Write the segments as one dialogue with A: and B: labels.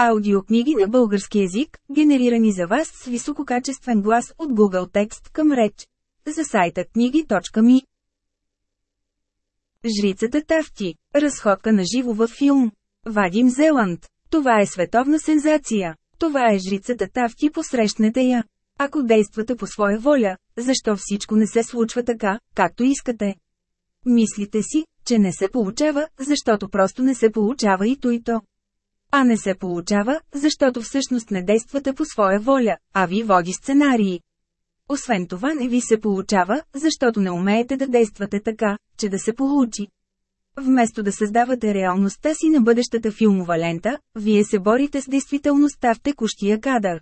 A: Аудиокниги на български език, генерирани за вас с висококачествен глас от Google Текст към реч. За сайта книги.ми Жрицата Тафти. Разходка на живо във филм. Вадим Зеланд. Това е световна сензация. Това е жрицата Тафти, посрещнете я. Ако действате по своя воля, защо всичко не се случва така, както искате? Мислите си, че не се получава, защото просто не се получава и то и то. А не се получава, защото всъщност не действате по своя воля, а ви води сценарии. Освен това не ви се получава, защото не умеете да действате така, че да се получи. Вместо да създавате реалността си на бъдещата филмова лента, вие се борите с действителността в текущия кадър.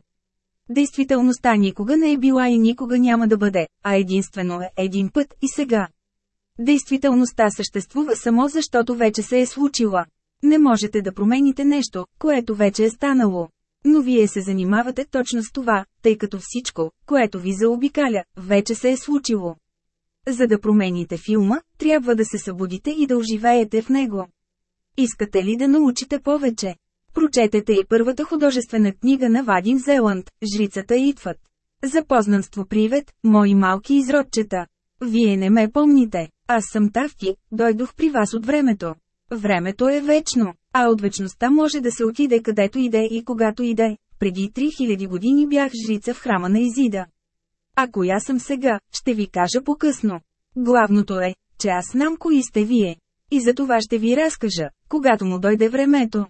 A: Действителността никога не е била и никога няма да бъде, а единствено е един път и сега. Действителността съществува само защото вече се е случила. Не можете да промените нещо, което вече е станало. Но вие се занимавате точно с това, тъй като всичко, което ви заобикаля, вече се е случило. За да промените филма, трябва да се събудите и да оживеете в него. Искате ли да научите повече? Прочетете и първата художествена книга на Вадим Зеланд, Жрицата Итват. Запознанство привет, мои малки изродчета. Вие не ме помните, аз съм Тавти, дойдох при вас от времето. Времето е вечно, а от вечността може да се отиде където иде и когато иде. Преди 3000 години бях жрица в храма на Изида. А коя съм сега, ще ви кажа по-късно. Главното е, че аз знам кои сте вие. И за това ще ви разкажа, когато му дойде времето.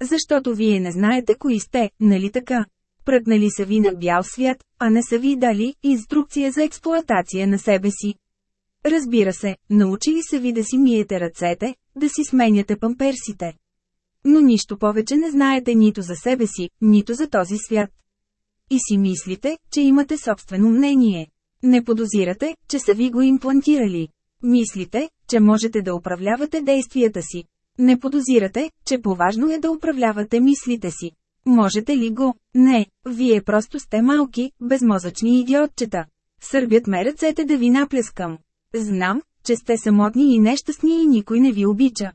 A: Защото вие не знаете кои сте, нали така? Пръкнали са ви на бял свят, а не са ви дали инструкция за експлоатация на себе си. Разбира се, научили са ви да си миете ръцете, да си сменяте памперсите. Но нищо повече не знаете нито за себе си, нито за този свят. И си мислите, че имате собствено мнение. Не подозирате, че са ви го имплантирали. Мислите, че можете да управлявате действията си. Не подозирате, че поважно е да управлявате мислите си. Можете ли го? Не, вие просто сте малки, безмозъчни идиотчета. Сърбят ме ръцете да ви наплескам. Знам, че сте самотни и нещастни и никой не ви обича.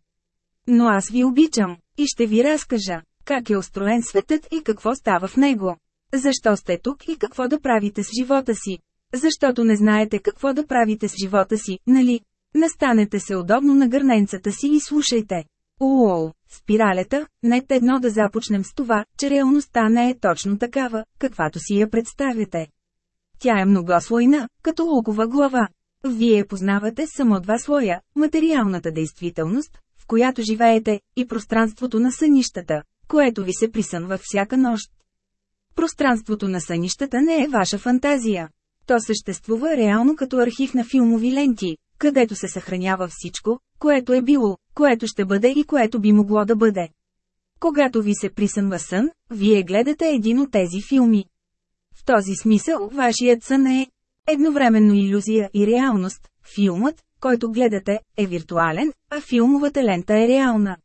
A: Но аз ви обичам, и ще ви разкажа, как е устроен светът и какво става в него. Защо сте тук и какво да правите с живота си? Защото не знаете какво да правите с живота си, нали? Настанете се удобно на гърненцата си и слушайте. Уоу, спиралета, не едно да започнем с това, че реалността не е точно такава, каквато си я представяте. Тя е многослойна, като лукова глава. Вие познавате само два слоя – материалната действителност, в която живеете, и пространството на сънищата, което ви се присънва всяка нощ. Пространството на сънищата не е ваша фантазия. То съществува реално като архив на филмови ленти, където се съхранява всичко, което е било, което ще бъде и което би могло да бъде. Когато ви се присънва сън, вие гледате един от тези филми. В този смисъл, вашият сън е Едновременно иллюзия и реалност, филмът, който гледате, е виртуален, а филмовата лента е реална.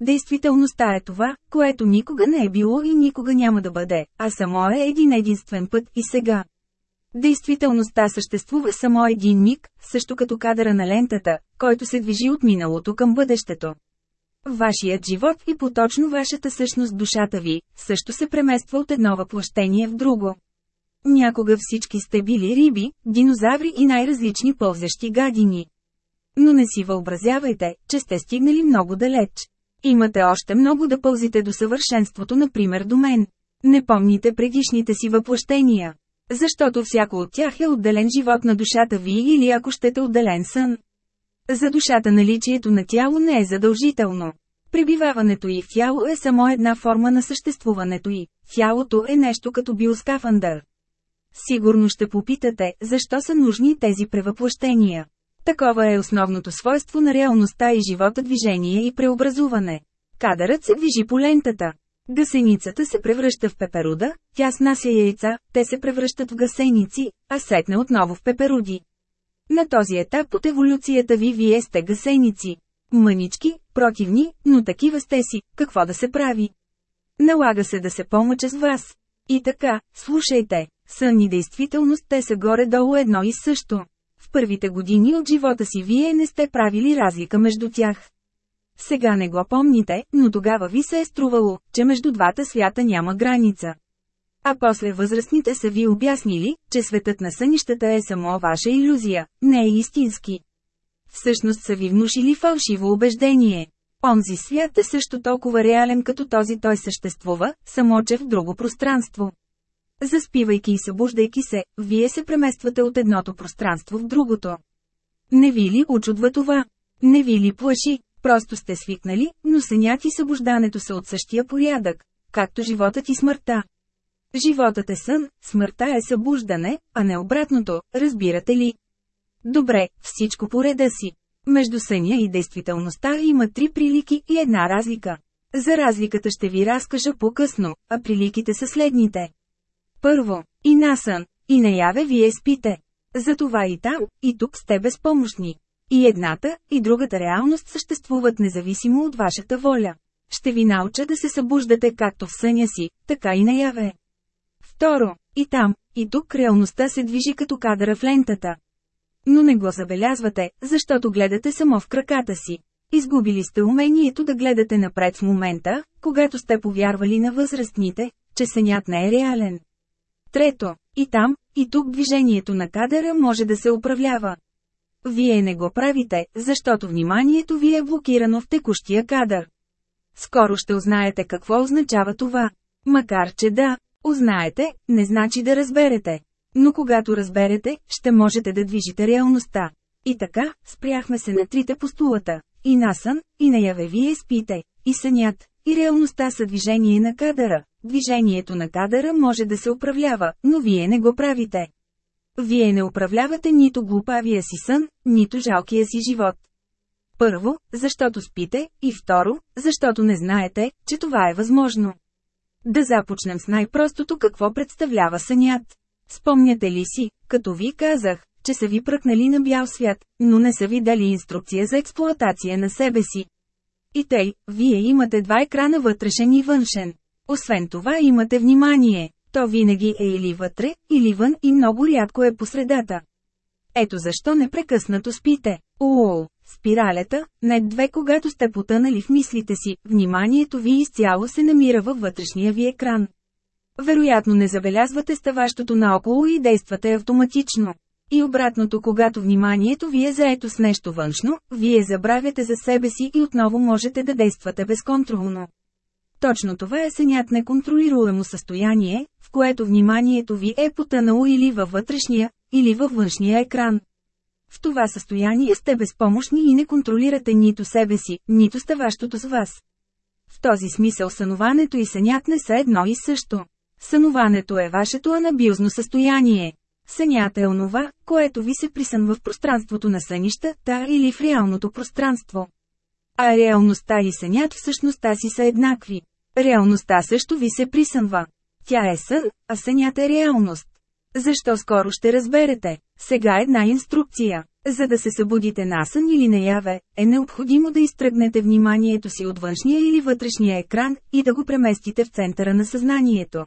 A: Действителността е това, което никога не е било и никога няма да бъде, а само е един единствен път и сега. Действителността съществува само един миг, също като кадъра на лентата, който се движи от миналото към бъдещето. Вашият живот и поточно вашата същност душата ви, също се премества от едно въплъщение в друго. Някога всички сте били риби, динозаври и най-различни пълзещи гадини. Но не си въобразявайте, че сте стигнали много далеч. Имате още много да пълзите до съвършенството, например до мен. Не помните предишните си въплъщения. Защото всяко от тях е отделен живот на душата ви или ако щете отделен сън. За душата наличието на тяло не е задължително. Пребиваването и в тяло е само една форма на съществуването и. Тялото е нещо като биоскафандър. Сигурно ще попитате, защо са нужни тези превъплъщения. Такова е основното свойство на реалността и живота движение и преобразуване. Кадърът се движи по лентата. Гасеницата се превръща в пеперуда, тя снася яйца, те се превръщат в гасеници, а сетне отново в пеперуди. На този етап от еволюцията ви вие сте гасеници. Мънички, противни, но такива сте си, какво да се прави? Налага се да се помъча с вас. И така, слушайте, Сън и действителност те са горе-долу едно и също. В първите години от живота си вие не сте правили разлика между тях. Сега не го помните, но тогава ви се е струвало, че между двата свята няма граница. А после възрастните са ви обяснили, че светът на сънищата е само ваша иллюзия, не е истински. Всъщност са ви внушили фалшиво убеждение. Онзи свят е също толкова реален като този той съществува, само че в друго пространство. Заспивайки и събуждайки се, вие се премествате от едното пространство в другото. Не ви ли очудва това? Не ви ли плаши? Просто сте свикнали, но сънят и събуждането са от същия порядък, както животът и смъртта. Животът е сън, смъртта е събуждане, а не обратното, разбирате ли? Добре, всичко по реда си. Между съня и действителността има три прилики и една разлика. За разликата ще ви разкажа по-късно, а приликите са следните. Първо, и на сън, и наяве вие спите. Затова и там, и тук сте безпомощни. И едната, и другата реалност съществуват независимо от вашата воля. Ще ви науча да се събуждате както в съня си, така и наяве. Второ, и там, и тук реалността се движи като кадъра в лентата. Но не го забелязвате, защото гледате само в краката си. Изгубили сте умението да гледате напред в момента, когато сте повярвали на възрастните, че сънят не е реален. Трето, и там, и тук движението на кадъра може да се управлява. Вие не го правите, защото вниманието ви е блокирано в текущия кадър. Скоро ще узнаете какво означава това. Макар че да, узнаете, не значи да разберете. Но когато разберете, ще можете да движите реалността. И така, спряхме се на трите постулата. И на сън, и наяве вие спите, и сънят, и реалността са движение на кадъра. Движението на кадъра може да се управлява, но вие не го правите. Вие не управлявате нито глупавия си сън, нито жалкия си живот. Първо, защото спите, и второ, защото не знаете, че това е възможно. Да започнем с най-простото какво представлява сънят. Спомняте ли си, като ви казах, че са ви пръкнали на бял свят, но не са ви дали инструкция за експлоатация на себе си. И тъй, вие имате два екрана вътрешен и външен. Освен това имате внимание, то винаги е или вътре, или вън и много рядко е по средата. Ето защо непрекъснато спите. Уоу, спиралята, не две когато сте потънали в мислите си, вниманието ви изцяло се намира във вътрешния ви екран. Вероятно не забелязвате ставащото наоколо и действате автоматично. И обратното когато вниманието ви е заето с нещо външно, вие забравяте за себе си и отново можете да действате безконтролно. Точно това е сънят неконтролируемо състояние, в което вниманието ви е потънало или във вътрешния, или във външния екран. В това състояние сте безпомощни и не контролирате нито себе си, нито ставащото с вас. В този смисъл сънуването и сънят не са едно и също. Сънуването е вашето анабиозно състояние. Сънят е онова, което ви се присънва в пространството на сънищата или в реалното пространство. А реалността и сънят всъщността си са еднакви. Реалността също ви се присънва. Тя е сън, а сънят е реалност. Защо скоро ще разберете? Сега една инструкция. За да се събудите на сън или наяве, е необходимо да изтръгнете вниманието си от външния или вътрешния екран и да го преместите в центъра на съзнанието.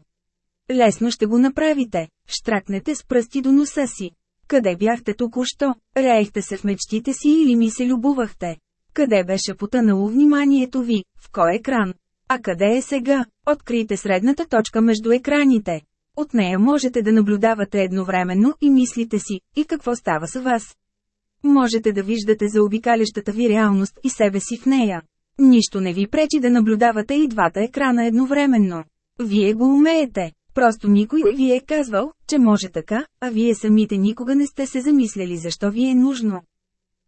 A: Лесно ще го направите. Штракнете с пръсти до носа си. Къде бяхте току-що? Реехте се в мечтите си или ми се любовахте? Къде беше потънало вниманието ви? В кой екран? А къде е сега? Открийте средната точка между екраните. От нея можете да наблюдавате едновременно и мислите си, и какво става с вас. Можете да виждате за обикалящата ви реалност и себе си в нея. Нищо не ви пречи да наблюдавате и двата екрана едновременно. Вие го умеете. Просто никой не ви е казвал, че може така, а вие самите никога не сте се замисляли защо ви е нужно.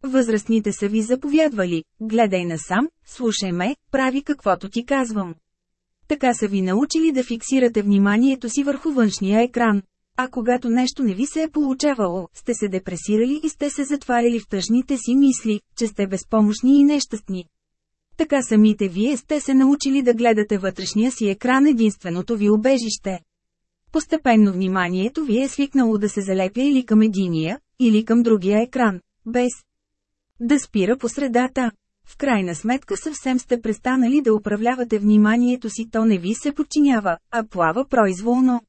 A: Възрастните са ви заповядвали, гледай насам, слушай ме, прави каквото ти казвам. Така са ви научили да фиксирате вниманието си върху външния екран. А когато нещо не ви се е получавало, сте се депресирали и сте се затваряли в тъжните си мисли, че сте безпомощни и нещастни. Така самите вие сте се научили да гледате вътрешния си екран единственото ви убежище. Постепенно вниманието ви е свикнало да се залепя или към единия, или към другия екран, без да спира по средата. В крайна сметка съвсем сте престанали да управлявате вниманието си, то не ви се подчинява, а плава произволно.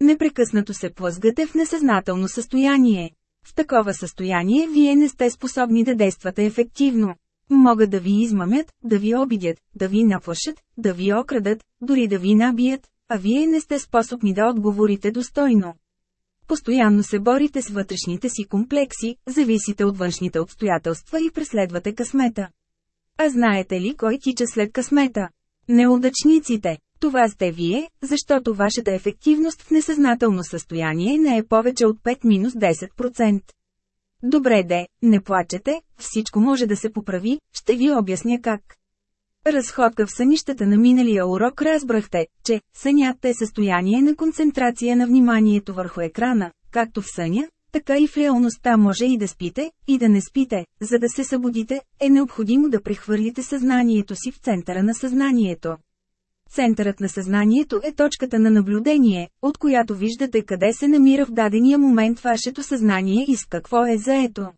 A: Непрекъснато се плъзгате в несъзнателно състояние. В такова състояние вие не сте способни да действате ефективно. Могат да ви измамят, да ви обидят, да ви наплашат, да ви окрадат, дори да ви набият, а вие не сте способни да отговорите достойно. Постоянно се борите с вътрешните си комплекси, зависите от външните обстоятелства и преследвате късмета. А знаете ли кой тича след късмета? Неудачниците. Това сте вие, защото вашата ефективност в несъзнателно състояние не е повече от 5-10%. Добре де, не плачете, всичко може да се поправи, ще ви обясня как. Разходка в сънищата на миналия урок разбрахте, че сънят е състояние на концентрация на вниманието върху екрана, както в съня, така и в реалността може и да спите, и да не спите. За да се събудите, е необходимо да прехвърлите съзнанието си в центъра на съзнанието. Центърът на съзнанието е точката на наблюдение, от която виждате къде се намира в дадения момент вашето съзнание и с какво е заето.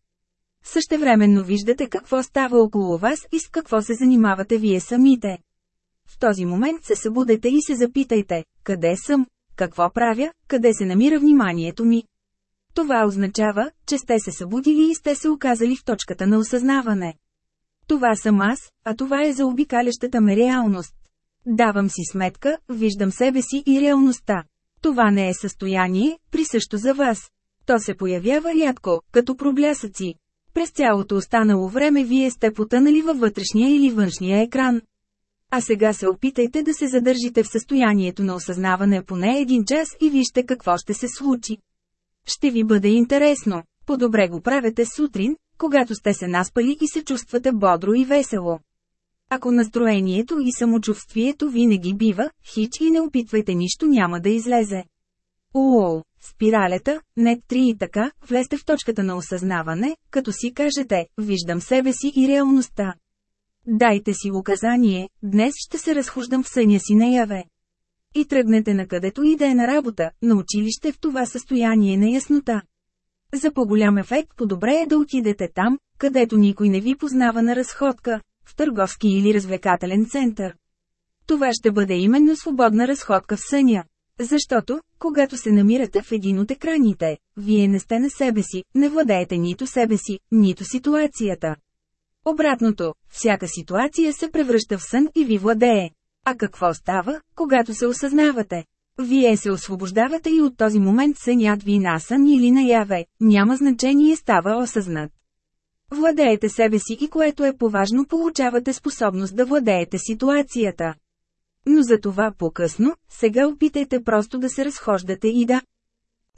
A: Същевременно виждате какво става около вас и с какво се занимавате вие самите. В този момент се събудете и се запитайте, къде съм, какво правя, къде се намира вниманието ми. Това означава, че сте се събудили и сте се оказали в точката на осъзнаване. Това съм аз, а това е за обикалящата ме реалност. Давам си сметка, виждам себе си и реалността. Това не е състояние, присъщо за вас. То се появява рядко, като проблясъци. През цялото останало време вие сте потънали във вътрешния или външния екран. А сега се опитайте да се задържите в състоянието на осъзнаване поне един час и вижте какво ще се случи. Ще ви бъде интересно. По-добре го правете сутрин, когато сте се наспали и се чувствате бодро и весело. Ако настроението и самочувствието винаги бива, хич и не опитвайте нищо няма да излезе. Уоу, спиралета, нет 3 и така, влезте в точката на осъзнаване, като си кажете, виждам себе си и реалността. Дайте си указание, днес ще се разхождам в съня си наяве. И тръгнете на където и да е на работа, на училище в това състояние на яснота. За по-голям ефект по-добре е да отидете там, където никой не ви познава на разходка, в търговски или развлекателен център. Това ще бъде именно свободна разходка в съня. Защото, когато се намирате в един от екраните, вие не сте на себе си, не владеете нито себе си, нито ситуацията. Обратното, всяка ситуация се превръща в сън и ви владее. А какво става, когато се осъзнавате? Вие се освобождавате и от този момент сънят ви на сън или наяве, няма значение става осъзнат. Владеете себе си и което е поважно получавате способност да владеете ситуацията. Но за това по-късно, сега опитайте просто да се разхождате и да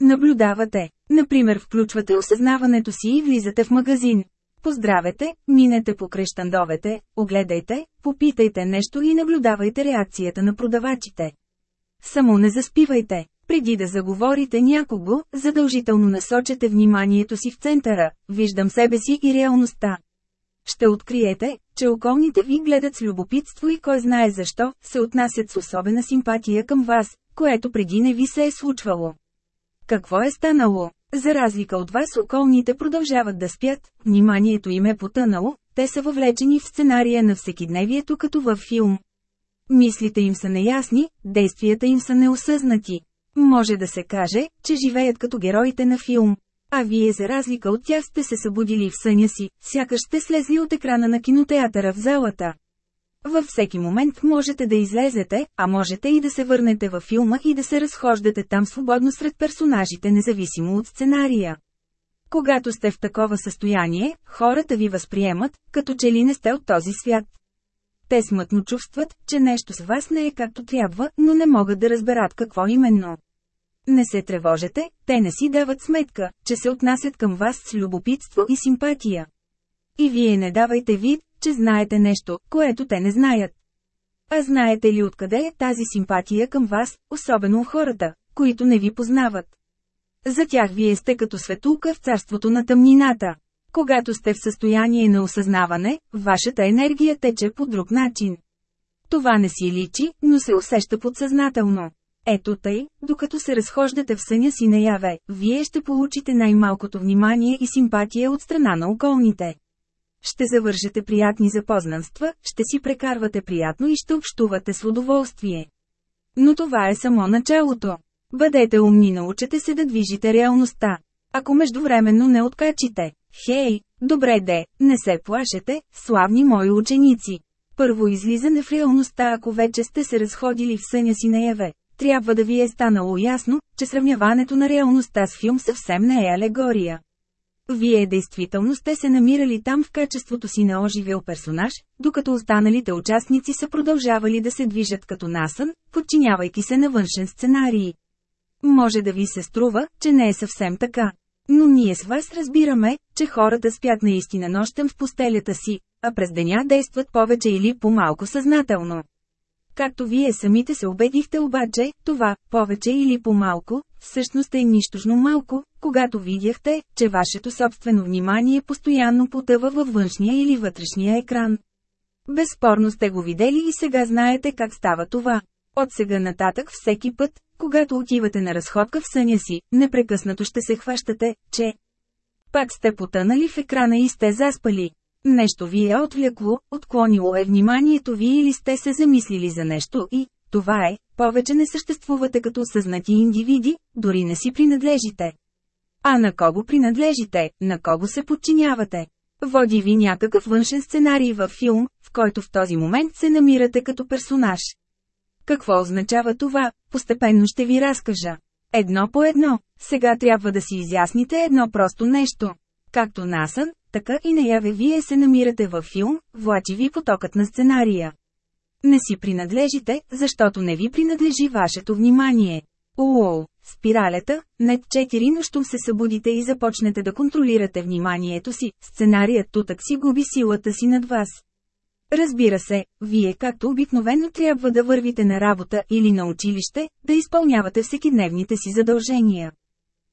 A: наблюдавате. Например, включвате осъзнаването си и влизате в магазин. Поздравете, минете по крещандовете, огледайте, попитайте нещо и наблюдавайте реакцията на продавачите. Само не заспивайте. Преди да заговорите някого, задължително насочете вниманието си в центъра, виждам себе си и реалността. Ще откриете, че околните ви гледат с любопитство и кой знае защо, се отнасят с особена симпатия към вас, което преди не ви се е случвало. Какво е станало? За разлика от вас околните продължават да спят, вниманието им е потънало, те са въвлечени в сценария на всекидневието като във филм. Мислите им са неясни, действията им са неосъзнати. Може да се каже, че живеят като героите на филм. А вие за разлика от тях сте се събудили в съня си, сякаш сте слезли от екрана на кинотеатъра в залата. Във всеки момент можете да излезете, а можете и да се върнете във филма и да се разхождате там свободно сред персонажите независимо от сценария. Когато сте в такова състояние, хората ви възприемат, като че ли не сте от този свят. Те смътно чувстват, че нещо с вас не е както трябва, но не могат да разберат какво именно. Не се тревожете, те не си дават сметка, че се отнасят към вас с любопитство и симпатия. И вие не давайте вид, че знаете нещо, което те не знаят. А знаете ли откъде е тази симпатия към вас, особено у хората, които не ви познават? За тях вие сте като светулка в царството на тъмнината. Когато сте в състояние на осъзнаване, вашата енергия тече по друг начин. Това не си личи, но се усеща подсъзнателно. Ето тъй, докато се разхождате в съня си наяве, вие ще получите най-малкото внимание и симпатия от страна на околните. Ще завършете приятни запознанства, ще си прекарвате приятно и ще общувате с удоволствие. Но това е само началото. Бъдете умни, научете се да движите реалността. Ако междувременно не откачите, Хей, добре де, не се плашете, славни мои ученици. Първо излизане в реалността ако вече сте се разходили в съня си наяве. Трябва да ви е станало ясно, че сравняването на реалността с филм съвсем не е алегория. Вие действително сте се намирали там в качеството си на оживел персонаж, докато останалите участници са продължавали да се движат като насън, подчинявайки се на външен сценарий. Може да ви се струва, че не е съвсем така. Но ние с вас разбираме, че хората спят наистина нощем в постелята си, а през деня действат повече или по-малко съзнателно. Както вие самите се убедихте обаче, това, повече или по-малко, всъщност е нищожно малко, когато видяхте, че вашето собствено внимание постоянно потъва във външния или вътрешния екран. Безспорно сте го видели и сега знаете как става това. От сега нататък всеки път, когато отивате на разходка в съня си, непрекъснато ще се хващате, че пак сте потънали в екрана и сте заспали. Нещо ви е отвлекло, отклонило е вниманието ви или сте се замислили за нещо и, това е, повече не съществувате като осъзнати индивиди, дори не си принадлежите. А на кого принадлежите, на кого се подчинявате? Води ви някакъв външен сценарий във филм, в който в този момент се намирате като персонаж. Какво означава това, постепенно ще ви разкажа. Едно по едно, сега трябва да си изясните едно просто нещо. Както насън, така и наяве вие се намирате във филм, влачи ви потокът на сценария. Не си принадлежите, защото не ви принадлежи вашето внимание. Уоу, спиралята, нет 4 но щом се събудите и започнете да контролирате вниманието си, сценарият тутък си губи силата си над вас. Разбира се, вие както обикновено трябва да вървите на работа или на училище, да изпълнявате всекидневните си задължения.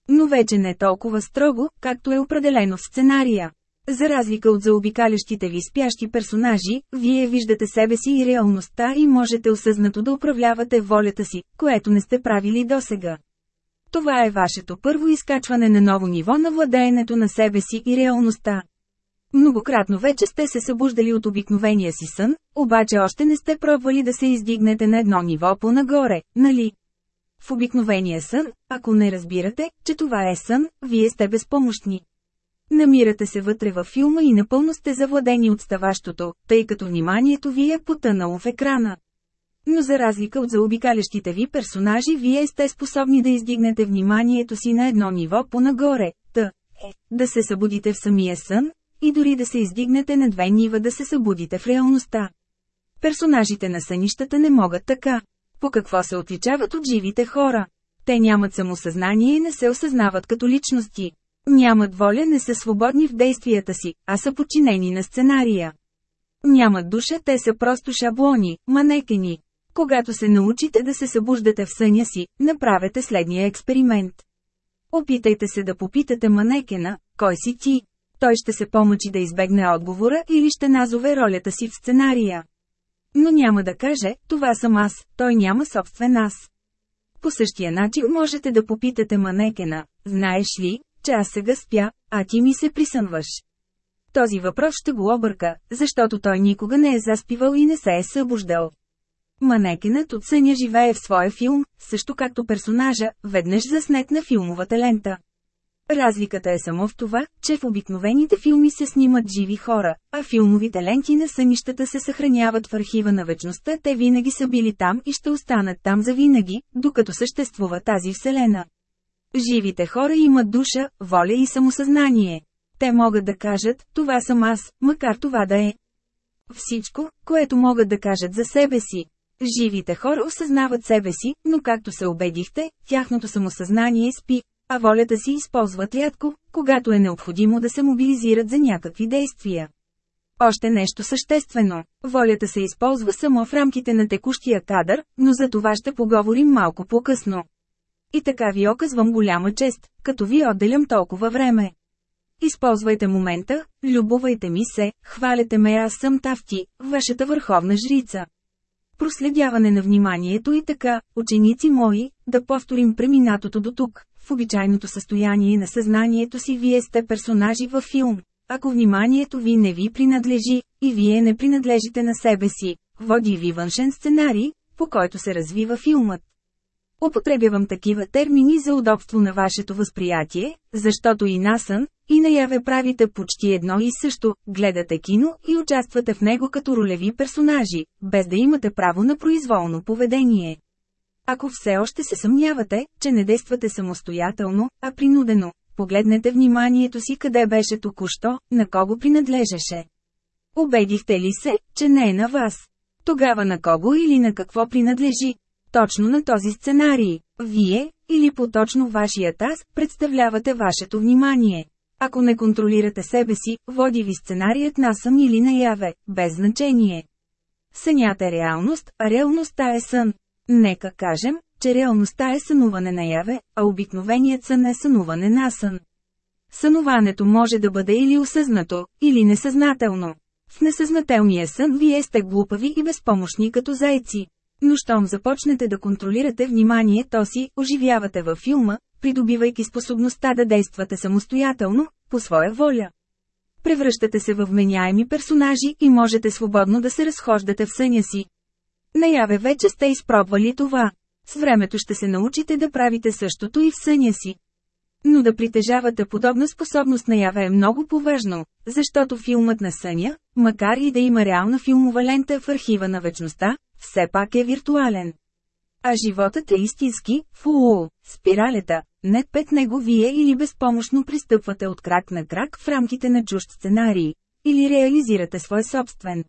A: Но вече не толкова строго, както е определено в сценария. За разлика от заобикалящите ви спящи персонажи, вие виждате себе си и реалността и можете осъзнато да управлявате волята си, което не сте правили досега. Това е вашето първо изкачване на ново ниво на владеенето на себе си и реалността. Многократно вече сте се събуждали от обикновения си сън, обаче още не сте пробвали да се издигнете на едно ниво по-нагоре, нали? В обикновения сън, ако не разбирате, че това е сън, вие сте безпомощни. Намирате се вътре във филма и напълно сте завладени от ставащото, тъй като вниманието ви е потънало в екрана. Но за разлика от заобикалящите ви персонажи, вие сте способни да издигнете вниманието си на едно ниво по-нагоре, т. е, да се събудите в самия сън, и дори да се издигнете на две нива да се събудите в реалността. Персонажите на сънищата не могат така. По какво се отличават от живите хора? Те нямат самосъзнание и не се осъзнават като личности. Нямат воля, не са свободни в действията си, а са подчинени на сценария. Нямат душа, те са просто шаблони, манекени. Когато се научите да се събуждате в съня си, направете следния експеримент. Опитайте се да попитате манекена, кой си ти? Той ще се помъчи да избегне отговора или ще назове ролята си в сценария. Но няма да каже, това съм аз, той няма собствен аз. По същия начин можете да попитате манекена, знаеш ли, че аз сега спя, а ти ми се присънваш. Този въпрос ще го обърка, защото той никога не е заспивал и не се е събуждал. Манекенът от съня живее в своя филм, също както персонажа, веднъж заснет на филмовата лента. Разликата е само в това, че в обикновените филми се снимат живи хора, а филмовите ленти на сънищата се съхраняват в архива на вечността, те винаги са били там и ще останат там за винаги, докато съществува тази вселена. Живите хора имат душа, воля и самосъзнание. Те могат да кажат, това съм аз, макар това да е. Всичко, което могат да кажат за себе си. Живите хора осъзнават себе си, но както се убедихте, тяхното самосъзнание спи, а волята си използват рядко, когато е необходимо да се мобилизират за някакви действия. Още нещо съществено. Волята се използва само в рамките на текущия кадър, но за това ще поговорим малко по-късно. И така ви оказвам голяма чест, като ви отделям толкова време. Използвайте момента, любовайте ми се, хвалете ме аз съм Тавти, вашата върховна жрица. Проследяване на вниманието и така, ученици мои, да повторим преминатото до тук. В обичайното състояние на съзнанието си вие сте персонажи във филм. Ако вниманието ви не ви принадлежи, и вие не принадлежите на себе си, води ви външен сценарий, по който се развива филмът. Употребявам такива термини за удобство на вашето възприятие, защото и насън, и наяве правите почти едно и също, гледате кино и участвате в него като ролеви персонажи, без да имате право на произволно поведение. Ако все още се съмнявате, че не действате самостоятелно, а принудено, погледнете вниманието си къде беше току-що, на кого принадлежеше. Убедихте ли се, че не е на вас? Тогава на кого или на какво принадлежи? Точно на този сценарий. Вие, или по-точно вашият аз, представлявате вашето внимание. Ако не контролирате себе си, води ви сценарият на сън или наяве, без значение. Сънят е реалност, а реалността е сън. Нека кажем, че реалността е сънуване наяве, а обикновеният сън е сънуване на сън. Сънуването може да бъде или осъзнато, или несъзнателно. В несъзнателния сън вие сте глупави и безпомощни като зайци. Но щом започнете да контролирате вниманието си, оживявате във филма, придобивайки способността да действате самостоятелно, по своя воля. Превръщате се в вменяеми персонажи и можете свободно да се разхождате в съня си. Наяве вече сте изпробвали това. С времето ще се научите да правите същото и в съня си. Но да притежавате подобна способност наяве е много поважно, защото филмът на съня, макар и да има реална филмова лента в архива на вечността, все пак е виртуален. А животът е истински, фуу, спиралета, не пет него вие или безпомощно пристъпвате от крак на крак в рамките на чужд сценарий, или реализирате свой собствен.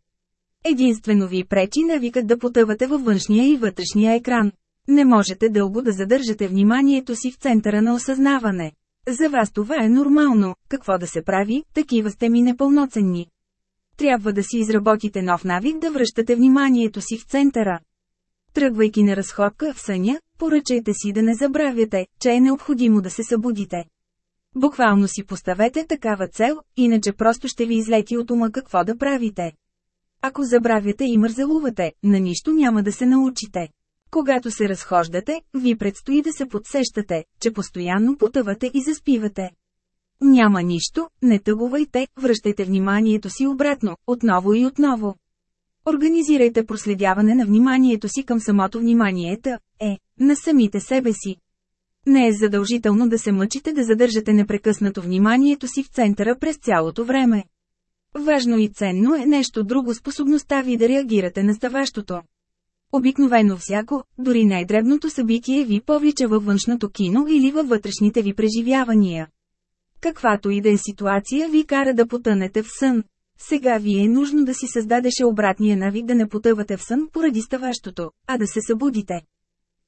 A: Единствено ви пречи навикът да потъвате във външния и вътрешния екран. Не можете дълго да задържате вниманието си в центъра на осъзнаване. За вас това е нормално, какво да се прави, такива сте ми непълноценни. Трябва да си изработите нов навик да връщате вниманието си в центъра. Тръгвайки на разходка в съня, поръчайте си да не забравяте, че е необходимо да се събудите. Буквално си поставете такава цел, иначе просто ще ви излети от ума какво да правите. Ако забравяте и мързелувате, на нищо няма да се научите. Когато се разхождате, ви предстои да се подсещате, че постоянно потъвате и заспивате. Няма нищо, не тъгувайте, връщайте вниманието си обратно, отново и отново. Организирайте проследяване на вниманието си към самото вниманието, е, на самите себе си. Не е задължително да се мъчите да задържате непрекъснато вниманието си в центъра през цялото време. Важно и ценно е нещо друго способността ви да реагирате на ставащото. Обикновено всяко, дори най-дребното събитие ви повлича във външното кино или във вътрешните ви преживявания. Каквато и да е ситуация ви кара да потънете в сън. Сега ви е нужно да си създадеше обратния навик да не потъвате в сън поради ставащото, а да се събудите.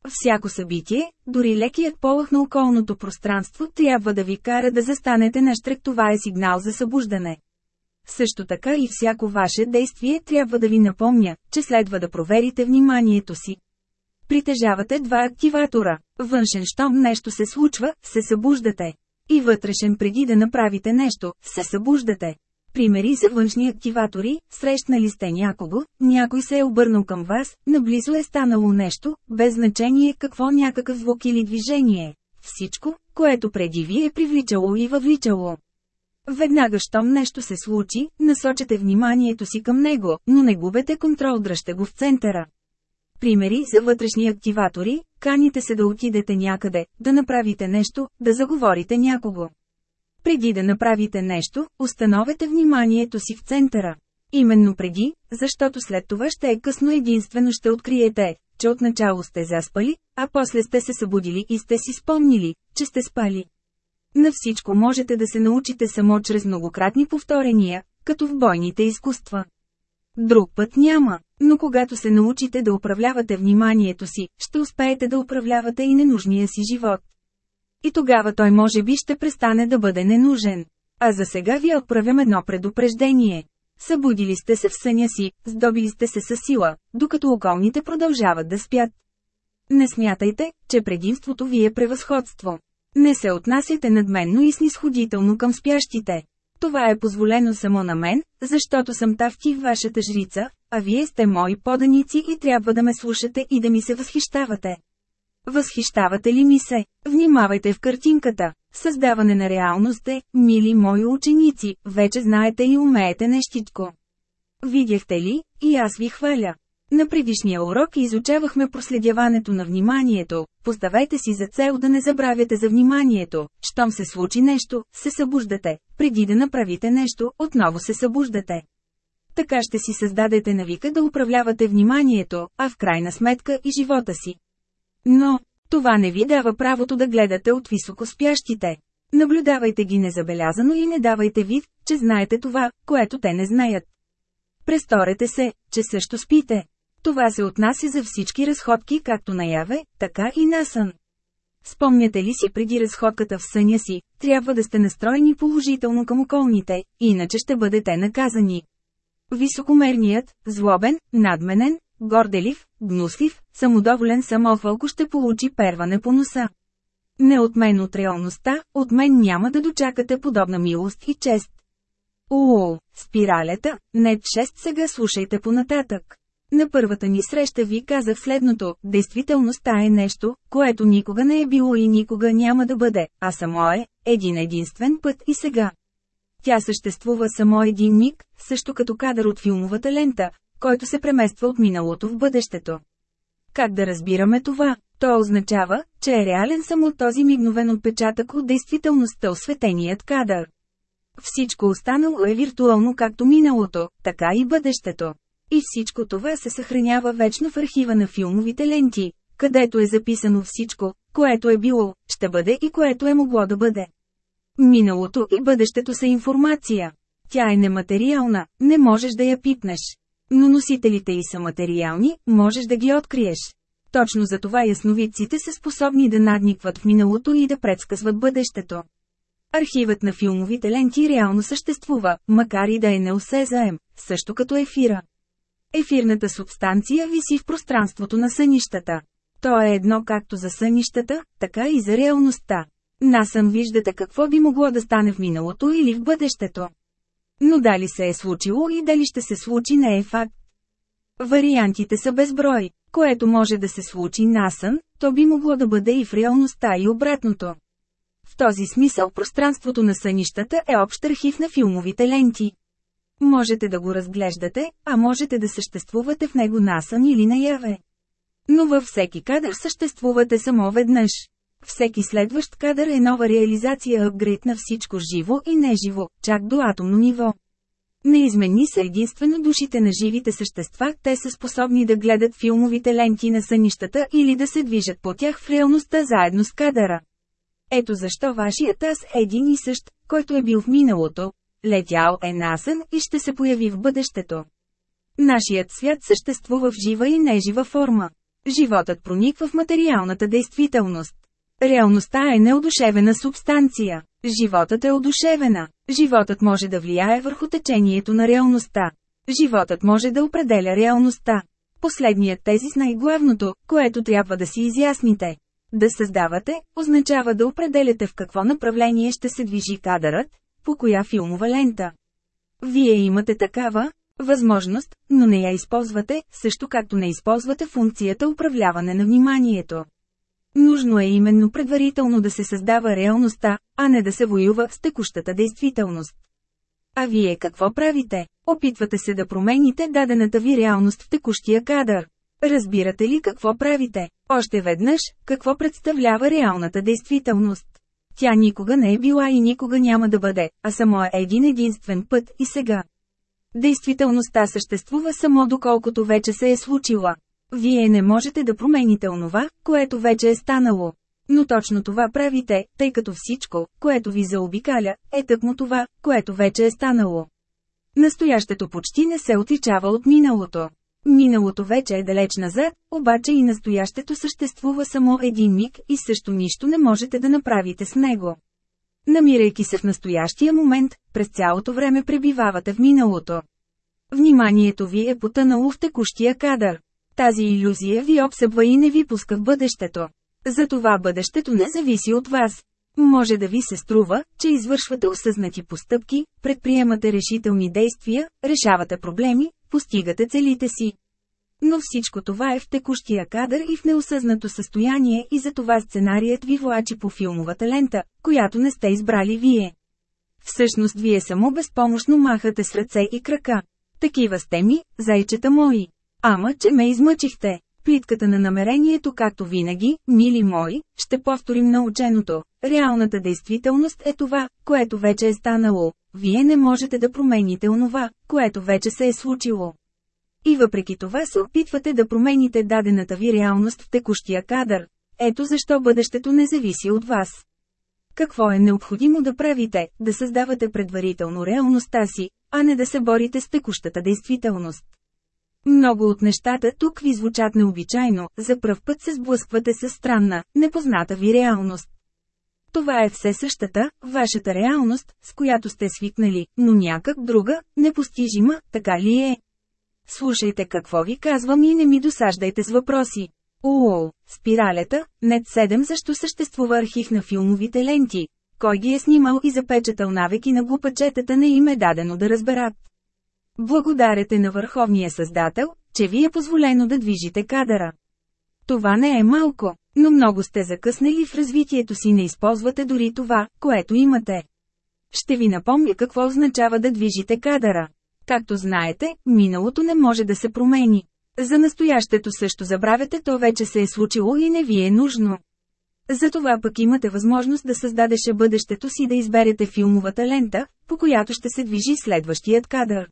A: Всяко събитие, дори лекият полъх на околното пространство трябва да ви кара да застанете на штрек това е сигнал за събуждане. Също така и всяко ваше действие трябва да ви напомня, че следва да проверите вниманието си. Притежавате два активатора. Външен, щом нещо се случва, се събуждате. И вътрешен преди да направите нещо, се събуждате. Примери за външни активатори, срещнали сте някого, някой се е обърнал към вас, наблизо е станало нещо, без значение какво някакъв звук или движение. Всичко, което преди ви е привличало и въвличало. Веднага щом нещо се случи, насочете вниманието си към него, но не губете контрол, дръжте го в центъра. Примери за вътрешни активатори, каните се да отидете някъде, да направите нещо, да заговорите някого. Преди да направите нещо, установете вниманието си в центъра. Именно преди, защото след това ще е късно единствено ще откриете, че отначало сте заспали, а после сте се събудили и сте си спомнили, че сте спали. На всичко можете да се научите само чрез многократни повторения, като в бойните изкуства. Друг път няма, но когато се научите да управлявате вниманието си, ще успеете да управлявате и ненужния си живот. И тогава той може би ще престане да бъде ненужен. А за сега ви отправям едно предупреждение. Събудили сте се в съня си, здобили сте се със сила, докато околните продължават да спят. Не смятайте, че предимството ви е превъзходство. Не се отнасяте надменно и снисходително към спящите. Това е позволено само на мен, защото съм тавки в вашата жрица, а вие сте мои поданици и трябва да ме слушате и да ми се възхищавате. Възхищавате ли ми се? Внимавайте в картинката. Създаване на реалност е, мили мои ученици, вече знаете и умеете нещичко. Видяхте ли, и аз ви хваля. На предишния урок изучавахме проследяването на вниманието. Поставете си за цел да не забравяте за вниманието. Щом се случи нещо, се събуждате. Преди да направите нещо, отново се събуждате. Така ще си създадете навика да управлявате вниманието, а в крайна сметка и живота си. Но, това не ви дава правото да гледате от високо спящите. Наблюдавайте ги незабелязано и не давайте вид, че знаете това, което те не знаят. Престорете се, че също спите. Това се отнася за всички разходки както наяве, така и на сън. Спомняте ли си преди разходката в съня си, трябва да сте настроени положително към околните, иначе ще бъдете наказани. Високомерният, злобен, надменен, горделив, гнуслив, самодоволен самохвалко ще получи перване по носа. Не от мен от реалността, от мен няма да дочакате подобна милост и чест. Уу, спиралята, нет 6 сега слушайте понататък. На първата ни среща ви казах следното, действителността е нещо, което никога не е било и никога няма да бъде, а само е, един единствен път и сега. Тя съществува само един миг, също като кадър от филмовата лента, който се премества от миналото в бъдещето. Как да разбираме това? То означава, че е реален само този мигновен отпечатък от действителността осветеният кадър. Всичко останало е виртуално както миналото, така и бъдещето. И всичко това се съхранява вечно в архива на филмовите ленти, където е записано всичко, което е било, ще бъде и което е могло да бъде. Миналото и бъдещето са информация. Тя е нематериална, не можеш да я пипнеш. Но носителите й са материални, можеш да ги откриеш. Точно за това ясновидците са способни да надникват в миналото и да предсказват бъдещето. Архивът на филмовите ленти реално съществува, макар и да е неосезаем, също като ефира. Ефирната субстанция виси в пространството на сънищата. То е едно както за сънищата, така и за реалността. Насън виждате какво би могло да стане в миналото или в бъдещето. Но дали се е случило и дали ще се случи не е факт. Вариантите са безброй, което може да се случи насън, то би могло да бъде и в реалността и обратното. В този смисъл пространството на сънищата е общ архив на филмовите ленти. Можете да го разглеждате, а можете да съществувате в него насън или наяве. Но във всеки кадър съществувате само веднъж. Всеки следващ кадър е нова реализация апгрейд на всичко живо и неживо, чак до атомно ниво. Неизменни са единствено душите на живите същества, те са способни да гледат филмовите ленти на сънищата или да се движат по тях в реалността заедно с кадъра. Ето защо вашият аз е един и същ, който е бил в миналото, летял е насън и ще се появи в бъдещето. Нашият свят съществува в жива и нежива форма. Животът прониква в материалната действителност. Реалността е неодушевена субстанция. Животът е одушевена. Животът може да влияе върху течението на реалността. Животът може да определя реалността. Последният тезис най-главното, което трябва да си изясните. Да създавате, означава да определяте в какво направление ще се движи кадърът, по коя филмова лента. Вие имате такава възможност, но не я използвате, също както не използвате функцията управляване на вниманието. Нужно е именно предварително да се създава реалността, а не да се воюва с текущата действителност. А вие какво правите? Опитвате се да промените дадената ви реалност в текущия кадър. Разбирате ли какво правите? Още веднъж, какво представлява реалната действителност? Тя никога не е била и никога няма да бъде, а само е един единствен път и сега. Действителността съществува само доколкото вече се е случила. Вие не можете да промените онова, което вече е станало. Но точно това правите, тъй като всичко, което ви заобикаля, е тъкмо това, което вече е станало. Настоящето почти не се отличава от миналото. Миналото вече е далеч назад, обаче и настоящето съществува само един миг и също нищо не можете да направите с него. Намирайки се в настоящия момент, през цялото време пребивавате в миналото. Вниманието ви е потънало в текущия кадър. Тази иллюзия ви обсъбва и не ви пуска в бъдещето. Затова бъдещето не зависи от вас. Може да ви се струва, че извършвате осъзнати постъпки, предприемате решителни действия, решавате проблеми, постигате целите си. Но всичко това е в текущия кадър и в неосъзнато състояние и затова сценарият ви влачи по филмовата лента, която не сте избрали вие. Всъщност вие само безпомощно махате с ръце и крака. Такива сте ми, зайчета мои. Ама, че ме измъчихте. Плитката на намерението както винаги, мили мои, ще повторим наученото. Реалната действителност е това, което вече е станало. Вие не можете да промените онова, което вече се е случило. И въпреки това се опитвате да промените дадената ви реалност в текущия кадър. Ето защо бъдещето не зависи от вас. Какво е необходимо да правите, да създавате предварително реалността си, а не да се борите с текущата действителност. Много от нещата тук ви звучат необичайно, за пръв път се сблъсквате с странна, непозната ви реалност. Това е все същата, вашата реалност, с която сте свикнали, но някак друга, непостижима, така ли е? Слушайте какво ви казвам и не ми досаждайте с въпроси. Уоу, спиралята, нет 7 защо съществува архив на филмовите ленти? Кой ги е снимал и запечатал навеки на глупачетата не им е дадено да разберат. Благодарете на Върховния Създател, че ви е позволено да движите кадъра. Това не е малко, но много сте закъснели в развитието си не използвате дори това, което имате. Ще ви напомня какво означава да движите кадъра. Както знаете, миналото не може да се промени. За настоящето също забравяте, то вече се е случило и не ви е нужно. Затова пък имате възможност да създадеше бъдещето си да изберете филмовата лента, по която ще се движи следващият кадър.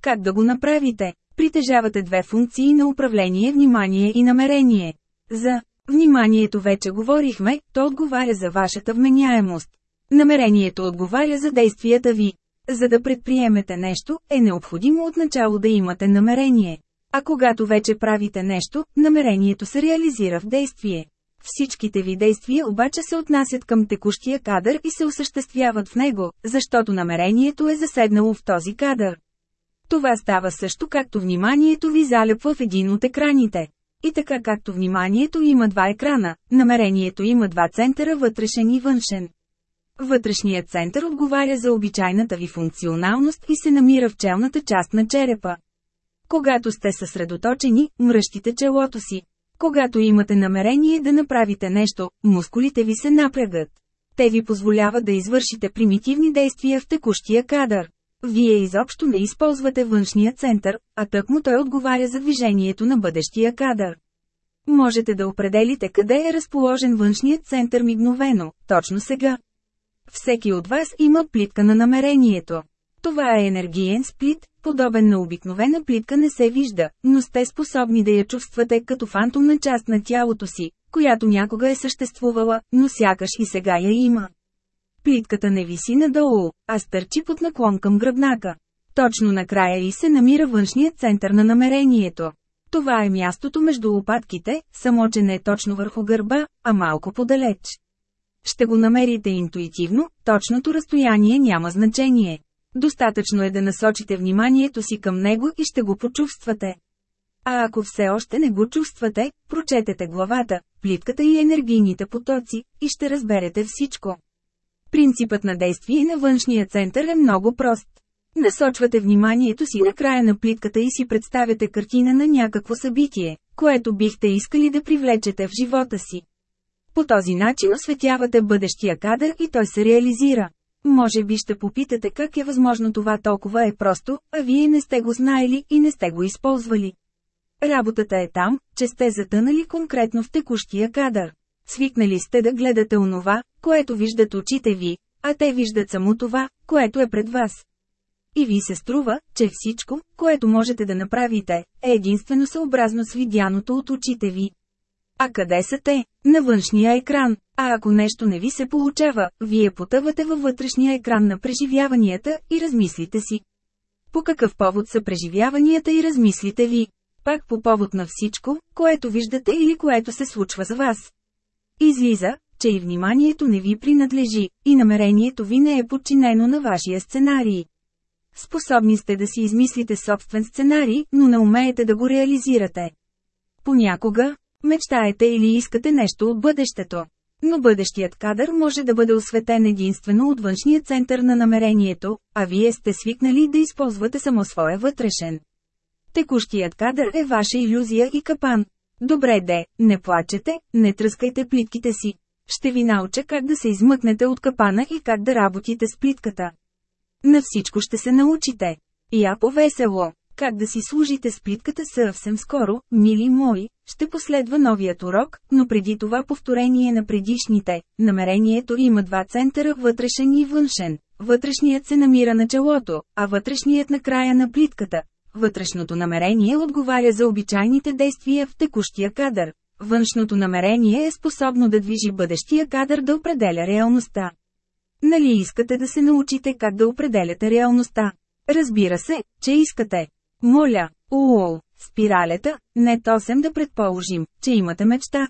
A: Как да го направите? Притежавате две функции на управление – внимание и намерение. За вниманието вече говорихме, то отговаря за вашата вменяемост. Намерението отговаря за действията ви. За да предприемете нещо, е необходимо отначало да имате намерение. А когато вече правите нещо, намерението се реализира в действие. Всичките ви действия обаче се отнасят към текущия кадър и се осъществяват в него, защото намерението е заседнало в този кадър. Това става също както вниманието ви залепва в един от екраните. И така както вниманието има два екрана, намерението има два центъра вътрешен и външен. Вътрешният център отговаря за обичайната ви функционалност и се намира в челната част на черепа. Когато сте съсредоточени, мръщите челото си. Когато имате намерение да направите нещо, мускулите ви се напрягат. Те ви позволяват да извършите примитивни действия в текущия кадър. Вие изобщо не използвате външния център, а тъкмо той отговаря за движението на бъдещия кадър. Можете да определите къде е разположен външният център мигновено, точно сега. Всеки от вас има плитка на намерението. Това е енергиен сплит, подобен на обикновена плитка не се вижда, но сте способни да я чувствате като фантомна част на тялото си, която някога е съществувала, но сякаш и сега я има. Плитката не виси надолу, а стърчи под наклон към гръбнака. Точно накрая и се намира външният център на намерението. Това е мястото между лопатките, само че не е точно върху гърба, а малко подалеч. Ще го намерите интуитивно, точното разстояние няма значение. Достатъчно е да насочите вниманието си към него и ще го почувствате. А ако все още не го чувствате, прочетете главата, плитката и енергийните потоци, и ще разберете всичко. Принципът на действие на външния център е много прост. Насочвате вниманието си на края на плитката и си представяте картина на някакво събитие, което бихте искали да привлечете в живота си. По този начин осветявате бъдещия кадър и той се реализира. Може би ще попитате как е възможно това толкова е просто, а вие не сте го знаели и не сте го използвали. Работата е там, че сте затънали конкретно в текущия кадър. Свикнали сте да гледате онова, което виждат очите ви, а те виждат само това, което е пред вас. И ви се струва, че всичко, което можете да направите, е единствено съобразно с видяното от очите ви. А къде са те? На външния екран. А ако нещо не ви се получава, вие потъвате във вътрешния екран на преживяванията и размислите си. По какъв повод са преживяванията и размислите ви? Пак по повод на всичко, което виждате или което се случва за вас. Излиза, че и вниманието не ви принадлежи, и намерението ви не е подчинено на вашия сценарий. Способни сте да си измислите собствен сценарий, но не умеете да го реализирате. Понякога, мечтаете или искате нещо от бъдещето. Но бъдещият кадър може да бъде осветен единствено от външния център на намерението, а вие сте свикнали да използвате само своя вътрешен. Текущият кадър е ваша иллюзия и капан. Добре де, не плачете, не тръскайте плитките си. Ще ви науча как да се измъкнете от капана и как да работите с плитката. На всичко ще се научите. Я повесело. Как да си служите с плитката съвсем скоро, мили мои, ще последва новият урок, но преди това повторение на предишните. Намерението има два центъра вътрешен и външен. Вътрешният се намира на челото, а вътрешният на края на плитката. Вътрешното намерение отговаря за обичайните действия в текущия кадър. Външното намерение е способно да движи бъдещия кадър да определя реалността. Нали искате да се научите как да определяте реалността? Разбира се, че искате. Моля, уол, спиралета, не тосем да предположим, че имате мечта.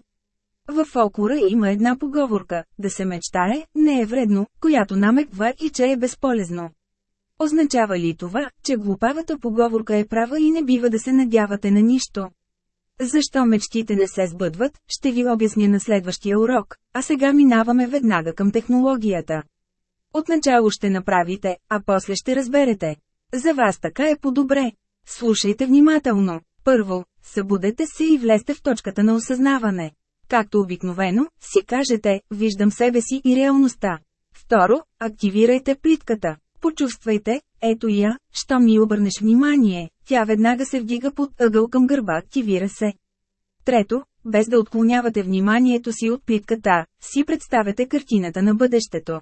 A: В фолклора има една поговорка – да се мечтае, не е вредно, която намеква и че е безполезно. Означава ли това, че глупавата поговорка е права и не бива да се надявате на нищо? Защо мечтите не се сбъдват, ще ви обясня на следващия урок, а сега минаваме веднага към технологията. Отначало ще направите, а после ще разберете. За вас така е по-добре. Слушайте внимателно. Първо, събудете се и влезте в точката на осъзнаване. Както обикновено, си кажете, виждам себе си и реалността. Второ, активирайте плитката. Почувствайте, ето я, що ми обърнеш внимание, тя веднага се вдига под ъгъл към гърба, активира се. Трето, без да отклонявате вниманието си от плитката, си представете картината на бъдещето.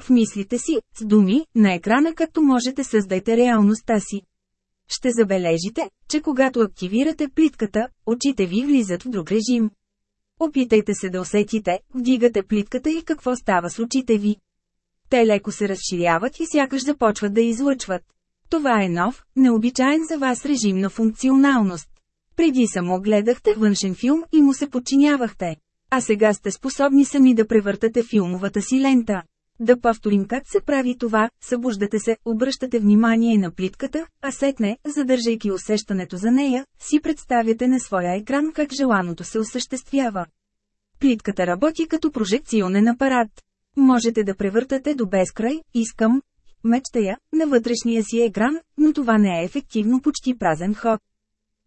A: В мислите си, с думи, на екрана както можете създайте реалността си. Ще забележите, че когато активирате плитката, очите ви влизат в друг режим. Опитайте се да усетите, вдигате плитката и какво става с очите ви. Те леко се разширяват и сякаш започват да излъчват. Това е нов, необичайен за вас режим на функционалност. Преди само гледахте външен филм и му се подчинявахте. А сега сте способни сами да превъртате филмовата си лента. Да повторим как се прави това, събуждате се, обръщате внимание на плитката, а сетне, задържайки усещането за нея, си представяте на своя екран как желаното се осъществява. Плитката работи като прожекционен апарат. Можете да превъртате до безкрай, искам, мечтая, на вътрешния си екран, но това не е ефективно почти празен ход.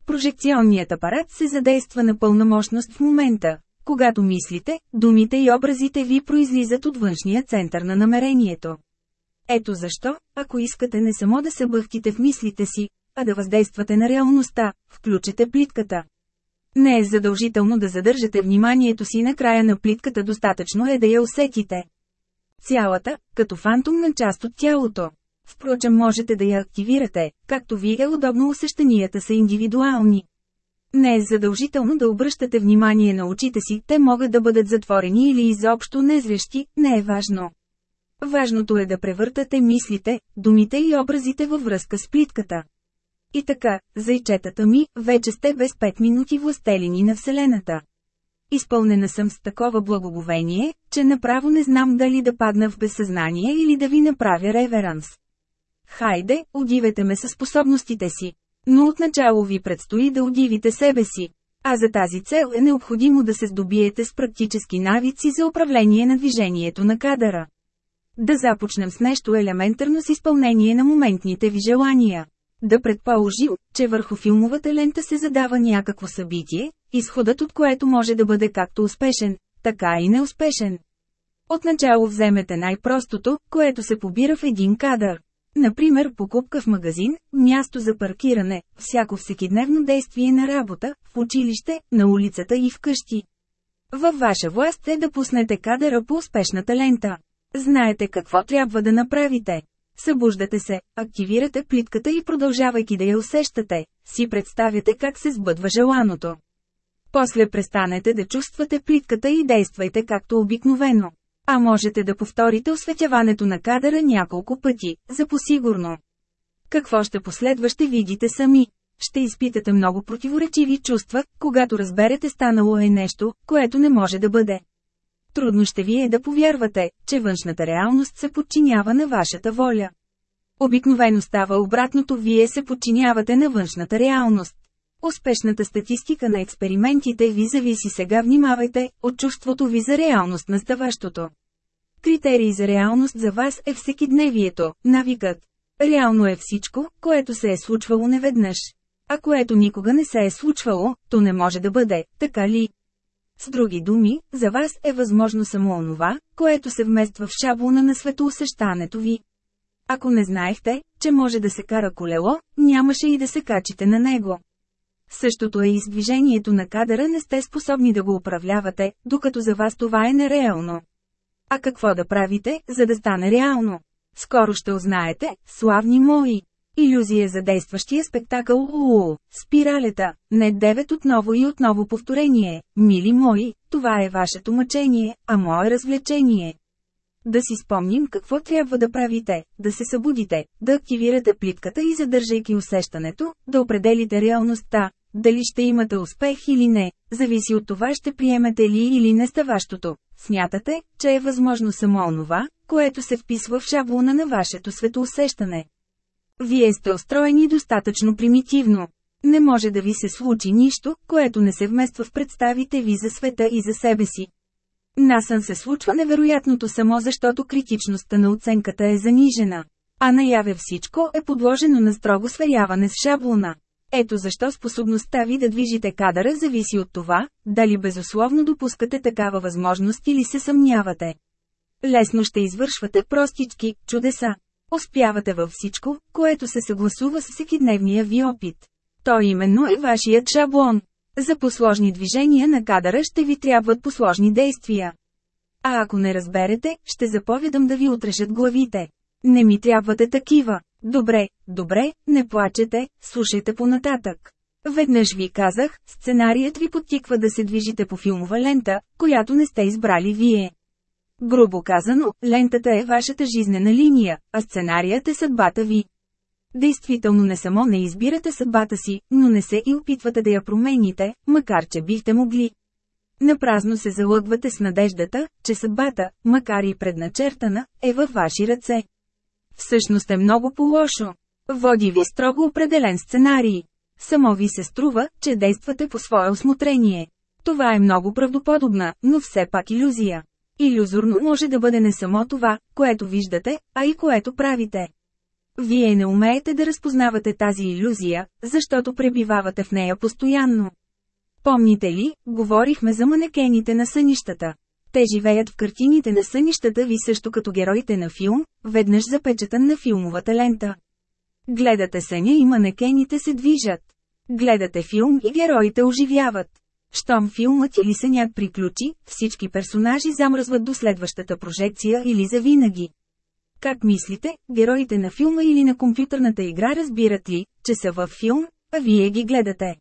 A: Прожекционният апарат се задейства на пълна мощност в момента, когато мислите, думите и образите ви произлизат от външния център на намерението. Ето защо, ако искате не само да се бъхтите в мислите си, а да въздействате на реалността, включете плитката. Не е задължително да задържате вниманието си на края на плитката, достатъчно е да я усетите. Цялата, като фантомна част от тялото. Впрочем можете да я активирате, както ви е удобно усещанията са индивидуални. Не е задължително да обръщате внимание на очите си, те могат да бъдат затворени или изобщо незрещи, не е важно. Важното е да превъртате мислите, думите и образите във връзка с плитката. И така, зайчетата ми, вече сте без 5 минути властелини на Вселената. Изпълнена съм с такова благоговение, че направо не знам дали да падна в безсъзнание или да ви направя реверанс. Хайде, удивете ме със способностите си. Но отначало ви предстои да удивите себе си. А за тази цел е необходимо да се здобиете с практически навици за управление на движението на кадъра. Да започнем с нещо елементарно с изпълнение на моментните ви желания. Да предположим, че върху филмовата лента се задава някакво събитие, изходът от което може да бъде както успешен, така и неуспешен. Отначало вземете най-простото, което се побира в един кадър. Например покупка в магазин, място за паркиране, всяко всекидневно действие на работа, в училище, на улицата и вкъщи. Във ваша власт е да пуснете кадъра по успешната лента. Знаете какво трябва да направите. Събуждате се, активирате плитката и продължавайки да я усещате, си представяте как се сбъдва желаното. После престанете да чувствате плитката и действайте както обикновено. А можете да повторите осветяването на кадъра няколко пъти, за посигурно. Какво ще последва ще видите сами. Ще изпитате много противоречиви чувства, когато разберете станало е нещо, което не може да бъде. Трудно ще ви е да повярвате, че външната реалност се подчинява на вашата воля. Обикновено става обратното, вие се подчинявате на външната реалност. Успешната статистика на експериментите ви зависи сега внимавайте от чувството ви за реалност на ставащото. Критерий за реалност за вас е всекидневието, навикът. Реално е всичко, което се е случвало неведнъж. А което никога не се е случвало, то не може да бъде, така ли? С други думи, за вас е възможно само онова, което се вмества в шаблона на светоусещането ви. Ако не знаехте, че може да се кара колело, нямаше и да се качите на него. Същото е и с движението на кадъра не сте способни да го управлявате, докато за вас това е нереално. А какво да правите, за да стане реално? Скоро ще узнаете, славни мои. Иллюзия за действащия спектакъл УУ, спиралета, не девет отново и отново повторение, мили мои, това е вашето мъчение, а мое развлечение. Да си спомним какво трябва да правите, да се събудите, да активирате плитката и задържайки усещането, да определите реалността, дали ще имате успех или не, зависи от това ще приемете ли или не ставащото. Смятате, че е възможно само онова, което се вписва в шаблона на вашето светоусещане. Вие сте устроени достатъчно примитивно. Не може да ви се случи нищо, което не се вмества в представите ви за света и за себе си. Насън се случва невероятното само защото критичността на оценката е занижена. А наяве всичко е подложено на строго сверяване с шаблона. Ето защо способността ви да движите кадъра зависи от това, дали безусловно допускате такава възможност или се съмнявате. Лесно ще извършвате простички чудеса. Успявате във всичко, което се съгласува с всекидневния ви опит. То именно е вашият шаблон. За посложни движения на кадъра ще ви трябват посложни действия. А ако не разберете, ще заповядам да ви отрешат главите. Не ми трябвате такива. Добре, добре, не плачете, слушайте понататък. Веднъж ви казах, сценарият ви подтиква да се движите по филмова лента, която не сте избрали вие. Грубо казано, лентата е вашата жизнена линия, а сценарият е съдбата ви. Действително не само не избирате съдбата си, но не се и опитвате да я промените, макар че бихте могли. Напразно се залъгвате с надеждата, че съдбата, макар и предначертана, е във ваши ръце. Всъщност е много по-лошо. Води ви строго определен сценарий. Само ви се струва, че действате по свое осмотрение. Това е много правдоподобна, но все пак иллюзия. Иллюзорно може да бъде не само това, което виждате, а и което правите. Вие не умеете да разпознавате тази иллюзия, защото пребивавате в нея постоянно. Помните ли, говорихме за манекените на сънищата. Те живеят в картините на сънищата ви също като героите на филм, веднъж запечатан на филмовата лента. Гледате съня и манекените се движат. Гледате филм и героите оживяват. Щом филмът или сънят приключи, всички персонажи замръзват до следващата прожекция или завинаги. Как мислите, героите на филма или на компютърната игра разбират ли, че са във филм, а вие ги гледате?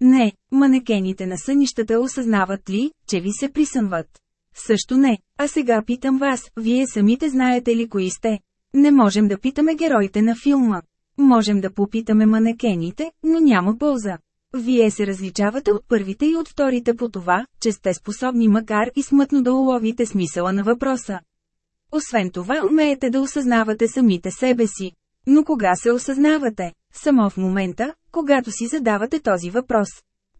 A: Не, манекените на сънищата осъзнават ли, че ви се присънват? Също не. А сега питам вас, вие самите знаете ли кои сте? Не можем да питаме героите на филма. Можем да попитаме манекените, но няма полза. Вие се различавате от първите и от вторите по това, че сте способни макар и смътно да уловите смисъла на въпроса. Освен това умеете да осъзнавате самите себе си. Но кога се осъзнавате? Само в момента, когато си задавате този въпрос.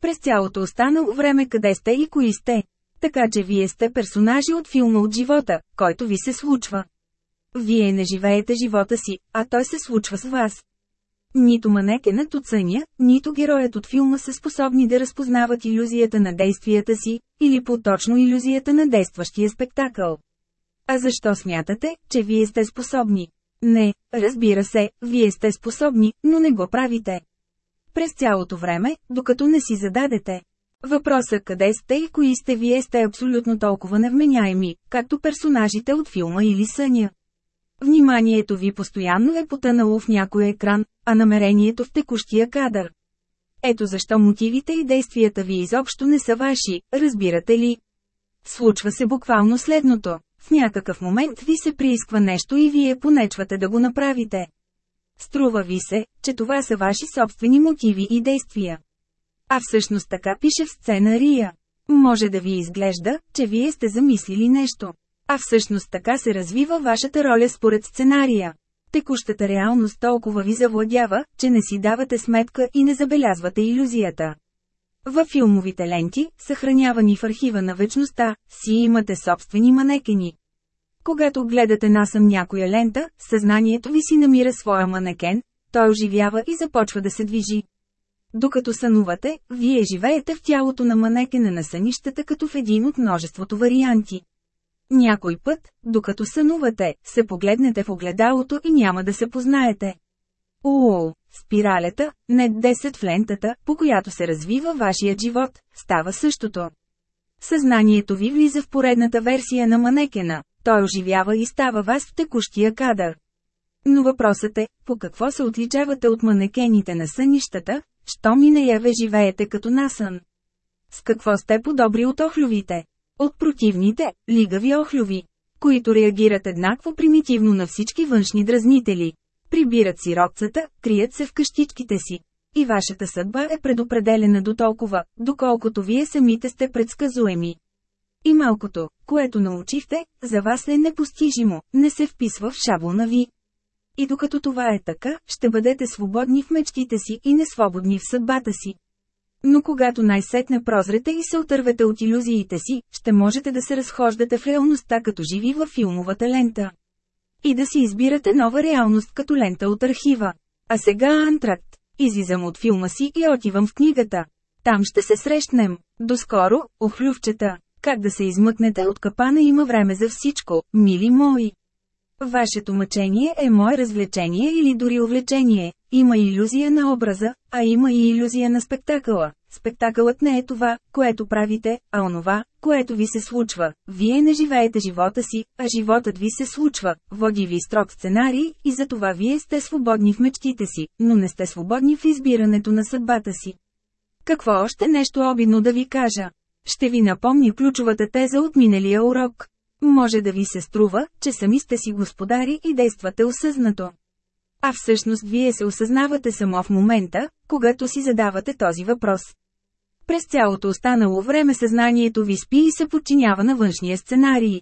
A: През цялото останало време къде сте и кои сте. Така че вие сте персонажи от филма от живота, който ви се случва. Вие не живеете живота си, а той се случва с вас. Нито манекенът от съня, нито героят от филма са способни да разпознават иллюзията на действията си, или по-точно иллюзията на действащия спектакъл. А защо смятате, че вие сте способни? Не, разбира се, вие сте способни, но не го правите. През цялото време, докато не си зададете. Въпросът къде сте и кои сте вие сте абсолютно толкова невменяеми, както персонажите от филма или съня. Вниманието ви постоянно е потънало в някой екран, а намерението в текущия кадър. Ето защо мотивите и действията ви изобщо не са ваши, разбирате ли? Случва се буквално следното. В някакъв момент ви се приисква нещо и вие понечвате да го направите. Струва ви се, че това са ваши собствени мотиви и действия. А всъщност така пише в сценария. Може да ви изглежда, че вие сте замислили нещо. А всъщност така се развива вашата роля според сценария. Текущата реалност толкова ви завладява, че не си давате сметка и не забелязвате иллюзията. Във филмовите ленти, съхранявани в архива на вечността, си имате собствени манекени. Когато гледате насъм някоя лента, съзнанието ви си намира своя манекен, той оживява и започва да се движи. Докато сънувате, вие живеете в тялото на манекена на сънищата като в един от множеството варианти. Някой път, докато сънувате, се погледнете в огледалото и няма да се познаете. Уоу, спиралята, не 10 в лентата, по която се развива вашият живот, става същото. Съзнанието ви влиза в поредната версия на манекена, той оживява и става вас в текущия кадър. Но въпросът е, по какво се отличавате от манекените на сънищата, що ми не яве живеете като насън? С какво сте подобри от охлювите? От противните, лигави охлюви, които реагират еднакво примитивно на всички външни дразнители. Прибират си рокцата, крият се в къщичките си. И вашата съдба е предопределена до толкова, доколкото вие самите сте предсказуеми. И малкото, което научихте, за вас е непостижимо, не се вписва в шаблона ви. И докато това е така, ще бъдете свободни в мечтите си и несвободни в съдбата си. Но когато най-сетне прозрете и се отървете от иллюзиите си, ще можете да се разхождате в реалността като живи във филмовата лента. И да си избирате нова реалност като лента от архива. А сега антракт. Излизам от филма си и отивам в книгата. Там ще се срещнем. Доскоро, охлювчета. Как да се измъкнете от капана има време за всичко, мили мои. Вашето мъчение е мое развлечение или дори увлечение. Има иллюзия на образа, а има и иллюзия на спектакъла. Спектакълът не е това, което правите, а онова, което ви се случва. Вие не живеете живота си, а животът ви се случва. Води ви строг сценарий и за това вие сте свободни в мечтите си, но не сте свободни в избирането на съдбата си. Какво още нещо обидно да ви кажа? Ще ви напомня ключовата теза от миналия урок. Може да ви се струва, че сами сте си господари и действате осъзнато. А всъщност вие се осъзнавате само в момента, когато си задавате този въпрос. През цялото останало време съзнанието ви спи и се подчинява на външния сценарий.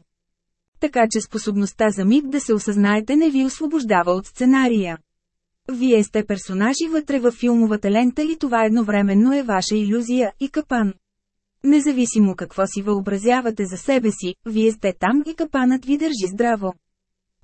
A: Така че способността за миг да се осъзнаете не ви освобождава от сценария. Вие сте персонажи вътре във филмовата лента и това едновременно е ваша иллюзия и капан. Независимо какво си въобразявате за себе си, вие сте там и капанът ви държи здраво.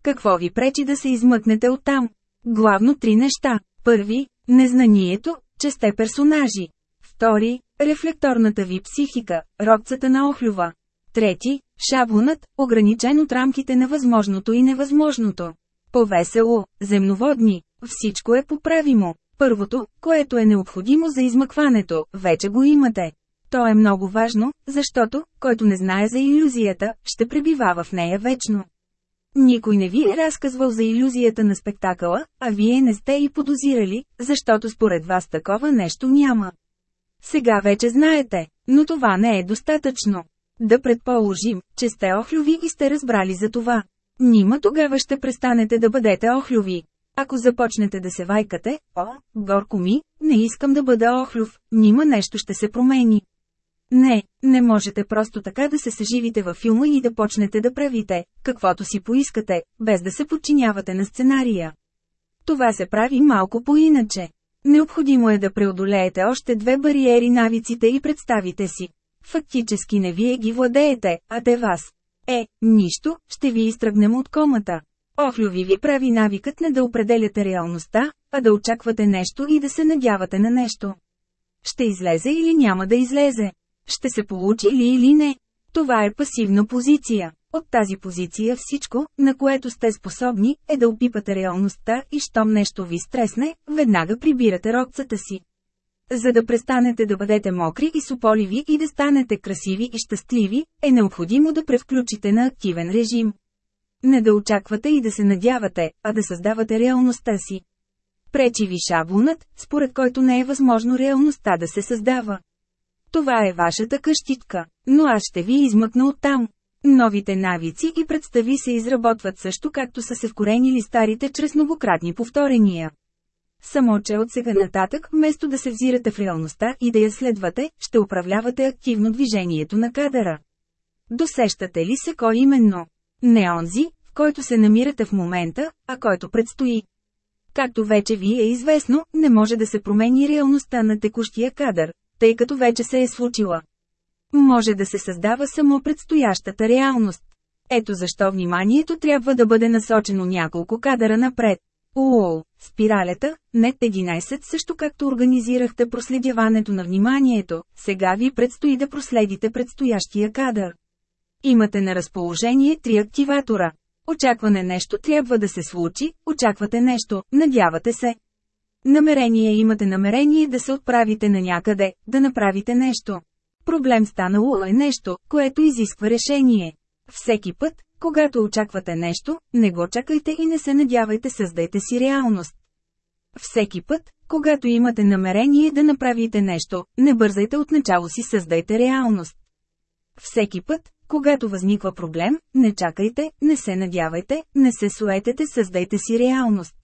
A: Какво ви пречи да се измъкнете оттам? Главно три неща. Първи – незнанието, че сте персонажи. Втори – рефлекторната ви психика, родцата на охлюва. Трети – шаблонът, ограничен от рамките на възможното и невъзможното. Повесело, земноводни, всичко е поправимо. Първото, което е необходимо за измъкването, вече го имате. То е много важно, защото, който не знае за иллюзията, ще пребивава в нея вечно. Никой не ви е разказвал за иллюзията на спектакъла, а вие не сте и подозирали, защото според вас такова нещо няма. Сега вече знаете, но това не е достатъчно. Да предположим, че сте охлюви и сте разбрали за това. Нима тогава ще престанете да бъдете охлюви. Ако започнете да се вайкате, о, горко ми, не искам да бъда охлюв, нима нещо ще се промени. Не, не можете просто така да се съживите във филма и да почнете да правите, каквото си поискате, без да се подчинявате на сценария. Това се прави малко по-иначе. Необходимо е да преодолеете още две бариери навиците и представите си. Фактически не вие ги владеете, а те вас. Е, нищо, ще ви изтръгнем от комата. Охлюви ви прави навикът не да определяте реалността, а да очаквате нещо и да се надявате на нещо. Ще излезе или няма да излезе. Ще се получи ли или не? Това е пасивна позиция. От тази позиция всичко, на което сте способни, е да опипате реалността и щом нещо ви стресне, веднага прибирате рокцата си. За да престанете да бъдете мокри и сополиви и да станете красиви и щастливи, е необходимо да превключите на активен режим. Не да очаквате и да се надявате, а да създавате реалността си. Пречи ви шаблонът, според който не е възможно реалността да се създава. Това е вашата къщитка, но аз ще ви измъкна оттам. Новите навици и представи се изработват също както са се вкоренили старите чрез многократни повторения. Само че от сега нататък, вместо да се взирате в реалността и да я следвате, ще управлявате активно движението на кадъра. Досещате ли се кой именно? Не онзи, в който се намирате в момента, а който предстои. Както вече ви е известно, не може да се промени реалността на текущия кадър, тъй като вече се е случила. Може да се създава само предстоящата реалност. Ето защо вниманието трябва да бъде насочено няколко кадъра напред. Уоу, спиралята, нет 11 също както организирахте проследяването на вниманието, сега ви предстои да проследите предстоящия кадър. Имате на разположение три активатора. Очакване нещо трябва да се случи, очаквате нещо, надявате се. Намерение имате намерение да се отправите на някъде, да направите нещо. Проблем станало е нещо, което изисква решение. Всеки път, когато очаквате нещо, не го чакайте и не се надявайте създайте си реалност. Всеки път, когато имате намерение да направите нещо, не бързайте отначало си създайте реалност. Всеки път, когато възниква проблем, не чакайте, не се надявайте, не се суетете създайте си реалност.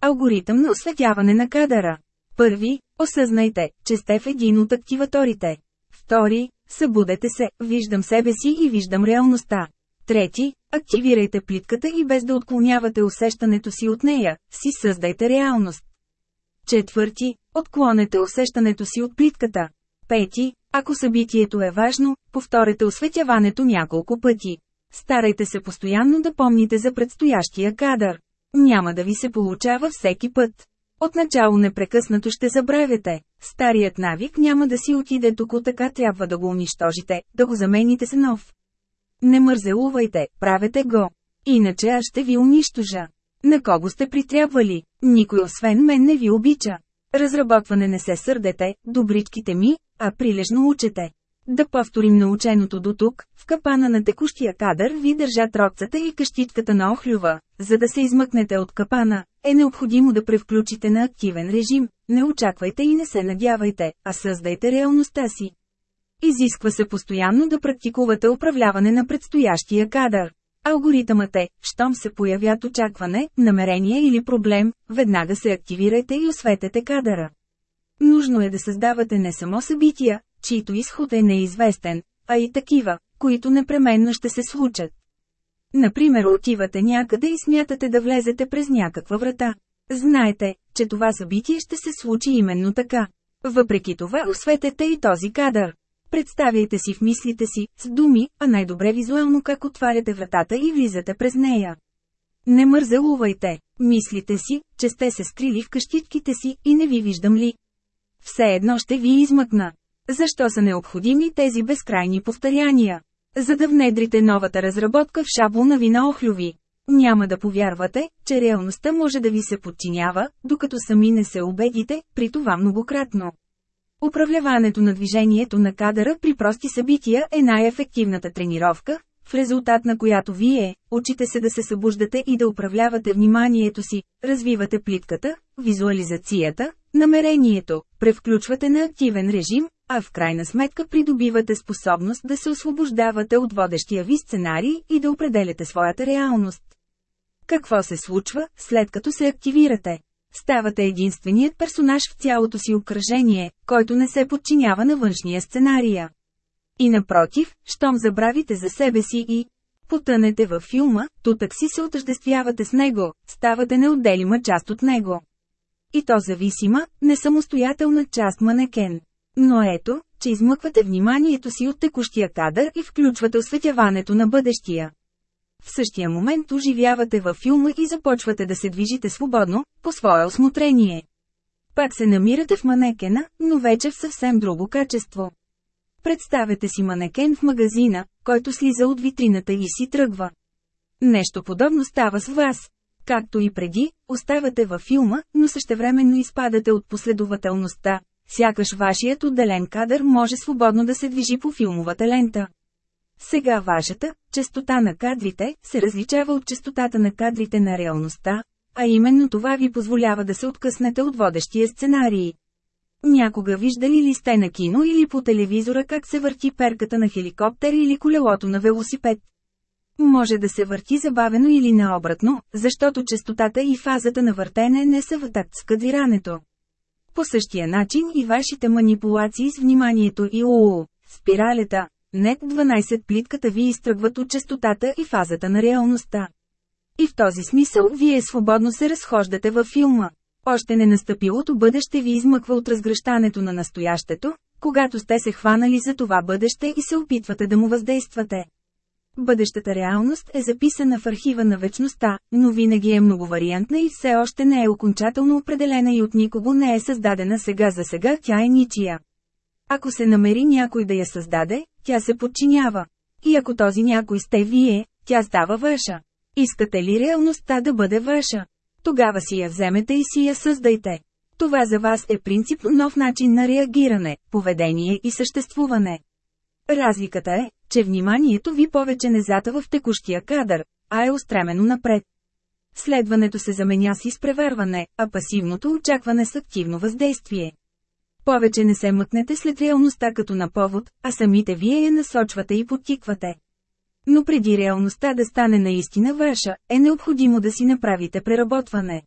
A: Алгоритъм на осветяване на кадъра. Първи, осъзнайте, че сте в един от активаторите. Втори, събудете се, виждам себе си и виждам реалността. Трети, активирайте плитката и без да отклонявате усещането си от нея, си създайте реалност. Четвърти, отклонете усещането си от плитката. Пети, ако събитието е важно, повторете осветяването няколко пъти. Старайте се постоянно да помните за предстоящия кадър. Няма да ви се получава всеки път. Отначало непрекъснато ще забравяте. Старият навик няма да си отиде тук така трябва да го унищожите, да го замените с нов. Не мързелувайте, правете го. Иначе аз ще ви унищожа. На кого сте притрябвали? Никой освен мен не ви обича. Разработване не се сърдете, добричките ми, а прилежно учете. Да повторим наученото до тук, в капана на текущия кадър ви държат рокцата и къщичката на охлюва. За да се измъкнете от капана, е необходимо да превключите на активен режим, не очаквайте и не се надявайте, а създайте реалността си. Изисква се постоянно да практикувате управляване на предстоящия кадър. Алгоритъмът е, щом се появят очакване, намерение или проблем, веднага се активирайте и осветете кадъра. Нужно е да създавате не само събития, чието изход е неизвестен, а и такива, които непременно ще се случат. Например отивате някъде и смятате да влезете през някаква врата. Знаете, че това събитие ще се случи именно така. Въпреки това осветете и този кадър. Представяйте си в мислите си, с думи, а най-добре визуално как отваряте вратата и влизате през нея. Не мързелувайте, мислите си, че сте се скрили в къщитките си и не ви виждам ли. Все едно ще ви измъкна. Защо са необходими тези безкрайни повторяния? За да внедрите новата разработка в шаблона ви на охлюви. Няма да повярвате, че реалността може да ви се подчинява, докато сами не се убедите, при това многократно. Управляването на движението на кадъра при прости събития е най-ефективната тренировка, в резултат на която вие, учите се да се събуждате и да управлявате вниманието си, развивате плитката, визуализацията, намерението, превключвате на активен режим, а в крайна сметка придобивате способност да се освобождавате от водещия ви сценарий и да определяте своята реалност. Какво се случва, след като се активирате? Ставате единственият персонаж в цялото си окръжение, който не се подчинява на външния сценария. И напротив, щом забравите за себе си и потънете във филма, тутък си се отъждествявате с него, ставате неотделима част от него. И то зависима, несамостоятелна част манекен. Но ето, че измъквате вниманието си от текущия кадър и включвате осветяването на бъдещия. В същия момент оживявате във филма и започвате да се движите свободно, по свое осмотрение. Пак се намирате в манекена, но вече в съвсем друго качество. Представете си манекен в магазина, който слиза от витрината и си тръгва. Нещо подобно става с вас. Както и преди, оставате във филма, но същевременно изпадате от последователността. Сякаш вашият отделен кадър може свободно да се движи по филмовата лента. Сега вашата, частота на кадрите, се различава от частотата на кадрите на реалността, а именно това ви позволява да се откъснете от водещия сценарий. Някога виждали ли сте на кино или по телевизора как се върти перката на хеликоптер или колелото на велосипед? Може да се върти забавено или наобратно, защото частотата и фазата на въртене не са в такт с кадрирането. По същия начин и вашите манипулации с вниманието и УУ, спиралета, нет 12 плитката ви изтръгват от частотата и фазата на реалността. И в този смисъл вие свободно се разхождате във филма. Още не настъпилото бъдеще ви измъква от разгръщането на настоящето, когато сте се хванали за това бъдеще и се опитвате да му въздействате. Бъдещата реалност е записана в архива на вечността, но винаги е многовариантна и все още не е окончателно определена и от никого не е създадена сега за сега, тя е ничия. Ако се намери някой да я създаде, тя се подчинява. и ако този някой сте вие, тя става ваша. Искате ли реалността да бъде ваша? Тогава си я вземете и си я създайте. Това за вас е принцип нов начин на реагиране, поведение и съществуване. Разликата е, че вниманието ви повече не затава в текущия кадър, а е устремено напред. Следването се заменя с изпреварване, а пасивното очакване с активно въздействие. Повече не се мъкнете след реалността като на повод, а самите вие я насочвате и подтиквате. Но преди реалността да стане наистина ваша, е необходимо да си направите преработване.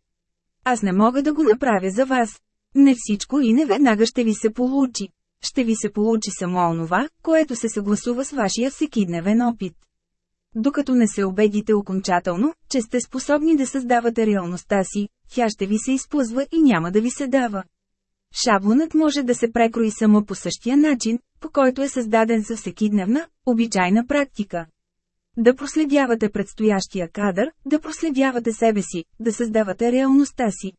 A: Аз не мога да го направя за вас. Не всичко и не веднага ще ви се получи. Ще ви се получи само онова, което се съгласува с вашия всекидневен опит. Докато не се убедите окончателно, че сте способни да създавате реалността си, тя ще ви се изплъзва и няма да ви се дава. Шаблонът може да се прекрои само по същия начин, по който е създаден за всекидневна, обичайна практика. Да проследявате предстоящия кадър, да проследявате себе си, да създавате реалността си.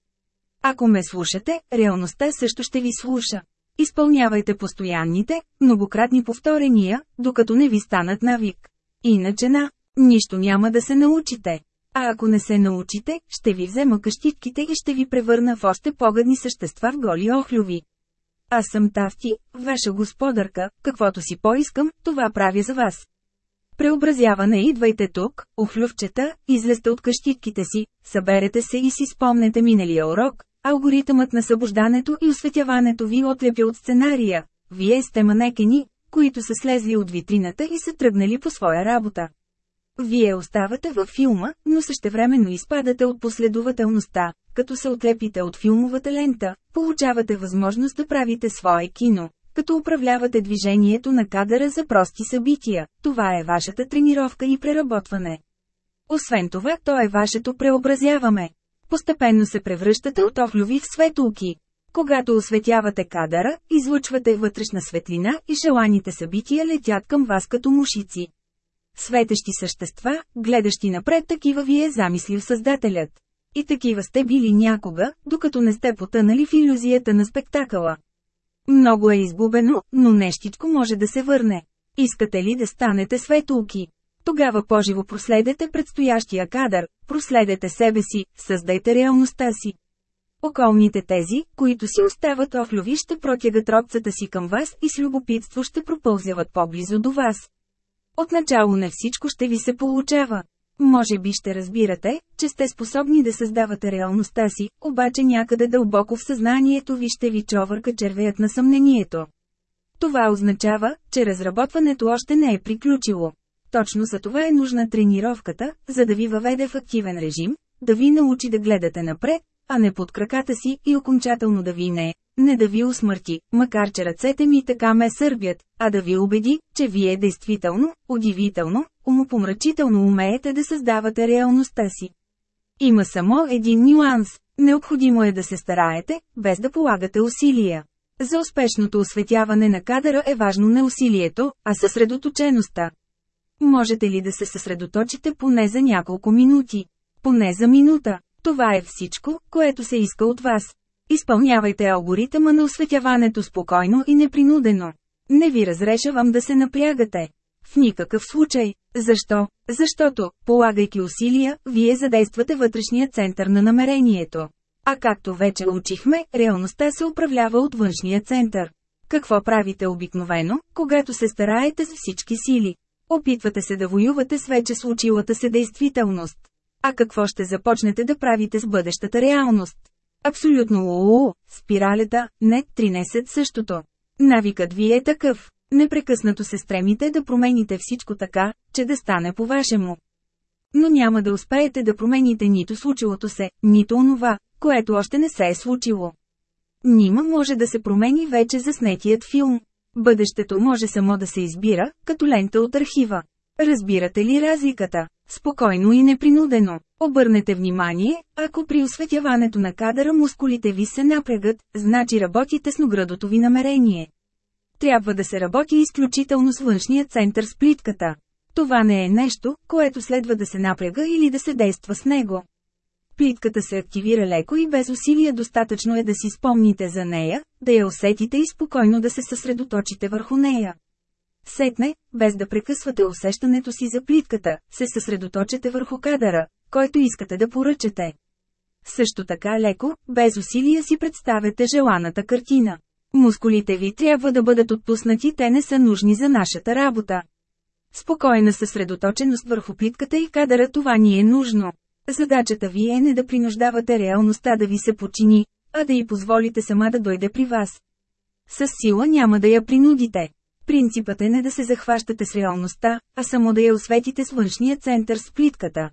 A: Ако ме слушате, реалността също ще ви слуша. Изпълнявайте постоянните, многократни повторения, докато не ви станат навик. Иначе на нищо няма да се научите. А ако не се научите, ще ви взема къщитките и ще ви превърна в още погадни същества в голи охлюви. Аз съм Тавти, ваша господарка, каквото си поискам, това правя за вас. Преобразяване идвайте тук, охлювчета, излезте от къщитките си, съберете се и си спомнете миналия урок, алгоритъмът на събуждането и осветяването ви отлепя от сценария. Вие сте манекени, които са слезли от витрината и са тръгнали по своя работа. Вие оставате във филма, но същевременно изпадате от последователността, като се отлепите от филмовата лента, получавате възможност да правите свое кино, като управлявате движението на кадъра за прости събития, това е вашата тренировка и преработване. Освен това, то е вашето преобразяваме. Постепенно се превръщате от охлюви в светулки. Когато осветявате кадъра, излъчвате вътрешна светлина и желаните събития летят към вас като мушици. Светещи същества, гледащи напред такива ви е замислил Създателят. И такива сте били някога, докато не сте потънали в иллюзията на спектакъла. Много е изгубено, но нещичко може да се върне. Искате ли да станете светулки? Тогава поживо проследете предстоящия кадър, проследете себе си, създайте реалността си. Околните тези, които си остават охлюви ще протягат робцата си към вас и с любопитство ще пропълзяват по-близо до вас. Отначало не всичко ще ви се получава. Може би ще разбирате, че сте способни да създавате реалността си, обаче някъде дълбоко в съзнанието ви ще ви човърка червеят на съмнението. Това означава, че разработването още не е приключило. Точно за това е нужна тренировката, за да ви въведе в активен режим, да ви научи да гледате напред, а не под краката си и окончателно да ви не, не да ви усмърти, макар че ръцете ми така ме сърбят, а да ви убеди, че вие действително, удивително, умопомрачително умеете да създавате реалността си. Има само един нюанс – необходимо е да се стараете, без да полагате усилия. За успешното осветяване на кадъра е важно не усилието, а съсредоточеността. Можете ли да се съсредоточите поне за няколко минути? Поне за минута. Това е всичко, което се иска от вас. Изпълнявайте алгоритъма на осветяването спокойно и непринудено. Не ви разрешавам да се напрягате. В никакъв случай. Защо? Защото, полагайки усилия, вие задействате вътрешния център на намерението. А както вече учихме, реалността се управлява от външния център. Какво правите обикновено, когато се стараете с всички сили? Опитвате се да воювате с вече случилата се действителност. А какво ще започнете да правите с бъдещата реалност? Абсолютно ООО, спиралята, не 13 същото. Навикът ви е такъв. Непрекъснато се стремите да промените всичко така, че да стане по-вашему. Но няма да успеете да промените нито случилото се, нито онова, което още не се е случило. Нима може да се промени вече заснетият филм. Бъдещето може само да се избира, като лента от архива. Разбирате ли разликата? Спокойно и непринудено. Обърнете внимание, ако при осветяването на кадъра мускулите ви се напрягат, значи работите с ноградото ви намерение. Трябва да се работи изключително с външния център с плитката. Това не е нещо, което следва да се напряга или да се действа с него. Плитката се активира леко и без усилия достатъчно е да си спомните за нея, да я усетите и спокойно да се съсредоточите върху нея. Сетне, без да прекъсвате усещането си за плитката, се съсредоточете върху кадъра, който искате да поръчате. Също така леко, без усилия си представете желаната картина. Мускулите ви трябва да бъдат отпуснати, те не са нужни за нашата работа. Спокойна съсредоточеност върху плитката и кадъра това ни е нужно. Задачата ви е не да принуждавате реалността да ви се почини, а да й позволите сама да дойде при вас. С сила няма да я принудите. Принципът е не да се захващате с реалността, а само да я осветите с външния център с плитката.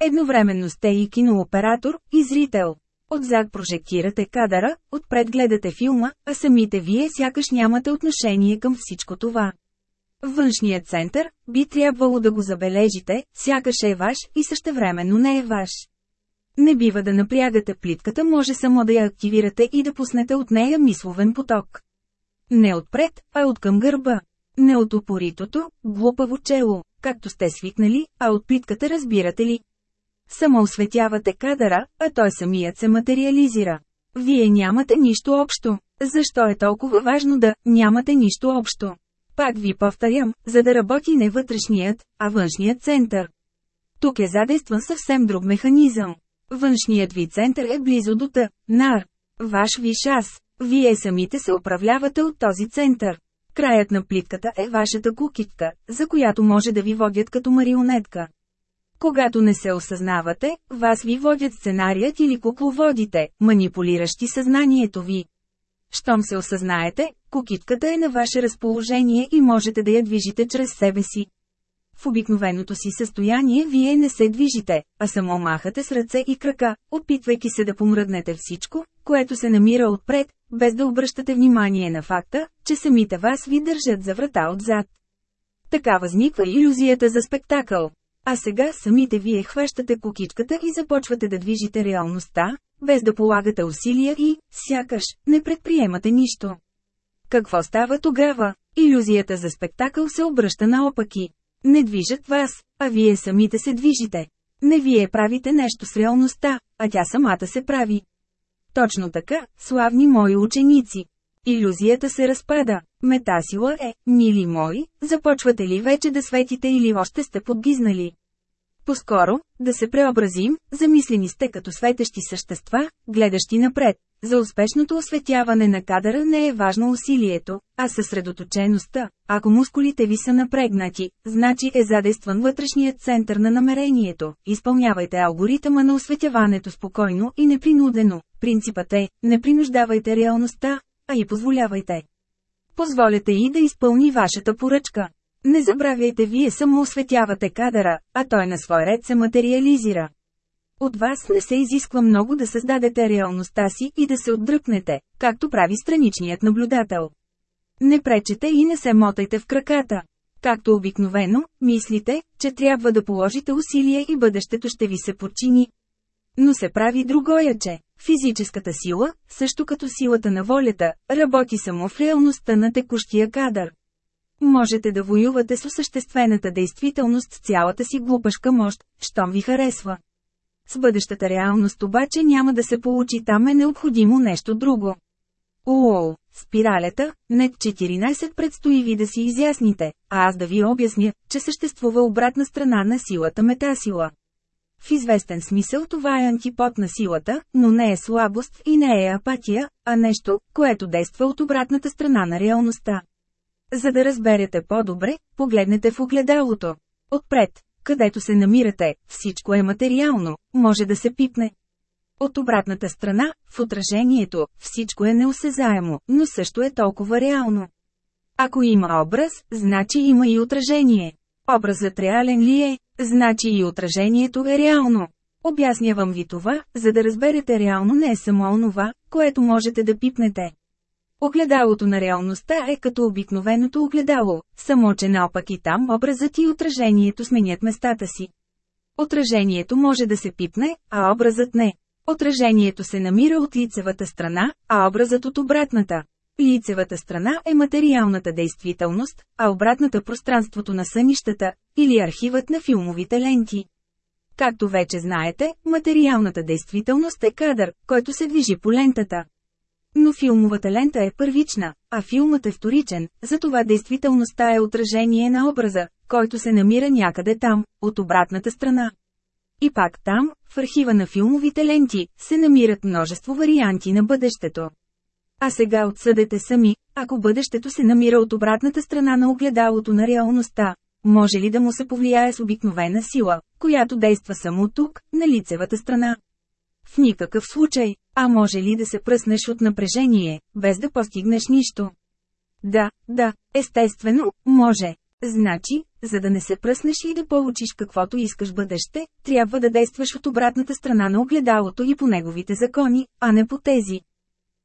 A: Едновременно сте и кинооператор, и зрител. Отзад прожектирате кадъра, отпред гледате филма, а самите вие сякаш нямате отношение към всичко това. Външният център, би трябвало да го забележите, сякаш е ваш и същевременно не е ваш. Не бива да напрягате плитката, може само да я активирате и да пуснете от нея мисловен поток. Не отпред, а от към гърба. Не от опоритото, глупаво чело, както сте свикнали, а от плитката разбирате ли. Само осветявате кадъра, а той самият се материализира. Вие нямате нищо общо. Защо е толкова важно да нямате нищо общо? Пак ви повторям, за да работи не вътрешният, а външният център. Тук е задействан съвсем друг механизъм. Външният ви център е близо до Т, нар. Ваш виш аз. Вие самите се управлявате от този център. Краят на плитката е вашата кукитка, за която може да ви водят като марионетка. Когато не се осъзнавате, вас ви водят сценарият или кукловодите, манипулиращи съзнанието ви. Щом се осъзнаете, кукитката е на ваше разположение и можете да я движите чрез себе си. В обикновеното си състояние вие не се движите, а само махате с ръце и крака, опитвайки се да помръднете всичко, което се намира отпред, без да обръщате внимание на факта, че самите вас ви държат за врата отзад. Така възниква иллюзията за спектакъл. А сега самите вие хващате кукичката и започвате да движите реалността, без да полагате усилия и, сякаш, не предприемате нищо. Какво става тогава? Иллюзията за спектакъл се обръща наопаки. Не движат вас, а вие самите се движите. Не вие правите нещо с реалността, а тя самата се прави. Точно така, славни мои ученици. Иллюзията се разпада. Метасила е, мили мои, започвате ли вече да светите или още сте подгизнали? По-скоро, да се преобразим, замислени сте като светещи същества, гледащи напред. За успешното осветяване на кадъра не е важно усилието, а съсредоточеността. Ако мускулите ви са напрегнати, значи е задействан вътрешният център на намерението. Изпълнявайте алгоритъма на осветяването спокойно и непринудено. Принципът е, не принуждавайте реалността, а и позволявайте. Позволете и да изпълни вашата поръчка. Не забравяйте вие само осветявате кадъра, а той на свой ред се материализира. От вас не се изисква много да създадете реалността си и да се отдръпнете, както прави страничният наблюдател. Не пречете и не се мотайте в краката. Както обикновено, мислите, че трябва да положите усилия и бъдещето ще ви се подчини. Но се прави другояче. Физическата сила, също като силата на волята, работи само в реалността на текущия кадър. Можете да воювате с осъществената действителност с цялата си глупашка мощ, щом ви харесва. С бъдещата реалност обаче няма да се получи там е необходимо нещо друго. Уоу, спиралята, нет 14 предстои ви да си изясните, а аз да ви обясня, че съществува обратна страна на силата метасила. В известен смисъл това е антипод на силата, но не е слабост и не е апатия, а нещо, което действа от обратната страна на реалността. За да разберете по-добре, погледнете в огледалото. Отпред, където се намирате, всичко е материално, може да се пипне. От обратната страна, в отражението, всичко е неосезаемо, но също е толкова реално. Ако има образ, значи има и отражение. Образът реален ли е, значи и отражението е реално. Обяснявам ви това, за да разберете реално не е само онова, което можете да пипнете. Огледалото на реалността е като обикновеното огледало, само че наопак и там образът и отражението сменят местата си. Отражението може да се пипне, а образът не. Отражението се намира от лицевата страна, а образът от обратната. Лицевата страна е материалната действителност, а обратната пространството на сънищата, или архивът на филмовите ленти. Както вече знаете, материалната действителност е кадър, който се движи по лентата. Но филмовата лента е първична, а филмът е вторичен, затова действителността е отражение на образа, който се намира някъде там, от обратната страна. И пак там, в архива на филмовите ленти, се намират множество варианти на бъдещето. А сега отсъдете сами, ако бъдещето се намира от обратната страна на огледалото на реалността, може ли да му се повлияе с обикновена сила, която действа само тук, на лицевата страна? В никакъв случай, а може ли да се пръснеш от напрежение, без да постигнеш нищо? Да, да, естествено, може. Значи, за да не се пръснеш и да получиш каквото искаш бъдеще, трябва да действаш от обратната страна на огледалото и по неговите закони, а не по тези.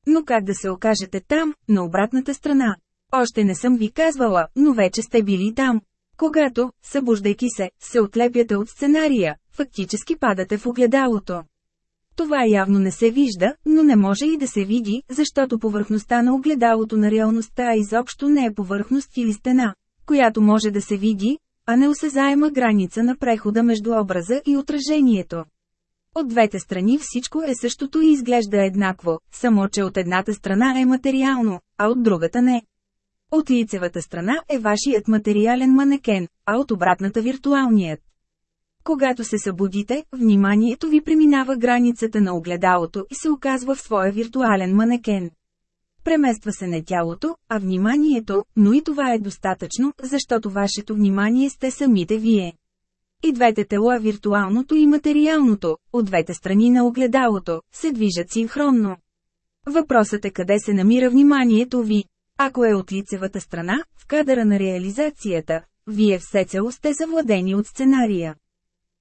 A: Но как да се окажете там, на обратната страна? Още не съм ви казвала, но вече сте били там. Когато, събуждайки се, се отлепяте от сценария, фактически падате в огледалото. Това явно не се вижда, но не може и да се види, защото повърхността на огледалото на реалността изобщо не е повърхност или стена, която може да се види, а не осезаема граница на прехода между образа и отражението. От двете страни всичко е същото и изглежда еднакво, само че от едната страна е материално, а от другата не. От лицевата страна е вашият материален манекен, а от обратната виртуалният. Когато се събудите, вниманието ви преминава границата на огледалото и се оказва в своя виртуален манекен. Премества се не тялото, а вниманието, но и това е достатъчно, защото вашето внимание сте самите вие. И двете тела, виртуалното и материалното, от двете страни на огледалото, се движат синхронно. Въпросът е къде се намира вниманието ви. Ако е от лицевата страна, в кадъра на реализацията, вие всецело сте завладени от сценария.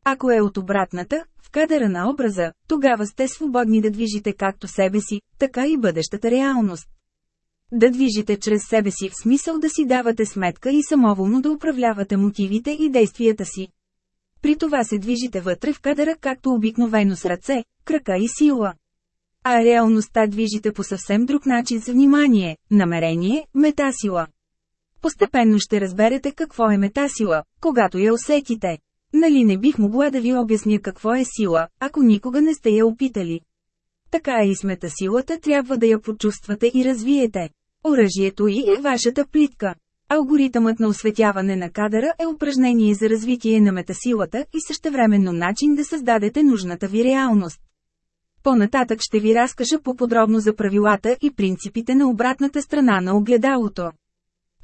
A: Ако е от обратната, в кадъра на образа, тогава сте свободни да движите както себе си, така и бъдещата реалност. Да движите чрез себе си в смисъл да си давате сметка и самоволно да управлявате мотивите и действията си. При това се движите вътре в кадъра както обикновено с ръце, крака и сила. А реалността движите по съвсем друг начин с внимание, намерение, метасила. Постепенно ще разберете какво е метасила, когато я усетите. Нали не бих могла да ви обясня какво е сила, ако никога не сте я опитали. Така е и с метасилата трябва да я почувствате и развиете. Оръжието и е вашата плитка. Алгоритъмът на осветяване на кадъра е упражнение за развитие на метасилата и същевременно начин да създадете нужната ви реалност. По-нататък ще ви разкажа по-подробно за правилата и принципите на обратната страна на огледалото.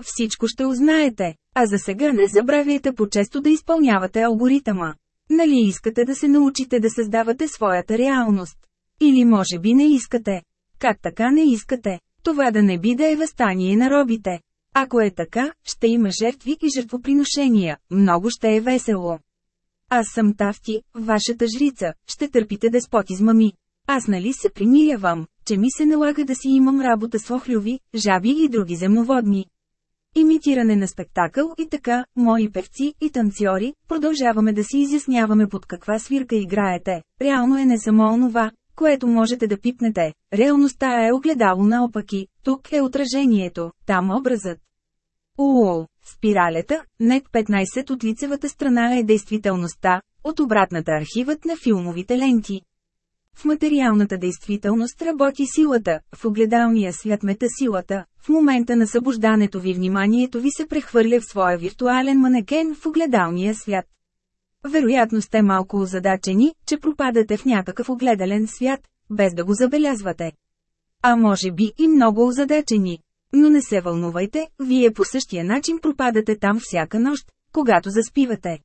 A: Всичко ще узнаете, а за сега не забравяйте по-често да изпълнявате алгоритъма. Нали искате да се научите да създавате своята реалност? Или може би не искате? Как така не искате? Това да не би да е възстание на робите. Ако е така, ще има жертви и жертвоприношения, много ще е весело. Аз съм Тавти, вашата жрица, ще търпите деспотизма ми. Аз нали се примирявам, че ми се налага да си имам работа с охлюви, жаби и други земноводни. Имитиране на спектакъл и така, мои певци и танцори, продължаваме да си изясняваме под каква свирка играете. Реално е не само онова, което можете да пипнете. Реалността е огледало наопаки, тук е отражението, там образът. Уол, спиралята, нет 15 от лицевата страна е действителността, от обратната архивът на филмовите ленти. В материалната действителност работи силата, в огледалния свят мета силата, в момента на събуждането ви вниманието ви се прехвърля в своя виртуален манекен в огледалния свят. Вероятно сте малко озадачени, че пропадате в някакъв огледален свят, без да го забелязвате. А може би и много озадачени. Но не се вълнувайте, вие по същия начин пропадате там всяка нощ, когато заспивате.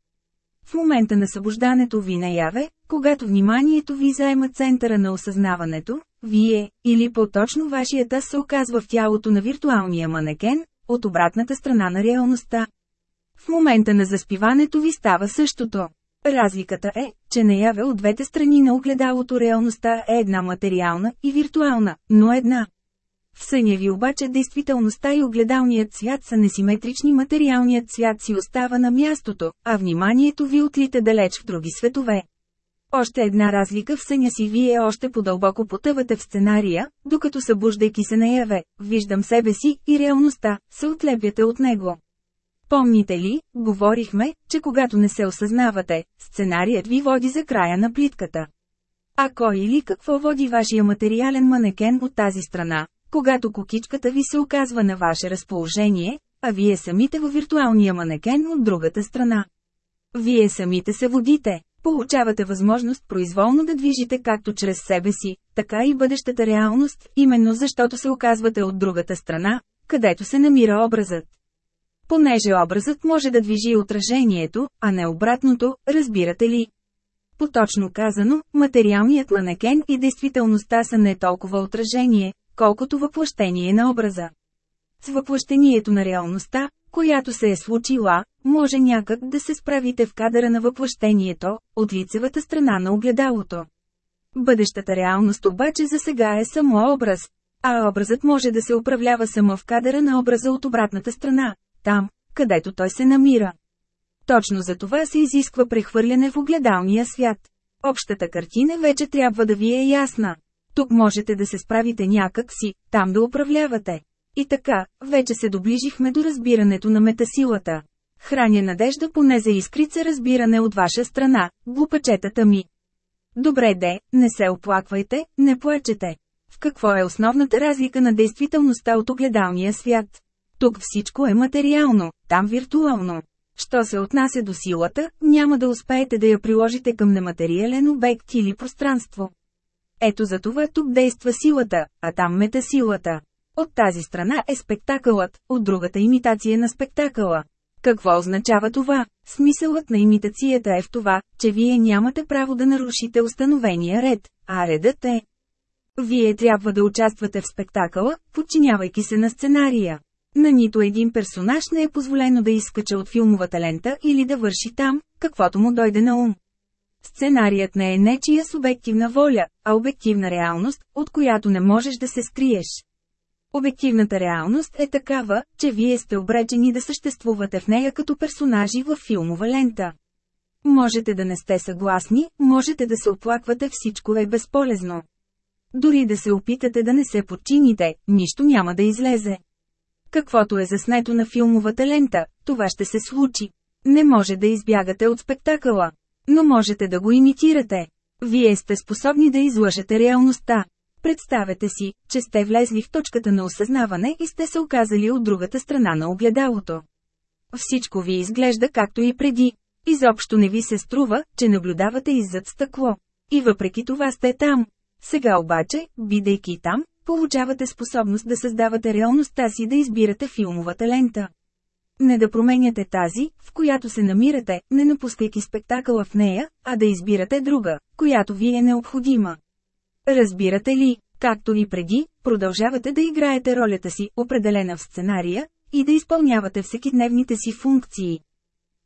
A: В момента на събуждането ви наяве, когато вниманието ви заема центъра на осъзнаването, вие, или по-точно вашият аз се оказва в тялото на виртуалния манекен, от обратната страна на реалността. В момента на заспиването ви става същото. Разликата е, че наяве от двете страни на огледалото реалността е една материална и виртуална, но една. В съня ви обаче действителността и огледалният свят са несиметрични материалният свят си остава на мястото, а вниманието ви отлита далеч в други светове. Още една разлика в съня си вие още по-дълбоко потъвате в сценария, докато събуждайки се наяве, виждам себе си и реалността, се отлепяте от него. Помните ли, говорихме, че когато не се осъзнавате, сценарият ви води за края на плитката. А кой или какво води вашия материален манекен от тази страна, когато кокичката ви се оказва на ваше разположение, а вие самите във виртуалния манекен от другата страна. Вие самите се водите, получавате възможност произволно да движите както чрез себе си, така и бъдещата реалност, именно защото се оказвате от другата страна, където се намира образът. Понеже образът може да движи отражението, а не обратното, разбирате ли? Поточно казано, материалният манекен и действителността са не толкова отражение, колкото въплъщение на образа. С въплъщението на реалността, която се е случила, може някак да се справите в кадъра на въплъщението, от лицевата страна на огледалото. Бъдещата реалност обаче за сега е само образ, а образът може да се управлява само в кадъра на образа от обратната страна, там, където той се намира. Точно за това се изисква прехвърляне в огледалния свят. Общата картина вече трябва да ви е ясна. Тук можете да се справите някак си, там да управлявате. И така, вече се доближихме до разбирането на метасилата. Храня надежда поне за искрица разбиране от ваша страна, глупачетата ми. Добре де, не се оплаквайте, не плачете. В какво е основната разлика на действителността от огледалния свят? Тук всичко е материално, там виртуално. Що се отнася до силата, няма да успеете да я приложите към нематериален обект или пространство. Ето за това тук действа силата, а там метасилата. От тази страна е спектакълът, от другата имитация на спектакъла. Какво означава това? Смисълът на имитацията е в това, че вие нямате право да нарушите установения ред, а редът е. Вие трябва да участвате в спектакъла, подчинявайки се на сценария. На нито един персонаж не е позволено да изскача от филмовата лента или да върши там, каквото му дойде на ум. Сценарият не е нечия субективна воля, а обективна реалност, от която не можеш да се скриеш. Обективната реалност е такава, че вие сте обречени да съществувате в нея като персонажи във филмова лента. Можете да не сте съгласни, можете да се оплаквате всичко е безполезно. Дори да се опитате да не се подчините, нищо няма да излезе. Каквото е заснето на филмовата лента, това ще се случи. Не може да избягате от спектакъла. Но можете да го имитирате. Вие сте способни да излъжете реалността. Представете си, че сте влезли в точката на осъзнаване и сте се оказали от другата страна на огледалото. Всичко ви изглежда както и преди. Изобщо не ви се струва, че наблюдавате иззад стъкло. И въпреки това сте там. Сега обаче, бидейки там, получавате способност да създавате реалността си да избирате филмовата лента. Не да променяте тази, в която се намирате, не напускайки спектакъла в нея, а да избирате друга, която ви е необходима. Разбирате ли, както и преди, продължавате да играете ролята си, определена в сценария, и да изпълнявате всекидневните си функции.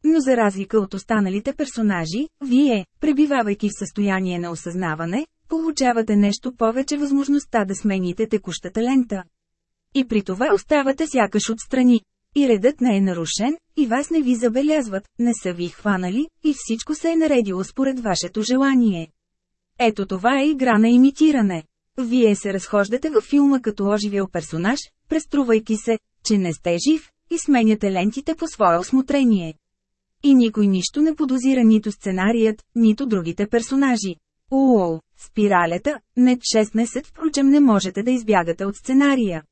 A: Но за разлика от останалите персонажи, вие, пребивавайки в състояние на осъзнаване, получавате нещо повече възможността да смените текущата лента. И при това оставате сякаш отстрани. И редът не е нарушен, и вас не ви забелязват, не са ви хванали, и всичко се е наредило според вашето желание. Ето това е игра на имитиране. Вие се разхождате във филма като оживил персонаж, преструвайки се, че не сте жив, и сменяте лентите по свое осмотрение. И никой нищо не подозира нито сценарият, нито другите персонажи. Уоу, спиралята, не 16 впрочем не можете да избягате от сценария.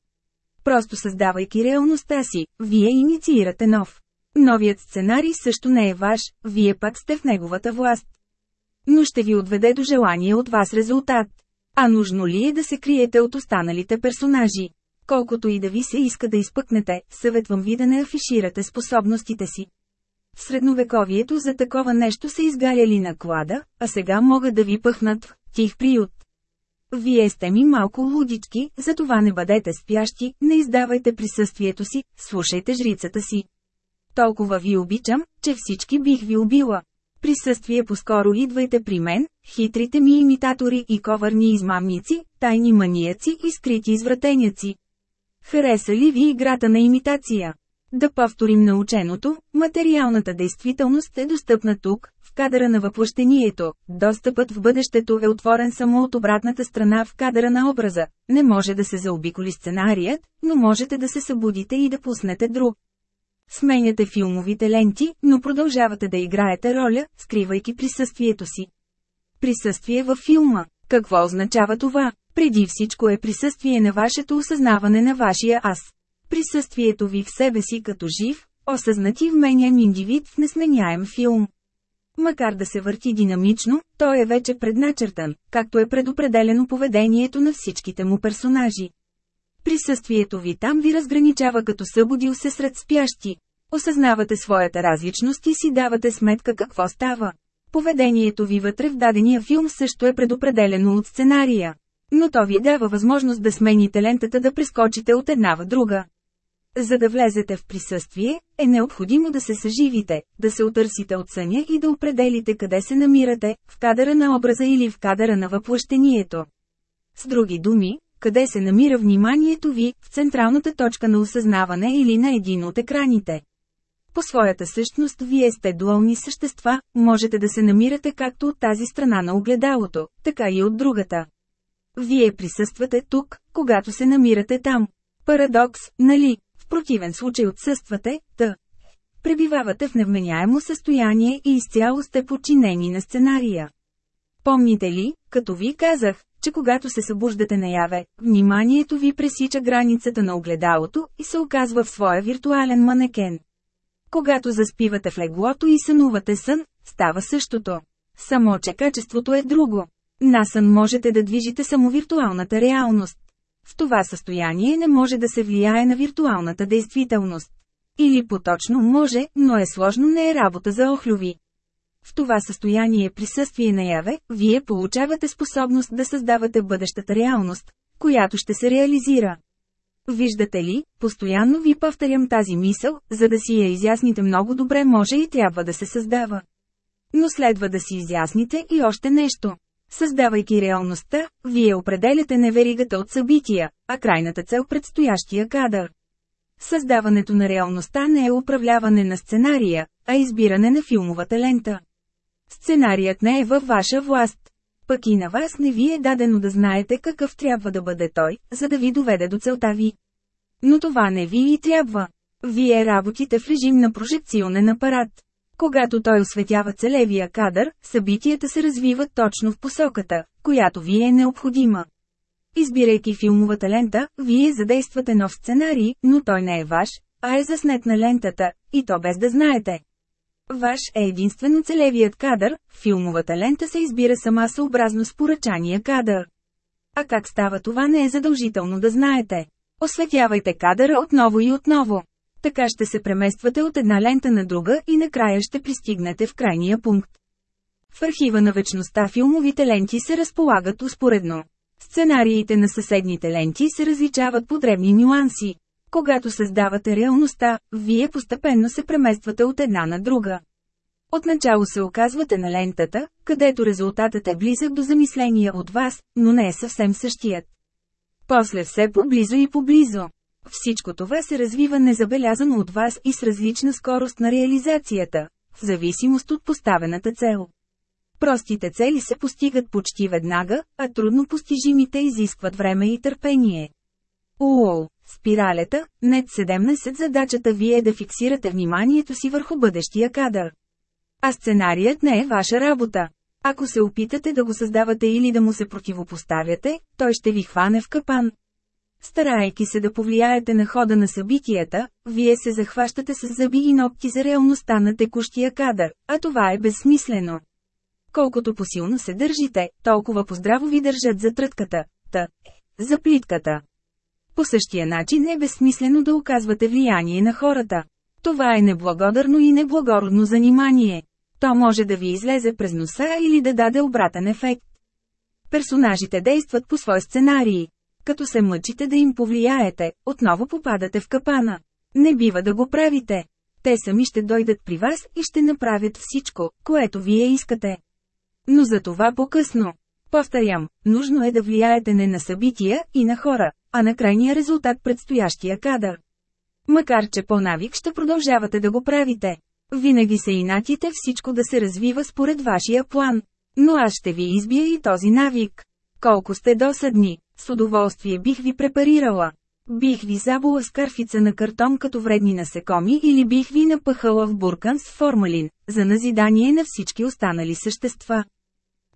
A: Просто създавайки реалността си, вие инициирате нов. Новият сценарий също не е ваш, вие пак сте в неговата власт. Но ще ви отведе до желание от вас резултат. А нужно ли е да се криете от останалите персонажи? Колкото и да ви се иска да изпъкнете, съветвам ви да не афиширате способностите си. В средновековието за такова нещо са изгаряли на клада, а сега могат да ви пъхнат в тих приют. Вие сте ми малко лудички, затова не бъдете спящи, не издавайте присъствието си, слушайте жрицата си. Толкова ви обичам, че всички бих ви убила. Присъствие по-скоро идвайте при мен, хитрите ми имитатори и коварни измамници, тайни манияци и скрити извратеняци. Хареса ли ви играта на имитация? Да повторим наученото, материалната действителност е достъпна тук, кадъра на въплъщението, достъпът в бъдещето е отворен само от обратната страна в кадъра на образа, не може да се заобиколи сценарият, но можете да се събудите и да пуснете друг. Сменяте филмовите ленти, но продължавате да играете роля, скривайки присъствието си. Присъствие във филма. Какво означава това? Преди всичко е присъствие на вашето осъзнаване на вашия аз. Присъствието ви в себе си като жив, осъзнати вменяем индивид в несменяем филм. Макар да се върти динамично, той е вече предначертан, както е предопределено поведението на всичките му персонажи. Присъствието ви там ви разграничава като събудил се сред спящи. Осъзнавате своята различност и си давате сметка какво става. Поведението ви вътре в дадения филм също е предопределено от сценария. Но то ви дава възможност да смените лентата да прескочите от една в друга. За да влезете в присъствие, е необходимо да се съживите, да се отърсите от съня и да определите къде се намирате, в кадъра на образа или в кадъра на въплъщението. С други думи, къде се намира вниманието ви, в централната точка на осъзнаване или на един от екраните. По своята същност вие сте дуални същества, можете да се намирате както от тази страна на огледалото, така и от другата. Вие присъствате тук, когато се намирате там. Парадокс, нали? В противен случай отсъствате, та. Пребивавате в невменяемо състояние и изцяло сте подчинени на сценария. Помните ли, като ви казах, че когато се събуждате наяве, вниманието ви пресича границата на огледалото и се оказва в своя виртуален манекен. Когато заспивате в леглото и сънувате сън, става същото. Само че качеството е друго. На сън можете да движите само виртуалната реалност. В това състояние не може да се влияе на виртуалната действителност. Или поточно може, но е сложно не е работа за охлюви. В това състояние присъствие наяве, вие получавате способност да създавате бъдещата реалност, която ще се реализира. Виждате ли, постоянно ви повторям тази мисъл, за да си я изясните много добре може и трябва да се създава. Но следва да си изясните и още нещо. Създавайки реалността, вие определяте неверигата от събития, а крайната цел предстоящия кадър. Създаването на реалността не е управляване на сценария, а избиране на филмовата лента. Сценарият не е във ваша власт. Пък и на вас не ви е дадено да знаете какъв трябва да бъде той, за да ви доведе до целта ви. Но това не ви и трябва. Вие работите в режим на прожекционен апарат. Когато той осветява целевия кадър, събитията се развиват точно в посоката, която ви е необходима. Избирайки филмовата лента, вие задействате нов сценарий, но той не е ваш, а е заснет на лентата, и то без да знаете. Ваш е единствено целевият кадър, филмовата лента се избира сама съобразно с поръчания кадър. А как става това не е задължително да знаете. Осветявайте кадъра отново и отново. Така ще се премествате от една лента на друга и накрая ще пристигнете в крайния пункт. В архива на вечността филмовите ленти се разполагат успоредно. Сценариите на съседните ленти се различават по древни нюанси. Когато създавате реалността, вие постепенно се премествате от една на друга. Отначало се оказвате на лентата, където резултатът е близък до замисления от вас, но не е съвсем същият. После все поблизо и поблизо. Всичко това се развива незабелязано от вас и с различна скорост на реализацията, в зависимост от поставената цел. Простите цели се постигат почти веднага, а трудно постижимите изискват време и търпение. Уол, спиралета, нет 17 задачата ви е да фиксирате вниманието си върху бъдещия кадър. А сценарият не е ваша работа. Ако се опитате да го създавате или да му се противопоставяте, той ще ви хване в капан. Старайки се да повлияете на хода на събитията, вие се захващате с зъби и ногти за реалността на текущия кадър, а това е безсмислено. Колкото посилно се държите, толкова поздраво ви държат за трътката, та, за плитката. По същия начин е безсмислено да оказвате влияние на хората. Това е неблагодарно и неблагородно занимание. То може да ви излезе през носа или да даде обратен ефект. Персонажите действат по свой сценарии. Като се мъчите да им повлияете, отново попадате в капана. Не бива да го правите. Те сами ще дойдат при вас и ще направят всичко, което вие искате. Но за това по-късно. Повторям, нужно е да влияете не на събития и на хора, а на крайния резултат предстоящия кадър. Макар че по навик ще продължавате да го правите. Винаги се инатите всичко да се развива според вашия план. Но аз ще ви избия и този навик. Колко сте досъдни, с удоволствие бих ви препарирала. Бих ви забула с карфица на картон като вредни насекоми или бих ви напъхала в буркан с формалин, за назидание на всички останали същества.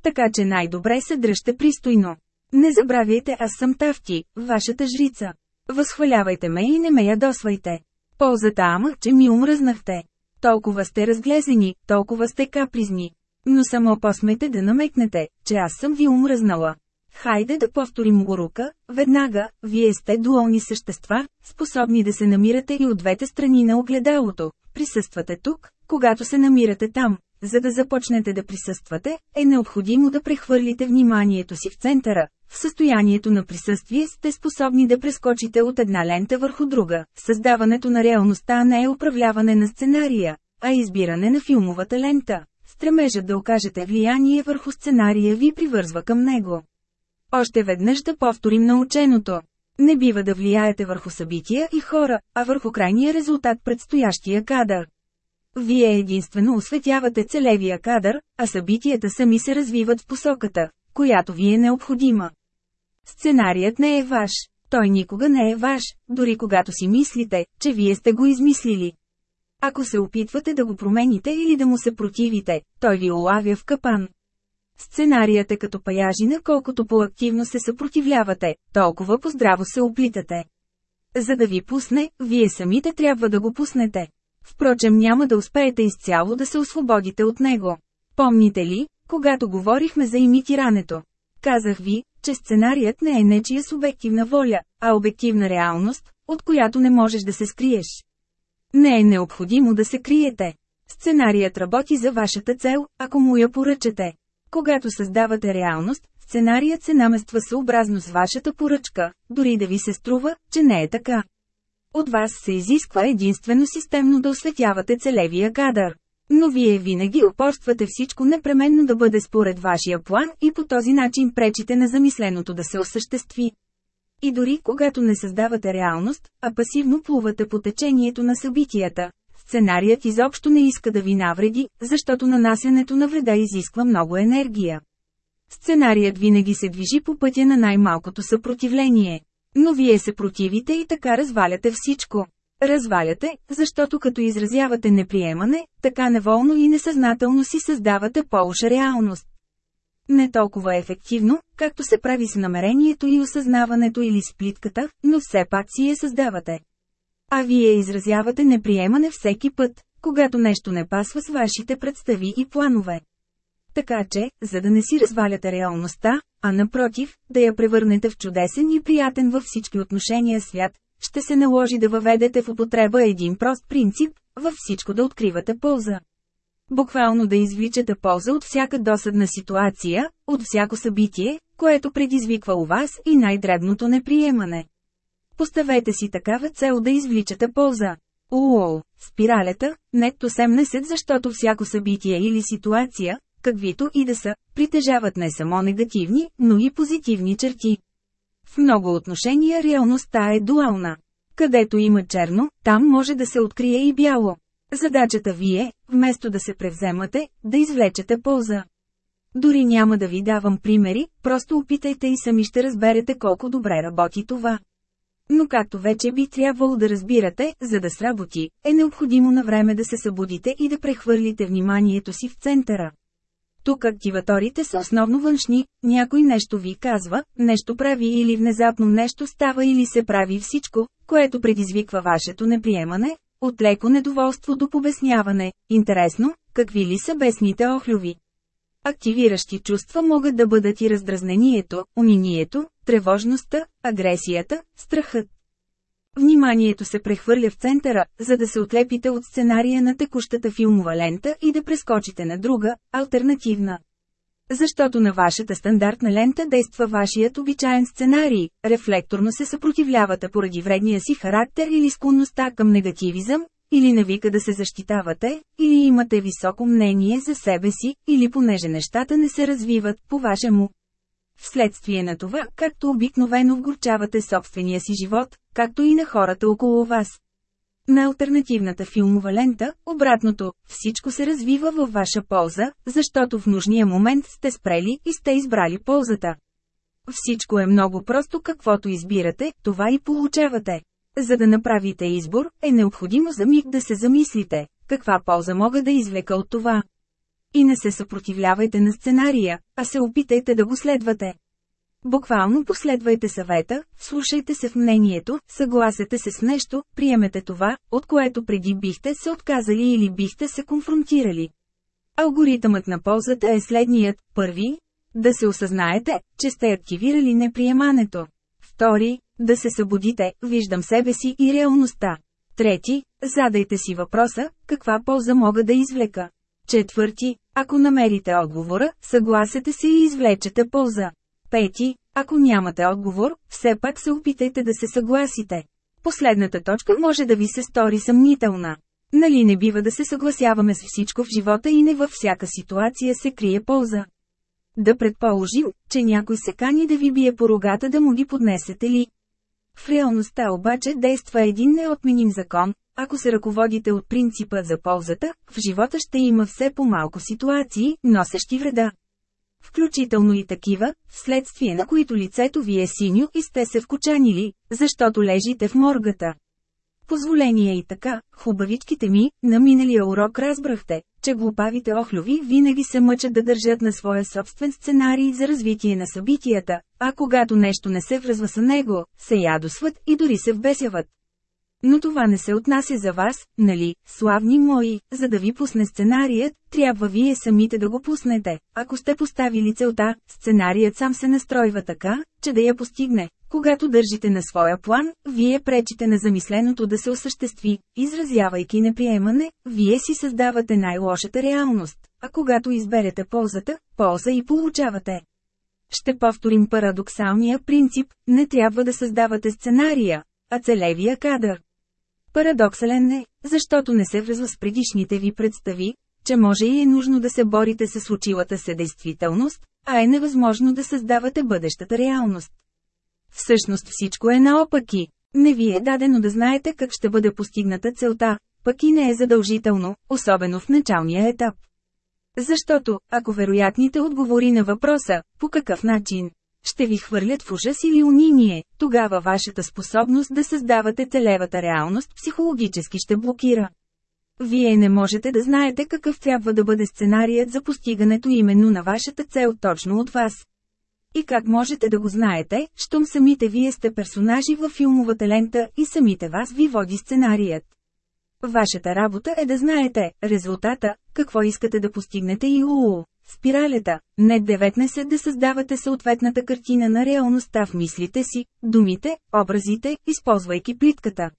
A: Така че най-добре се дръжте пристойно. Не забравяйте аз съм Тавти, вашата жрица. Възхвалявайте ме и не ме ядосвайте. Ползата ама, че ми умръзнахте. Толкова сте разглезени, толкова сте капризни. Но само посмете да намекнете, че аз съм ви умръзнала. Хайде да повторим урока, веднага, вие сте дуални същества, способни да се намирате и от двете страни на огледалото. Присъствате тук, когато се намирате там. За да започнете да присъствате, е необходимо да прехвърлите вниманието си в центъра. В състоянието на присъствие сте способни да прескочите от една лента върху друга. Създаването на реалността не е управляване на сценария, а избиране на филмовата лента. Стремежът да окажете влияние върху сценария ви привързва към него. Още веднъж да повторим наученото. Не бива да влияете върху събития и хора, а върху крайния резултат предстоящия кадър. Вие единствено осветявате целевия кадър, а събитията сами се развиват в посоката, която ви е необходима. Сценарият не е ваш. Той никога не е ваш, дори когато си мислите, че вие сте го измислили. Ако се опитвате да го промените или да му се противите, той ви улавя в капан. Сценарият е като паяжина, колкото по-активно се съпротивлявате, толкова по-здраво се оплитате. За да ви пусне, вие самите трябва да го пуснете. Впрочем няма да успеете изцяло да се освободите от него. Помните ли, когато говорихме за имитирането? Казах ви, че сценарият не е нечия субективна воля, а обективна реалност, от която не можеш да се скриеш. Не е необходимо да се криете. Сценарият работи за вашата цел, ако му я поръчате. Когато създавате реалност, сценарият се намества съобразно с вашата поръчка, дори да ви се струва, че не е така. От вас се изисква единствено системно да осветявате целевия кадър. Но вие винаги упорствате всичко непременно да бъде според вашия план и по този начин пречите на замисленото да се осъществи. И дори когато не създавате реалност, а пасивно плувате по течението на събитията, сценарият изобщо не иска да ви навреди, защото нанасянето на вреда изисква много енергия. Сценарият винаги се движи по пътя на най-малкото съпротивление. Но вие се противите и така разваляте всичко. Разваляте, защото като изразявате неприемане, така неволно и несъзнателно си създавате по-лоша реалност. Не толкова ефективно, както се прави с намерението и осъзнаването или с плитката, но все пак си я създавате. А вие изразявате неприемане всеки път, когато нещо не пасва с вашите представи и планове. Така че, за да не си разваляте реалността, а напротив, да я превърнете в чудесен и приятен във всички отношения свят, ще се наложи да въведете в употреба един прост принцип, във всичко да откривате полза. Буквално да извличате полза от всяка досадна ситуация, от всяко събитие, което предизвиква у вас и най-дребното неприемане. Поставете си такава цел да извличате полза. Уол, спиралята, нето 70 защото всяко събитие или ситуация, каквито и да са, притежават не само негативни, но и позитивни черти. В много отношения реалността е дуална. Където има черно, там може да се открие и бяло. Задачата ви е, вместо да се превземате, да извлечете полза. Дори няма да ви давам примери, просто опитайте и сами ще разберете колко добре работи това. Но както вече би трябвало да разбирате, за да сработи, е необходимо на време да се събудите и да прехвърлите вниманието си в центъра. Тук активаторите са основно външни, някой нещо ви казва, нещо прави или внезапно нещо става или се прави всичко, което предизвиква вашето неприемане, от леко недоволство до побесняване. Интересно, какви ли са бесните охлюви? Активиращи чувства могат да бъдат и раздразнението, унинието, тревожността, агресията, страхът. Вниманието се прехвърля в центъра, за да се отлепите от сценария на текущата филмова лента и да прескочите на друга, альтернативна. Защото на вашата стандартна лента действа вашият обичаен сценарий, рефлекторно се съпротивлявате поради вредния си характер или склонността към негативизъм, или навика да се защитавате, или имате високо мнение за себе си, или понеже нещата не се развиват по-вашему. Вследствие на това, както обикновено вгорчавате собствения си живот, както и на хората около вас. На альтернативната филмова лента, обратното, всичко се развива във ваша полза, защото в нужния момент сте спрели и сте избрали ползата. Всичко е много просто каквото избирате, това и получавате. За да направите избор, е необходимо за миг да се замислите, каква полза мога да извлека от това. И не се съпротивлявайте на сценария, а се опитайте да го следвате. Буквално последвайте съвета, слушайте се в мнението, съгласете се с нещо, приемете това, от което преди бихте се отказали или бихте се конфронтирали. Алгоритъмът на ползата е следният. Първи – да се осъзнаете, че сте активирали неприемането. Втори – да се събудите, виждам себе си и реалността. Трети – задайте си въпроса, каква полза мога да извлека. Четвърти – ако намерите отговора, съгласете се и извлечете полза. Пети, ако нямате отговор, все пак се опитайте да се съгласите. Последната точка може да ви се стори съмнителна. Нали не бива да се съгласяваме с всичко в живота и не във всяка ситуация се крие полза. Да предположим, че някой се кани да ви бие по рогата да му ги поднесете ли. В реалността обаче действа един неотменим закон, ако се ръководите от принципа за ползата, в живота ще има все по-малко ситуации, носещи вреда включително и такива, вследствие на които лицето ви е синьо и сте се вкочанили, защото лежите в моргата. Позволение и така, хубавичките ми, на миналия урок разбрахте, че глупавите охлюви винаги се мъчат да държат на своя собствен сценарий за развитие на събитията, а когато нещо не се връзва с него, се ядосват и дори се вбесяват. Но това не се отнася за вас, нали, славни мои, за да ви пусне сценарият, трябва вие самите да го пуснете. Ако сте поставили целта, сценарият сам се настройва така, че да я постигне. Когато държите на своя план, вие пречите на замисленото да се осъществи. Изразявайки неприемане, вие си създавате най-лошата реалност, а когато изберете ползата, полза и получавате. Ще повторим парадоксалния принцип, не трябва да създавате сценария, а целевия кадър. Парадоксален е, защото не се връзва с предишните ви представи, че може и е нужно да се борите с случилата се действителност, а е невъзможно да създавате бъдещата реалност. Всъщност всичко е наопаки. Не ви е дадено да знаете как ще бъде постигната целта, пък и не е задължително, особено в началния етап. Защото, ако вероятните отговори на въпроса, по какъв начин, ще ви хвърлят в ужас или униние, тогава вашата способност да създавате целевата реалност психологически ще блокира. Вие не можете да знаете какъв трябва да бъде сценарият за постигането именно на вашата цел точно от вас. И как можете да го знаете, щом самите вие сте персонажи във филмовата лента и самите вас ви води сценарият. Вашата работа е да знаете резултата, какво искате да постигнете и уу. Спиралята, не 19 да създавате съответната картина на реалността в мислите си, думите, образите, използвайки плитката.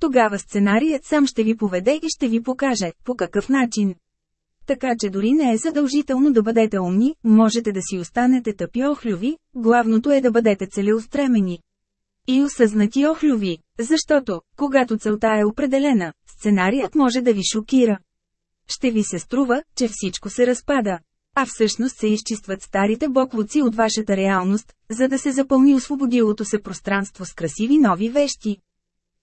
A: Тогава сценарият сам ще ви поведе и ще ви покаже, по какъв начин. Така че дори не е задължително да бъдете умни, можете да си останете тъпи охлюви, главното е да бъдете целеустремени. И осъзнати охлюви, защото, когато целта е определена, сценарият може да ви шокира. Ще ви се струва, че всичко се разпада. А всъщност се изчистват старите боклуци от вашата реалност, за да се запълни освободилото се пространство с красиви нови вещи.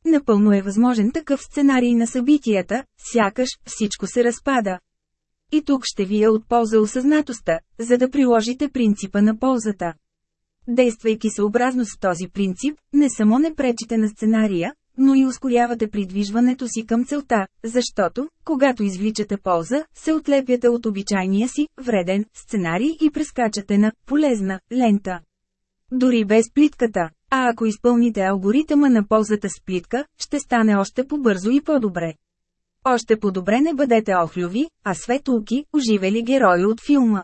A: Напълно е възможен такъв сценарий на събитията, сякаш всичко се разпада. И тук ще ви е от полза осъзнатостта, за да приложите принципа на ползата. Действайки съобразно с този принцип, не само не пречите на сценария, но и ускорявате придвижването си към целта, защото, когато извличате полза, се отлепяте от обичайния си, вреден, сценарий и прескачате на полезна лента. Дори без плитката. А ако изпълните алгоритъма на ползата с плитка, ще стане още по-бързо и по-добре. Още по-добре не бъдете охлюви, а светулки, оживели герои от филма.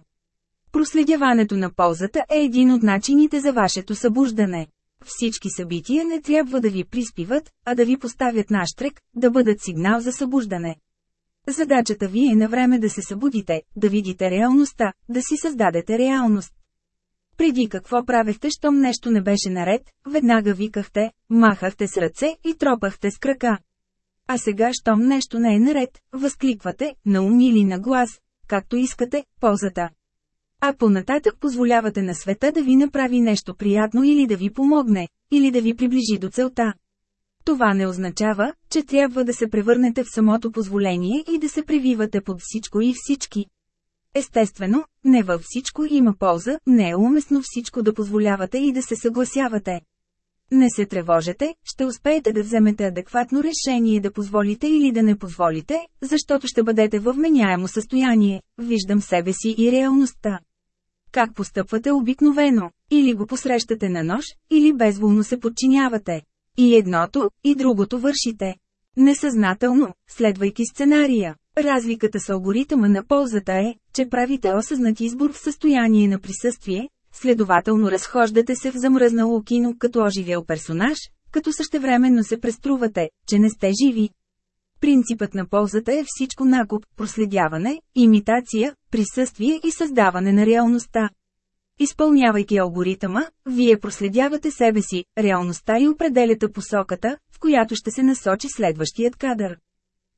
A: Проследяването на ползата е един от начините за вашето събуждане. Всички събития не трябва да ви приспиват, а да ви поставят наштрек, да бъдат сигнал за събуждане. Задачата ви е на време да се събудите, да видите реалността, да си създадете реалност. Преди какво правехте, щом нещо не беше наред, веднага викахте, махахте с ръце и тропахте с крака. А сега, щом нещо не е наред, възкликвате, на ум или на глас, както искате, ползата. А понататък позволявате на света да ви направи нещо приятно или да ви помогне, или да ви приближи до целта. Това не означава, че трябва да се превърнете в самото позволение и да се превивате под всичко и всички. Естествено, не във всичко има полза, не е уместно всичко да позволявате и да се съгласявате. Не се тревожете, ще успеете да вземете адекватно решение да позволите или да не позволите, защото ще бъдете във вменяемо състояние, виждам себе си и реалността. Как постъпвате обикновено? Или го посрещате на нож, или безволно се подчинявате. И едното, и другото вършите. Несъзнателно, следвайки сценария. Разликата с алгоритъма на ползата е, че правите осъзнат избор в състояние на присъствие, следователно разхождате се в замръзнало кино като оживял персонаж, като същевременно се преструвате, че не сте живи. Принципът на ползата е всичко накуп, проследяване, имитация, присъствие и създаване на реалността. Изпълнявайки алгоритъма, вие проследявате себе си, реалността и определяте посоката, в която ще се насочи следващият кадър.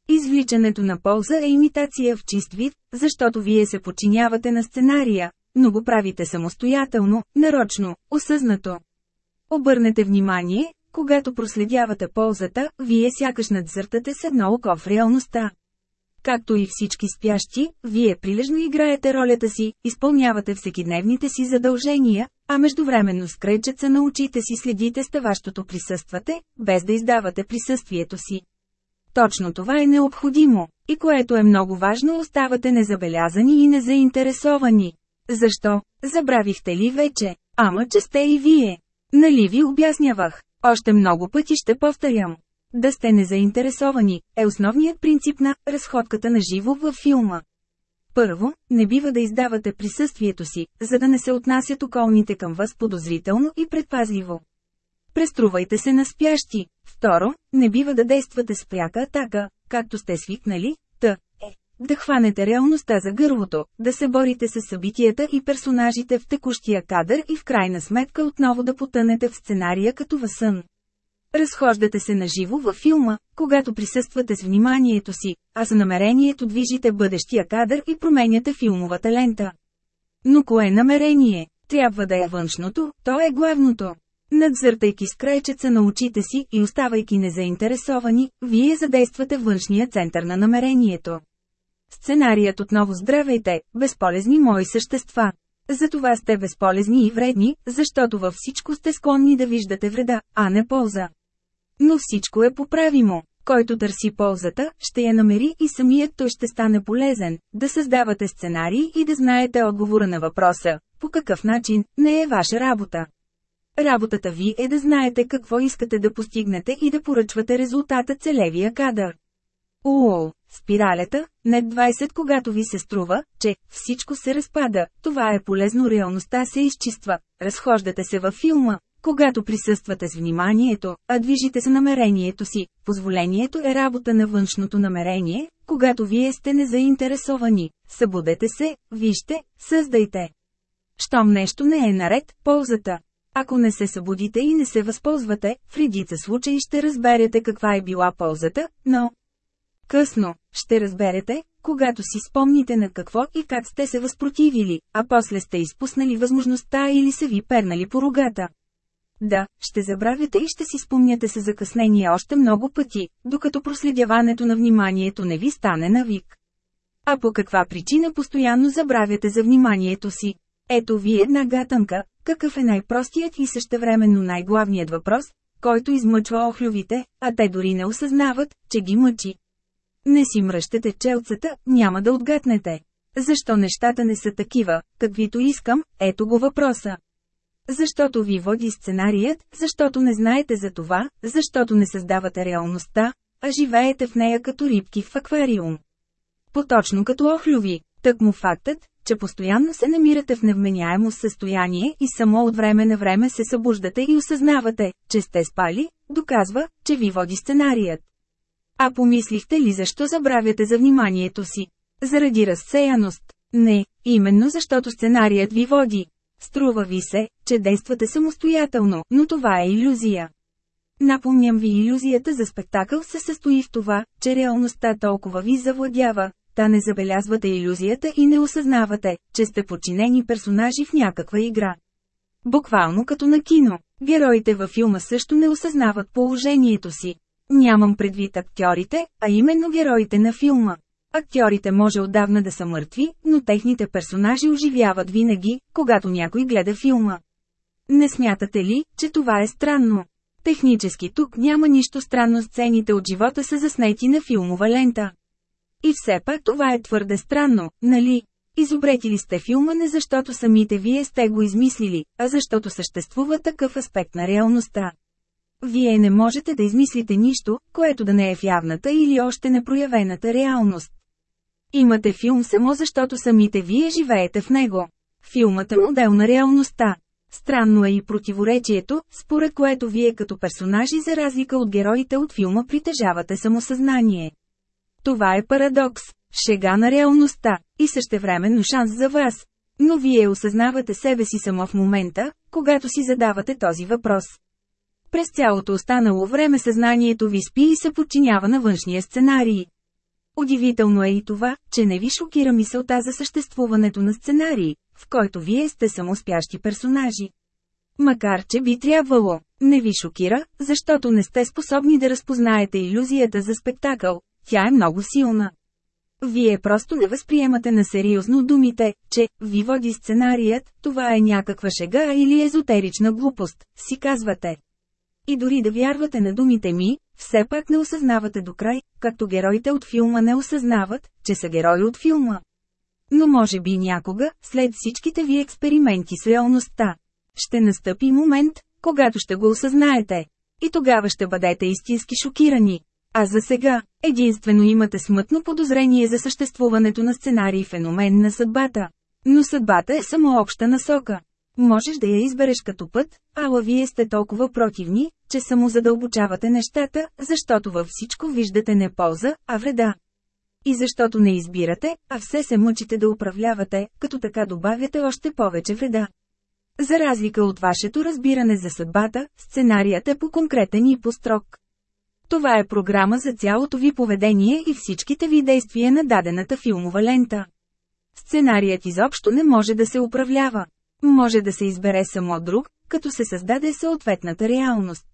A: Извличането на полза е имитация в чист вид, защото вие се подчинявате на сценария, но го правите самостоятелно, нарочно, осъзнато. Обърнете внимание, когато проследявате ползата, вие сякаш надзъртате с едно око в реалността. Както и всички спящи, вие прилежно играете ролята си, изпълнявате всекидневните си задължения, а междувременно с кръчеца на очите си следите ставащото присъствате, без да издавате присъствието си. Точно това е необходимо, и което е много важно оставате незабелязани и незаинтересовани. Защо? Забравихте ли вече? Ама че сте и вие. Нали ви обяснявах? Още много пъти ще повторям. Да сте незаинтересовани, е основният принцип на разходката на живо във филма. Първо, не бива да издавате присъствието си, за да не се отнасят околните към вас подозрително и предпазливо. Преструвайте се на спящи. Второ, не бива да действате с пряка атака, както сте свикнали. Да хванете реалността за гърлото, да се борите с събитията и персонажите в текущия кадър и в крайна сметка отново да потънете в сценария като във сън. Разхождате се наживо във филма, когато присъствате с вниманието си, а с намерението движите бъдещия кадър и променяте филмовата лента. Но кое намерение? Трябва да е външното, то е главното. Надзъртайки с крайчеца на очите си и оставайки незаинтересовани, вие задействате външния център на намерението. Сценарият отново здравейте, безполезни мои същества. Затова сте безполезни и вредни, защото във всичко сте склонни да виждате вреда, а не полза. Но всичко е поправимо. Който търси ползата, ще я намери и самият той ще стане полезен, да създавате сценарии и да знаете отговора на въпроса, по какъв начин, не е ваша работа. Работата ви е да знаете какво искате да постигнете и да поръчвате резултата целевия кадър. Уол, спиралята, не 20 когато ви се струва, че всичко се разпада, това е полезно реалността се изчиства, разхождате се във филма, когато присъствате с вниманието, а движите се намерението си, позволението е работа на външното намерение, когато вие сте незаинтересовани, събудете се, вижте, създайте. Щом нещо не е наред, ползата. Ако не се събудите и не се възползвате, в редица случаи ще разберете каква е била ползата, но... Късно, ще разберете, когато си спомните на какво и как сте се възпротивили, а после сте изпуснали възможността или се ви пернали по рогата. Да, ще забравяте и ще си спомняте се закъснение още много пъти, докато проследяването на вниманието не ви стане навик. А по каква причина постоянно забравяте за вниманието си? Ето ви една гатанка, какъв е най-простият и същевременно най-главният въпрос, който измъчва охлювите, а те дори не осъзнават, че ги мъчи. Не си мръщете челцата, няма да отгатнете. Защо нещата не са такива, каквито искам, ето го въпроса. Защото ви води сценарият, защото не знаете за това, защото не създавате реалността, а живеете в нея като рибки в аквариум. Поточно като охлюви, тък му фактът, че постоянно се намирате в невменяемо състояние и само от време на време се събуждате и осъзнавате, че сте спали, доказва, че ви води сценарият. А помислихте ли защо забравяте за вниманието си? Заради разсеяност. Не, именно защото сценарият ви води. Струва ви се, че действате самостоятелно, но това е иллюзия. Напомням ви иллюзията за спектакъл се състои в това, че реалността толкова ви завладява, та не забелязвате иллюзията и не осъзнавате, че сте подчинени персонажи в някаква игра. Буквално като на кино, героите във филма също не осъзнават положението си. Нямам предвид актьорите, а именно героите на филма. Актьорите може отдавна да са мъртви, но техните персонажи оживяват винаги, когато някой гледа филма. Не смятате ли, че това е странно? Технически тук няма нищо странно сцените от живота са заснети на филмова лента. И все пак това е твърде странно, нали? Изобретили сте филма не защото самите вие сте го измислили, а защото съществува такъв аспект на реалността. Вие не можете да измислите нищо, което да не е в явната или още непроявената реалност. Имате филм само защото самите вие живеете в него. Филмът е модел на реалността. Странно е и противоречието, според което вие като персонажи за разлика от героите от филма притежавате самосъзнание. Това е парадокс, шега на реалността, и същевременно шанс за вас. Но вие осъзнавате себе си само в момента, когато си задавате този въпрос. През цялото останало време съзнанието ви спи и се подчинява на външния сценарий. Удивително е и това, че не ви шокира мисълта за съществуването на сценарий, в който вие сте само спящи персонажи. Макар че би трябвало, не ви шокира, защото не сте способни да разпознаете иллюзията за спектакъл, тя е много силна. Вие просто не възприемате на сериозно думите, че ви води сценарият, това е някаква шега или езотерична глупост, си казвате. И дори да вярвате на думите ми, все пак не осъзнавате до край, както героите от филма не осъзнават, че са герои от филма. Но може би някога, след всичките ви експерименти с реалността, ще настъпи момент, когато ще го осъзнаете. И тогава ще бъдете истински шокирани. А за сега, единствено имате смътно подозрение за съществуването на сценарий феномен на съдбата. Но съдбата е само обща насока. Можеш да я избереш като път, ала вие сте толкова противни, че само задълбочавате нещата, защото във всичко виждате не полза, а вреда. И защото не избирате, а все се мъчите да управлявате, като така добавяте още повече вреда. За разлика от вашето разбиране за съдбата, сценарият е по-конкретен и по-строг. Това е програма за цялото ви поведение и всичките ви действия на дадената филмова лента. Сценарият изобщо не може да се управлява. Може да се избере само друг, като се създаде съответната реалност.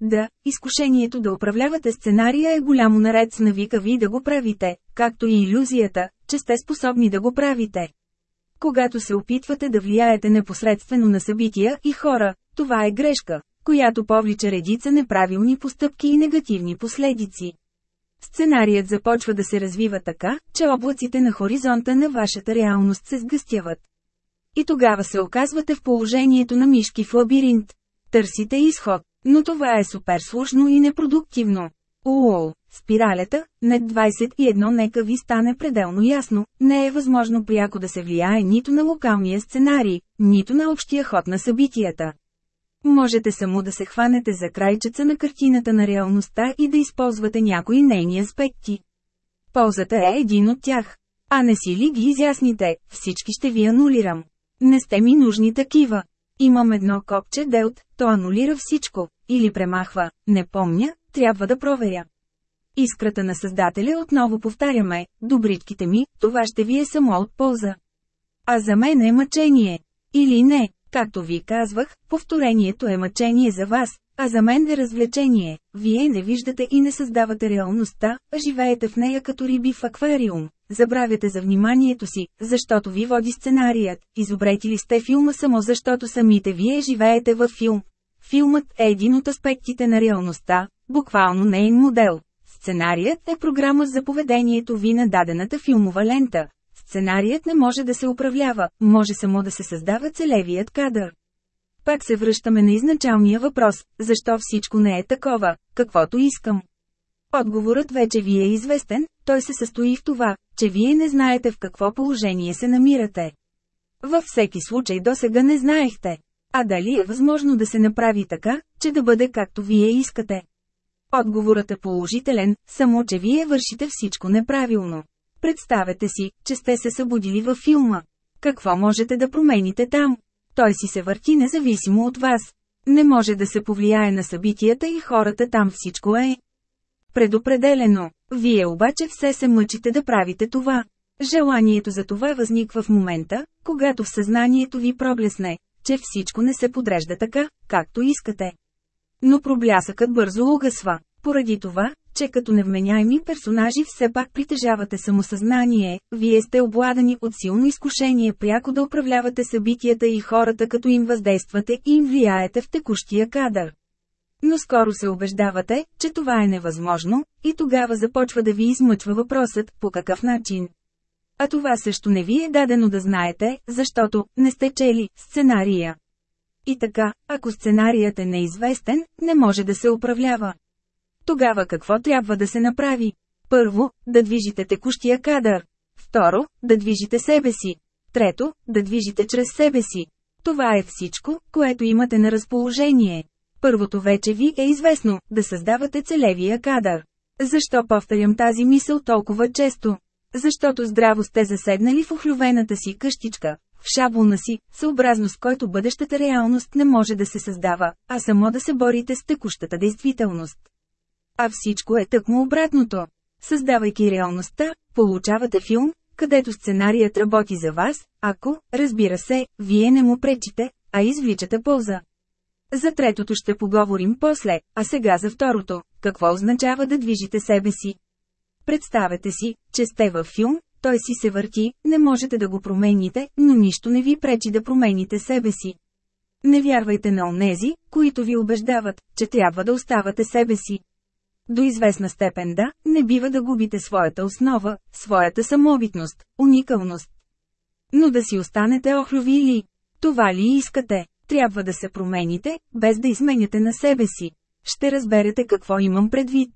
A: Да, изкушението да управлявате сценария е голямо наред с навика ви да го правите, както и иллюзията, че сте способни да го правите. Когато се опитвате да влияете непосредствено на събития и хора, това е грешка, която повлича редица неправилни постъпки и негативни последици. Сценарият започва да се развива така, че облаците на хоризонта на вашата реалност се сгъстяват. И тогава се оказвате в положението на мишки в лабиринт. Търсите изход, но това е супер сложно и непродуктивно. Уол, спиралята, нет 21 нека ви стане пределно ясно, не е възможно пряко да се влияе нито на локалния сценарий, нито на общия ход на събитията. Можете само да се хванете за крайчеца на картината на реалността и да използвате някои нейни аспекти. Ползата е един от тях. А не си ли ги изясните, всички ще ви анулирам. Не сте ми нужни такива. Имам едно копче делт, то анулира всичко, или премахва, не помня, трябва да проверя. Искрата на Създателя отново повтаряме, добричките ми, това ще ви е само от полза. А за мен е мъчение. Или не, както ви казвах, повторението е мъчение за вас, а за мен е развлечение. Вие не виждате и не създавате реалността, а живеете в нея като риби в аквариум. Забравяте за вниманието си, защото ви води сценарият. Изобретили сте филма само защото самите вие живеете във филм. Филмът е един от аспектите на реалността, буквално нейн модел. Сценарият е програма за поведението ви на дадената филмова лента. Сценарият не може да се управлява, може само да се създава целевият кадър. Пак се връщаме на изначалния въпрос, защо всичко не е такова, каквото искам. Отговорът вече ви е известен, той се състои в това, че вие не знаете в какво положение се намирате. Във всеки случай до сега не знаехте. А дали е възможно да се направи така, че да бъде както вие искате? Отговорът е положителен, само че вие вършите всичко неправилно. Представете си, че сте се събудили във филма. Какво можете да промените там? Той си се върти независимо от вас. Не може да се повлияе на събитията и хората там всичко е. Предопределено. Вие обаче все се мъчите да правите това. Желанието за това възниква в момента, когато в съзнанието ви проблесне, че всичко не се подрежда така, както искате. Но проблясъкът бързо угасва. Поради това, че като невменяеми персонажи все пак притежавате самосъзнание, вие сте обладани от силно изкушение пряко да управлявате събитията и хората като им въздействате и им влияете в текущия кадър. Но скоро се убеждавате, че това е невъзможно, и тогава започва да ви измъчва въпросът, по какъв начин. А това също не ви е дадено да знаете, защото не сте чели сценария. И така, ако сценарият е неизвестен, не може да се управлява. Тогава какво трябва да се направи? Първо, да движите текущия кадър. Второ, да движите себе си. Трето, да движите чрез себе си. Това е всичко, което имате на разположение. Първото вече ви е известно, да създавате целевия кадър. Защо повторям тази мисъл толкова често? Защото здраво сте заседнали в охлювената си къщичка, в шаблона си, съобразно с който бъдещата реалност не може да се създава, а само да се борите с текущата действителност. А всичко е тъкмо обратното. Създавайки реалността, получавате филм, където сценарият работи за вас, ако, разбира се, вие не му пречите, а извличате полза. За третото ще поговорим после, а сега за второто, какво означава да движите себе си. Представете си, че сте във филм, той си се върти, не можете да го промените, но нищо не ви пречи да промените себе си. Не вярвайте на онези, които ви убеждават, че трябва да оставате себе си. До известна степен да, не бива да губите своята основа, своята самобитност, уникалност. Но да си останете охлюви или това ли искате, трябва да се промените, без да изменяте на себе си. Ще разберете какво имам предвид.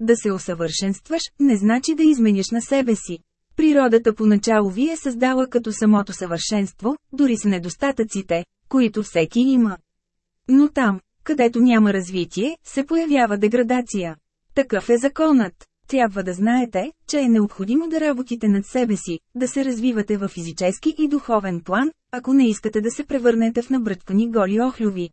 A: Да се усъвършенстваш, не значи да изменяш на себе си. Природата поначало ви е създала като самото съвършенство, дори с недостатъците, които всеки има. Но там, където няма развитие, се появява деградация. Такъв е законът. Трябва да знаете, че е необходимо да работите над себе си, да се развивате във физически и духовен план, ако не искате да се превърнете в набръткани голи охлюви.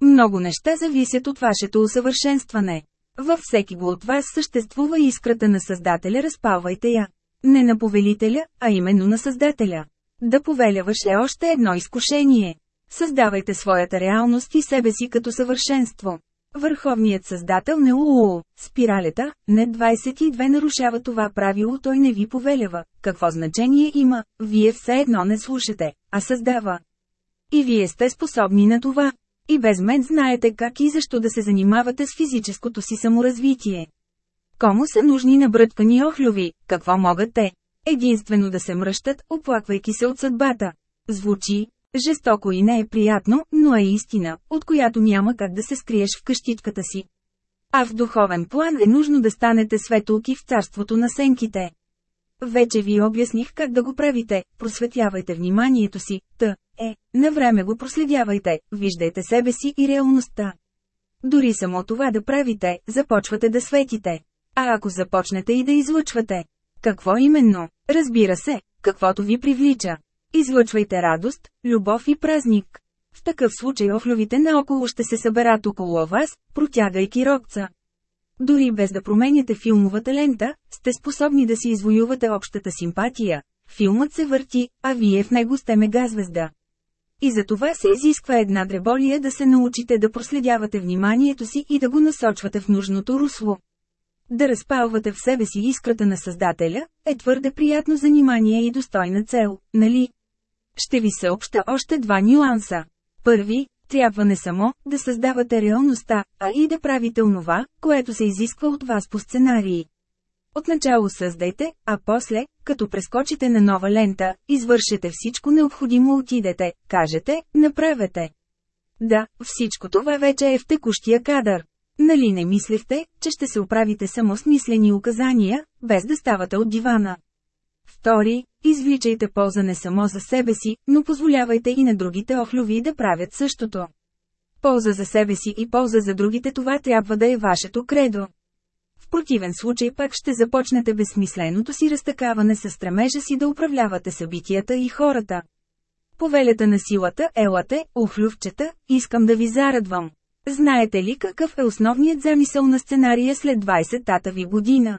A: Много неща зависят от вашето усъвършенстване. Във всеки го от вас съществува искрата на Създателя, разпалвайте я. Не на повелителя, а именно на Създателя. Да повеляваш е още едно изкушение. Създавайте своята реалност и себе си като съвършенство. Върховният създател не УУ, спиралета, не 22 нарушава това правило, той не ви повелява. Какво значение има, вие все едно не слушате, а създава. И вие сте способни на това. И без мен знаете как и защо да се занимавате с физическото си саморазвитие. Кому са нужни набръткани охлюви, какво могат те? Единствено да се мръщат, оплаквайки се от съдбата. Звучи, Жестоко и не е приятно, но е истина, от която няма как да се скриеш в къщичката си. А в духовен план е нужно да станете светулки в царството на сенките. Вече ви обясних как да го правите, просветявайте вниманието си, т. е, на време го проследявайте, виждайте себе си и реалността. Дори само това да правите, започвате да светите. А ако започнете и да излъчвате, какво именно? Разбира се, каквото ви привлича. Излъчвайте радост, любов и празник. В такъв случай охлювите наоколо ще се съберат около вас, протягайки рокца. Дори без да променяте филмовата лента, сте способни да си извоювате общата симпатия. Филмът се върти, а вие в него сте мегазвезда. И за това се изисква една дреболия да се научите да проследявате вниманието си и да го насочвате в нужното русло. Да разпалвате в себе си искрата на Създателя, е твърде приятно занимание и достойна цел, нали? Ще ви съобща още два нюанса. Първи, трябва не само да създавате реалността, а и да правите онова, което се изисква от вас по сценарии. Отначало създайте, а после, като прескочите на нова лента, извършете всичко необходимо отидете, кажете, направете. Да, всичко това вече е в текущия кадър. Нали не мислехте, че ще се оправите само с мислени указания, без да ставате от дивана? Втори, извличайте полза не само за себе си, но позволявайте и на другите охлюви да правят същото. Полза за себе си и полза за другите това трябва да е вашето кредо. В противен случай пак ще започнете безсмисленото си разтакаване с стремежа си да управлявате събитията и хората. Повелята на силата, елате, охлювчета, искам да ви зарадвам. Знаете ли какъв е основният замисъл на сценария след 20-тата ви година?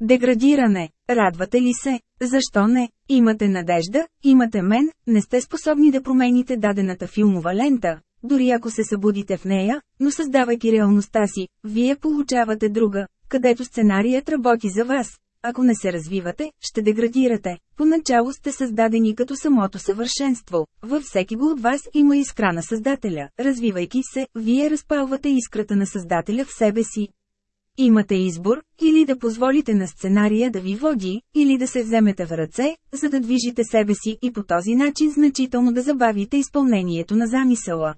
A: Деградиране. Радвате ли се? Защо не? Имате надежда, имате мен, не сте способни да промените дадената филмова лента, дори ако се събудите в нея, но създавайки реалността си, вие получавате друга, където сценарият работи за вас. ако не се развивате, ще деградирате. Поначало сте създадени като самото съвършенство. Във всеки го от вас има искра на Създателя. Развивайки се, вие разпалвате искрата на Създателя в себе си. Имате избор, или да позволите на сценария да ви води, или да се вземете в ръце, за да движите себе си и по този начин значително да забавите изпълнението на замисъла.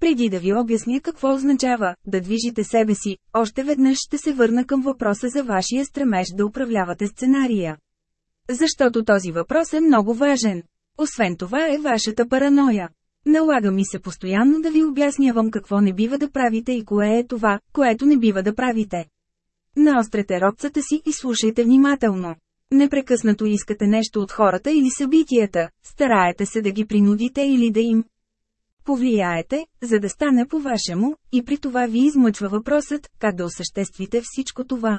A: Преди да ви обясня какво означава да движите себе си, още веднъж ще се върна към въпроса за вашия стремеж да управлявате сценария. Защото този въпрос е много важен. Освен това е вашата параноя. Налага ми се постоянно да ви обяснявам какво не бива да правите и кое е това, което не бива да правите. Наострете робцата си и слушайте внимателно. Непрекъснато искате нещо от хората или събитията, стараете се да ги принудите или да им повлияете, за да стане по-вашему, и при това ви измъчва въпросът, как да осъществите всичко това.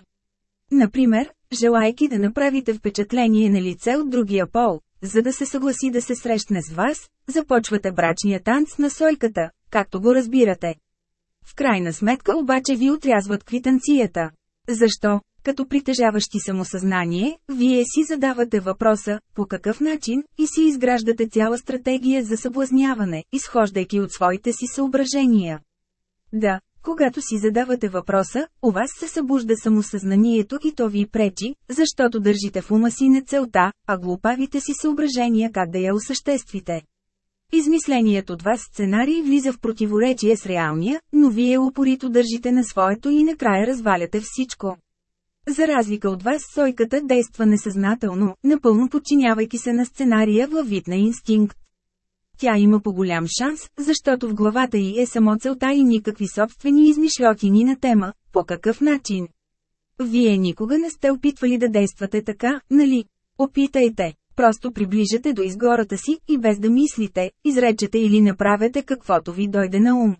A: Например, желайки да направите впечатление на лице от другия пол, за да се съгласи да се срещне с вас, започвате брачния танц на сойката, както го разбирате. В крайна сметка обаче ви отрязват квитанцията. Защо? Като притежаващи самосъзнание, вие си задавате въпроса, по какъв начин, и си изграждате цяла стратегия за съблазняване, изхождайки от своите си съображения. Да, когато си задавате въпроса, у вас се събужда самосъзнанието и то ви пречи, защото държите в ума си не целта, а глупавите си съображения как да я осъществите. Измисленият от вас сценарий влиза в противоречие с реалния, но вие упорито държите на своето и накрая разваляте всичко. За разлика от вас сойката действа несъзнателно, напълно подчинявайки се на сценария във вид на инстинкт. Тя има по-голям шанс, защото в главата й е само целта и никакви собствени измишлотини на тема, по какъв начин. Вие никога не сте опитвали да действате така, нали? Опитайте. Просто приближате до изгората си и без да мислите, изречете или направете каквото ви дойде на ум.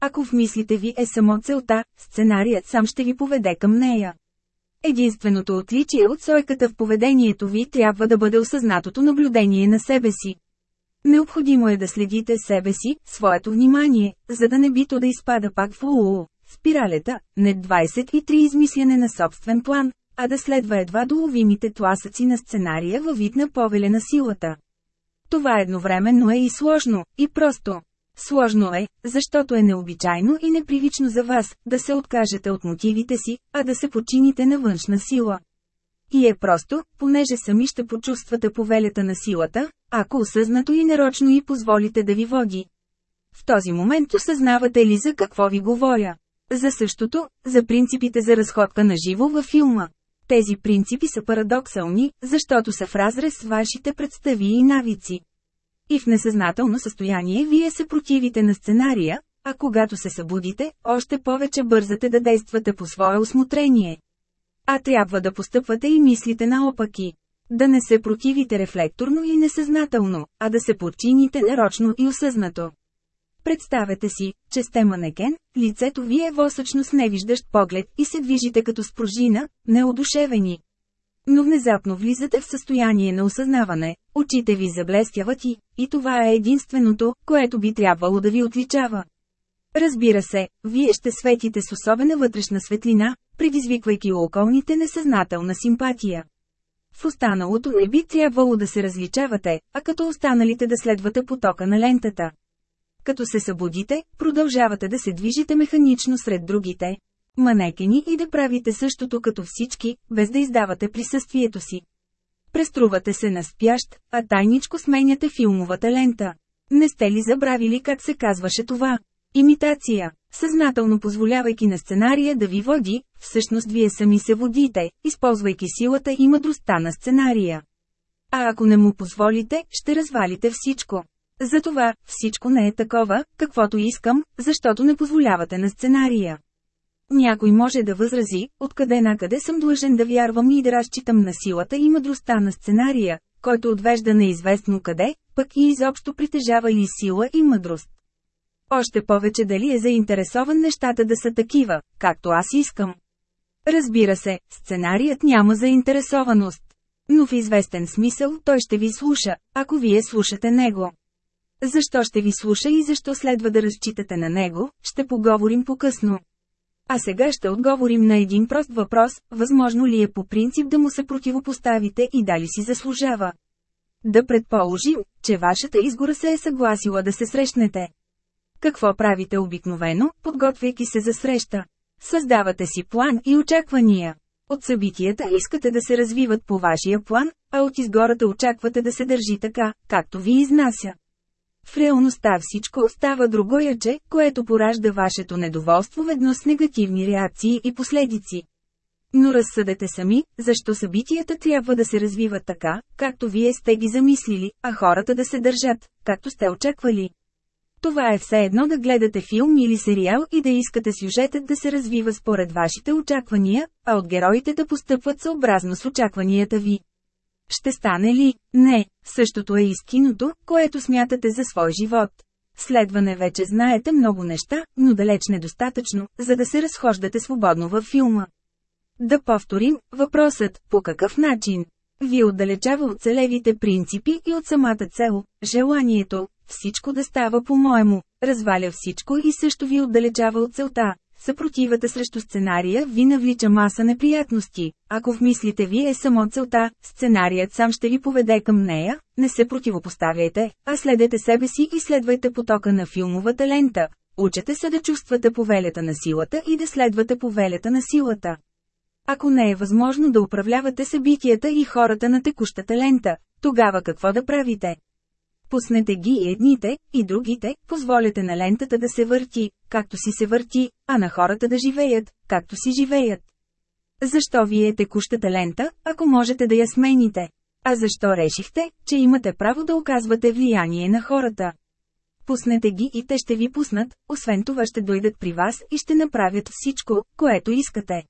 A: Ако в мислите ви е само целта, сценарият сам ще ви поведе към нея. Единственото отличие от сойката в поведението ви трябва да бъде осъзнатото наблюдение на себе си. Необходимо е да следите себе си, своето внимание, за да не би то да изпада пак в УУ, спиралета, не 23 измисляне на собствен план, а да следва едва доловимите тласъци на сценария във вид на повеля на силата. Това едновременно е и сложно, и просто. Сложно е, защото е необичайно и непривично за вас, да се откажете от мотивите си, а да се почините на външна сила. И е просто, понеже сами ще почувствате повелята на силата, ако осъзнато и нарочно и позволите да ви води. В този момент осъзнавате ли за какво ви говоря? За същото, за принципите за разходка на живо във филма. Тези принципи са парадоксални, защото са в разрез с вашите представи и навици. И в несъзнателно състояние вие се противите на сценария, а когато се събудите, още повече бързате да действате по свое осмотрение. А трябва да постъпвате и мислите наопаки. Да не се противите рефлекторно и несъзнателно, а да се подчините нарочно и осъзнато. Представете си, че сте манекен, лицето ви е восъчно с невиждащ поглед и се движите като спружина, неодушевени. Но внезапно влизате в състояние на осъзнаване, очите ви заблестяват и, и това е единственото, което би трябвало да ви отличава. Разбира се, вие ще светите с особена вътрешна светлина, предизвиквайки околните несъзнателна симпатия. В останалото не би трябвало да се различавате, а като останалите да следвате потока на лентата. Като се събудите, продължавате да се движите механично сред другите. Манекени и да правите същото като всички, без да издавате присъствието си. Преструвате се на спящ, а тайничко сменяте филмовата лента. Не сте ли забравили как се казваше това? Имитация. Съзнателно позволявайки на сценария да ви води, всъщност вие сами се водите, използвайки силата и мъдростта на сценария. А ако не му позволите, ще развалите всичко. Затова, всичко не е такова, каквото искам, защото не позволявате на сценария. Някой може да възрази, откъде накъде съм длъжен да вярвам и да разчитам на силата и мъдростта на сценария, който отвежда неизвестно къде, пък и изобщо притежава и сила и мъдрост. Още повече дали е заинтересован нещата да са такива, както аз искам. Разбира се, сценарият няма заинтересованост. Но в известен смисъл той ще ви слуша, ако вие слушате него. Защо ще ви слуша и защо следва да разчитате на него, ще поговорим по-късно. А сега ще отговорим на един прост въпрос, възможно ли е по принцип да му се противопоставите и дали си заслужава. Да предположим, че вашата изгора се е съгласила да се срещнете. Какво правите обикновено, подготвяйки се за среща? Създавате си план и очаквания. От събитията искате да се развиват по вашия план, а от изгората очаквате да се държи така, както ви изнася. В реалността всичко остава другояче, което поражда вашето недоволство ведно с негативни реакции и последици. Но разсъдете сами, защо събитията трябва да се развиват така, както вие сте ги замислили, а хората да се държат, както сте очаквали. Това е все едно да гледате филм или сериал и да искате сюжетът да се развива според вашите очаквания, а от героите да постъпват съобразно с очакванията ви. Ще стане ли? Не. Същото е и с киното, което смятате за свой живот. Следване вече знаете много неща, но далеч недостатъчно, за да се разхождате свободно във филма. Да повторим, въпросът, по какъв начин? Ви отдалечава от целевите принципи и от самата цел, желанието, всичко да става по-моему, разваля всичко и също ви отдалечава от целта. Съпротивата срещу сценария ви навлича маса неприятности. Ако в мислите ви е само целта, сценарият сам ще ви поведе към нея, не се противопоставяйте, а следете себе си и следвайте потока на филмовата лента. Учете се да чувствате повелята на силата и да следвате повелята на силата. Ако не е възможно да управлявате събитията и хората на текущата лента, тогава какво да правите? Пуснете ги и едните, и другите, позволете на лентата да се върти, както си се върти, а на хората да живеят, както си живеят. Защо ви е текущата лента, ако можете да я смените? А защо решихте, че имате право да оказвате влияние на хората? Пуснете ги и те ще ви пуснат, освен това ще дойдат при вас и ще направят всичко, което искате.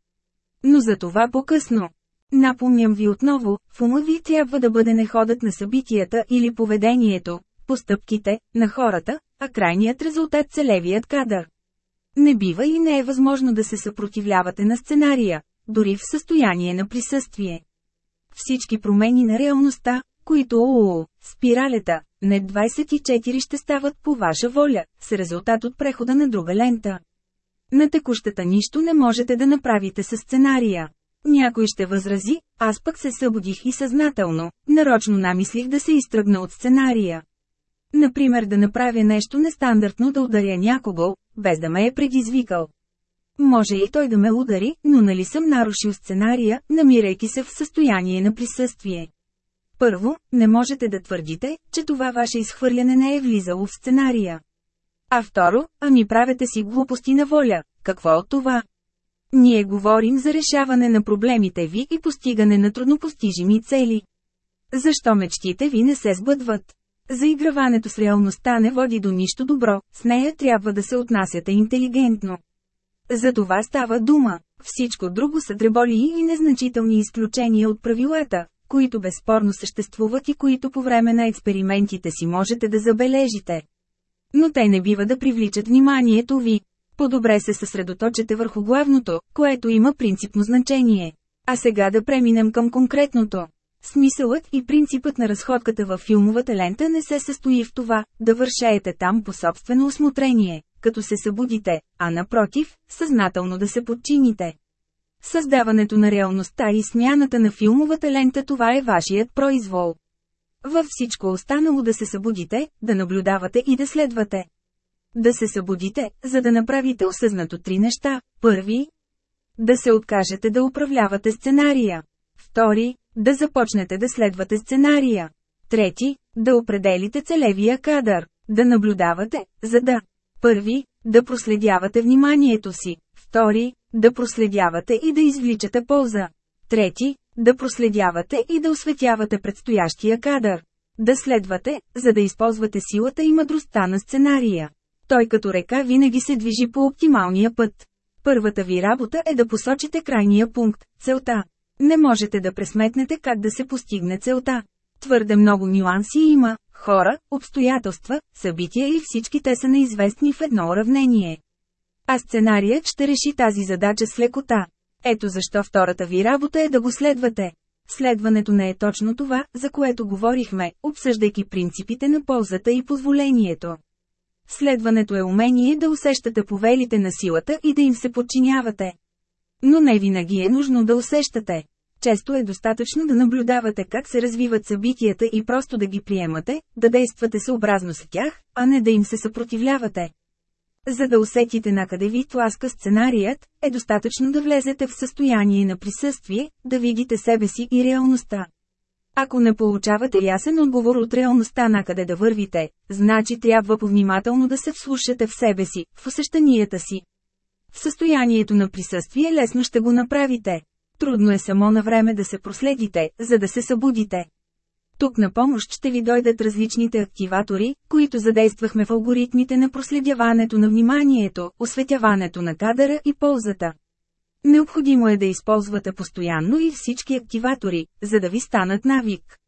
A: Но за това по-късно. Напомням ви отново, в ума ви трябва да бъде не ходът на събитията или поведението, постъпките, на хората, а крайният резултат целевият кадър. Не бива и не е възможно да се съпротивлявате на сценария, дори в състояние на присъствие. Всички промени на реалността, които ООО, спиралета, не 24 ще стават по ваша воля, с резултат от прехода на друга лента. На текущата нищо не можете да направите със сценария. Някой ще възрази, аз пък се събудих и съзнателно, нарочно намислих да се изтръгна от сценария. Например да направя нещо нестандартно да ударя някого, без да ме е предизвикал. Може и той да ме удари, но нали съм нарушил сценария, намирайки се в състояние на присъствие. Първо, не можете да твърдите, че това ваше изхвърляне не е влизало в сценария. А второ, ами правете си глупости на воля, какво от това? Ние говорим за решаване на проблемите ви и постигане на труднопостижими цели. Защо мечтите ви не се сбъдват? Заиграването с реалността не води до нищо добро, с нея трябва да се отнасяте интелигентно. За това става дума. Всичко друго са дреболи и незначителни изключения от правилата, които безспорно съществуват и които по време на експериментите си можете да забележите. Но те не бива да привличат вниманието ви. По-добре се съсредоточете върху главното, което има принципно значение. А сега да преминем към конкретното. Смисълът и принципът на разходката във филмовата лента не се състои в това, да вършаете там по собствено осмотрение, като се събудите, а напротив, съзнателно да се подчините. Създаването на реалността и смяната на филмовата лента това е вашият произвол. Във всичко останало да се събудите, да наблюдавате и да следвате. Да се събудите, за да направите осъзнато три неща. Първи – да се откажете да управлявате сценария. Втори – да започнете да следвате сценария. Трети – да определите целевия кадър. Да наблюдавате, за да Първи – да проследявате вниманието си. Втори – да проследявате и да извличате полза. Трети – да проследявате и да осветявате предстоящия кадър. Да следвате, за да използвате силата и мъдростта на сценария. Той като река винаги се движи по оптималния път. Първата ви работа е да посочите крайния пункт – целта. Не можете да пресметнете как да се постигне целта. Твърде много нюанси има, хора, обстоятелства, събития и всички те са неизвестни в едно уравнение. А сценарият ще реши тази задача с лекота. Ето защо втората ви работа е да го следвате. Следването не е точно това, за което говорихме, обсъждайки принципите на ползата и позволението. Следването е умение да усещате повелите на силата и да им се подчинявате. Но не винаги е нужно да усещате. Често е достатъчно да наблюдавате как се развиват събитията и просто да ги приемате, да действате съобразно с тях, а не да им се съпротивлявате. За да усетите накъде ви тласка сценарият, е достатъчно да влезете в състояние на присъствие, да видите себе си и реалността. Ако не получавате ясен отговор от реалността накъде да вървите, значи трябва повнимателно да се вслушате в себе си, в усещанията си. В състоянието на присъствие лесно ще го направите. Трудно е само на време да се проследите, за да се събудите. Тук на помощ ще ви дойдат различните активатори, които задействахме в алгоритмите на проследяването на вниманието, осветяването на кадъра и ползата. Необходимо е да използвате постоянно и всички активатори, за да ви станат навик.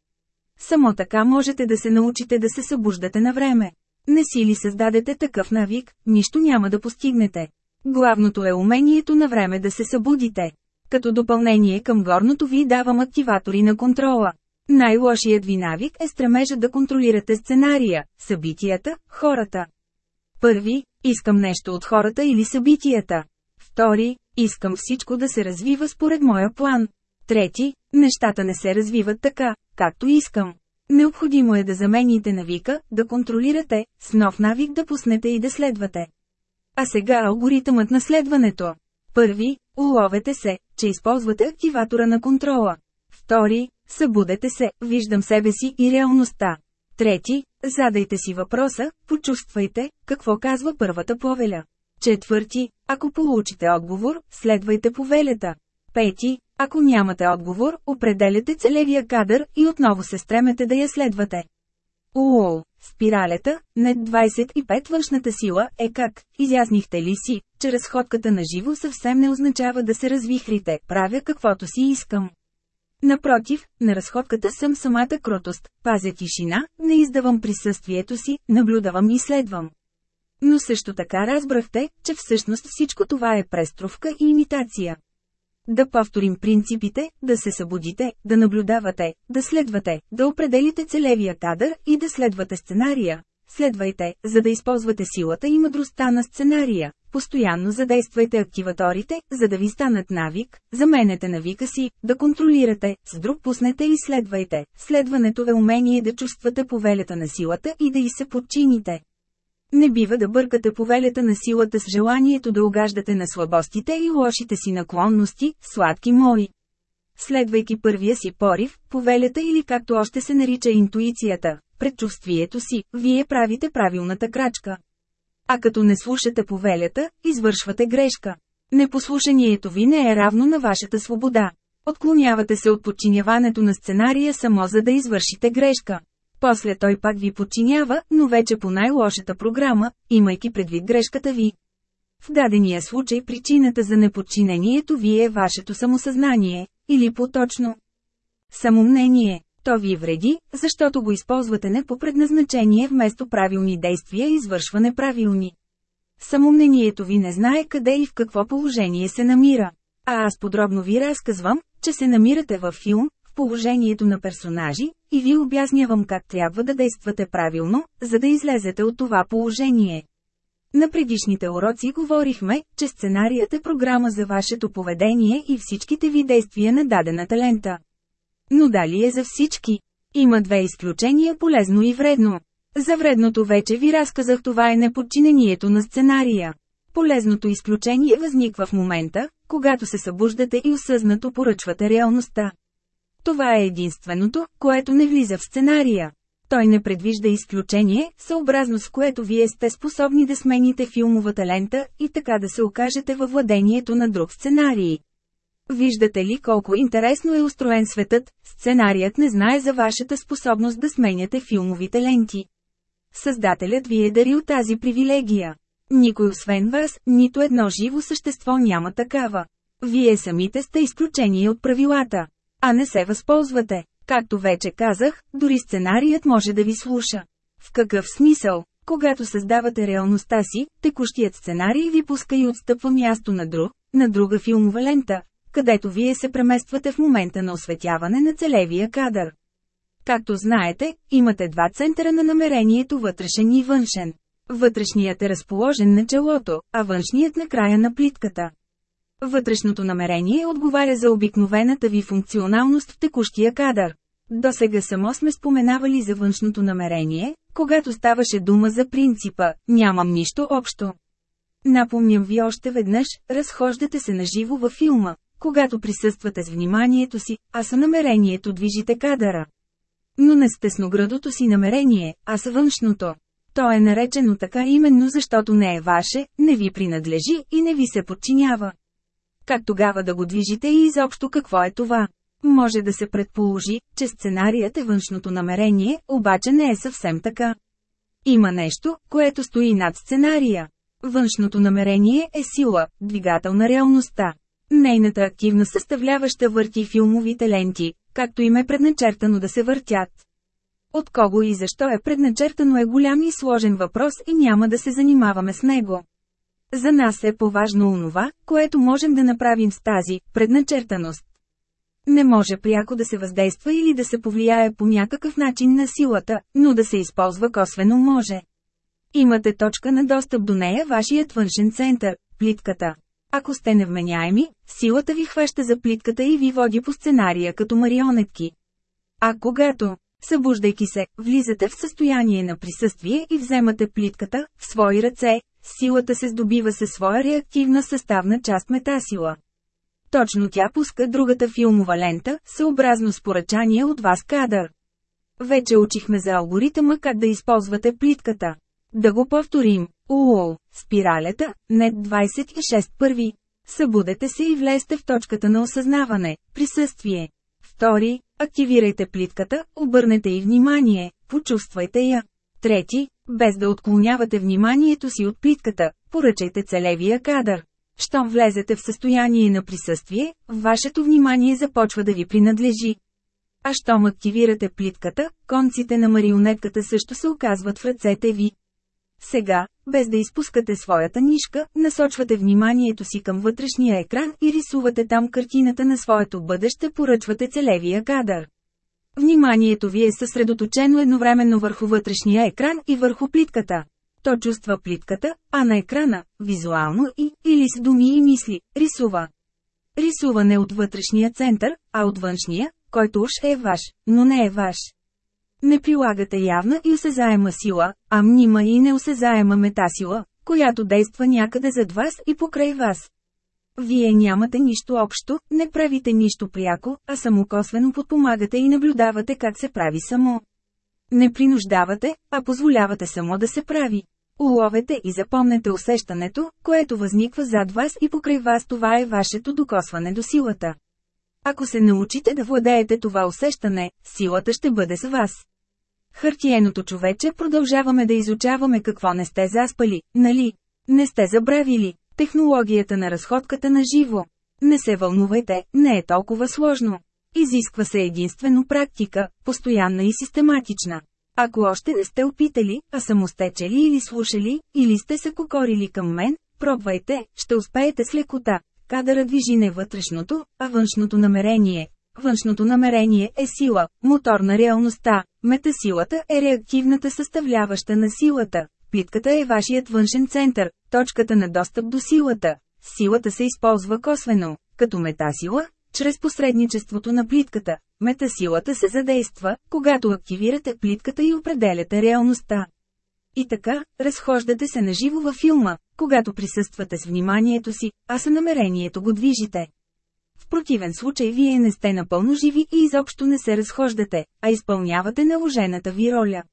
A: Само така можете да се научите да се събуждате на време. Не си ли създадете такъв навик, нищо няма да постигнете. Главното е умението на време да се събудите. Като допълнение към горното ви давам активатори на контрола. Най-лошият ви навик е стремежа да контролирате сценария, събитията, хората. Първи, искам нещо от хората или събитията. Втори, искам всичко да се развива според моя план. Трети, нещата не се развиват така, както искам. Необходимо е да замените навика, да контролирате, с нов навик да пуснете и да следвате. А сега алгоритъмът на следването. Първи, уловете се, че използвате активатора на контрола. Втори, събудете се, виждам себе си и реалността. Трети, задайте си въпроса, почувствайте, какво казва първата повеля. Четвърти, ако получите отговор, следвайте повелята. Пети, ако нямате отговор, определяте целевия кадър и отново се стремете да я следвате. Уол, спиралята, нет 25 външната сила е как, изяснихте ли си, че разходката на живо съвсем не означава да се развихрите, правя каквото си искам. Напротив, на разходката съм самата кротост, пазя тишина, не издавам присъствието си, наблюдавам и следвам. Но също така разбрахте, че всъщност всичко това е преструвка и имитация. Да повторим принципите, да се събудите, да наблюдавате, да следвате, да определите целевия кадър и да следвате сценария. Следвайте, за да използвате силата и мъдростта на сценария. Постоянно задействайте активаторите, за да ви станат навик, заменете навика си, да контролирате, с друг пуснете и следвайте. Следването е умение да чувствате повелята на силата и да й се подчините. Не бива да бъркате повелята на силата с желанието да угаждате на слабостите и лошите си наклонности, сладки мои. Следвайки първия си порив, повелята или както още се нарича интуицията, предчувствието си, вие правите правилната крачка. А като не слушате повелята, извършвате грешка. Непослушанието ви не е равно на вашата свобода. Отклонявате се от подчиняването на сценария само за да извършите грешка. После той пак ви подчинява, но вече по най-лошата програма, имайки предвид грешката ви. В дадения случай причината за неподчинението ви е вашето самосъзнание, или по-точно. Самомнение. То ви вреди, защото го използвате не по предназначение вместо правилни действия извършва неправилни. Самомнението ви не знае къде и в какво положение се намира. А аз подробно ви разказвам, че се намирате във филм, в положението на персонажи, и ви обяснявам как трябва да действате правилно, за да излезете от това положение. На предишните уроци говорихме, че сценарият е програма за вашето поведение и всичките ви действия на дадената лента. Но дали е за всички? Има две изключения полезно и вредно. За вредното вече ви разказах това е неподчинението на сценария. Полезното изключение възниква в момента, когато се събуждате и осъзнато поръчвате реалността. Това е единственото, което не влиза в сценария. Той не предвижда изключение, съобразно с което вие сте способни да смените филмовата лента и така да се окажете във владението на друг сценарий. Виждате ли колко интересно е устроен светът, сценарият не знае за вашата способност да сменяте филмовите ленти. Създателят ви е дарил тази привилегия. Никой освен вас, нито едно живо същество няма такава. Вие самите сте изключение от правилата. А не се възползвате. Както вече казах, дори сценарият може да ви слуша. В какъв смисъл? Когато създавате реалността си, текущият сценарий ви пуска и отстъпва място на друг, на друга филмова лента, където вие се премествате в момента на осветяване на целевия кадър. Както знаете, имате два центъра на намерението вътрешен и външен. Вътрешният е разположен на челото, а външният на края на плитката. Вътрешното намерение отговаря за обикновената ви функционалност в текущия кадър. До сега само сме споменавали за външното намерение, когато ставаше дума за принципа «нямам нищо общо». Напомням ви още веднъж, разхождате се наживо във филма, когато присъствате с вниманието си, а са намерението движите кадъра. Но не с тесноградото си намерение, а с външното. То е наречено така именно защото не е ваше, не ви принадлежи и не ви се подчинява. Как тогава да го движите и изобщо какво е това? Може да се предположи, че сценарият е външното намерение, обаче не е съвсем така. Има нещо, което стои над сценария. Външното намерение е сила, двигател на реалността. Нейната активна съставляваща върти филмовите ленти, както им е предначертано да се въртят. От кого и защо е предначертано е голям и сложен въпрос и няма да се занимаваме с него. За нас е поважно онова, което можем да направим с тази предначертаност. Не може пряко да се въздейства или да се повлияе по някакъв начин на силата, но да се използва косвено може. Имате точка на достъп до нея вашият външен център – плитката. Ако сте невменяеми, силата ви хваща за плитката и ви води по сценария като марионетки. А когато, събуждайки се, влизате в състояние на присъствие и вземате плитката в свои ръце, силата се здобива със своя реактивна съставна част метасила. Точно тя пуска другата филмова лента, съобразно с поръчание от вас кадър. Вече учихме за алгоритъма как да използвате плитката. Да го повторим. УОЛ, спиралята, нет 26 първи. Събудете се и влезте в точката на осъзнаване, присъствие. Втори, активирайте плитката, обърнете и внимание, почувствайте я. Трети, без да отклонявате вниманието си от плитката, поръчайте целевия кадър. Щом влезете в състояние на присъствие, вашето внимание започва да ви принадлежи. А щом активирате плитката, конците на марионетката също се оказват в ръцете ви. Сега, без да изпускате своята нишка, насочвате вниманието си към вътрешния екран и рисувате там картината на своето бъдеще, поръчвате целевия кадър. Вниманието ви е съсредоточено едновременно върху вътрешния екран и върху плитката. То чувства плитката, а на екрана, визуално и, или с думи и мисли, рисува. Рисуване от вътрешния център, а от външния, който уж е ваш, но не е ваш. Не прилагате явна и осезаема сила, а мнима и неосезаема метасила, която действа някъде зад вас и покрай вас. Вие нямате нищо общо, не правите нищо пряко, а само косвено подпомагате и наблюдавате как се прави само. Не принуждавате, а позволявате само да се прави. Уловете и запомнете усещането, което възниква зад вас и покрай вас това е вашето докосване до силата. Ако се научите да владеете това усещане, силата ще бъде с вас. Хартиеното човече продължаваме да изучаваме какво не сте заспали, нали? Не сте забравили. Технологията на разходката на живо. Не се вълнувайте, не е толкова сложно. Изисква се единствено практика, постоянна и систематична. Ако още не сте опитали, а само стечели или слушали, или сте се кокорили към мен, пробвайте, ще успеете с лекота. Кадъра движи не вътрешното, а външното намерение. Външното намерение е сила, мотор на реалността, метасилата е реактивната съставляваща на силата, плитката е вашият външен център, точката на достъп до силата. Силата се използва косвено, като метасила, чрез посредничеството на плитката. Метасилата се задейства, когато активирате плитката и определяте реалността. И така, разхождате се наживо във филма, когато присъствате с вниманието си, а с намерението го движите. В противен случай вие не сте напълно живи и изобщо не се разхождате, а изпълнявате наложената ви роля.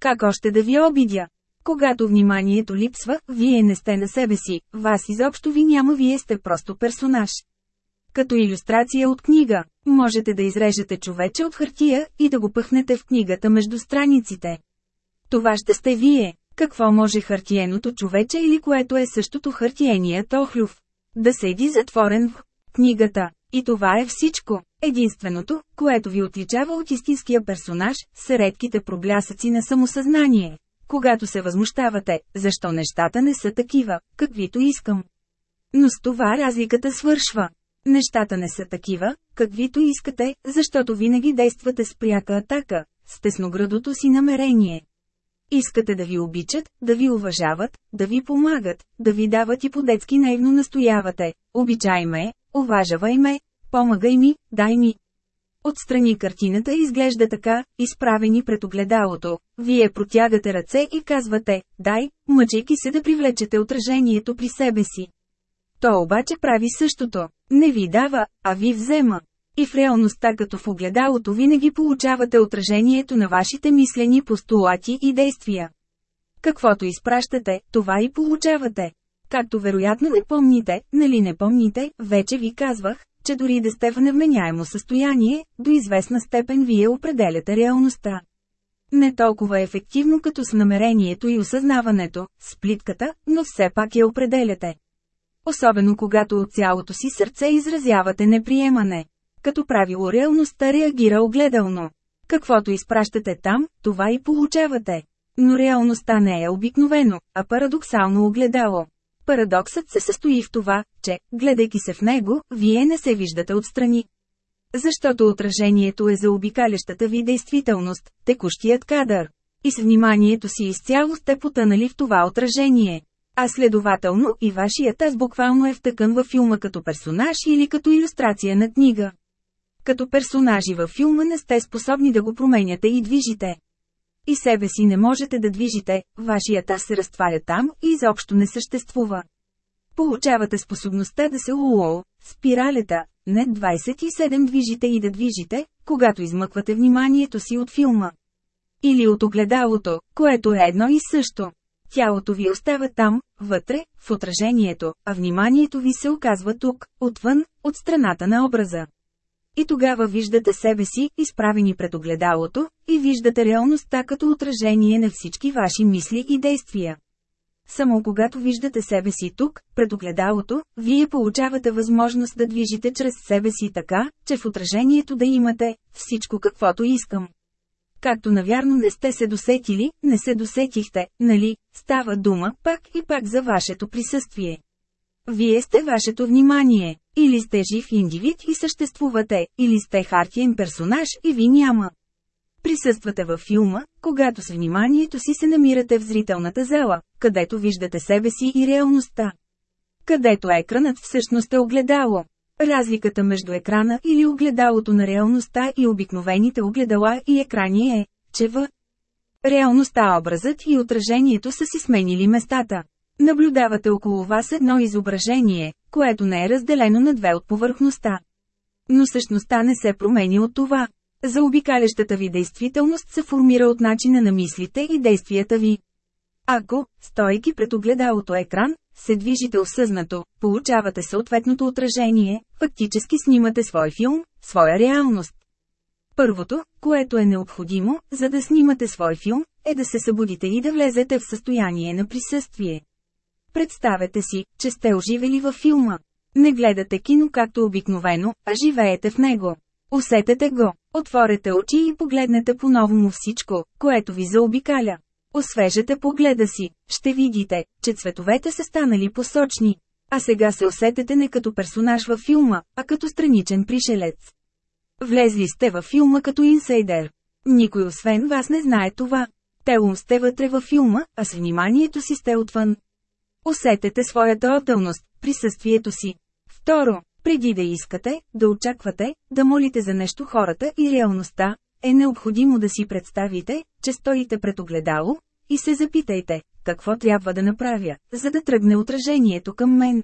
A: Как още да ви обидя? Когато вниманието липсва, вие не сте на себе си, вас изобщо ви няма, вие сте просто персонаж. Като иллюстрация от книга, можете да изрежете човече от хартия и да го пъхнете в книгата между страниците. Това ще сте вие. Какво може хартиеното човече или което е същото хартиеният охлюв? Да седи затворен в книгата. И това е всичко. Единственото, което ви отличава от истинския персонаж, са редките проблясъци на самосъзнание. Когато се възмущавате, защо нещата не са такива, каквито искам. Но с това разликата свършва. Нещата не са такива, каквито искате, защото винаги действате с пряка атака, с тесноградото си намерение. Искате да ви обичат, да ви уважават, да ви помагат, да ви дават и по-детски наивно настоявате. Обичай ме, уважавай ме, помагай ми, дай ми. Отстрани картината изглежда така, изправени пред огледалото. Вие протягате ръце и казвате, дай, мъчейки се да привлечете отражението при себе си. То обаче прави същото. Не ви дава, а ви взема. И в реалността като в огледалото винаги получавате отражението на вашите мислени постулати и действия. Каквото изпращате, това и получавате. Както вероятно не помните, нали не помните, вече ви казвах, че дори да сте в невменяемо състояние, до известна степен вие определяте реалността. Не толкова ефективно като с намерението и осъзнаването, с плитката, но все пак я определяте. Особено когато от цялото си сърце изразявате неприемане. Като правило реалността реагира огледално. Каквото изпращате там, това и получавате. Но реалността не е обикновено, а парадоксално огледало. Парадоксът се състои в това, че, гледайки се в него, вие не се виждате отстрани. Защото отражението е за обикалящата ви действителност, текущият кадър. И с вниманието си изцяло сте потънали в това отражение. А следователно и вашият аз буквално е втъкан във филма като персонаж или като иллюстрация на книга. Като персонажи във филма не сте способни да го променяте и движите. И себе си не можете да движите, вашият аз се разтваря там и изобщо не съществува. Получавате способността да се улоу, спиралета, не 27 движите и да движите, когато измъквате вниманието си от филма. Или от огледалото, което е едно и също. Тялото ви остава там, вътре, в отражението, а вниманието ви се оказва тук, отвън, от страната на образа. И тогава виждате себе си, изправени пред огледалото, и виждате реалността като отражение на всички ваши мисли и действия. Само когато виждате себе си тук, пред огледалото, вие получавате възможност да движите чрез себе си така, че в отражението да имате всичко каквото искам. Както навярно не сте се досетили, не се досетихте, нали, става дума пак и пак за вашето присъствие. Вие сте вашето внимание. Или сте жив индивид и съществувате, или сте хартиен персонаж и ви няма. Присъствате във филма, когато с вниманието си се намирате в зрителната зала, където виждате себе си и реалността. Където екранът всъщност е огледало. Разликата между екрана или огледалото на реалността и обикновените огледала и екрани е, че в реалността образът и отражението са си сменили местата. Наблюдавате около вас едно изображение, което не е разделено на две от повърхността. Но същността не се промени от това. За обикалящата ви действителност се формира от начина на мислите и действията ви. Ако, стойки пред огледалото екран, се движите осъзнато, получавате съответното отражение, фактически снимате свой филм, своя реалност. Първото, което е необходимо, за да снимате свой филм, е да се събудите и да влезете в състояние на присъствие. Представете си, че сте оживели във филма. Не гледате кино както обикновено, а живеете в него. Усетете го, отворете очи и погледнете по-новому всичко, което ви заобикаля. Освежете погледа си, ще видите, че цветовете са станали посочни. А сега се усетете не като персонаж във филма, а като страничен пришелец. Влезли сте във филма като инсейдер. Никой освен вас не знае това. Телом сте вътре във филма, а с вниманието си сте отвън. Усетете своята отделност, присъствието си. Второ, преди да искате, да очаквате, да молите за нещо хората и реалността, е необходимо да си представите, че стоите пред огледало, и се запитайте, какво трябва да направя, за да тръгне отражението към мен.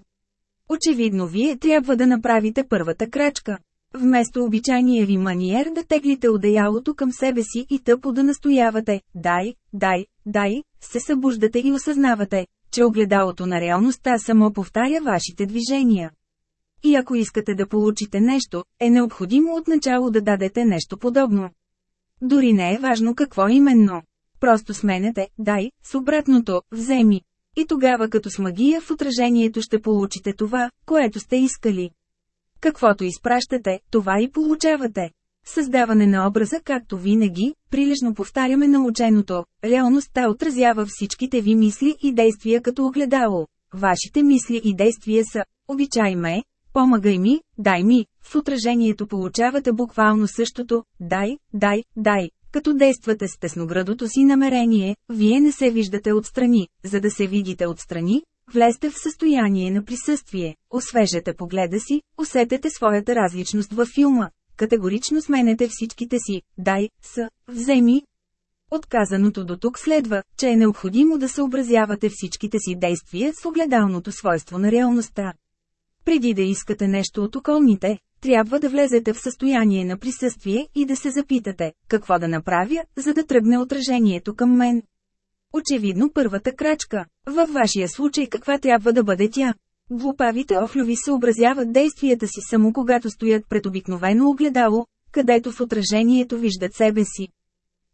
A: Очевидно вие трябва да направите първата крачка. Вместо обичайния ви маниер да теглите одеялото към себе си и тъпо да настоявате, дай, дай, дай, се събуждате и осъзнавате, че огледалото на реалността само повтаря вашите движения. И ако искате да получите нещо, е необходимо отначало да дадете нещо подобно. Дори не е важно какво именно. Просто сменете, дай, с обратното, вземи. И тогава като с магия в отражението ще получите това, което сте искали. Каквото изпращате, това и получавате. Създаване на образа както винаги, прилежно повтаряме наученото, реалността отразява всичките ви мисли и действия като огледало. Вашите мисли и действия са «Обичай ме», «Помагай ми», «Дай ми», в отражението получавате буквално същото «Дай, дай, дай», Като действате с тесноградото си намерение, вие не се виждате отстрани, за да се видите отстрани, влезте в състояние на присъствие, освежете погледа си, усетете своята различност във филма, категорично сменете всичките си, дай, са, вземи. Отказаното до тук следва, че е необходимо да съобразявате всичките си действия с огледалното свойство на реалността. Преди да искате нещо от околните, трябва да влезете в състояние на присъствие и да се запитате, какво да направя, за да тръгне отражението към мен. Очевидно първата крачка. Във вашия случай каква трябва да бъде тя? Глупавите охлюви съобразяват действията си само когато стоят пред обикновено огледало, където в отражението виждат себе си.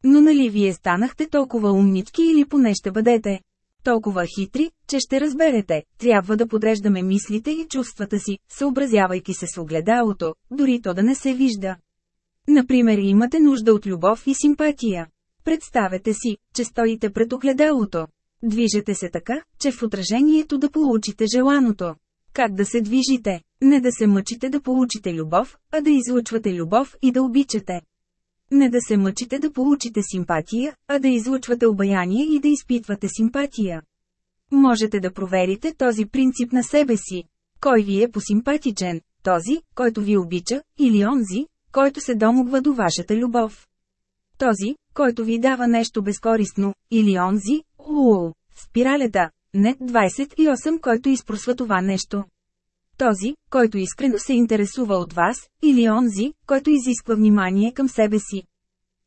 A: Но нали вие станахте толкова умнички или поне ще бъдете? Толкова хитри, че ще разберете, трябва да подреждаме мислите и чувствата си, съобразявайки се с огледалото, дори то да не се вижда. Например имате нужда от любов и симпатия. Представете си, че стоите пред огледалото. Движете се така, че в отражението да получите желаното. Как да се движите? Не да се мъчите да получите любов, а да излъчвате любов и да обичате. Не да се мъчите да получите симпатия, а да излъчвате обаяние и да изпитвате симпатия. Можете да проверите този принцип на себе си. Кой ви е посимпатичен? Този, който ви обича, или онзи, който се домогва до вашата любов? Този, който ви дава нещо безкористно, или онзи, уул, спиралета, нет 28, който изпросва това нещо. Този, който искрено се интересува от вас, или онзи, който изисква внимание към себе си.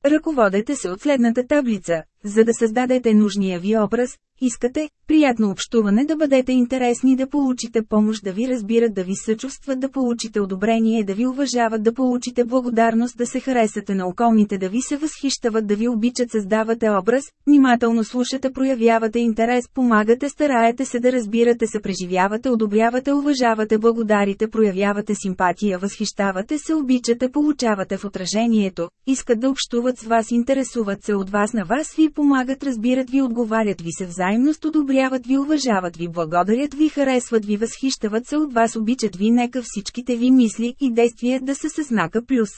A: Ръководете се от следната таблица, за да създадете нужния ви образ, искате, приятно общуване да бъдете интересни да получите помощ да ви разбират да ви съчувстват да получите одобрение да ви уважават да получите благодарност да се харесате на околните да ви се възхищават да ви обичат създавате образ, внимателно слушате проявявате интерес помагате стараете се да разбирате се преживявате одобрявате уважавате благодарите проявявате симпатия възхищавате се обичате получавате в отражението, искат да общуват с вас интересуват се от вас на вас ви помагат, разбират ви, отговарят ви се взаимност, одобряват ви, уважават ви, благодарят ви, харесват ви, възхищават се от вас, обичат ви, нека всичките ви мисли и действия да са с знака плюс.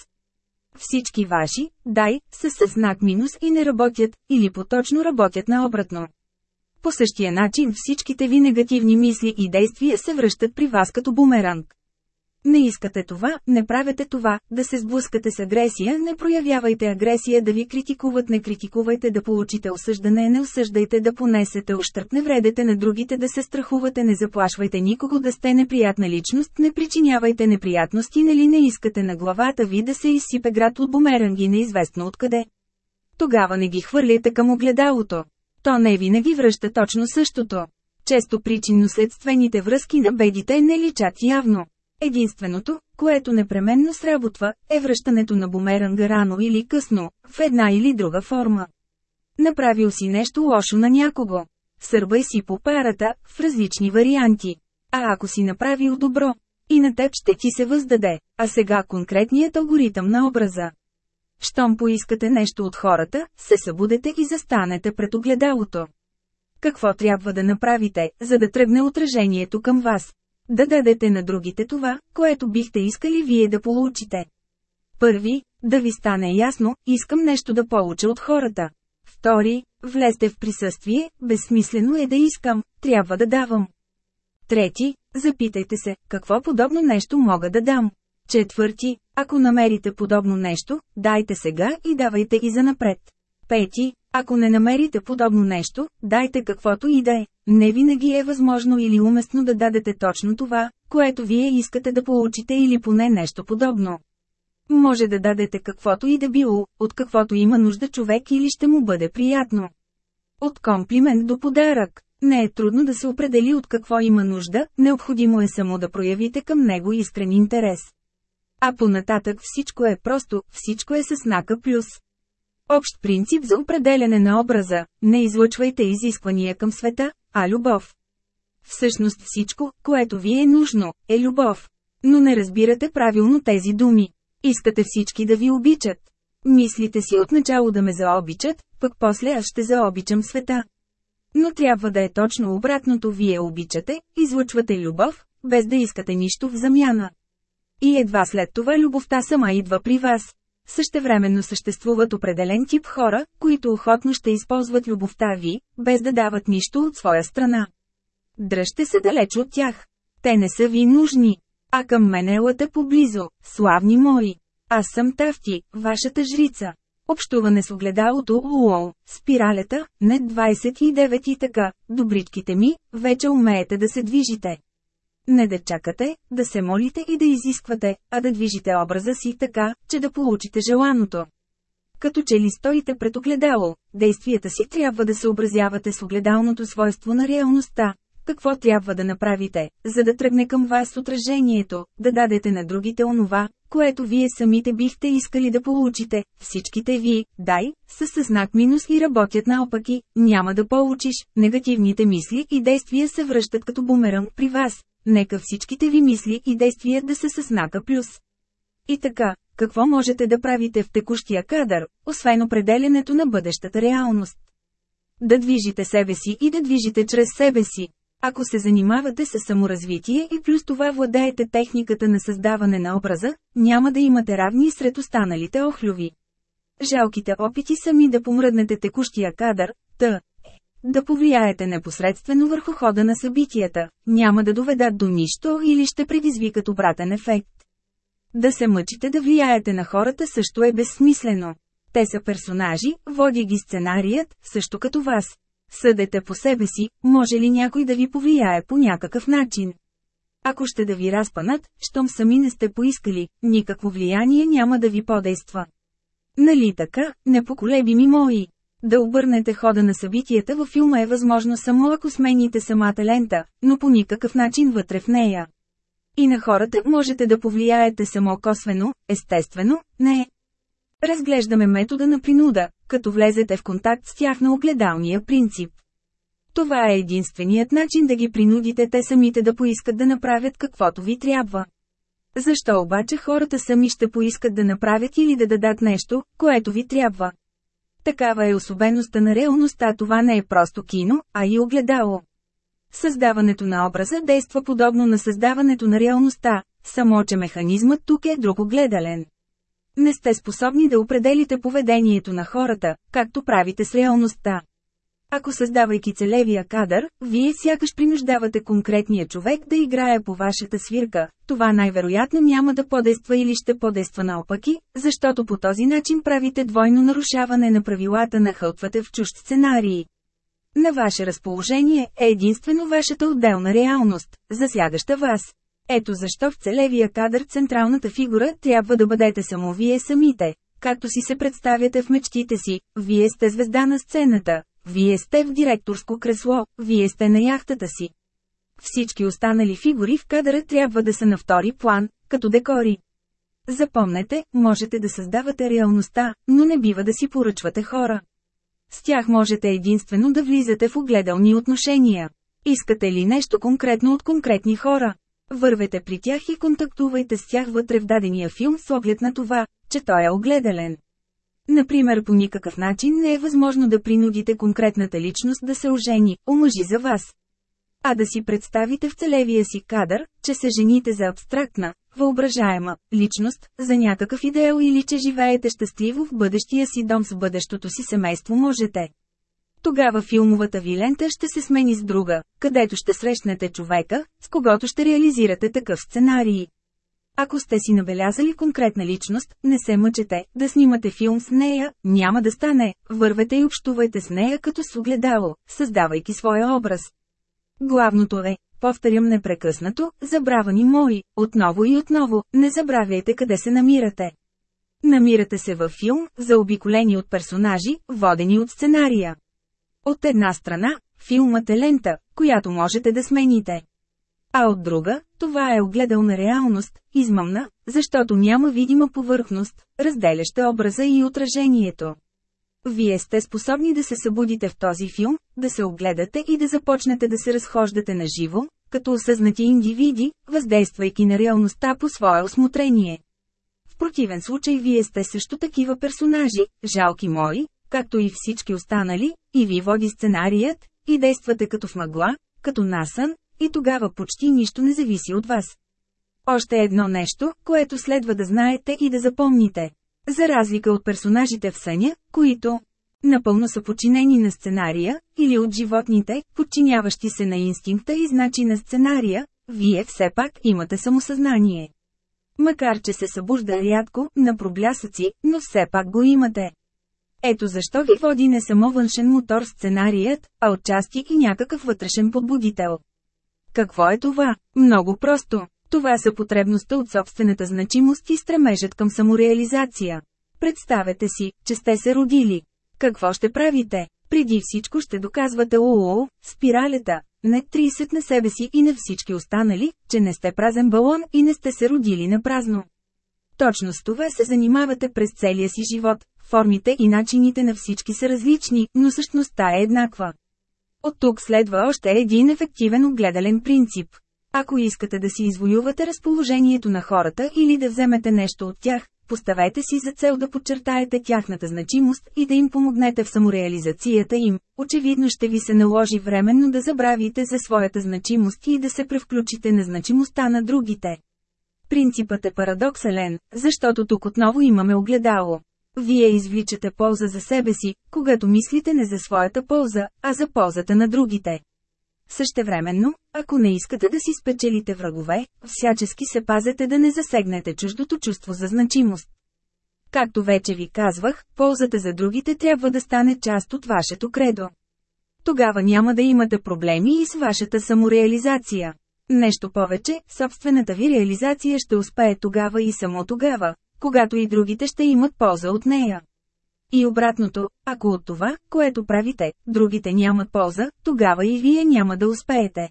A: Всички ваши, дай, са с знак минус и не работят, или поточно работят наобратно. По същия начин всичките ви негативни мисли и действия се връщат при вас като бумеранг. Не искате това, не правете това, да се сблъскате с агресия, не проявявайте агресия да ви критикуват, не критикувайте да получите осъждане, не осъждайте да понесете ощърп, не вредете на другите да се страхувате, не заплашвайте никого да сте неприятна личност, не причинявайте неприятности, нали не искате на главата ви да се изсипе град от бумеранги неизвестно откъде. Тогава не ги хвърляйте към огледалото. То не винаги връща точно същото. Често причинно-следствените връзки на бедите не личат явно. Единственото, което непременно сработва, е връщането на бумеранга рано или късно, в една или друга форма. Направил си нещо лошо на някого. Сърбай си по парата, в различни варианти. А ако си направил добро, и на теб ще ти се въздаде, а сега конкретният алгоритъм на образа. Щом поискате нещо от хората, се събудете и застанете пред огледалото. Какво трябва да направите, за да тръгне отражението към вас? Да дадете на другите това, което бихте искали вие да получите. Първи, да ви стане ясно, искам нещо да получа от хората. Втори, влезте в присъствие, безсмислено е да искам, трябва да давам. Трети, запитайте се, какво подобно нещо мога да дам. Четвърти, ако намерите подобно нещо, дайте сега и давайте и за напред. Пети, ако не намерите подобно нещо, дайте каквото и да е. Не винаги е възможно или уместно да дадете точно това, което вие искате да получите или поне нещо подобно. Може да дадете каквото и да било, от каквото има нужда човек или ще му бъде приятно. От комплимент до подарък. Не е трудно да се определи от какво има нужда, необходимо е само да проявите към него искрен интерес. А понататък всичко е просто, всичко е с знака плюс. Общ принцип за определене на образа – не излъчвайте изисквания към света, а любов. Всъщност всичко, което ви е нужно, е любов. Но не разбирате правилно тези думи. Искате всички да ви обичат. Мислите си отначало да ме заобичат, пък после аз ще заобичам света. Но трябва да е точно обратното вие обичате, излъчвате любов, без да искате нищо в замяна. И едва след това любовта сама идва при вас. Същевременно съществуват определен тип хора, които охотно ще използват любовта ви, без да дават нищо от своя страна. Дръжте се далеч от тях. Те не са ви нужни. А към мен елате поблизо, славни мои. Аз съм Тафти, вашата жрица. Общуване с огледалото УОЛ, спиралята, не 29 и така, добричките ми, вече умеете да се движите. Не да чакате, да се молите и да изисквате, а да движите образа си така, че да получите желаното. Като че ли стоите пред огледало, действията си трябва да се образявате с огледалното свойство на реалността. Какво трябва да направите, за да тръгне към вас отражението, да дадете на другите онова, което вие самите бихте искали да получите, всичките ви, дай, са със знак минус и работят наопаки, няма да получиш, негативните мисли и действия се връщат като бумеранг при вас, нека всичките ви мисли и действия да са със знака плюс. И така, какво можете да правите в текущия кадър, освен определенето на бъдещата реалност? Да движите себе си и да движите чрез себе си. Ако се занимавате с саморазвитие и плюс това владеете техниката на създаване на образа, няма да имате равни сред останалите охлюви. Жалките опити сами да помръднете текущия кадър, т. Да повлияете непосредствено върху хода на събитията, няма да доведат до нищо или ще предизвикат обратен ефект. Да се мъчите да влияете на хората също е безсмислено. Те са персонажи, води ги сценарият, също като вас. Съдете по себе си, може ли някой да ви повлияе по някакъв начин. Ако ще да ви разпанат, щом сами не сте поискали, никакво влияние няма да ви подейства. Нали така, непоколебими мои? Да обърнете хода на събитията във филма е възможно само ако смените самата лента, но по никакъв начин вътре в нея. И на хората можете да повлияете само косвено, естествено, не. Разглеждаме метода на принуда, като влезете в контакт с тях на огледалния принцип. Това е единственият начин да ги принудите те самите да поискат да направят каквото ви трябва. Защо обаче хората сами ще поискат да направят или да дадат нещо, което ви трябва? Такава е особеността на реалността, това не е просто кино, а и огледало. Създаването на образа действа подобно на създаването на реалността, само че механизмът тук е друг огледален. Не сте способни да определите поведението на хората, както правите с реалността. Ако създавайки целевия кадър, вие сякаш принуждавате конкретния човек да играе по вашата свирка, това най-вероятно няма да подейства или ще подейства наопаки, защото по този начин правите двойно нарушаване на правилата на хълтвате в чужд сценарии. На ваше разположение е единствено вашата отделна реалност, засягаща вас. Ето защо в целевия кадър централната фигура трябва да бъдете само вие самите. Както си се представяте в мечтите си, вие сте звезда на сцената, вие сте в директорско кресло, вие сте на яхтата си. Всички останали фигури в кадъра трябва да са на втори план, като декори. Запомнете, можете да създавате реалността, но не бива да си поръчвате хора. С тях можете единствено да влизате в огледални отношения. Искате ли нещо конкретно от конкретни хора? Вървете при тях и контактувайте с тях вътре в дадения филм с оглед на това, че той е огледален. Например по никакъв начин не е възможно да принудите конкретната личност да се ожени, омъжи за вас. А да си представите в целевия си кадър, че се жените за абстрактна, въображаема, личност, за някакъв идеал или че живеете щастливо в бъдещия си дом с бъдещото си семейство можете. Тогава филмовата ви лента ще се смени с друга, където ще срещнете човека, с когото ще реализирате такъв сценарий. Ако сте си набелязали конкретна личност, не се мъчете да снимате филм с нея, няма да стане, вървете и общувайте с нея като с огледало, създавайки своя образ. Главното е, повторям непрекъснато, забравани мои, отново и отново, не забравяйте къде се намирате. Намирате се във филм, заобиколени от персонажи, водени от сценария. От една страна, филмът е лента, която можете да смените. А от друга, това е огледална реалност, измъмна, защото няма видима повърхност, разделяща образа и отражението. Вие сте способни да се събудите в този филм, да се огледате и да започнете да се разхождате на живо, като осъзнати индивиди, въздействайки на реалността по свое осмотрение. В противен случай вие сте също такива персонажи, жалки мои, както и всички останали, и ви води сценарият, и действате като в мъгла, като насън, и тогава почти нищо не зависи от вас. Още едно нещо, което следва да знаете и да запомните. За разлика от персонажите в съня, които напълно са подчинени на сценария, или от животните, подчиняващи се на инстинкта и значи на сценария, вие все пак имате самосъзнание. Макар че се събужда рядко, на проблясъци, но все пак го имате. Ето защо ви води не само външен мотор сценарият, а отчасти и някакъв вътрешен подбудител. Какво е това? Много просто. Това са потребността от собствената значимост и стремежът към самореализация. Представете си, че сте се родили. Какво ще правите? Преди всичко ще доказвате ООО, спиралета, не 30 на себе си и на всички останали, че не сте празен балон и не сте се родили на празно. Точно с това се занимавате през целия си живот, формите и начините на всички са различни, но същността е еднаква. От тук следва още един ефективен огледален принцип. Ако искате да си извоювате разположението на хората или да вземете нещо от тях, поставете си за цел да подчертаете тяхната значимост и да им помогнете в самореализацията им. Очевидно ще ви се наложи временно да забравите за своята значимост и да се превключите на значимостта на другите. Принципът е парадоксален, защото тук отново имаме огледало. Вие извличате полза за себе си, когато мислите не за своята полза, а за ползата на другите. Същевременно, ако не искате да си спечелите врагове, всячески се пазете да не засегнете чуждото чувство за значимост. Както вече ви казвах, ползата за другите трябва да стане част от вашето кредо. Тогава няма да имате проблеми и с вашата самореализация. Нещо повече, собствената ви реализация ще успее тогава и само тогава, когато и другите ще имат полза от нея. И обратното, ако от това, което правите, другите нямат полза, тогава и вие няма да успеете.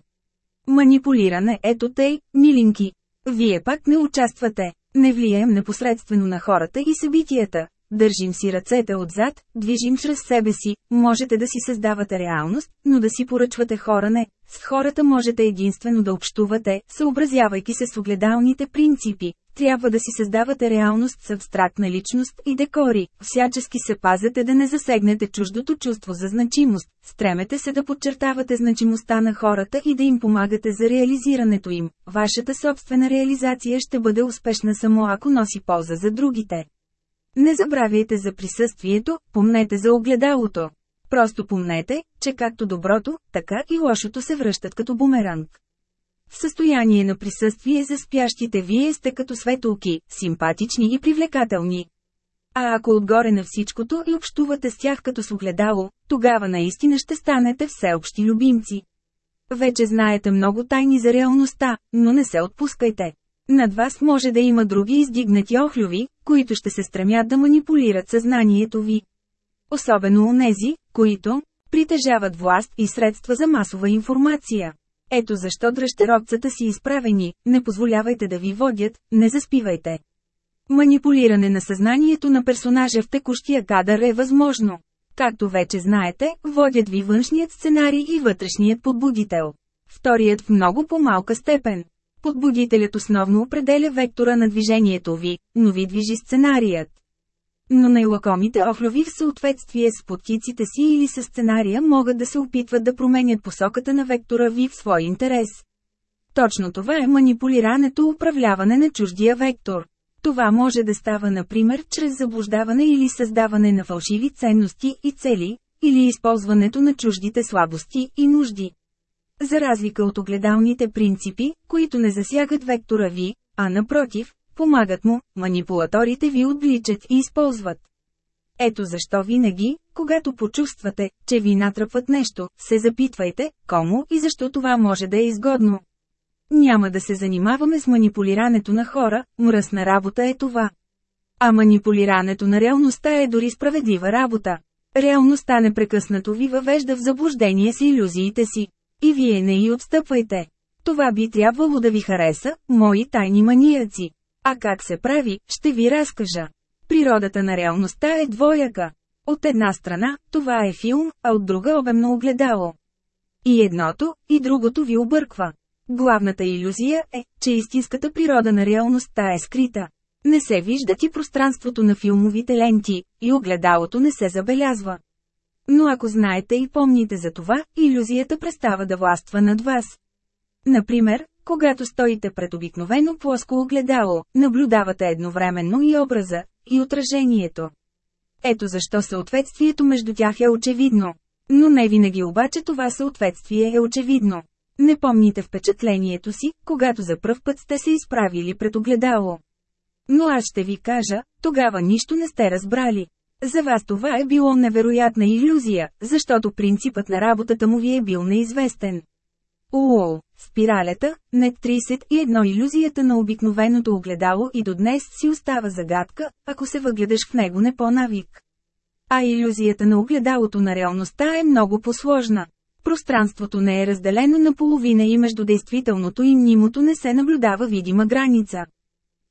A: Манипулиране ето тъй, милинки. Вие пак не участвате. Не влияем непосредствено на хората и събитията. Държим си ръцете отзад, движим чрез себе си, можете да си създавате реалност, но да си поръчвате хора не. С хората можете единствено да общувате, съобразявайки се с огледалните принципи, трябва да си създавате реалност с абстрактна личност и декори, всячески се пазете да не засегнете чуждото чувство за значимост, стремете се да подчертавате значимостта на хората и да им помагате за реализирането им. Вашата собствена реализация ще бъде успешна само ако носи полза за другите. Не забравяйте за присъствието, помнете за огледалото. Просто помнете, че както доброто, така и лошото се връщат като бумеранг. В състояние на присъствие за спящите вие сте като светулки, симпатични и привлекателни. А ако отгоре на всичкото и общувате с тях като с огледало, тогава наистина ще станете всеобщи любимци. Вече знаете много тайни за реалността, но не се отпускайте. Над вас може да има други издигнати охлюви, които ще се стремят да манипулират съзнанието ви. Особено онези, които притежават власт и средства за масова информация. Ето защо дръжте робцата си изправени, не позволявайте да ви водят, не заспивайте. Манипулиране на съзнанието на персонажа в текущия кадър е възможно. Както вече знаете, водят ви външният сценарий и вътрешният подбудител. Вторият в много по-малка степен. Подбудителят основно определя вектора на движението ви, но ви движи сценарият. Но най-лакомите охлюви в съответствие с подкиците си или с сценария могат да се опитват да променят посоката на вектора ви в свой интерес. Точно това е манипулирането управляване на чуждия вектор. Това може да става например чрез заблуждаване или създаване на фалшиви ценности и цели, или използването на чуждите слабости и нужди. За разлика от огледалните принципи, които не засягат вектора ви, а напротив, помагат му, манипулаторите ви отвличат и използват. Ето защо винаги, когато почувствате, че ви натръпват нещо, се запитвайте, кому и защо това може да е изгодно. Няма да се занимаваме с манипулирането на хора, мръсна работа е това. А манипулирането на реалността е дори справедлива работа. Реалността непрекъснато ви въвежда в заблуждение с иллюзиите си. И вие не й отстъпвайте. Това би трябвало да ви хареса, мои тайни маниаци. А как се прави, ще ви разкажа. Природата на реалността е двояка. От една страна, това е филм, а от друга обемно огледало. И едното, и другото ви обърква. Главната иллюзия е, че истинската природа на реалността е скрита. Не се вижда и пространството на филмовите ленти, и огледалото не се забелязва. Но ако знаете и помните за това, иллюзията престава да властва над вас. Например, когато стоите пред обикновено плоско огледало, наблюдавате едновременно и образа, и отражението. Ето защо съответствието между тях е очевидно. Но не винаги обаче това съответствие е очевидно. Не помните впечатлението си, когато за пръв път сте се изправили пред огледало. Но аз ще ви кажа, тогава нищо не сте разбрали. За вас това е било невероятна иллюзия, защото принципът на работата му ви е бил неизвестен. Уол, спиралята, не 31 иллюзията на обикновеното огледало и до днес си остава загадка, ако се въгледаш в него не по-навик. А иллюзията на огледалото на реалността е много посложна. Пространството не е разделено на половина и между действителното и мнимото не се наблюдава видима граница.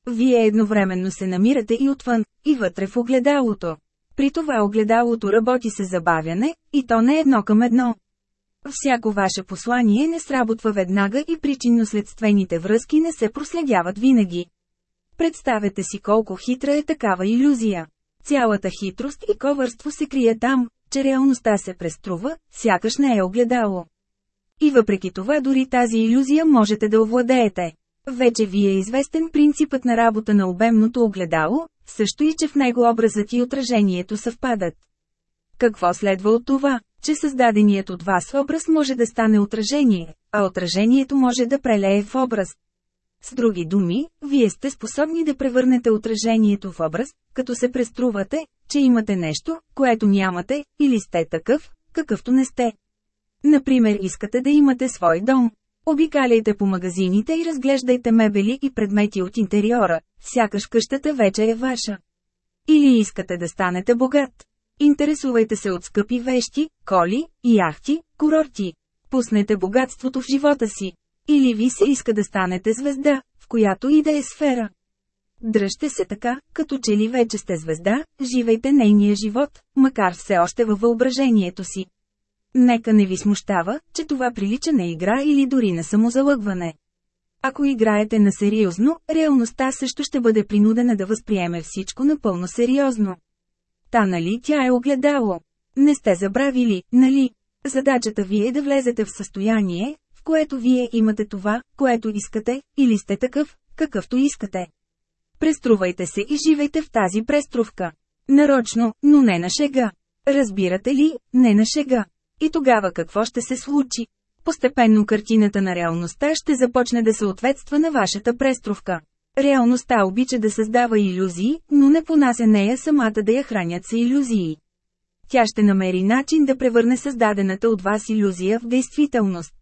A: Вие едновременно се намирате и отвън, и вътре в огледалото. При това огледалото работи се забавяне, и то не едно към едно. Всяко ваше послание не сработва веднага и причинно-следствените връзки не се проследяват винаги. Представете си колко хитра е такава иллюзия. Цялата хитрост и ковърство се крие там, че реалността се преструва, сякаш не е огледало. И въпреки това дори тази иллюзия можете да овладеете. Вече ви е известен принципът на работа на обемното огледало, също и че в него образът и отражението съвпадат. Какво следва от това? Че създаденият от вас образ може да стане отражение, а отражението може да прелее в образ. С други думи, вие сте способни да превърнете отражението в образ, като се преструвате, че имате нещо, което нямате, или сте такъв, какъвто не сте. Например искате да имате свой дом. Обикаляйте по магазините и разглеждайте мебели и предмети от интериора, сякаш къщата вече е ваша. Или искате да станете богат. Интересувайте се от скъпи вещи, коли, яхти, курорти. Пуснете богатството в живота си. Или ви се иска да станете звезда, в която и да е сфера. Дръжте се така, като че ли вече сте звезда, живейте нейния живот, макар все още във въображението си. Нека не ви смущава, че това прилича на игра или дори на самозалъгване. Ако играете на сериозно, реалността също ще бъде принудена да възприеме всичко напълно сериозно. Та нали тя е огледало? Не сте забравили, нали? Задачата ви е да влезете в състояние, в което вие имате това, което искате, или сте такъв, какъвто искате. Преструвайте се и живейте в тази преструвка. Нарочно, но не на шега. Разбирате ли, не на шега. И тогава какво ще се случи? Постепенно картината на реалността ще започне да съответства на вашата преструвка. Реалността обича да създава иллюзии, но не понася нея самата да я хранят с иллюзии. Тя ще намери начин да превърне създадената от вас иллюзия в действителност.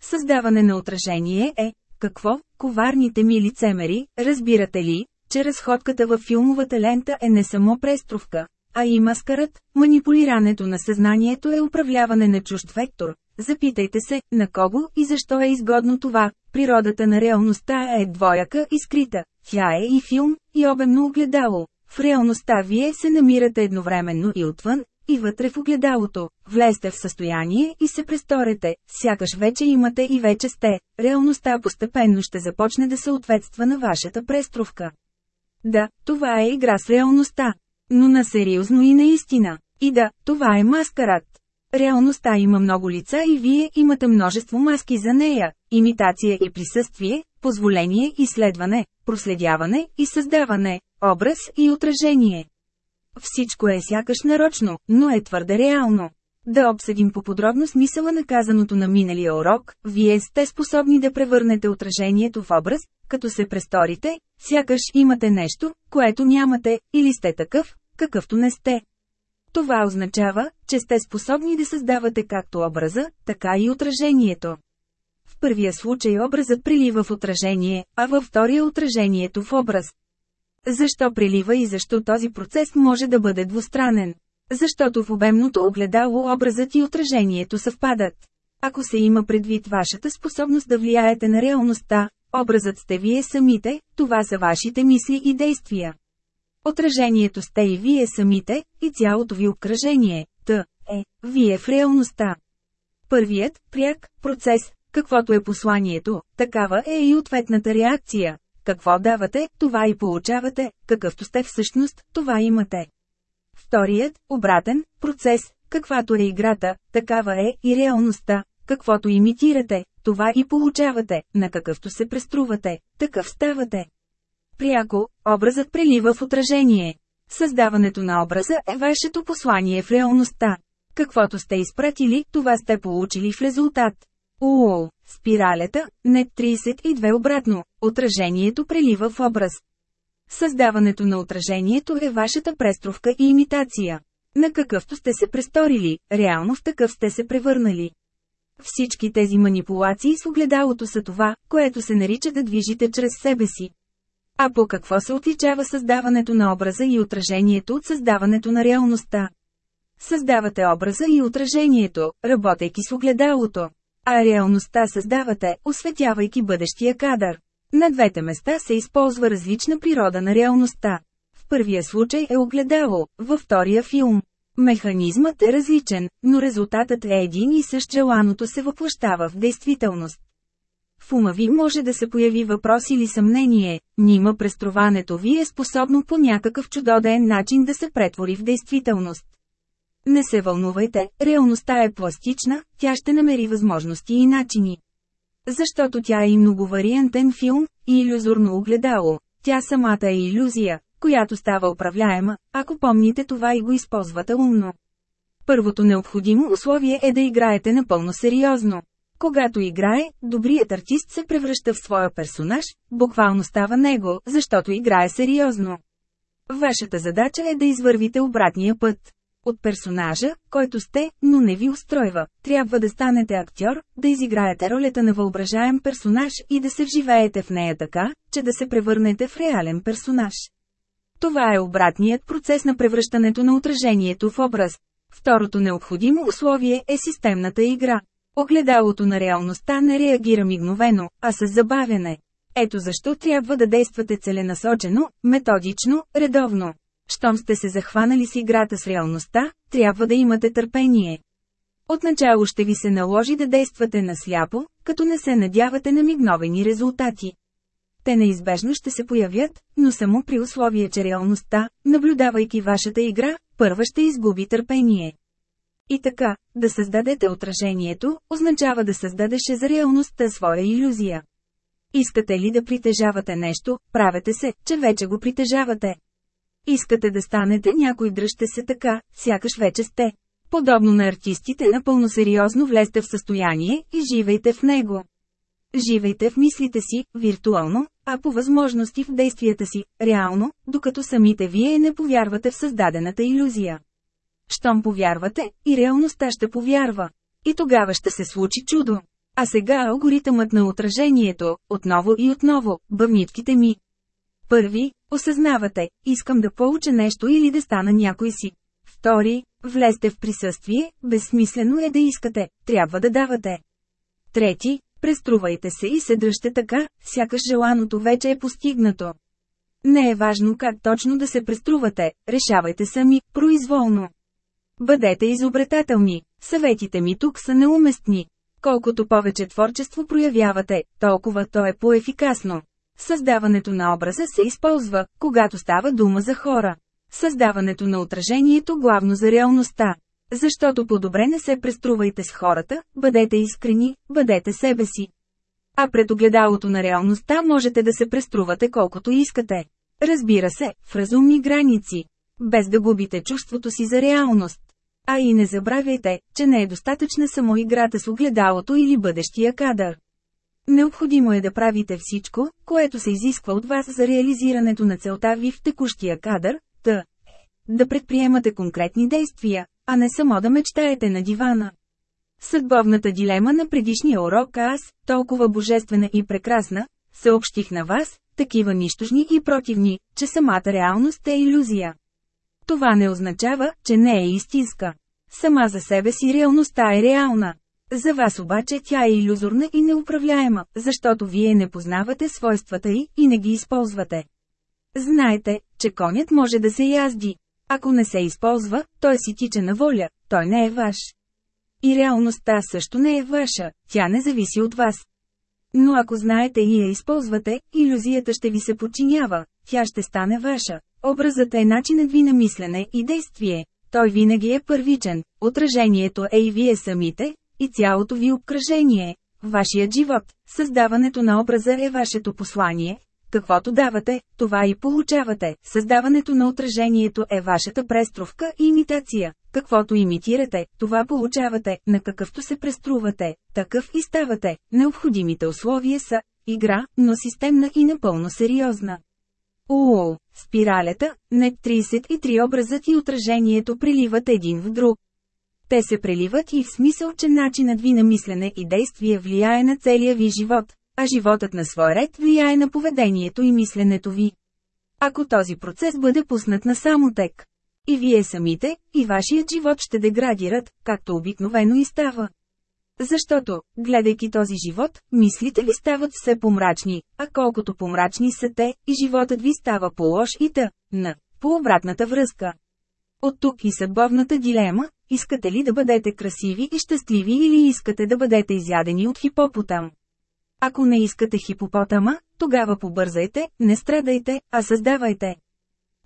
A: Създаване на отражение е, какво, коварните ми лицемери, разбирате ли, че разходката във филмовата лента е не само преструвка, а и маскарът, манипулирането на съзнанието е управляване на чужд вектор. Запитайте се, на кого и защо е изгодно това. Природата на реалността е двояка и скрита. Тя е и филм, и обемно огледало. В реалността вие се намирате едновременно и отвън, и вътре в огледалото. Влезте в състояние и се престорете, сякаш вече имате и вече сте. Реалността постепенно ще започне да съответства на вашата преструвка. Да, това е игра с реалността. Но на сериозно и наистина. И да, това е маскарад. Реалността има много лица и вие имате множество маски за нея – имитация и присъствие, позволение и следване, проследяване и създаване, образ и отражение. Всичко е сякаш нарочно, но е твърде реално. Да обсъдим по-подробно смисъла на казаното на миналия урок, вие сте способни да превърнете отражението в образ, като се престорите, сякаш имате нещо, което нямате, или сте такъв, какъвто не сте. Това означава, че сте способни да създавате както образа, така и отражението. В първия случай образът прилива в отражение, а във втория отражението в образ. Защо прилива и защо този процес може да бъде двустранен? Защото в обемното огледало образът и отражението съвпадат. Ако се има предвид вашата способност да влияете на реалността, образът сте вие самите, това са вашите мисли и действия. Отражението сте и вие самите, и цялото ви обкръжение, т. е, вие в реалността. Първият, пряк, процес, каквото е посланието, такава е и ответната реакция. Какво давате, това и получавате, какъвто сте всъщност, това имате. Вторият, обратен, процес, каквато е играта, такава е и реалността, каквото имитирате, това и получавате, на какъвто се преструвате, такъв ставате. Пряко, образът прелива в отражение. Създаването на образа е вашето послание в реалността. Каквото сте изпратили, това сте получили в резултат. УОЛ, спиралята, не 32 обратно, отражението прелива в образ. Създаването на отражението е вашата преструвка и имитация. На какъвто сте се престорили, реално в такъв сте се превърнали. Всички тези манипулации с огледалото са това, което се нарича да движите чрез себе си. А по какво се отличава създаването на образа и отражението от създаването на реалността? Създавате образа и отражението, работейки с огледалото. А реалността създавате, осветявайки бъдещия кадър. На двете места се използва различна природа на реалността. В първия случай е огледало, във втория филм. Механизмът е различен, но резултатът е един и същ желаното се въплащава в действителност. В ума ви може да се появи въпрос или съмнение, нима преструването ви е способно по някакъв чудоден начин да се претвори в действителност. Не се вълнувайте, реалността е пластична, тя ще намери възможности и начини. Защото тя е и многовариантен филм, и иллюзорно огледало. Тя самата е иллюзия, която става управляема, ако помните това и го използвате умно. Първото необходимо условие е да играете напълно сериозно. Когато играе, добрият артист се превръща в своя персонаж, буквално става него, защото играе сериозно. Вашата задача е да извървите обратния път. От персонажа, който сте, но не ви устройва, трябва да станете актьор, да изиграете ролята на въображаем персонаж и да се вживеете в нея така, че да се превърнете в реален персонаж. Това е обратният процес на превръщането на отражението в образ. Второто необходимо условие е системната игра. Огледалото на реалността не реагира мигновено, а с забавяне. Ето защо трябва да действате целенасочено, методично, редовно. Щом сте се захванали с играта с реалността, трябва да имате търпение. Отначало ще ви се наложи да действате насляпо, като не се надявате на мигновени резултати. Те неизбежно ще се появят, но само при условие, че реалността, наблюдавайки вашата игра, първа ще изгуби търпение. И така, да създадете отражението, означава да създадеше за реалността своя иллюзия. Искате ли да притежавате нещо, правете се, че вече го притежавате. Искате да станете някой дръжте се така, сякаш вече сте. Подобно на артистите напълно сериозно влезте в състояние и живейте в него. Живейте в мислите си, виртуално, а по възможности в действията си, реално, докато самите вие не повярвате в създадената иллюзия. Щом повярвате, и реалността ще повярва. И тогава ще се случи чудо. А сега алгоритъмът на отражението, отново и отново, бъвнитките ми. Първи, осъзнавате, искам да получа нещо или да стана някой си. Втори, влезте в присъствие, безсмислено е да искате, трябва да давате. Трети, преструвайте се и се дръжте така, сякаш желаното вече е постигнато. Не е важно как точно да се преструвате, решавайте сами, произволно. Бъдете изобретателни, съветите ми тук са неуместни. Колкото повече творчество проявявате, толкова то е по-ефикасно. Създаването на образа се използва, когато става дума за хора. Създаването на отражението главно за реалността. Защото по-добре не се преструвайте с хората, бъдете искрени, бъдете себе си. А пред огледалото на реалността можете да се преструвате колкото искате. Разбира се, в разумни граници. Без да губите чувството си за реалност. А и не забравяйте, че не е достатъчна само играта с огледалото или бъдещия кадър. Необходимо е да правите всичко, което се изисква от вас за реализирането на целта ви в текущия кадър, т. Да предприемате конкретни действия, а не само да мечтаете на дивана. Съдбовната дилема на предишния урок аз, толкова божествена и прекрасна, съобщих на вас, такива нищожни и противни, че самата реалност е иллюзия. Това не означава, че не е истинска. Сама за себе си реалността е реална. За вас обаче тя е иллюзорна и неуправляема, защото вие не познавате свойствата й и не ги използвате. Знаете, че конят може да се язди. Ако не се използва, той си тича на воля, той не е ваш. И реалността също не е ваша, тя не зависи от вас. Но ако знаете и я използвате, иллюзията ще ви се подчинява, тя ще стане ваша. Образът е начинът ви на мислене и действие. Той винаги е първичен, отражението е и вие самите, и цялото ви обкръжение. Вашият живот, създаването на образа е вашето послание, каквото давате, това и получавате. Създаването на отражението е вашата преструвка и имитация. Каквото имитирате, това получавате, на какъвто се преструвате, такъв и ставате. Необходимите условия са игра, но системна и напълно сериозна. Уоу, спиралята, не 33 образът и отражението приливат един в друг. Те се преливат и в смисъл, че начинът ви на мислене и действие влияе на целия ви живот, а животът на свой ред влияе на поведението и мисленето ви. Ако този процес бъде пуснат на самотек, и вие самите, и вашият живот ще деградират, както обикновено и става. Защото, гледайки този живот, мислите ви стават все помрачни, а колкото помрачни са те, и животът ви става по-лош и та, на, по обратната връзка. От тук и съдбовната дилема, искате ли да бъдете красиви и щастливи или искате да бъдете изядени от хипопотам. Ако не искате хипопотама, тогава побързайте, не страдайте, а създавайте.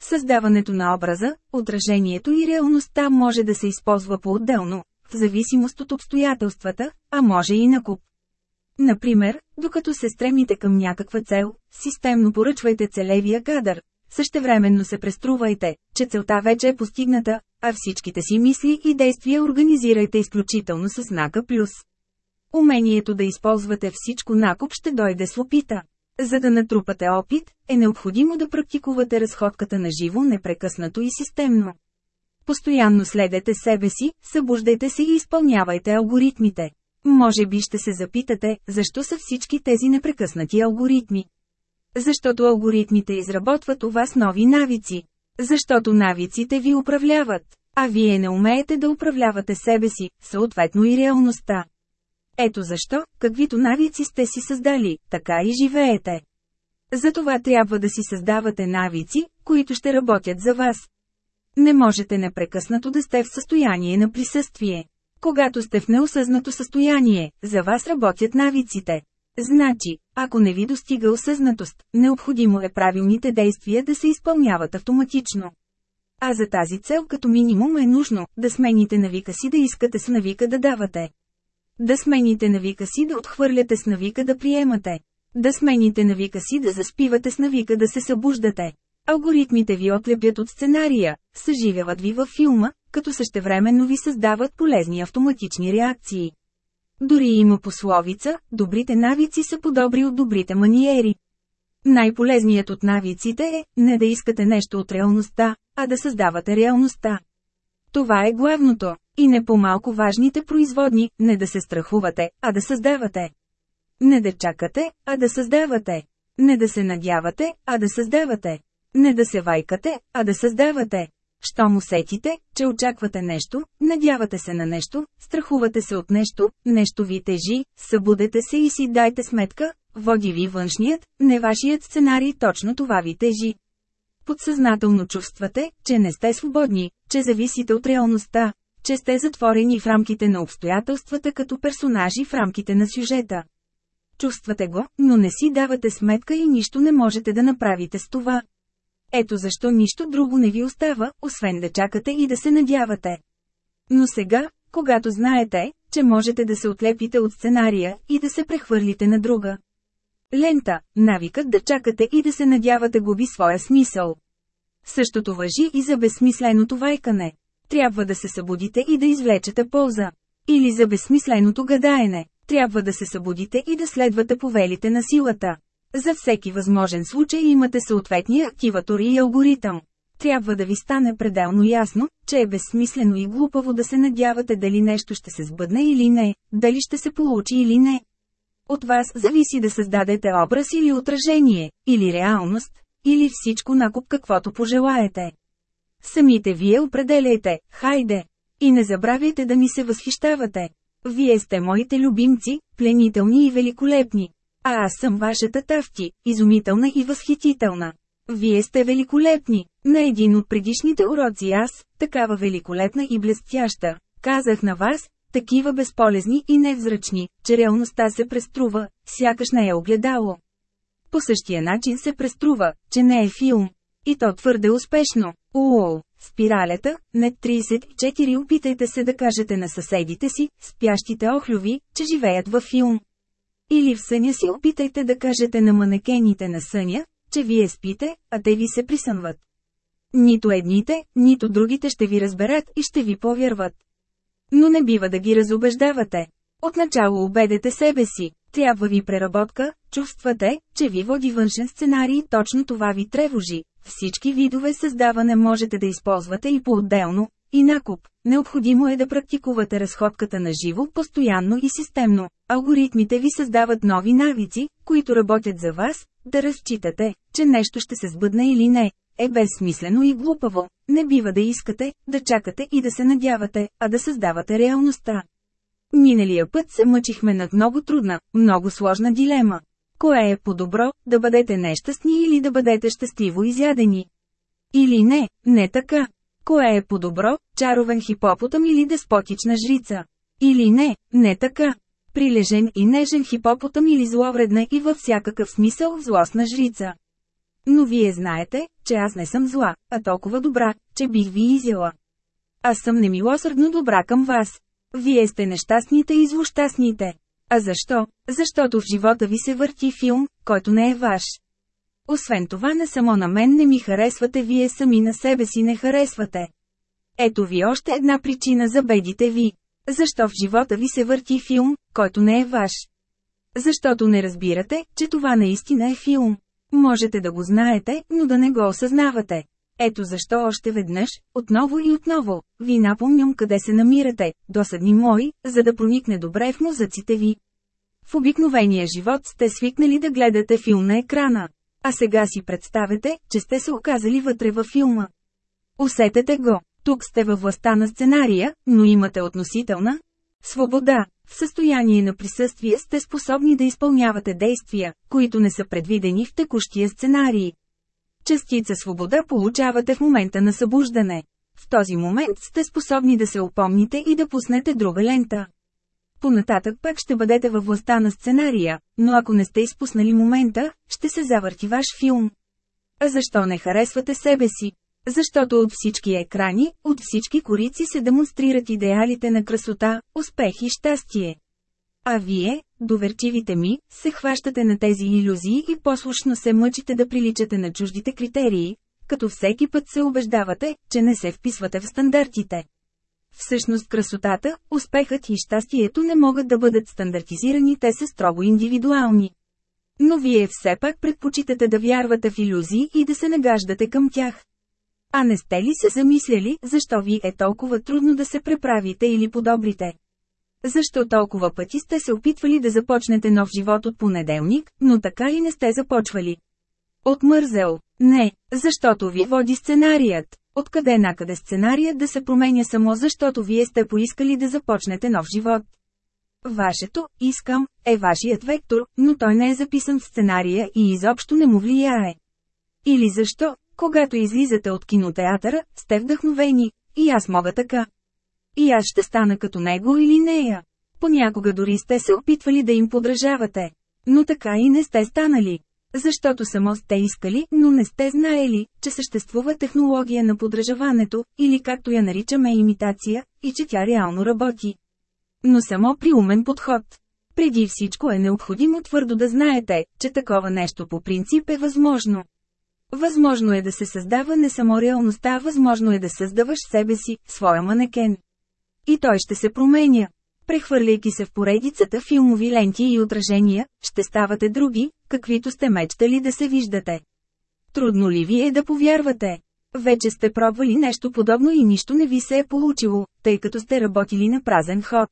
A: Създаването на образа, отражението и реалността може да се използва по-отделно, в зависимост от обстоятелствата, а може и на куп. Например, докато се стремите към някаква цел, системно поръчвайте целевия кадър. Същевременно се преструвайте, че целта вече е постигната, а всичките си мисли и действия организирайте изключително с знака плюс. Умението да използвате всичко накуп ще дойде с опита. За да натрупате опит, е необходимо да практикувате разходката на живо непрекъснато и системно. Постоянно следете себе си, събуждайте се и изпълнявайте алгоритмите. Може би ще се запитате, защо са всички тези непрекъснати алгоритми. Защото алгоритмите изработват у вас нови навици. Защото навиците ви управляват, а вие не умеете да управлявате себе си, съответно и реалността. Ето защо, каквито навици сте си създали, така и живеете. Затова трябва да си създавате навици, които ще работят за вас. Не можете непрекъснато да сте в състояние на присъствие. Когато сте в неосъзнато състояние, за вас работят навиците. Значи, ако не ви достига осъзнатост, необходимо е правилните действия да се изпълняват автоматично. А за тази цел като минимум е нужно да смените навика си да искате с навика да давате. Да смените навика си да отхвърляте с навика да приемате. Да смените навика си да заспивате с навика да се събуждате. Алгоритмите ви отлепят от сценария, съживяват ви във филма, като същевременно ви създават полезни автоматични реакции. Дори има пословица, добрите навици са по-добри от добрите маниери. Най-полезният от навиците е, не да искате нещо от реалността, а да създавате реалността. Това е главното, и не по-малко важните производни, не да се страхувате, а да създавате. Не да чакате, а да създавате. Не да се надявате, а да създавате. Не да се вайкате, а да създавате. Щом усетите, че очаквате нещо, надявате се на нещо, страхувате се от нещо, нещо ви тежи, събудете се и си дайте сметка, води ви външният, не вашият сценарий точно това ви тежи. Подсъзнателно чувствате, че не сте свободни, че зависите от реалността, че сте затворени в рамките на обстоятелствата като персонажи в рамките на сюжета. Чувствате го, но не си давате сметка и нищо не можете да направите с това. Ето защо нищо друго не ви остава, освен да чакате и да се надявате. Но сега, когато знаете, че можете да се отлепите от сценария и да се прехвърлите на друга. Лента, навикът да чакате и да се надявате губи своя смисъл. Същото въжи и за безсмисленото вайкане. Трябва да се събудите и да извлечете полза. Или за безсмисленото гадаене. Трябва да се събудите и да следвате повелите на силата. За всеки възможен случай имате съответния активатор и алгоритъм. Трябва да ви стане пределно ясно, че е безсмислено и глупаво да се надявате дали нещо ще се сбъдне или не, дали ще се получи или не. От вас зависи да създадете образ или отражение, или реалност, или всичко накуп каквото пожелаете. Самите вие определяйте, хайде. И не забравяйте да ми се възхищавате. Вие сте моите любимци, пленителни и великолепни. А аз съм вашата тавки, изумителна и възхитителна. Вие сте великолепни. На един от предишните уроци аз, такава великолепна и блестяща, казах на вас, такива безполезни и невзрачни, че реалността се преструва, сякаш не е огледало. По същия начин се преструва, че не е филм. И то твърде успешно. Уол, спиралята, не 34 опитайте се да кажете на съседите си, спящите охлюви, че живеят във филм. Или в съня си опитайте да кажете на манекените на съня, че вие спите, а те ви се присънват. Нито едните, нито другите ще ви разберат и ще ви повярват. Но не бива да ги разобеждавате. Отначало убедете себе си, трябва ви преработка, чувствате, че ви води външен сценарий, точно това ви тревожи. Всички видове създаване можете да използвате и по-отделно, и накуп. Необходимо е да практикувате разходката на живо, постоянно и системно. Алгоритмите ви създават нови навици, които работят за вас, да разчитате, че нещо ще се сбъдне или не. Е безсмислено и глупаво. Не бива да искате, да чакате и да се надявате, а да създавате реалността. Миналия път се мъчихме над много трудна, много сложна дилема. Кое е по-добро, да бъдете нещастни или да бъдете щастливо изядени? Или не, не така. Кое е по-добро, чаровен хипопотъм или деспотична жрица? Или не, не така. Прилежен и нежен хипопотъм или зловредна и във всякакъв смисъл злостна жрица. Но вие знаете, че аз не съм зла, а толкова добра, че бих ви изяла. Аз съм немилосърдно добра към вас. Вие сте нещастните и злощастните. А защо? Защото в живота ви се върти филм, който не е ваш. Освен това не само на мен не ми харесвате, вие сами на себе си не харесвате. Ето ви още една причина за бедите ви. Защо в живота ви се върти филм, който не е ваш? Защото не разбирате, че това наистина е филм. Можете да го знаете, но да не го осъзнавате. Ето защо още веднъж, отново и отново, ви напомням къде се намирате, досадни мои, за да проникне добре в мозъците ви. В обикновения живот сте свикнали да гледате филм на екрана. А сега си представете, че сте се оказали вътре във филма. Усетете го. Тук сте във властта на сценария, но имате относителна свобода. В състояние на присъствие сте способни да изпълнявате действия, които не са предвидени в текущия сценарий. Частица свобода получавате в момента на събуждане. В този момент сте способни да се опомните и да пуснете друга лента. Понататък пак ще бъдете във властта на сценария, но ако не сте изпуснали момента, ще се завърти ваш филм. А защо не харесвате себе си? Защото от всички екрани, от всички корици се демонстрират идеалите на красота, успех и щастие. А вие, доверчивите ми, се хващате на тези иллюзии и послушно се мъчите да приличате на чуждите критерии, като всеки път се убеждавате, че не се вписвате в стандартите. Всъщност красотата, успехът и щастието не могат да бъдат стандартизирани, те са строго индивидуални. Но вие все пак предпочитате да вярвате в иллюзии и да се нагаждате към тях. А не сте ли се замисляли, защо ви е толкова трудно да се преправите или подобрите? Защо толкова пъти сте се опитвали да започнете нов живот от понеделник, но така и не сте започвали? Отмързел. Не, защото ви води сценарият. Откъде накъде сценарият да се променя само защото вие сте поискали да започнете нов живот. Вашето «искам» е вашият вектор, но той не е записан в сценария и изобщо не му влияе. Или защо, когато излизате от кинотеатъра, сте вдъхновени, и аз мога така. И аз ще стана като него или нея. Понякога дори сте се опитвали да им подражавате. Но така и не сте станали. Защото само сте искали, но не сте знаели, че съществува технология на подражаването, или както я наричаме имитация, и че тя реално работи. Но само при умен подход. Преди всичко е необходимо твърдо да знаете, че такова нещо по принцип е възможно. Възможно е да се създава не само реалността, възможно е да създаваш себе си, своя манекен. И той ще се променя. Прехвърляйки се в поредицата филмови ленти и отражения, ще ставате други, каквито сте мечтали да се виждате. Трудно ли ви е да повярвате? Вече сте пробвали нещо подобно и нищо не ви се е получило, тъй като сте работили на празен ход.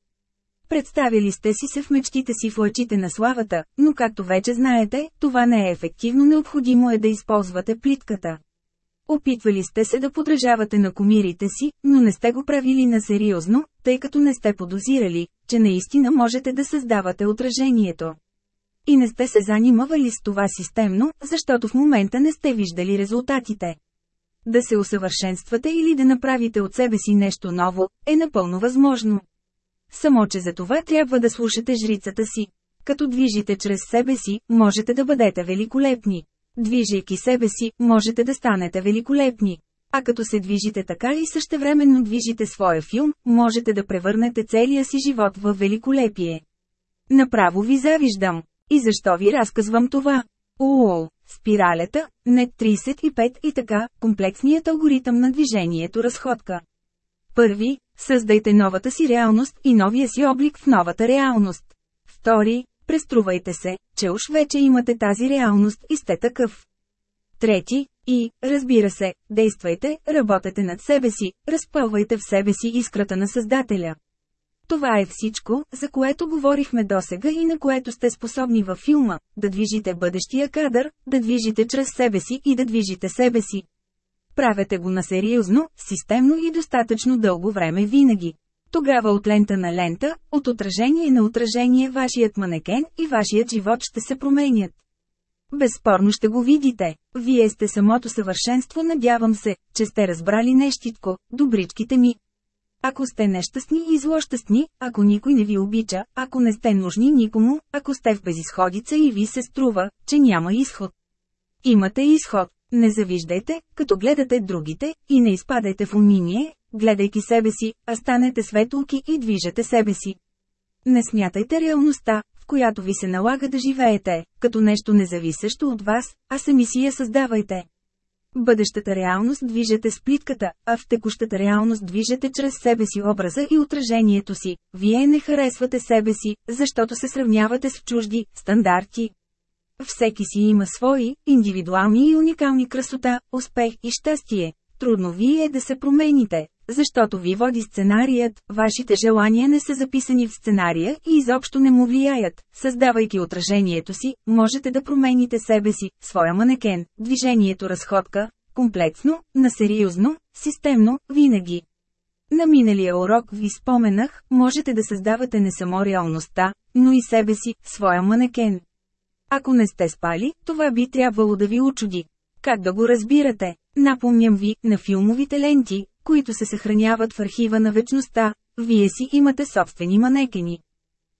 A: Представили сте си се в мечтите си в лъчите на славата, но както вече знаете, това не е ефективно необходимо е да използвате плитката. Опитвали сте се да подражавате на комирите си, но не сте го правили на сериозно, тъй като не сте подозирали, че наистина можете да създавате отражението. И не сте се занимавали с това системно, защото в момента не сте виждали резултатите. Да се усъвършенствате или да направите от себе си нещо ново, е напълно възможно. Само че за това трябва да слушате жрицата си. Като движите чрез себе си, можете да бъдете великолепни. Движейки себе си, можете да станете великолепни. А като се движите така и същевременно движите своя филм, можете да превърнете целия си живот в великолепие. Направо ви завиждам. И защо ви разказвам това? Уол, спиралята, нет 35 и така, комплексният алгоритъм на движението разходка. Първи, създайте новата си реалност и новия си облик в новата реалност. Втори, преструвайте се, че уж вече имате тази реалност и сте такъв. Трети, и, разбира се, действайте, работете над себе си, разпълвайте в себе си искрата на Създателя. Това е всичко, за което говорихме досега и на което сте способни във филма – да движите бъдещия кадър, да движите чрез себе си и да движите себе си. Правете го насериозно, системно и достатъчно дълго време винаги. Тогава от лента на лента, от отражение на отражение вашият манекен и вашият живот ще се променят. Безспорно ще го видите. Вие сте самото съвършенство, надявам се, че сте разбрали нещитко, добричките ми. Ако сте нещастни и злощастни, ако никой не ви обича, ако не сте нужни никому, ако сте в безисходица и ви се струва, че няма изход. Имате изход. Не завиждайте, като гледате другите, и не изпадайте в униние, гледайки себе си, а станете светулки и движете себе си. Не смятайте реалността, в която ви се налага да живеете, като нещо независещо от вас, а сами си я създавайте. Бъдещата реалност движете с плитката, а в текущата реалност движете чрез себе си образа и отражението си. Вие не харесвате себе си, защото се сравнявате с чужди стандарти. Всеки си има свои, индивидуални и уникални красота, успех и щастие. Трудно ви е да се промените, защото ви води сценарият, вашите желания не са записани в сценария и изобщо не му влияят. Създавайки отражението си, можете да промените себе си, своя манекен, движението разходка, комплексно, насериозно, системно, винаги. На миналия урок ви споменах, можете да създавате не само реалността, но и себе си, своя манекен. Ако не сте спали, това би трябвало да ви учуди. Как да го разбирате? Напомням ви, на филмовите ленти, които се съхраняват в архива на вечността, вие си имате собствени манекени.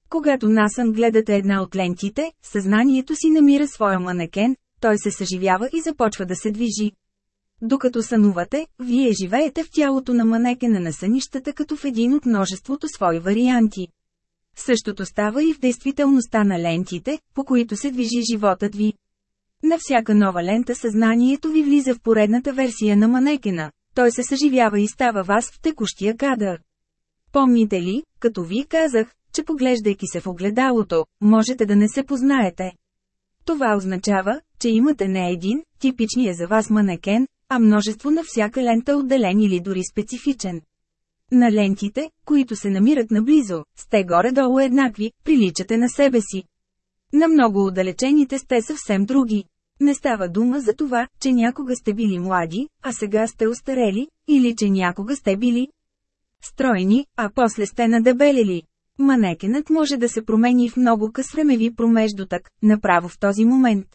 A: Когато насън гледате една от лентите, съзнанието си намира своя манекен, той се съживява и започва да се движи. Докато сънувате, вие живеете в тялото на манекена на сънищата като в един от множеството свои варианти. Същото става и в действителността на лентите, по които се движи животът ви. На всяка нова лента съзнанието ви влиза в поредната версия на манекена, той се съживява и става вас в текущия кадър. Помните ли, като ви казах, че поглеждайки се в огледалото, можете да не се познаете. Това означава, че имате не един, типичния за вас манекен, а множество на всяка лента отделен или дори специфичен. На лентите, които се намират наблизо, сте горе-долу еднакви, приличате на себе си. На много отдалечените сте съвсем други. Не става дума за това, че някога сте били млади, а сега сте устарели, или че някога сте били стройни, а после сте надебелели. Манекенът може да се промени в много къс времеви промеждутък, направо в този момент.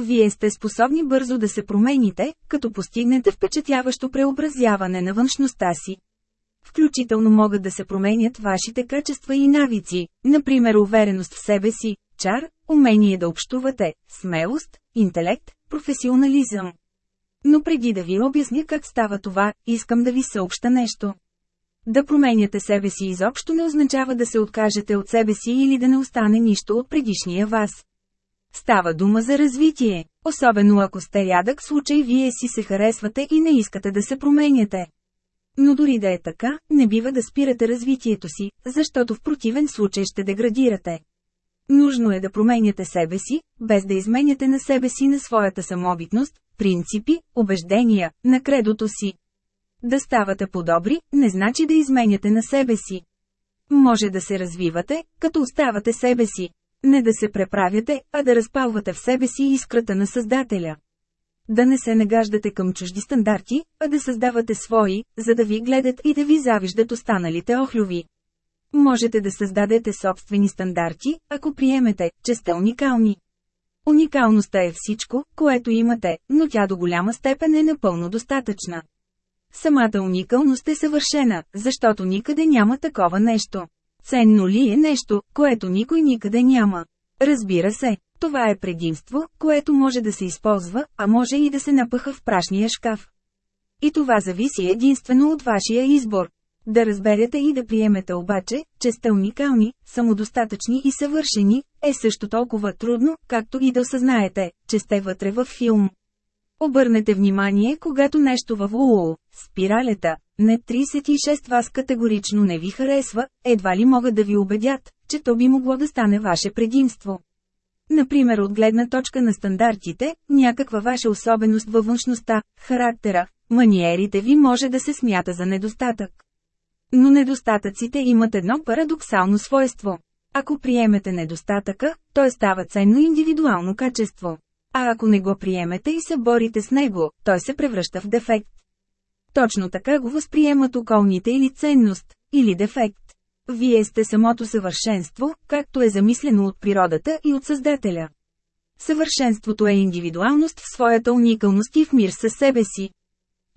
A: Вие сте способни бързо да се промените, като постигнете впечатляващо преобразяване на външността си. Включително могат да се променят вашите качества и навици, например увереност в себе си, чар, умение да общувате, смелост, интелект, професионализъм. Но преди да ви обясня как става това, искам да ви съобща нещо. Да променяте себе си изобщо не означава да се откажете от себе си или да не остане нищо от предишния вас. Става дума за развитие, особено ако сте рядък случай вие си се харесвате и не искате да се променяте. Но дори да е така, не бива да спирате развитието си, защото в противен случай ще деградирате. Нужно е да променяте себе си, без да изменяте на себе си на своята самобитност, принципи, убеждения, на кредото си. Да ставате по-добри, не значи да изменяте на себе си. Може да се развивате, като оставате себе си. Не да се преправяте, а да разпалвате в себе си искрата на Създателя. Да не се нагаждате към чужди стандарти, а да създавате свои, за да ви гледат и да ви завиждат останалите охлюви. Можете да създадете собствени стандарти, ако приемете, че сте уникални. Уникалността е всичко, което имате, но тя до голяма степен е напълно достатъчна. Самата уникалност е съвършена, защото никъде няма такова нещо. Ценно ли е нещо, което никой никъде няма? Разбира се, това е предимство, което може да се използва, а може и да се напъха в прашния шкаф. И това зависи единствено от вашия избор. Да разберете и да приемете обаче, че сте уникални, самодостатъчни и съвършени, е също толкова трудно, както и да осъзнаете, че сте вътре във филм. Обърнете внимание, когато нещо във УУ, спиралета, не 36 вас категорично не ви харесва, едва ли могат да ви убедят, че то би могло да стане ваше предимство. Например от гледна точка на стандартите, някаква ваша особеност във външността, характера, маниерите ви може да се смята за недостатък. Но недостатъците имат едно парадоксално свойство. Ако приемете недостатъка, той става ценно индивидуално качество. А ако не го приемете и се борите с него, той се превръща в дефект. Точно така го възприемат околните или ценност, или дефект. Вие сте самото съвършенство, както е замислено от природата и от Създателя. Съвършенството е индивидуалност в своята уникалност и в мир със себе си.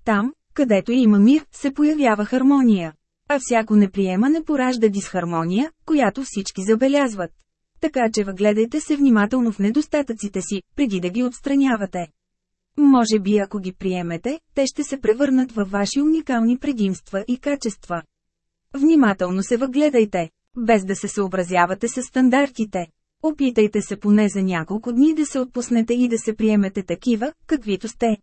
A: Там, където има мир, се появява хармония. А всяко неприемане поражда дисхармония, която всички забелязват. Така че въгледайте се внимателно в недостатъците си, преди да ги отстранявате. Може би ако ги приемете, те ще се превърнат във ваши уникални предимства и качества. Внимателно се въгледайте, без да се съобразявате с стандартите. Опитайте се поне за няколко дни да се отпуснете и да се приемете такива, каквито сте.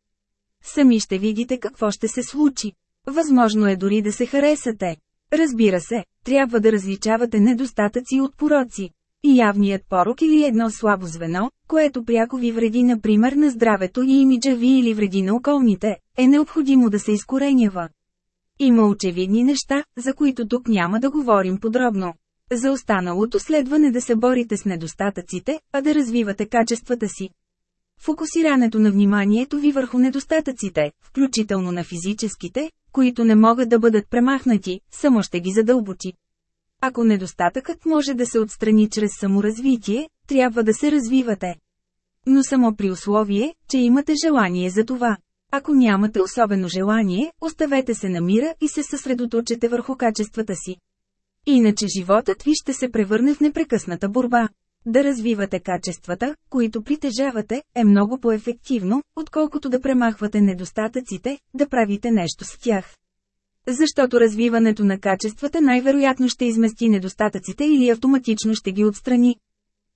A: Сами ще видите какво ще се случи. Възможно е дори да се харесате. Разбира се, трябва да различавате недостатъци от пороци. Явният порок или едно слабо звено, което пряко ви вреди например на здравето и имиджа ви или вреди на околните, е необходимо да се изкоренява. Има очевидни неща, за които тук няма да говорим подробно. За останалото следване да се борите с недостатъците, а да развивате качествата си. Фокусирането на вниманието ви върху недостатъците, включително на физическите, които не могат да бъдат премахнати, само ще ги задълбочи. Ако недостатъкът може да се отстрани чрез саморазвитие, трябва да се развивате. Но само при условие, че имате желание за това. Ако нямате особено желание, оставете се на мира и се съсредоточете върху качествата си. Иначе животът ви ще се превърне в непрекъсната борба. Да развивате качествата, които притежавате, е много по-ефективно, отколкото да премахвате недостатъците, да правите нещо с тях. Защото развиването на качествата най-вероятно ще измести недостатъците или автоматично ще ги отстрани.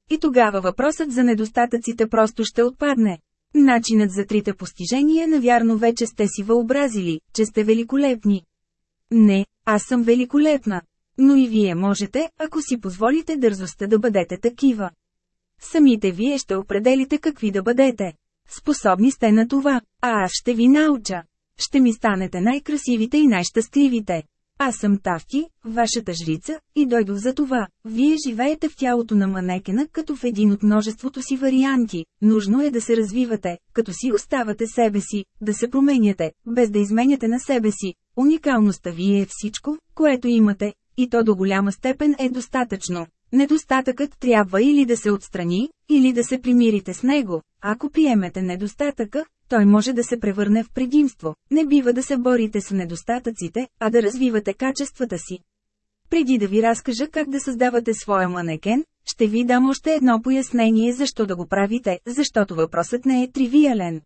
A: И тогава въпросът за недостатъците просто ще отпадне. Начинът за трите постижения навярно вече сте си въобразили, че сте великолепни. Не, аз съм великолепна. Но и вие можете, ако си позволите дързостта да бъдете такива. Самите вие ще определите какви да бъдете. Способни сте на това, а аз ще ви науча. Ще ми станете най-красивите и най-щастливите. Аз съм Тавки, вашата жрица, и дойдох за това. Вие живеете в тялото на манекена като в един от множеството си варианти. Нужно е да се развивате, като си оставате себе си, да се променяте, без да изменяте на себе си. Уникалността ви е всичко, което имате, и то до голяма степен е достатъчно. Недостатъкът трябва или да се отстрани, или да се примирите с него. Ако приемете недостатъка, той може да се превърне в предимство. Не бива да се борите с недостатъците, а да развивате качествата си. Преди да ви разкажа как да създавате своя манекен, ще ви дам още едно пояснение защо да го правите, защото въпросът не е тривиален.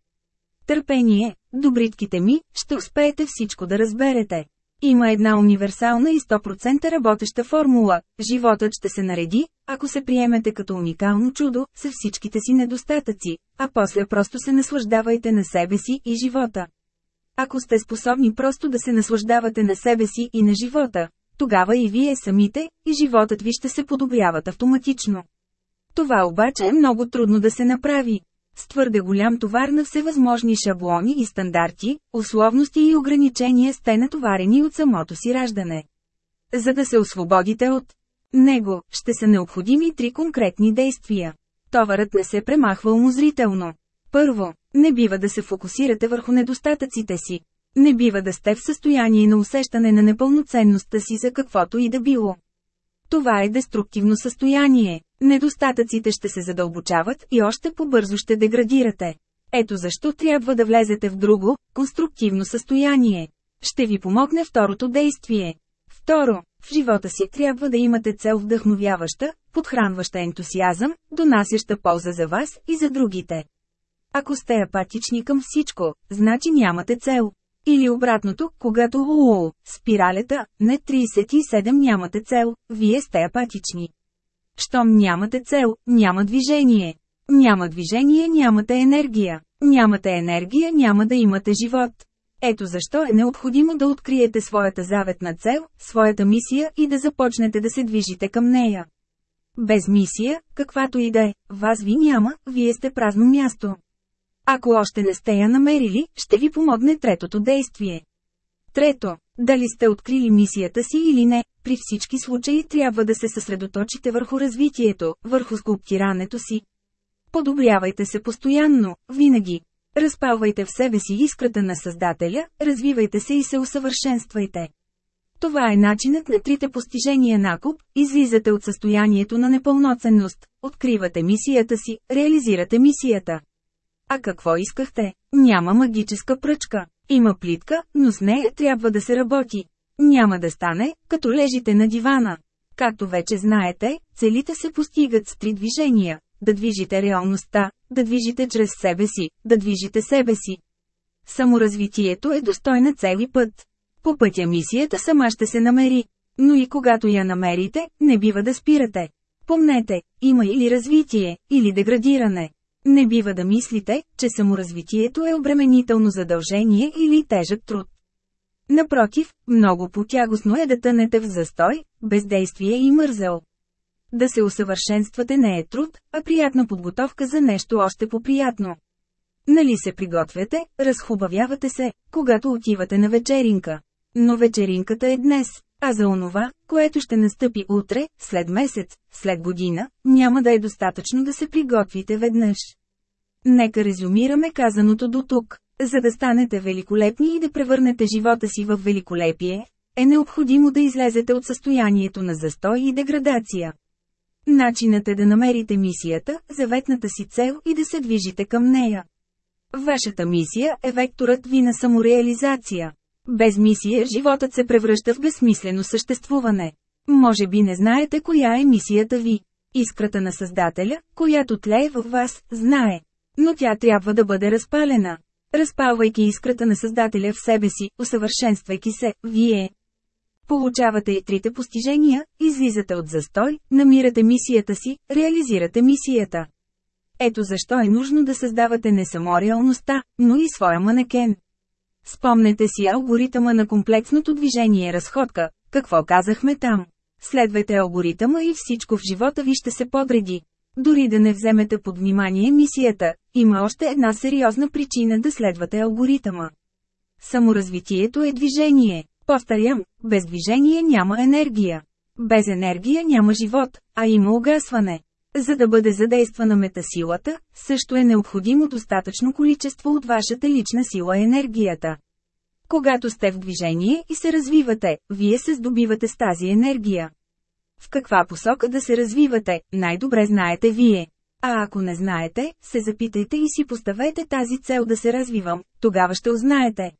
A: Търпение, добритките ми, ще успеете всичко да разберете. Има една универсална и 100% работеща формула – животът ще се нареди, ако се приемете като уникално чудо, с всичките си недостатъци, а после просто се наслаждавайте на себе си и живота. Ако сте способни просто да се наслаждавате на себе си и на живота, тогава и вие самите, и животът ви ще се подобряват автоматично. Това обаче е много трудно да се направи. С твърде голям товар на всевъзможни шаблони и стандарти, условности и ограничения сте натоварени от самото си раждане. За да се освободите от него, ще са необходими три конкретни действия. Товарът не се премахва умозрително. Първо, не бива да се фокусирате върху недостатъците си. Не бива да сте в състояние на усещане на непълноценността си за каквото и да било. Това е деструктивно състояние. Недостатъците ще се задълбочават и още по-бързо ще деградирате. Ето защо трябва да влезете в друго, конструктивно състояние. Ще ви помогне второто действие. Второ, в живота си трябва да имате цел вдъхновяваща, подхранваща ентусиазъм, донасяща полза за вас и за другите. Ако сте апатични към всичко, значи нямате цел. Или обратното, когато УУ, спиралята, не 37 нямате цел, вие сте апатични. Щом нямате цел, няма движение. Няма движение, нямате енергия. Нямате енергия, няма да имате живот. Ето защо е необходимо да откриете своята заветна цел, своята мисия и да започнете да се движите към нея. Без мисия, каквато и да е, вас ви няма, вие сте празно място. Ако още не сте я намерили, ще ви помогне третото действие. Трето, дали сте открили мисията си или не, при всички случаи трябва да се съсредоточите върху развитието, върху скулптирането си. Подобрявайте се постоянно, винаги. Разпалвайте в себе си искрата на Създателя, развивайте се и се усъвършенствайте. Това е начинът на трите постижения на куп, излизате от състоянието на непълноценност, откривате мисията си, реализирате мисията. А какво искахте? Няма магическа пръчка. Има плитка, но с нея трябва да се работи. Няма да стане, като лежите на дивана. Както вече знаете, целите се постигат с три движения – да движите реалността, да движите чрез себе си, да движите себе си. Саморазвитието е достойна цели път. По пътя мисията сама ще се намери. Но и когато я намерите, не бива да спирате. Помнете, има или развитие, или деградиране. Не бива да мислите, че саморазвитието е обременително задължение или тежък труд. Напротив, много потягостно е да тънете в застой, бездействие и мързел. Да се усъвършенствате не е труд, а приятна подготовка за нещо още по-приятно. Нали се приготвяте, разхубавявате се, когато отивате на вечеринка. Но вечеринката е днес, а за онова, което ще настъпи утре, след месец, след година, няма да е достатъчно да се приготвите веднъж. Нека резюмираме казаното до тук. За да станете великолепни и да превърнете живота си в великолепие, е необходимо да излезете от състоянието на застой и деградация. Начинът е да намерите мисията, заветната си цел и да се движите към нея. Вашата мисия е векторът ви на самореализация. Без мисия животът се превръща в безсмислено съществуване. Може би не знаете коя е мисията ви. Искрата на Създателя, която тлее във вас, знае. Но тя трябва да бъде разпалена. Разпалвайки искрата на Създателя в себе си, усъвършенствайки се, вие получавате и трите постижения, излизате от застой, намирате мисията си, реализирате мисията. Ето защо е нужно да създавате не само реалността, но и своя манекен. Спомнете си алгоритъма на комплексното движение разходка, какво казахме там. Следвайте алгоритъма и всичко в живота ви ще се подреди. Дори да не вземете под внимание мисията, има още една сериозна причина да следвате алгоритъма. Саморазвитието е движение. Повторям, без движение няма енергия. Без енергия няма живот, а има угасване. За да бъде задействана метасилата, също е необходимо достатъчно количество от вашата лична сила енергията. Когато сте в движение и се развивате, вие се здобивате с тази енергия. В каква посока да се развивате, най-добре знаете вие. А ако не знаете, се запитайте и си поставете тази цел да се развивам, тогава ще узнаете.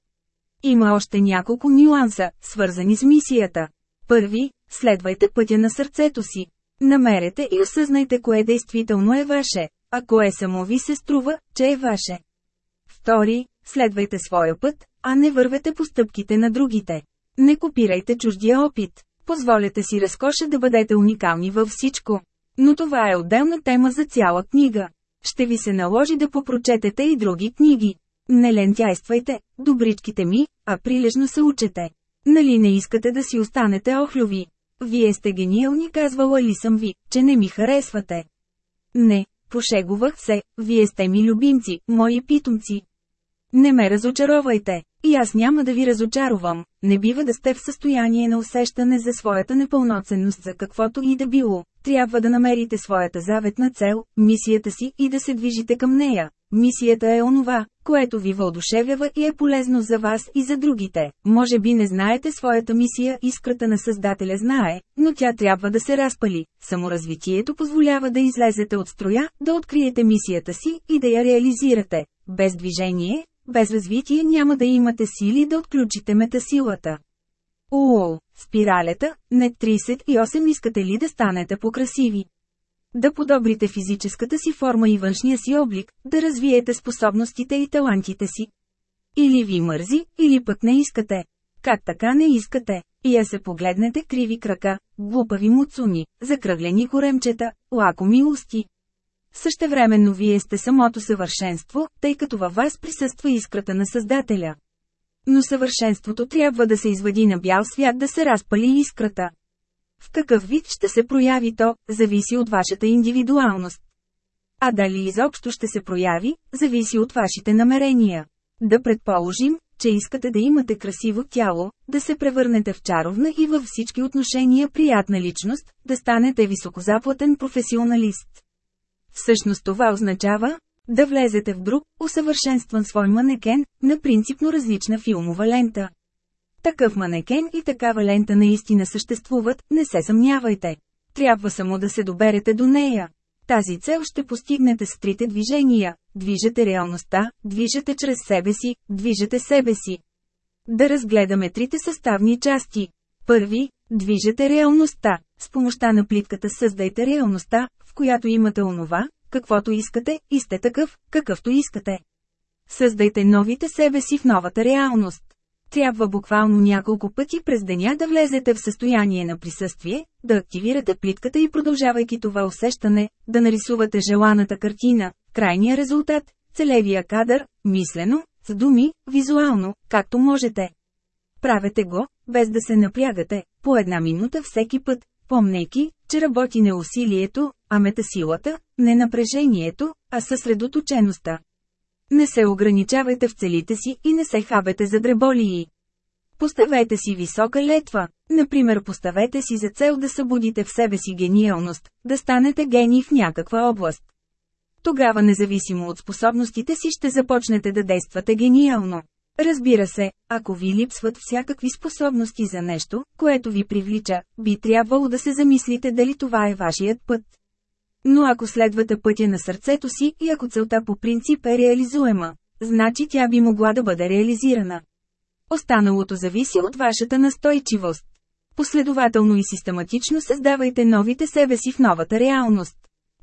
A: Има още няколко нюанса, свързани с мисията. Първи, следвайте пътя на сърцето си. Намерете и осъзнайте кое действително е ваше, а кое само ви се струва, че е ваше. Втори, следвайте своя път, а не вървете по стъпките на другите. Не копирайте чуждия опит. Позволете си разкоша да бъдете уникални във всичко. Но това е отделна тема за цяла книга. Ще ви се наложи да попрочетете и други книги. Не лентяйствайте, добричките ми, а прилежно се учете. Нали не искате да си останете охлюви? Вие сте гениални, казвала ли съм ви, че не ми харесвате? Не, пошегувах се, вие сте ми любимци, мои питомци. Не ме разочаровайте, и аз няма да ви разочаровам, не бива да сте в състояние на усещане за своята непълноценност за каквото и да било. Трябва да намерите своята заветна цел, мисията си и да се движите към нея. Мисията е онова, което ви въодушевява и е полезно за вас и за другите. Може би не знаете своята мисия, искрата на Създателя знае, но тя трябва да се разпали. Саморазвитието позволява да излезете от строя, да откриете мисията си и да я реализирате. Без движение, без развитие няма да имате сили да отключите метасилата. Уол, спиралята, не 38 искате ли да станете покрасиви? Да подобрите физическата си форма и външния си облик, да развиете способностите и талантите си. Или ви мързи, или пък не искате. Как така не искате? И я се погледнете криви крака, глупави муцуни, закръглени коремчета, лакоми усти. Същевременно вие сте самото съвършенство, тъй като във вас присъства искрата на Създателя. Но съвършенството трябва да се извади на бял свят да се разпали искрата. В какъв вид ще се прояви то, зависи от вашата индивидуалност. А дали изобщо ще се прояви, зависи от вашите намерения. Да предположим, че искате да имате красиво тяло, да се превърнете в чаровна и във всички отношения приятна личност, да станете високозаплатен професионалист. Всъщност това означава, да влезете в друг, усъвършенстван свой манекен, на принципно различна филмова лента. Такъв манекен и такава лента наистина съществуват, не се съмнявайте. Трябва само да се доберете до нея. Тази цел ще постигнете с трите движения. Движете реалността, движете чрез себе си, движете себе си. Да разгледаме трите съставни части. Първи, движете реалността. С помощта на плитката създайте реалността, в която имате онова, каквото искате, и сте такъв, какъвто искате. Създайте новите себе си в новата реалност. Трябва буквално няколко пъти през деня да влезете в състояние на присъствие, да активирате плитката и продължавайки това усещане, да нарисувате желаната картина, крайния резултат, целевия кадър, мислено, с думи, визуално, както можете. Правете го, без да се напрягате, по една минута всеки път, помнейки, че работи не усилието, а метасилата, не напрежението, а съсредоточеността. Не се ограничавайте в целите си и не се хабете за дреболии. Поставете си висока летва, например поставете си за цел да събудите в себе си гениалност, да станете гений в някаква област. Тогава независимо от способностите си ще започнете да действате гениално. Разбира се, ако ви липсват всякакви способности за нещо, което ви привлича, би трябвало да се замислите дали това е вашият път. Но ако следвате пътя на сърцето си и ако целта по принцип е реализуема, значи тя би могла да бъде реализирана. Останалото зависи от вашата настойчивост. Последователно и систематично създавайте новите себе си в новата реалност.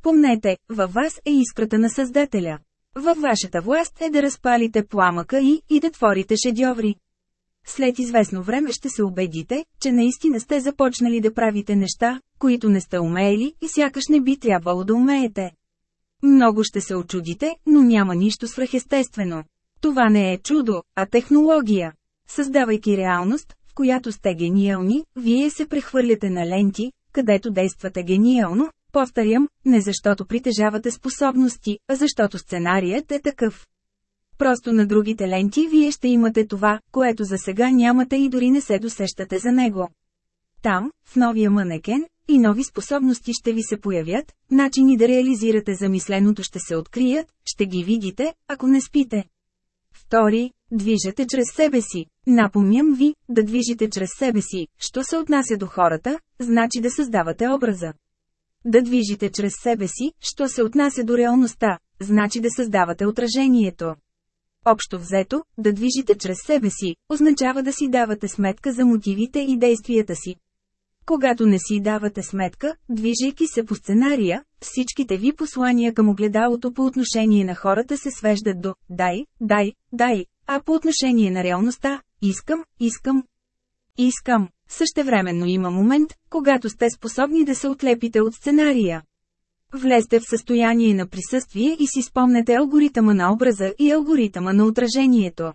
A: Помнете, във вас е искрата на Създателя. Във вашата власт е да разпалите пламъка и, и да творите шедьоври. След известно време ще се убедите, че наистина сте започнали да правите неща, които не сте умеели и сякаш не би трябвало да умеете. Много ще се очудите, но няма нищо свръхестествено. Това не е чудо, а технология. Създавайки реалност, в която сте гениални, вие се прехвърляте на ленти, където действате гениално, повторям, не защото притежавате способности, а защото сценарият е такъв. Просто на другите ленти вие ще имате това, което за сега нямате и дори не се досещате за него. Там, в новия манекен, и нови способности ще ви се появят, начини да реализирате замисленото ще се открият, ще ги видите, ако не спите. Втори, движете чрез себе си. Напомням ви, да движите чрез себе си, що се отнася до хората, значи да създавате образа. Да движите чрез себе си, що се отнася до реалността, значи да създавате отражението. Общо взето, да движите чрез себе си, означава да си давате сметка за мотивите и действията си. Когато не си давате сметка, движейки се по сценария, всичките ви послания към огледалото по отношение на хората се свеждат до «дай, дай, дай», а по отношение на реалността «искам, искам, искам». Същевременно има момент, когато сте способни да се отлепите от сценария. Влезте в състояние на присъствие и си спомнете алгоритъма на образа и алгоритъма на отражението.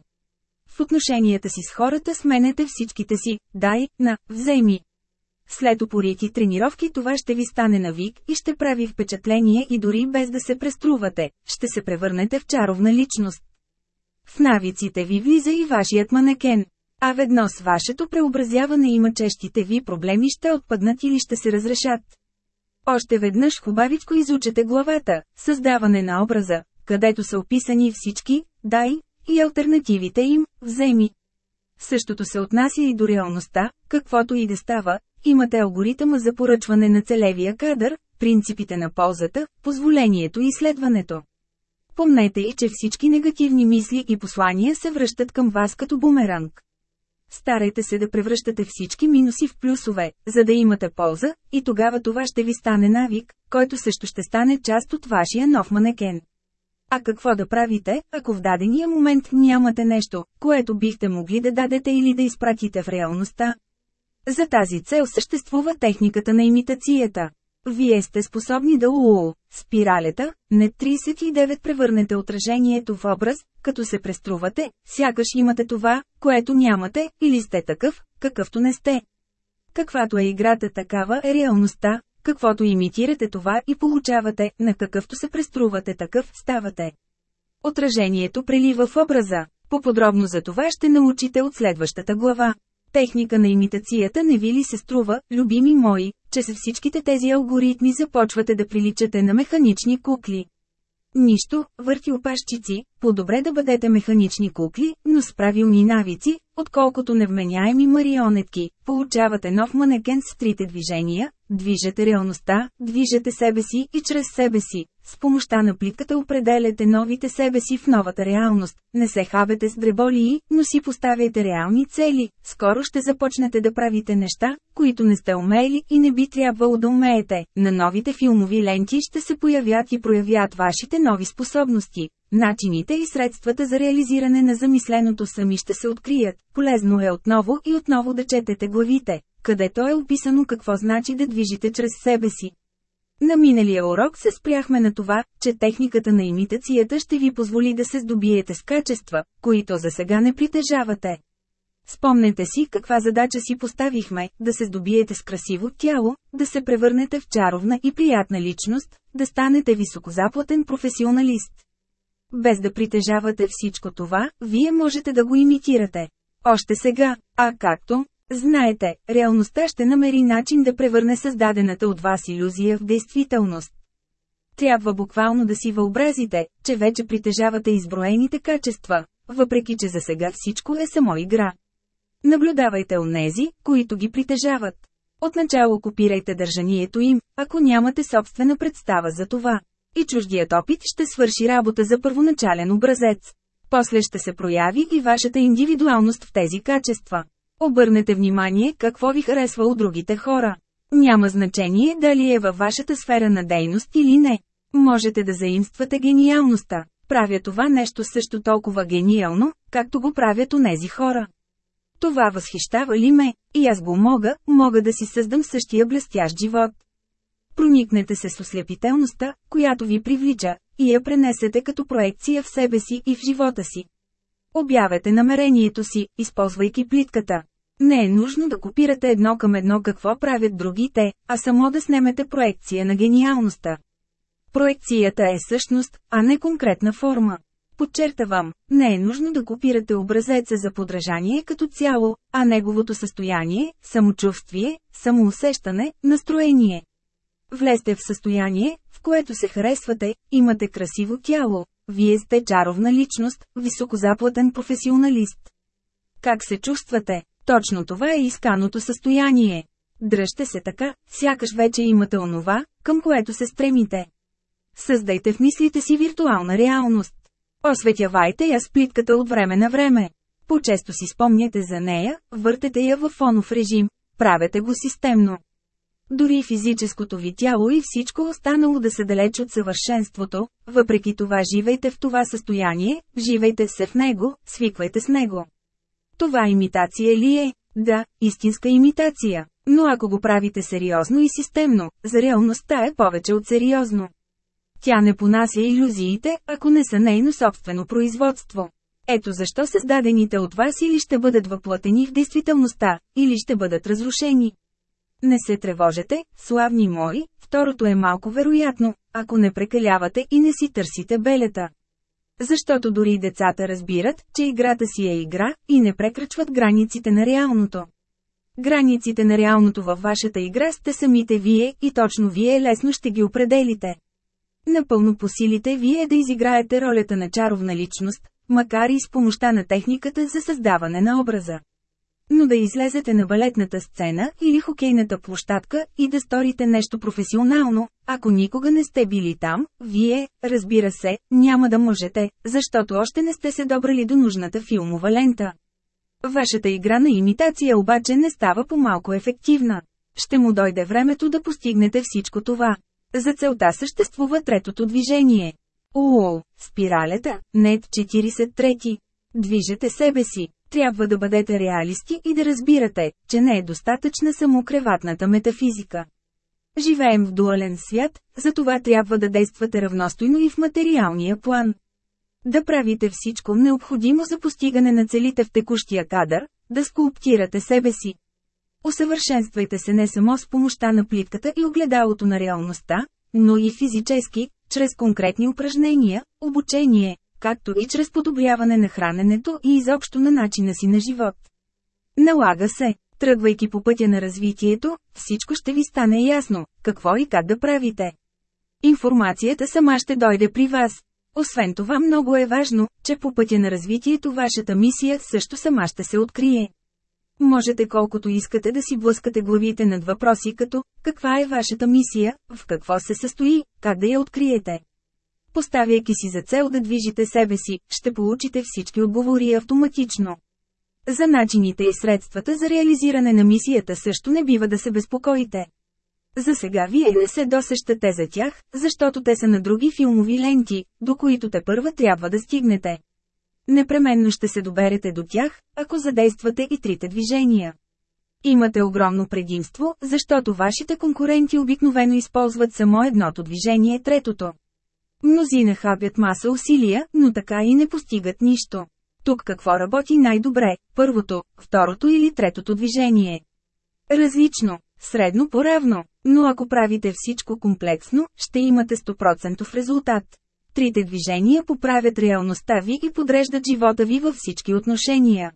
A: В отношенията си с хората сменете всичките си «дай», на «вземи». След упорити тренировки това ще ви стане навик и ще прави впечатление и дори без да се преструвате, ще се превърнете в чаровна личност. В навиците ви влиза и вашият манекен. А ведно с вашето преобразяване има чещите ви проблеми ще отпаднат или ще се разрешат. Още веднъж хубавичко изучете главата, създаване на образа, където са описани всички, дай, и альтернативите им, вземи. Същото се отнася и до реалността, каквото и да става, имате алгоритъма за поръчване на целевия кадър, принципите на ползата, позволението и следването. Помнете и, че всички негативни мисли и послания се връщат към вас като бумеранг. Старайте се да превръщате всички минуси в плюсове, за да имате полза, и тогава това ще ви стане навик, който също ще стане част от вашия нов манекен. А какво да правите, ако в дадения момент нямате нещо, което бихте могли да дадете или да изпратите в реалността? За тази цел съществува техниката на имитацията. Вие сте способни да УУ, спиралета, не 39 превърнете отражението в образ, като се преструвате, сякаш имате това, което нямате, или сте такъв, какъвто не сте. Каквато е играта такава е реалността, каквото имитирате това и получавате, на какъвто се преструвате такъв ставате. Отражението прелива в образа. По-подробно за това ще научите от следващата глава. Техника на имитацията не ви ли се струва, любими мои, че с всичките тези алгоритми започвате да приличате на механични кукли? Нищо, върти опашчици, по-добре да бъдете механични кукли, но с правилни навици, отколкото невменяеми марионетки, получавате нов манекен с трите движения, движете реалността, движете себе си и чрез себе си. С помощта на плитката определяте новите себе си в новата реалност. Не се хабете с дреболии, но си поставяйте реални цели. Скоро ще започнете да правите неща, които не сте умели и не би трябвало да умеете. На новите филмови ленти ще се появят и проявят вашите нови способности. Начините и средствата за реализиране на замисленото сами ще се открият. Полезно е отново и отново да четете главите, където е описано какво значи да движите чрез себе си. На миналия урок се спряхме на това, че техниката на имитацията ще ви позволи да се здобиете с качества, които за сега не притежавате. Спомнете си каква задача си поставихме – да се здобиете с красиво тяло, да се превърнете в чаровна и приятна личност, да станете високозаплатен професионалист. Без да притежавате всичко това, вие можете да го имитирате. Още сега, а както, знаете, реалността ще намери начин да превърне създадената от вас иллюзия в действителност. Трябва буквално да си въобразите, че вече притежавате изброените качества, въпреки че за сега всичко е само игра. Наблюдавайте онези, които ги притежават. Отначало копирайте държанието им, ако нямате собствена представа за това. И чуждият опит ще свърши работа за първоначален образец. После ще се прояви и вашата индивидуалност в тези качества. Обърнете внимание какво ви харесва от другите хора. Няма значение дали е във вашата сфера на дейност или не. Можете да заимствате гениалността. Правя това нещо също толкова гениално, както го правят онези хора. Това възхищава ли ме? И аз го мога, мога да си създам същия блестящ живот. Проникнете се с ослепителността, която ви привлича, и я пренесете като проекция в себе си и в живота си. Обявете намерението си, използвайки плитката. Не е нужно да копирате едно към едно какво правят другите, а само да снемете проекция на гениалността. Проекцията е същност, а не конкретна форма. Подчертавам, не е нужно да копирате образеца за подражание като цяло, а неговото състояние, самочувствие, самоусещане, настроение. Влезте в състояние, в което се харесвате, имате красиво тяло, вие сте чаровна личност, високозаплатен професионалист. Как се чувствате? Точно това е исканото състояние. Дръжте се така, сякаш вече имате онова, към което се стремите. Създайте в мислите си виртуална реалност. Осветявайте я с плитката от време на време. По-често си спомняте за нея, въртете я в фонов режим, правете го системно. Дори физическото ви тяло и всичко останало да се далеч от съвършенството, въпреки това живейте в това състояние, живейте се в него, свиквайте с него. Това имитация ли е? Да, истинска имитация. Но ако го правите сериозно и системно, за реалността е повече от сериозно. Тя не понася иллюзиите, ако не са нейно собствено производство. Ето защо създадените от вас или ще бъдат въплатени в действителността, или ще бъдат разрушени. Не се тревожете, славни мои, второто е малко вероятно, ако не прекалявате и не си търсите белета. Защото дори децата разбират, че играта си е игра, и не прекрачват границите на реалното. Границите на реалното във вашата игра сте самите вие и точно вие лесно ще ги определите. Напълно по силите вие да изиграете ролята на чаровна личност, макар и с помощта на техниката за създаване на образа. Но да излезете на балетната сцена или хокейната площадка и да сторите нещо професионално, ако никога не сте били там, вие, разбира се, няма да можете, защото още не сте се добрали до нужната филмова лента. Вашата игра на имитация обаче не става по-малко ефективна. Ще му дойде времето да постигнете всичко това. За целта съществува третото движение. УОЛ, спиралята, нет 43. Движете себе си. Трябва да бъдете реалисти и да разбирате, че не е достатъчна само креватната метафизика. Живеем в дуален свят, затова трябва да действате равностойно и в материалния план. Да правите всичко необходимо за постигане на целите в текущия кадър, да скулптирате себе си. Усъвършенствайте се не само с помощта на плитката и огледалото на реалността, но и физически, чрез конкретни упражнения, обучение, както и чрез подобряване на храненето и изобщо на начина си на живот. Налага се, тръгвайки по пътя на развитието, всичко ще ви стане ясно, какво и как да правите. Информацията сама ще дойде при вас. Освен това много е важно, че по пътя на развитието вашата мисия също сама ще се открие. Можете колкото искате да си блъскате главите над въпроси като «Каква е вашата мисия?», «В какво се състои?», «Как да я откриете?». Поставяйки си за цел да движите себе си, ще получите всички отговори автоматично. За начините и средствата за реализиране на мисията също не бива да се безпокоите. За сега вие не се досещате за тях, защото те са на други филмови ленти, до които те първа трябва да стигнете. Непременно ще се доберете до тях, ако задействате и трите движения. Имате огромно предимство, защото вашите конкуренти обикновено използват само едното движение третото. Мнозина хабят маса усилия, но така и не постигат нищо. Тук какво работи най-добре, първото, второто или третото движение? Различно, средно поравно, но ако правите всичко комплексно, ще имате 100% резултат. Трите движения поправят реалността ви и подреждат живота ви във всички отношения.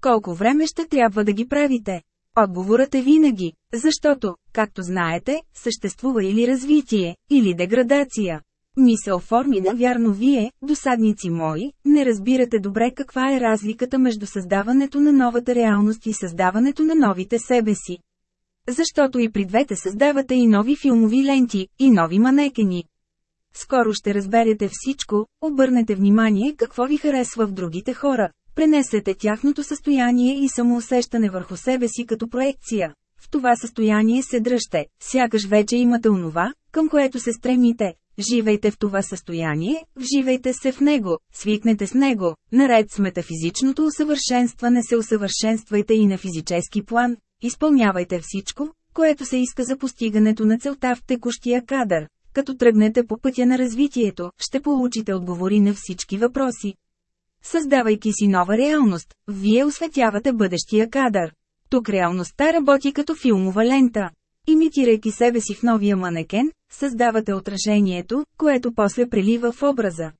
A: Колко време ще трябва да ги правите? Отговорът е винаги, защото, както знаете, съществува или развитие, или деградация. Мисъл форми да вярно вие, досадници мои, не разбирате добре каква е разликата между създаването на новата реалност и създаването на новите себе си. Защото и при двете създавате и нови филмови ленти, и нови манекени. Скоро ще разберете всичко, обърнете внимание какво ви харесва в другите хора, пренесете тяхното състояние и самоусещане върху себе си като проекция. В това състояние се дръжте, сякаш вече имате онова, към което се стремите. Живейте в това състояние, вживейте се в него, свикнете с него, наред с метафизичното усъвършенстване се усъвършенствайте и на физически план, изпълнявайте всичко, което се иска за постигането на целта в текущия кадър, като тръгнете по пътя на развитието, ще получите отговори на всички въпроси. Създавайки си нова реалност, вие осветявате бъдещия кадър. Тук реалността работи като филмова лента. Имитирайки себе си в новия манекен, създавате отражението, което после прелива в образа.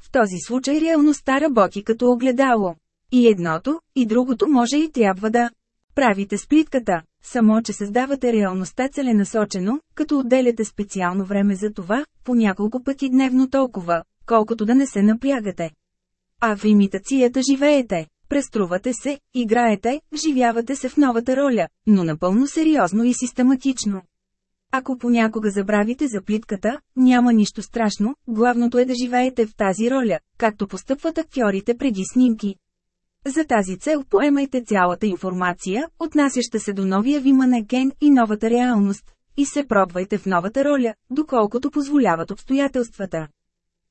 A: В този случай реалността работи като огледало. И едното, и другото може и трябва да правите сплитката. Само, че създавате реалността целенасочено, като отделяте специално време за това, по няколко пъти дневно толкова, колкото да не се напрягате. А в имитацията живеете, преструвате се, играете, вживявате се в новата роля, но напълно сериозно и систематично. Ако понякога забравите за плитката, няма нищо страшно, главното е да живеете в тази роля, както постъпват актьорите преди снимки. За тази цел поемайте цялата информация, отнасяща се до новия ви манекен и новата реалност, и се пробвайте в новата роля, доколкото позволяват обстоятелствата.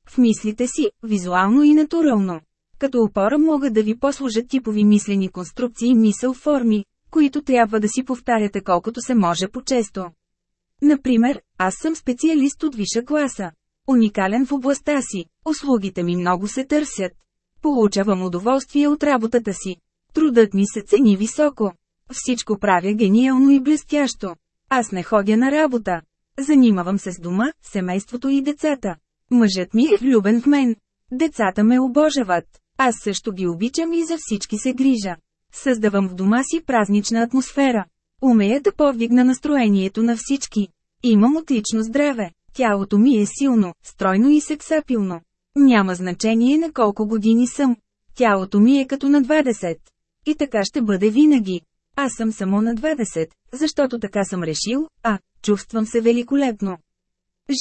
A: В мислите си, визуално и натурално. Като опора могат да ви послужат типови мислени конструкции и мисъл форми, които трябва да си повтаряте колкото се може по-често. Например, аз съм специалист от виша класа. Уникален в областта си, услугите ми много се търсят. Получавам удоволствие от работата си. Трудът ми се цени високо. Всичко правя гениално и блестящо. Аз не ходя на работа. Занимавам се с дома, семейството и децата. Мъжът ми е влюбен в мен. Децата ме обожават. Аз също ги обичам и за всички се грижа. Създавам в дома си празнична атмосфера. Умея да повдигна настроението на всички. Имам отлично здраве. Тялото ми е силно, стройно и сексапилно. Няма значение на колко години съм. Тялото ми е като на 20. И така ще бъде винаги. Аз съм само на 20, защото така съм решил, а, чувствам се великолепно.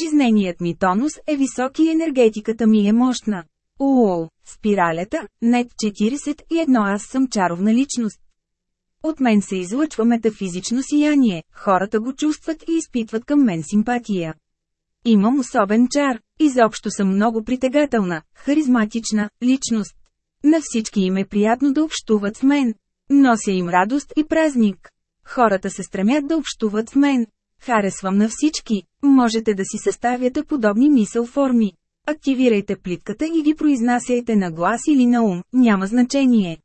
A: Жизненият ми тонус е висок и енергетиката ми е мощна. Уол, спиралята, нет 41 аз съм чаровна личност. От мен се излъчва метафизично сияние, хората го чувстват и изпитват към мен симпатия. Имам особен чар, изобщо съм много притегателна, харизматична личност. На всички им е приятно да общуват с мен. Нося им радост и празник. Хората се стремят да общуват с мен. Харесвам на всички. Можете да си съставяте подобни мисъл форми. Активирайте плитката и ги произнасяйте на глас или на ум, няма значение.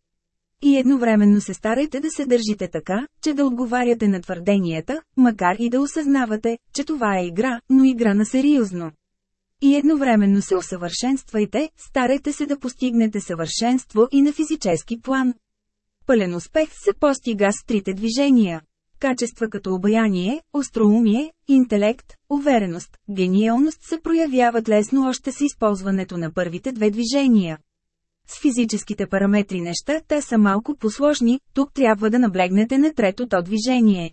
A: И едновременно се старайте да се държите така, че да отговаряте на твърденията, макар и да осъзнавате, че това е игра, но игра на сериозно. И едновременно се усъвършенствайте, старайте се да постигнете съвършенство и на физически план. Пълен успех се постига с трите движения. Качества като обаяние, остроумие, интелект, увереност, гениалност се проявяват лесно още с използването на първите две движения. С физическите параметри неща те са малко посложни, тук трябва да наблегнете на третото движение.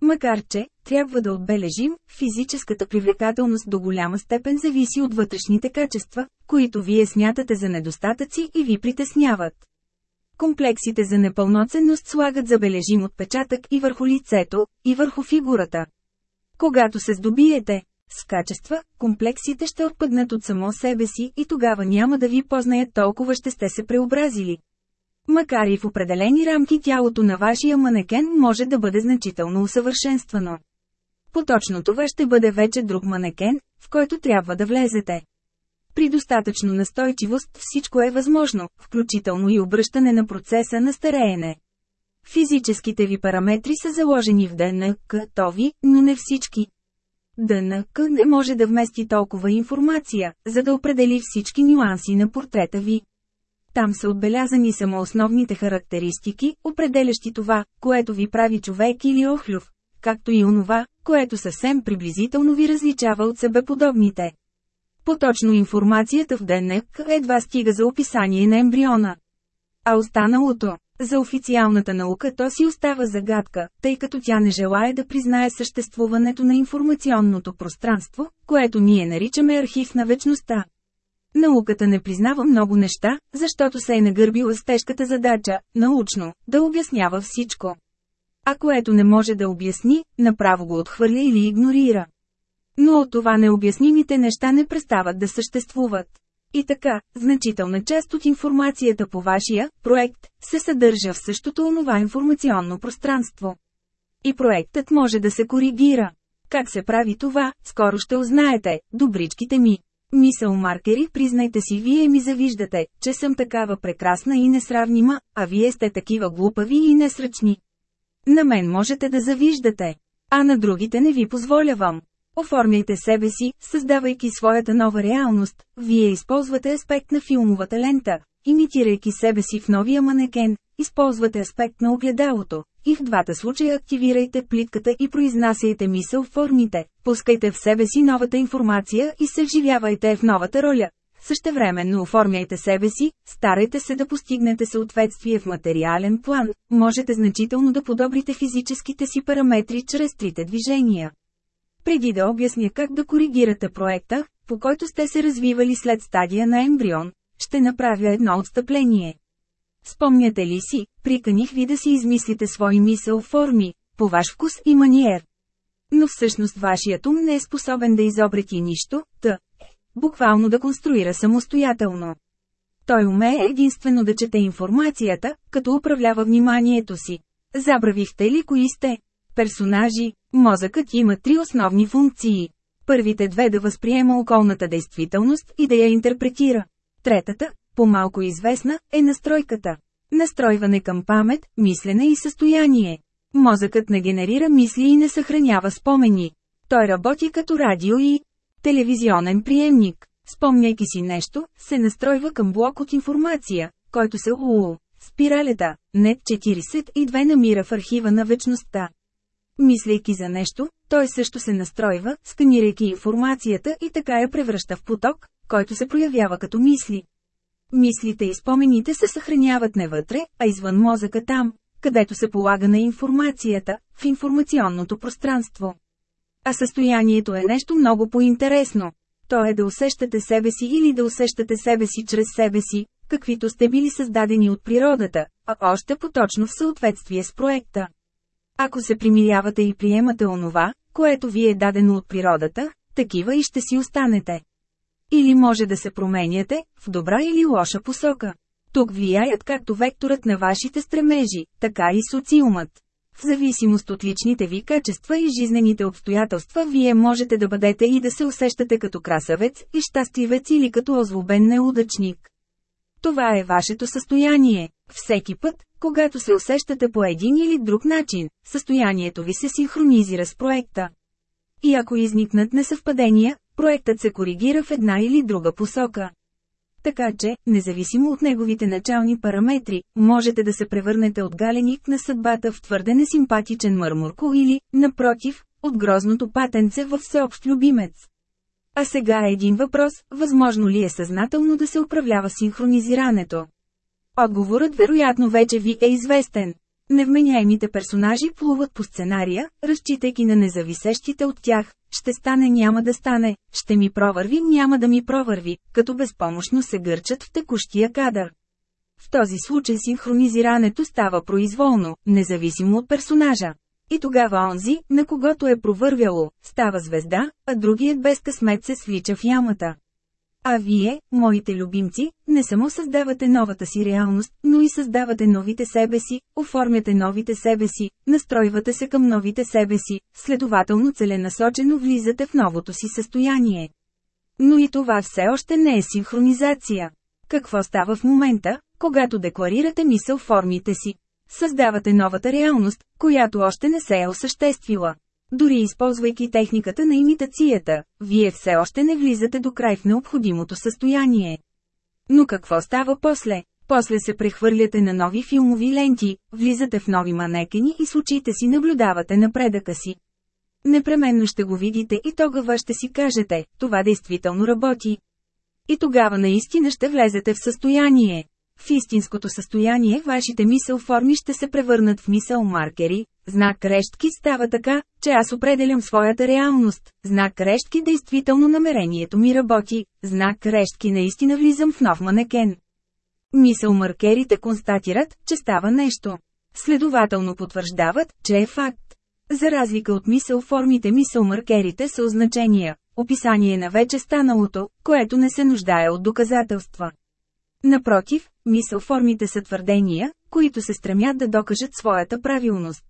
A: Макар че, трябва да отбележим, физическата привлекателност до голяма степен зависи от вътрешните качества, които вие смятате за недостатъци и ви притесняват. Комплексите за непълноценност слагат забележим отпечатък и върху лицето, и върху фигурата. Когато се здобиете с качества, комплексите ще отпъднат от само себе си и тогава няма да ви познаят толкова ще сте се преобразили. Макар и в определени рамки тялото на вашия манекен може да бъде значително усъвършенствано. Поточно това ще бъде вече друг манекен, в който трябва да влезете. При достатъчно настойчивост всичко е възможно, включително и обръщане на процеса на стареене. Физическите ви параметри са заложени в ДНК, ви, но не всички. ДНК не може да вмести толкова информация, за да определи всички нюанси на портрета ви. Там са отбелязани само основните характеристики, определящи това, което ви прави човек или охлюв, както и онова, което съвсем приблизително ви различава от себеподобните. Поточно информацията в ДНК едва стига за описание на ембриона. А останалото, за официалната наука то си остава загадка, тъй като тя не желая да признае съществуването на информационното пространство, което ние наричаме архив на вечността. Науката не признава много неща, защото се е нагърбила с тежката задача, научно, да обяснява всичко. А което не може да обясни, направо го отхвърля или игнорира. Но от това необяснимите неща не престават да съществуват. И така, значителна част от информацията по вашия проект се съдържа в същото онова информационно пространство. И проектът може да се коригира. Как се прави това, скоро ще узнаете, добричките ми. Мисъл маркери, признайте си, вие ми завиждате, че съм такава прекрасна и несравнима, а вие сте такива глупави и несръчни. На мен можете да завиждате, а на другите не ви позволявам. Оформяйте себе си, създавайки своята нова реалност, вие използвате аспект на филмовата лента, имитирайки себе си в новия манекен, използвате аспект на огледалото, и в двата случая активирайте плитката и произнасяйте мисъл в формите, пускайте в себе си новата информация и се вживявайте в новата роля. Същевременно оформяйте себе си, старайте се да постигнете съответствие в материален план, можете значително да подобрите физическите си параметри чрез трите движения. Преди да обясня как да коригирате проекта, по който сте се развивали след стадия на ембрион, ще направя едно отстъпление. Спомняте ли си, приканих ви да си измислите свои мисъл форми, по ваш вкус и маниер. Но всъщност вашият ум не е способен да изобрети нищо, та, буквално да конструира самостоятелно. Той умее единствено да чете информацията, като управлява вниманието си. Забравихте ли кои сте? Персонажи, мозъкът има три основни функции. Първите две да възприема околната действителност и да я интерпретира. Третата, по-малко известна, е настройката. Настройване към памет, мислене и състояние. Мозъкът не генерира мисли и не съхранява спомени. Той работи като радио и телевизионен приемник. Спомняйки си нещо, се настройва към блок от информация, който се УУ. Спиралета, нет 42 намира в архива на вечността. Мислейки за нещо, той също се настройва, сканирайки информацията и така я превръща в поток, който се проявява като мисли. Мислите и спомените се съхраняват не вътре, а извън мозъка там, където се полага на информацията, в информационното пространство. А състоянието е нещо много по-интересно. То е да усещате себе си или да усещате себе си чрез себе си, каквито сте били създадени от природата, а още поточно в съответствие с проекта. Ако се примирявате и приемате онова, което ви е дадено от природата, такива и ще си останете. Или може да се променяте, в добра или лоша посока. Тук влияят както векторът на вашите стремежи, така и социумът. В зависимост от личните ви качества и жизнените обстоятелства вие можете да бъдете и да се усещате като красавец и щастливец или като озлобен неудачник. Това е вашето състояние. Всеки път, когато се усещате по един или друг начин, състоянието ви се синхронизира с проекта. И ако изникнат несъвпадения, проектът се коригира в една или друга посока. Така че, независимо от неговите начални параметри, можете да се превърнете от галеник на съдбата в твърде несимпатичен мърмурко или, напротив, от грозното патенце в всеобщ любимец. А сега е един въпрос, възможно ли е съзнателно да се управлява синхронизирането? Отговорът вероятно вече ви е известен. Невменяемите персонажи плуват по сценария, разчитайки на независещите от тях, ще стане няма да стане, ще ми провърви няма да ми провърви, като безпомощно се гърчат в текущия кадър. В този случай синхронизирането става произволно, независимо от персонажа. И тогава онзи, на когото е провървяло, става звезда, а другият без късмет се свлича в ямата. А вие, моите любимци, не само създавате новата си реалност, но и създавате новите себе си, оформяте новите себе си, настройвате се към новите себе си, следователно целенасочено влизате в новото си състояние. Но и това все още не е синхронизация. Какво става в момента, когато декларирате мисъл формите си? Създавате новата реалност, която още не се е осъществила. Дори използвайки техниката на имитацията, вие все още не влизате до край в необходимото състояние. Но какво става после? После се прехвърляте на нови филмови ленти, влизате в нови манекени и с очите си наблюдавате напредъка си. Непременно ще го видите и тогава ще си кажете, това действително работи. И тогава наистина ще влезете в състояние. В истинското състояние вашите мисъл форми ще се превърнат в мисъл маркери, знак крешки става така, че аз определям своята реалност, знак крешки действително намерението ми работи, знак крешки наистина влизам в нов манекен. Мисъл маркерите констатират, че става нещо. Следователно потвърждават, че е факт. За разлика от мисъл формите мисъл маркерите са означения, описание на вече станалото, което не се нуждае от доказателства. Напротив, мисъл формите са твърдения, които се стремят да докажат своята правилност.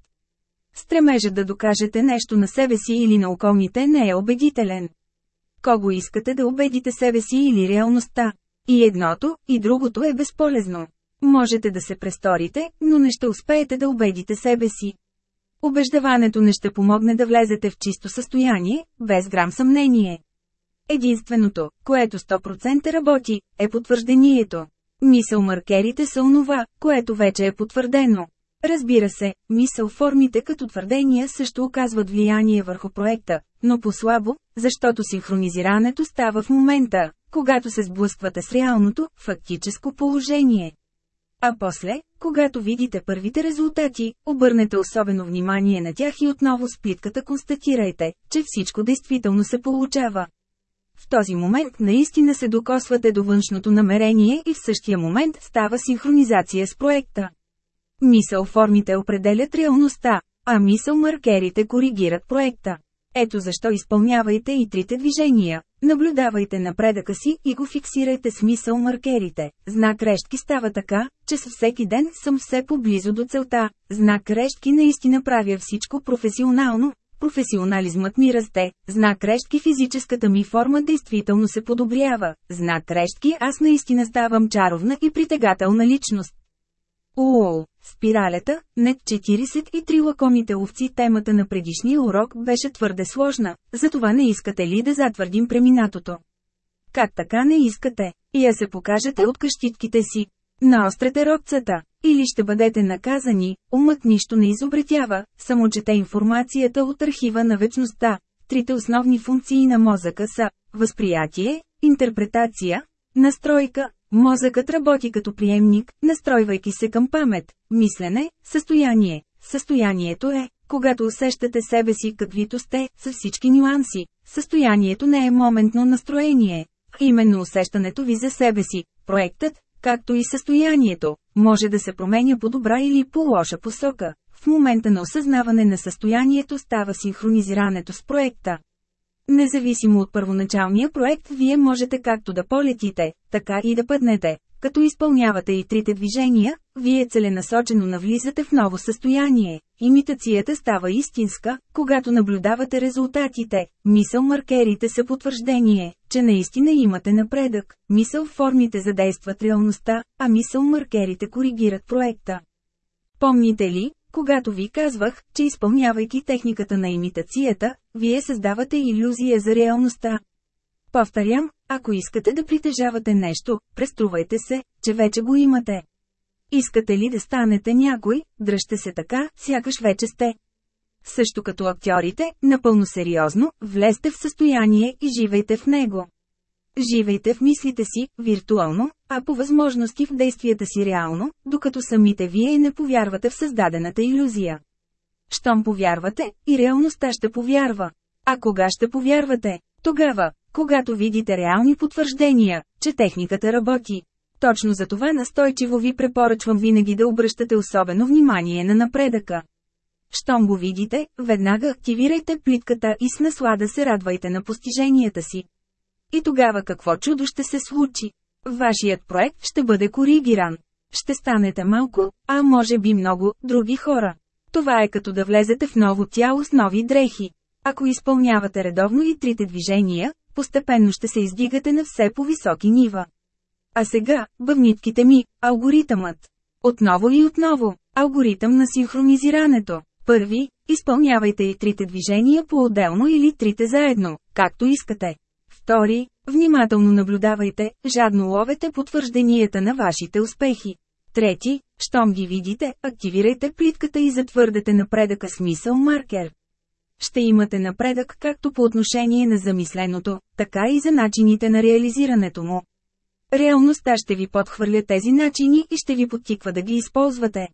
A: Стремежа да докажете нещо на себе си или на околните не е убедителен. Кого искате да убедите себе си или реалността? И едното, и другото е безполезно. Можете да се престорите, но не ще успеете да убедите себе си. Обеждаването не ще помогне да влезете в чисто състояние, без грам съмнение. Единственото, което 100% работи, е потвърждението. Мисъл маркерите са онова, което вече е потвърдено. Разбира се, мисъл формите като твърдения също оказват влияние върху проекта, но по-слабо, защото синхронизирането става в момента, когато се сблъсквате с реалното, фактическо положение. А после, когато видите първите резултати, обърнете особено внимание на тях и отново с плитката констатирайте, че всичко действително се получава. В този момент наистина се докосвате до външното намерение и в същия момент става синхронизация с проекта. Мисъл формите определят реалността, а мисъл маркерите коригират проекта. Ето защо изпълнявайте и трите движения. Наблюдавайте напредъка си и го фиксирайте с мисъл маркерите. Знак решки става така, че с всеки ден съм все поблизо до целта. Знак решки наистина правя всичко професионално, професионализмът ми расте, знак решки физическата ми форма действително се подобрява, знак решки аз наистина ставам чаровна и притегателна личност. Уоу, спиралята, нет 43 лакомите овци темата на предишния урок беше твърде сложна, затова не искате ли да затвърдим преминатото? Как така не искате? И я се покажете от къщитките си. Наострете рокцата. Или ще бъдете наказани, умът нищо не изобретява, само чете информацията от архива на вечността. Трите основни функции на мозъка са – възприятие, интерпретация, настройка. Мозъкът работи като приемник, настройвайки се към памет, мислене, състояние. Състоянието е, когато усещате себе си каквито сте, с всички нюанси. Състоянието не е моментно настроение, а именно усещането ви за себе си. Проектът, както и състоянието, може да се променя по добра или по лоша посока. В момента на осъзнаване на състоянието става синхронизирането с проекта. Независимо от първоначалния проект, вие можете както да полетите, така и да пътнете. Като изпълнявате и трите движения, вие целенасочено навлизате в ново състояние. Имитацията става истинска, когато наблюдавате резултатите. Мисъл маркерите са потвърждение, че наистина имате напредък. Мисъл формите задействат реалността, а мисъл маркерите коригират проекта. Помните ли, когато ви казвах, че изпълнявайки техниката на имитацията, вие създавате иллюзия за реалността. Повторям, ако искате да притежавате нещо, преструвайте се, че вече го имате. Искате ли да станете някой, дръжте се така, сякаш вече сте. Също като актьорите, напълно сериозно, влезте в състояние и живейте в него. Живейте в мислите си, виртуално, а по възможности в действията си реално, докато самите вие не повярвате в създадената иллюзия. Щом повярвате, и реалността ще повярва. А кога ще повярвате? Тогава, когато видите реални потвърждения, че техниката работи. Точно за това настойчиво ви препоръчвам винаги да обръщате особено внимание на напредъка. Щом го видите, веднага активирайте плитката и с наслада се радвайте на постиженията си. И тогава какво чудо ще се случи? Вашият проект ще бъде коригиран. Ще станете малко, а може би много, други хора. Това е като да влезете в ново тяло с нови дрехи. Ако изпълнявате редовно и трите движения, постепенно ще се издигате на все по-високи нива. А сега, бъвнитките ми, алгоритъмът. Отново и отново, алгоритъм на синхронизирането. Първи, изпълнявайте и трите движения по-отделно или трите заедно, както искате. Втори, внимателно наблюдавайте, жадно ловете потвържденията на вашите успехи. Трети, щом ги видите, активирайте плитката и затвърдете напредъка смисъл маркер. Ще имате напредък както по отношение на замисленото, така и за начините на реализирането му. Реалността ще ви подхвърля тези начини и ще ви подтиква да ги използвате.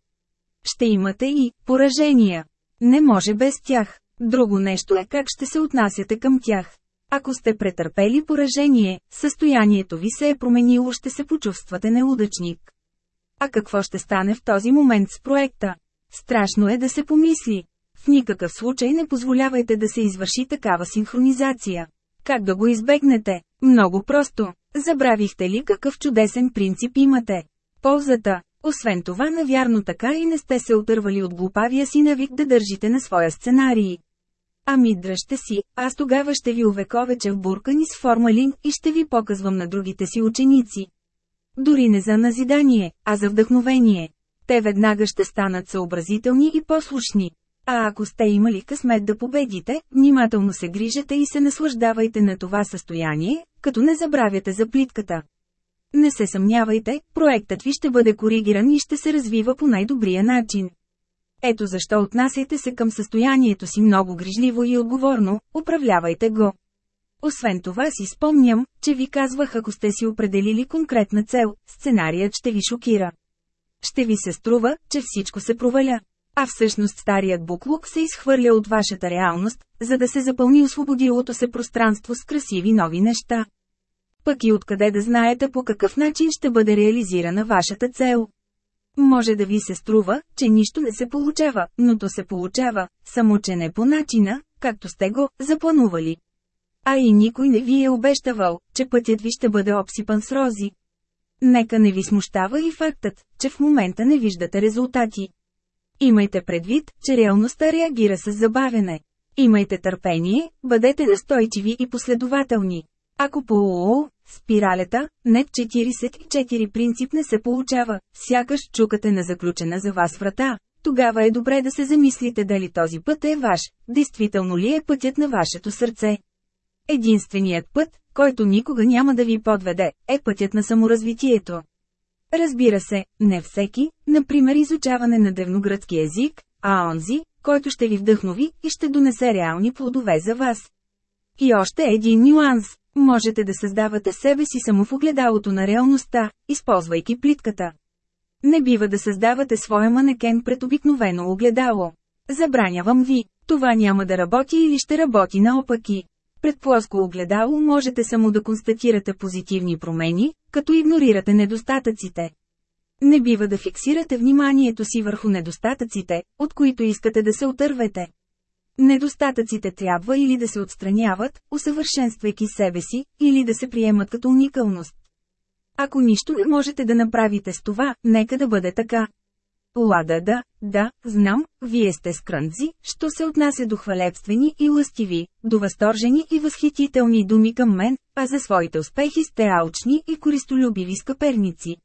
A: Ще имате и поражения. Не може без тях. Друго нещо е как ще се отнасяте към тях. Ако сте претърпели поражение, състоянието ви се е променило, ще се почувствате неудачник. А какво ще стане в този момент с проекта? Страшно е да се помисли. В никакъв случай не позволявайте да се извърши такава синхронизация. Как да го избегнете? Много просто. Забравихте ли какъв чудесен принцип имате? Ползата. Освен това навярно така и не сте се отървали от глупавия си навик да държите на своя сценарий. Ами дръжте си, аз тогава ще ви увековеча в буркани с формалин и ще ви показвам на другите си ученици. Дори не за назидание, а за вдъхновение. Те веднага ще станат съобразителни и послушни. А ако сте имали късмет да победите, внимателно се грижете и се наслаждавайте на това състояние, като не забравяте за плитката. Не се съмнявайте, проектът ви ще бъде коригиран и ще се развива по най-добрия начин. Ето защо отнасяйте се към състоянието си много грижливо и отговорно, управлявайте го. Освен това си спомням, че ви казвах ако сте си определили конкретна цел, сценарият ще ви шокира. Ще ви се струва, че всичко се проваля. А всъщност старият буклук се изхвърля от вашата реалност, за да се запълни освободилото се пространство с красиви нови неща. Пък и откъде да знаете по какъв начин ще бъде реализирана вашата цел. Може да ви се струва, че нищо не се получава, но то се получава, само че не по начина, както сте го запланували. А и никой не ви е обещавал, че пътят ви ще бъде обсипан с рози. Нека не ви смущава и фактът, че в момента не виждате резултати. Имайте предвид, че реалността реагира с забавене. Имайте търпение, бъдете настойчиви и последователни. Ако по ООО, спиралета, нет 44 принцип не се получава, сякаш чукате на заключена за вас врата, тогава е добре да се замислите дали този път е ваш, действително ли е пътят на вашето сърце. Единственият път, който никога няма да ви подведе, е пътят на саморазвитието. Разбира се, не всеки, например изучаване на древногръцки език, а онзи, който ще ви вдъхнови и ще донесе реални плодове за вас. И още един нюанс. Можете да създавате себе си само в огледалото на реалността, използвайки плитката. Не бива да създавате своя манекен пред обикновено огледало. Забранявам ви, това няма да работи или ще работи наопаки. Пред плоско огледало можете само да констатирате позитивни промени, като игнорирате недостатъците. Не бива да фиксирате вниманието си върху недостатъците, от които искате да се отървете. Недостатъците трябва или да се отстраняват, усъвършенствайки себе си, или да се приемат като уникалност. Ако нищо не можете да направите с това, нека да бъде така. Лада да, да, знам, вие сте скрънци, що се отнася до хвалебствени и лъстиви, до възторжени и възхитителни думи към мен, а за своите успехи сте алчни и користолюбиви скъперници.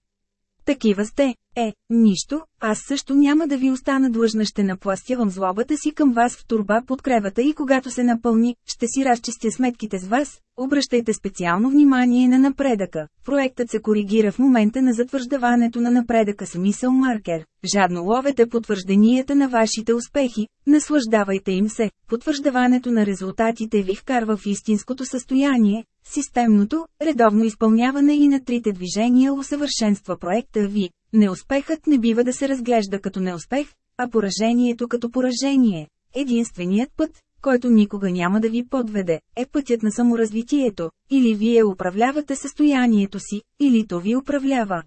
A: Такива сте. Е, нищо, аз също няма да ви остана длъжна ще напластявам злобата си към вас в турба под кревата и когато се напълни, ще си разчистя сметките с вас, обръщайте специално внимание на напредъка. Проектът се коригира в момента на затвърждаването на напредъка с мисъл маркер. Жадно ловете потвържденията на вашите успехи, наслаждавайте им се. Потвърждаването на резултатите ви вкарва в истинското състояние, Системното, редовно изпълняване и на трите движения усъвършенства проекта ви. Неуспехът не бива да се разглежда като неуспех, а поражението като поражение. Единственият път, който никога няма да ви подведе, е пътят на саморазвитието. Или вие управлявате състоянието си, или то ви управлява.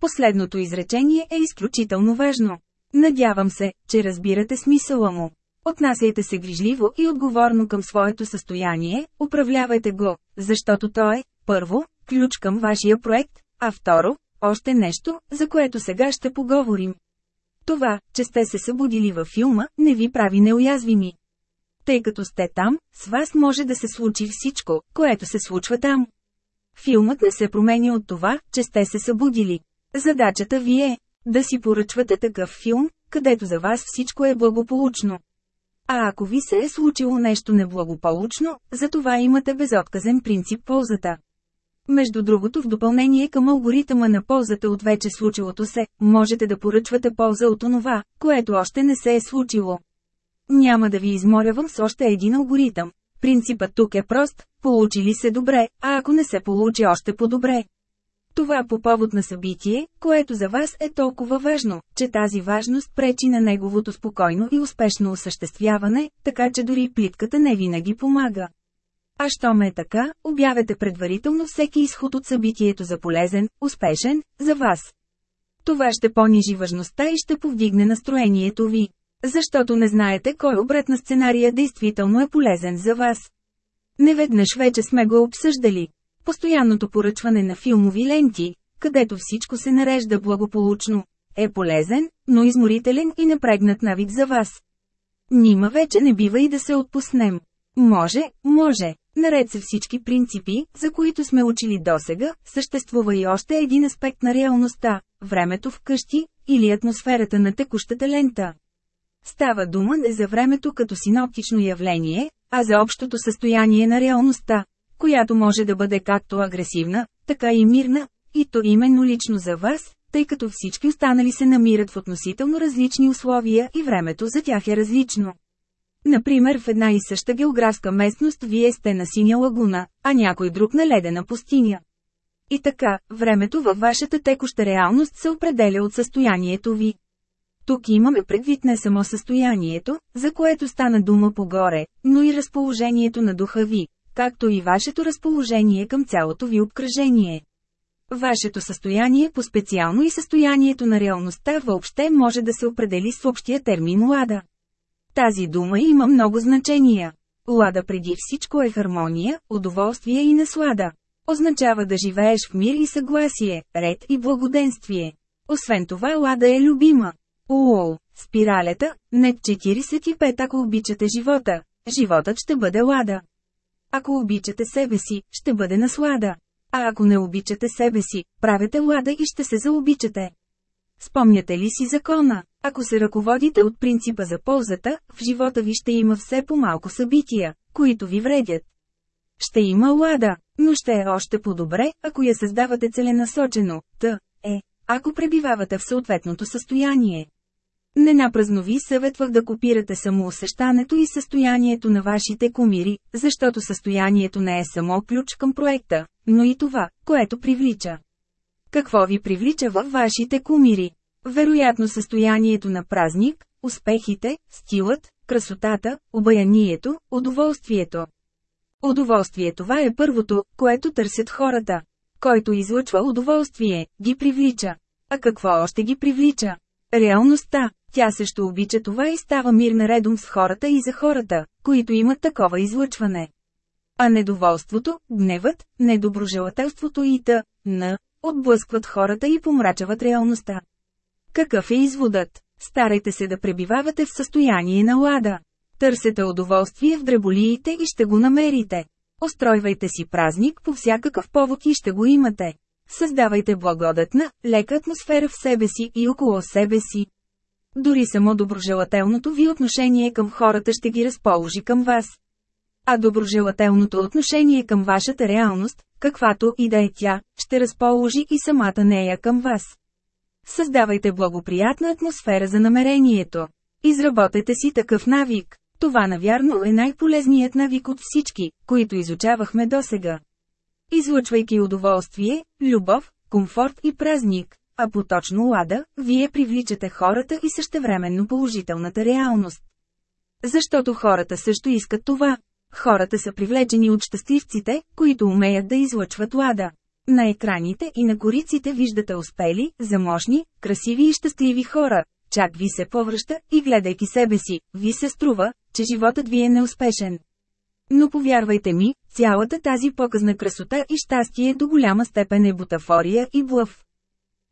A: Последното изречение е изключително важно. Надявам се, че разбирате смисъла му. Отнасяйте се грижливо и отговорно към своето състояние, управлявайте го, защото то е, първо, ключ към вашия проект, а второ, още нещо, за което сега ще поговорим. Това, че сте се събудили във филма, не ви прави неуязвими. Тъй като сте там, с вас може да се случи всичко, което се случва там. Филмът не се променя от това, че сте се събудили. Задачата ви е да си поръчвате такъв филм, където за вас всичко е благополучно. А ако ви се е случило нещо неблагополучно, за това имате безотказен принцип ползата. Между другото в допълнение към алгоритъма на ползата от вече случилото се, можете да поръчвате полза от онова, което още не се е случило. Няма да ви изморявам с още един алгоритъм. Принципът тук е прост, получи ли се добре, а ако не се получи още по-добре. Това по повод на събитие, което за вас е толкова важно, че тази важност пречи на неговото спокойно и успешно осъществяване, така че дори плитката не винаги помага. А що ме е така, обявете предварително всеки изход от събитието за полезен, успешен, за вас. Това ще понижи важността и ще повдигне настроението ви. Защото не знаете кой обред на сценария действително е полезен за вас. Неведнъж вече сме го обсъждали. Постоянното поръчване на филмови ленти, където всичко се нарежда благополучно, е полезен, но изморителен и напрегнат навик за вас. Нима вече не бива и да се отпуснем. Може, може. Наред с всички принципи, за които сме учили досега, съществува и още един аспект на реалността – времето в къщи, или атмосферата на текущата лента. Става дума не за времето като синоптично явление, а за общото състояние на реалността, която може да бъде както агресивна, така и мирна, и то именно лично за вас, тъй като всички останали се намират в относително различни условия и времето за тях е различно. Например в една и съща географска местност вие сте на синя лагуна, а някой друг на ледена пустиня. И така, времето във вашата текуща реалност се определя от състоянието ви. Тук имаме предвид не само състоянието, за което стана дума погоре, но и разположението на духа ви, както и вашето разположение към цялото ви обкръжение. Вашето състояние по-специално и състоянието на реалността въобще може да се определи с общия термин лада. Тази дума има много значения. Лада преди всичко е хармония, удоволствие и наслада. Означава да живееш в мир и съгласие, ред и благоденствие. Освен това лада е любима. Уоу, спиралята, не 45 ако обичате живота. Животът ще бъде лада. Ако обичате себе си, ще бъде наслада. А ако не обичате себе си, правете лада и ще се заобичате. Спомняте ли си закона? Ако се ръководите от принципа за ползата, в живота ви ще има все по-малко събития, които ви вредят. Ще има лада, но ще е още по-добре, ако я създавате целенасочено, т. е, ако пребивавате в съответното състояние. Не напразно ви съветвах да копирате самоусещането и състоянието на вашите комири, защото състоянието не е само ключ към проекта, но и това, което привлича. Какво ви привлича във вашите кумири? Вероятно състоянието на празник, успехите, стилът, красотата, обаянието, удоволствието. Удоволствие това е първото, което търсят хората. Който излъчва удоволствие, ги привлича. А какво още ги привлича? Реалността. Тя също обича това и става мирна редом с хората и за хората, които имат такова излъчване. А недоволството, гневът, недоброжелателството и т. н. отблъскват хората и помрачават реалността. Какъв е изводът? Старайте се да пребивавате в състояние на лада. Търсете удоволствие в дреболиите и ще го намерите. Остройвайте си празник по всякакъв повод и ще го имате. Създавайте благодатна, лека атмосфера в себе си и около себе си. Дори само доброжелателното ви отношение към хората ще ги разположи към вас. А доброжелателното отношение към вашата реалност, каквато и да е тя, ще разположи и самата нея към вас. Създавайте благоприятна атмосфера за намерението. Изработете си такъв навик. Това навярно е най-полезният навик от всички, които изучавахме досега. Излъчвайки удоволствие, любов, комфорт и празник, а поточно лада, вие привличате хората и същевременно положителната реалност. Защото хората също искат това. Хората са привлечени от щастливците, които умеят да излъчват лада. На екраните и на кориците виждате успели, замощни, красиви и щастливи хора. Чак ви се повръща и гледайки себе си, ви се струва, че животът ви е неуспешен. Но повярвайте ми, цялата тази показна красота и щастие до голяма степен е бутафория и блъв.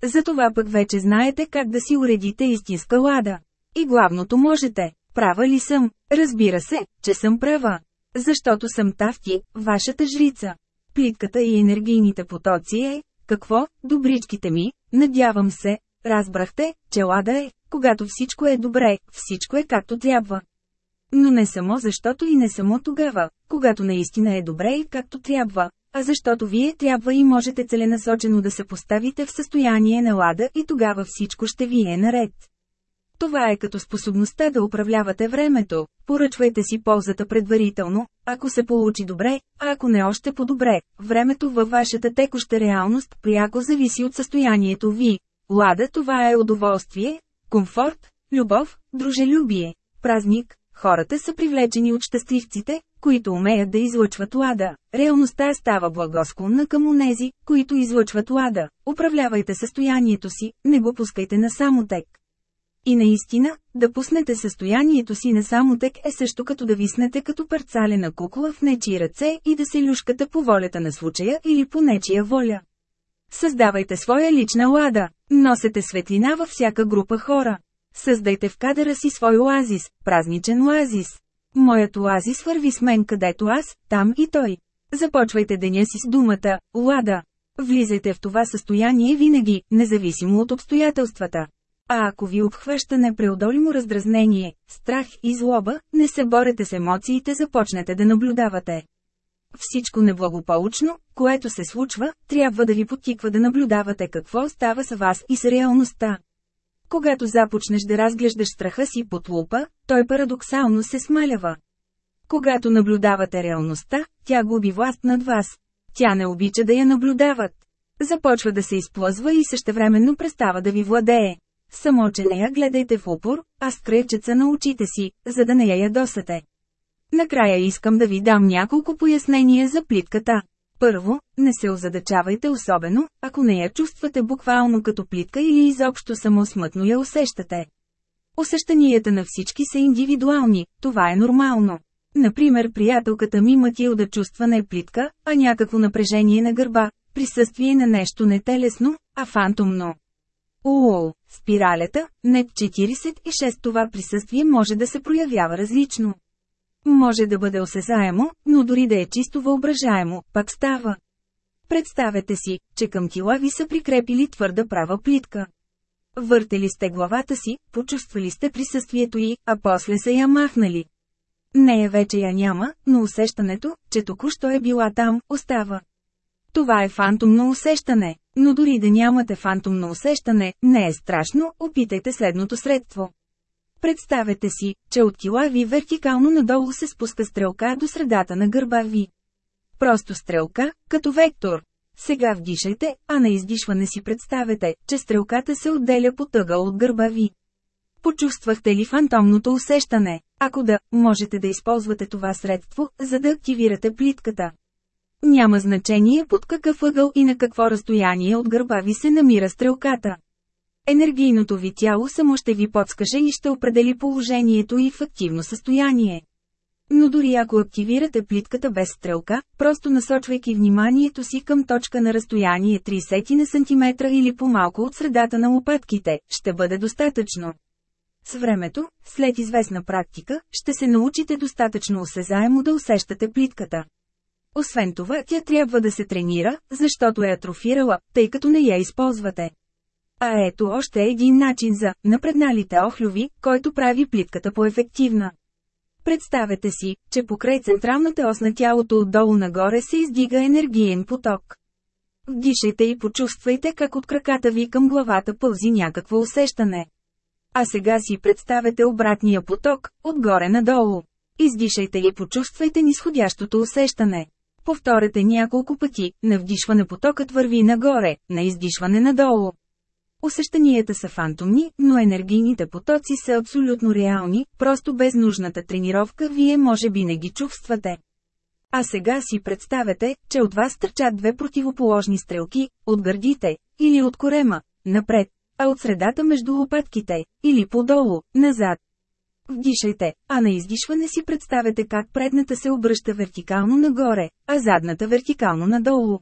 A: Затова пък вече знаете как да си уредите истинска лада. И главното можете. Права ли съм? Разбира се, че съм права. Защото съм Тавти, вашата жрица. Плитката и енергийните потоци е, какво, добричките ми, надявам се, разбрахте, че лада е, когато всичко е добре, всичко е както трябва. Но не само защото и не само тогава, когато наистина е добре и както трябва, а защото вие трябва и можете целенасочено да се поставите в състояние на лада и тогава всичко ще ви е наред. Това е като способността да управлявате времето, поръчвайте си ползата предварително, ако се получи добре, а ако не още по-добре, времето във вашата текуща реалност пряко зависи от състоянието ви. Лада това е удоволствие, комфорт, любов, дружелюбие, празник, хората са привлечени от щастливците, които умеят да излъчват лада. Реалността става благосклонна към онези, които излъчват лада. Управлявайте състоянието си, не го пускайте на самотек. И наистина, да пуснете състоянието си на самотек е също като да виснете като парцалена кукла в нечи ръце и да се люшкате по волята на случая или по нечия воля. Създавайте своя лична лада, носете светлина във всяка група хора. Създайте в кадъра си свой оазис, празничен оазис. Моят оазис върви с мен където аз, там и той. Започвайте деня си с думата «Лада». Влизайте в това състояние винаги, независимо от обстоятелствата. А ако ви обхваща непреодолимо раздразнение, страх и злоба, не се борете с емоциите, започнете да наблюдавате. Всичко неблагополучно, което се случва, трябва да ви потиква да наблюдавате какво става с вас и с реалността. Когато започнеш да разглеждаш страха си под лупа, той парадоксално се смалява. Когато наблюдавате реалността, тя губи власт над вас. Тя не обича да я наблюдават. Започва да се изплъзва и същевременно престава да ви владее. Само, че не я гледайте в упор, а с кръвчеца на очите си, за да не я ядосате. Накрая искам да ви дам няколко пояснения за плитката. Първо, не се озадачавайте особено, ако не я чувствате буквално като плитка или изобщо само смътно я усещате. Усещанията на всички са индивидуални, това е нормално. Например, приятелката ми Матилда чувства не плитка, а някакво напрежение на гърба, присъствие на нещо не телесно, а фантомно. Уол, спиралята, НЕП 46 това присъствие може да се проявява различно. Може да бъде осезаемо, но дори да е чисто въображаемо, пак става. Представете си, че към тила ви са прикрепили твърда права плитка. Въртели сте главата си, почувствали сте присъствието й, а после са я махнали. Нея вече я няма, но усещането, че току-що е била там, остава. Това е фантомно усещане, но дори да нямате фантомно усещане, не е страшно, опитайте следното средство. Представете си, че от кила ви вертикално надолу се спуска стрелка до средата на гърба ви. Просто стрелка, като вектор. Сега вдишайте, а на издишване си представете, че стрелката се отделя по тъгъл от гърба ви. Почувствахте ли фантомното усещане? Ако да, можете да използвате това средство, за да активирате плитката. Няма значение под какъв ъгъл и на какво разстояние от гърба ви се намира стрелката. Енергийното ви тяло само ще ви подскаже и ще определи положението и в активно състояние. Но дори ако активирате плитката без стрелка, просто насочвайки вниманието си към точка на разстояние 30 на сантиметра или по-малко от средата на лопатките, ще бъде достатъчно. С времето, след известна практика, ще се научите достатъчно осезаемо да усещате плитката. Освен това, тя трябва да се тренира, защото е атрофирала, тъй като не я използвате. А ето още един начин за напредналите охлюви, който прави плитката по-ефективна. Представете си, че покрай централната ос на тялото отдолу нагоре се издига енергиен поток. Вдишайте и почувствайте как от краката ви към главата пълзи някакво усещане. А сега си представете обратния поток, отгоре надолу. Издишайте и почувствайте нисходящото усещане. Повторете няколко пъти, на вдишване потокът върви нагоре, на издишване надолу. Усещанията са фантомни, но енергийните потоци са абсолютно реални, просто без нужната тренировка вие може би не ги чувствате. А сега си представете, че от вас търчат две противоположни стрелки, от гърдите, или от корема, напред, а от средата между лопатките, или подолу, назад. Вдишайте, а на издишване си представете как предната се обръща вертикално нагоре, а задната вертикално надолу.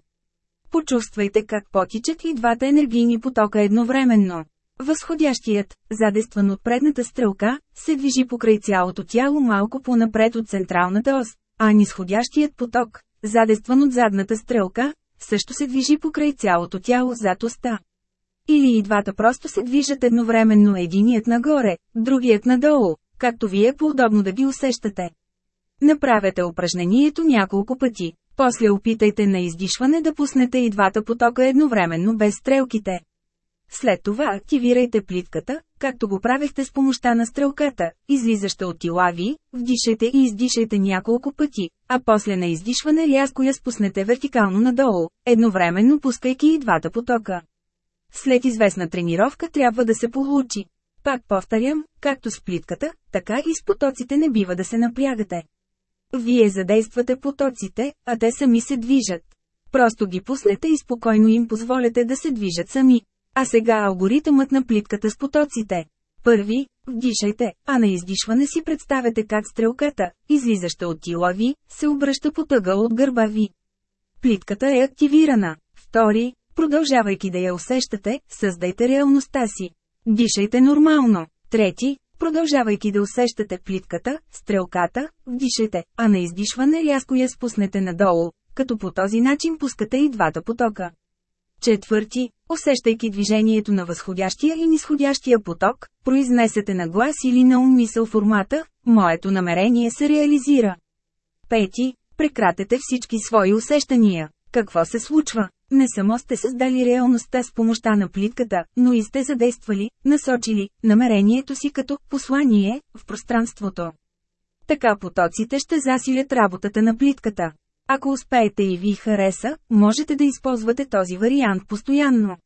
A: Почувствайте как потичат и двата енергийни потока едновременно. Възходящият, задействан от предната стрелка, се движи покрай цялото тяло малко по-напред от централната ос, а нисходящият поток, задействан от задната стрелка, също се движи покрай цялото тяло зад оста. Или и двата просто се движат едновременно единият нагоре, другият надолу, както ви е по-удобно да ги усещате. Направете упражнението няколко пъти. После опитайте на издишване да пуснете и двата потока едновременно без стрелките. След това активирайте плитката, както го правехте с помощта на стрелката, излизаща от тила ви, вдишайте и издишайте няколко пъти, а после на издишване рязко я спуснете вертикално надолу, едновременно пускайки и двата потока. След известна тренировка трябва да се получи. Пак повторям, както с плитката, така и с потоците не бива да се напрягате. Вие задействате потоците, а те сами се движат. Просто ги пуснете и спокойно им позволете да се движат сами. А сега алгоритъмът на плитката с потоците. Първи, вдишайте, а на издишване си представете как стрелката, излизаща от тила ви, се обръща по тъгъл от гърба ви. Плитката е активирана. Втори, продължавайки да я усещате, създайте реалността си. Дишайте нормално. Трети, продължавайки да усещате плитката, стрелката, вдишайте, а на издишване рязко я спуснете надолу, като по този начин пускате и двата потока. Четвърти, усещайки движението на възходящия и нисходящия поток, произнесете на глас или на ум мисъл формата, моето намерение се реализира. Пети, прекратете всички свои усещания. Какво се случва? Не само сте създали реалността с помощта на плитката, но и сте задействали, насочили, намерението си като послание в пространството. Така потоците ще засилят работата на плитката. Ако успеете и ви хареса, можете да използвате този вариант постоянно.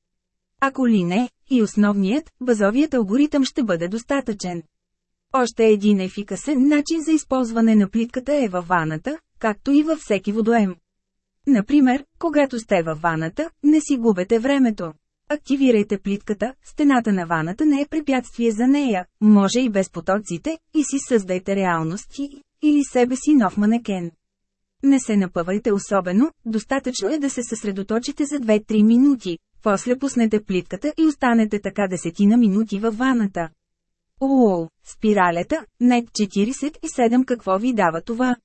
A: Ако ли не, и основният, базовият алгоритъм ще бъде достатъчен. Още един ефикасен начин за използване на плитката е във ваната, както и във всеки водоем. Например, когато сте във ваната, не си губете времето. Активирайте плитката, стената на ваната не е препятствие за нея, може и без потоците, и си създайте реалности, или себе си нов манекен. Не се напъвайте особено, достатъчно е да се съсредоточите за 2-3 минути, после пуснете плитката и останете така десетина минути във ваната. Уоу, спиралета, нет 47 какво ви дава това?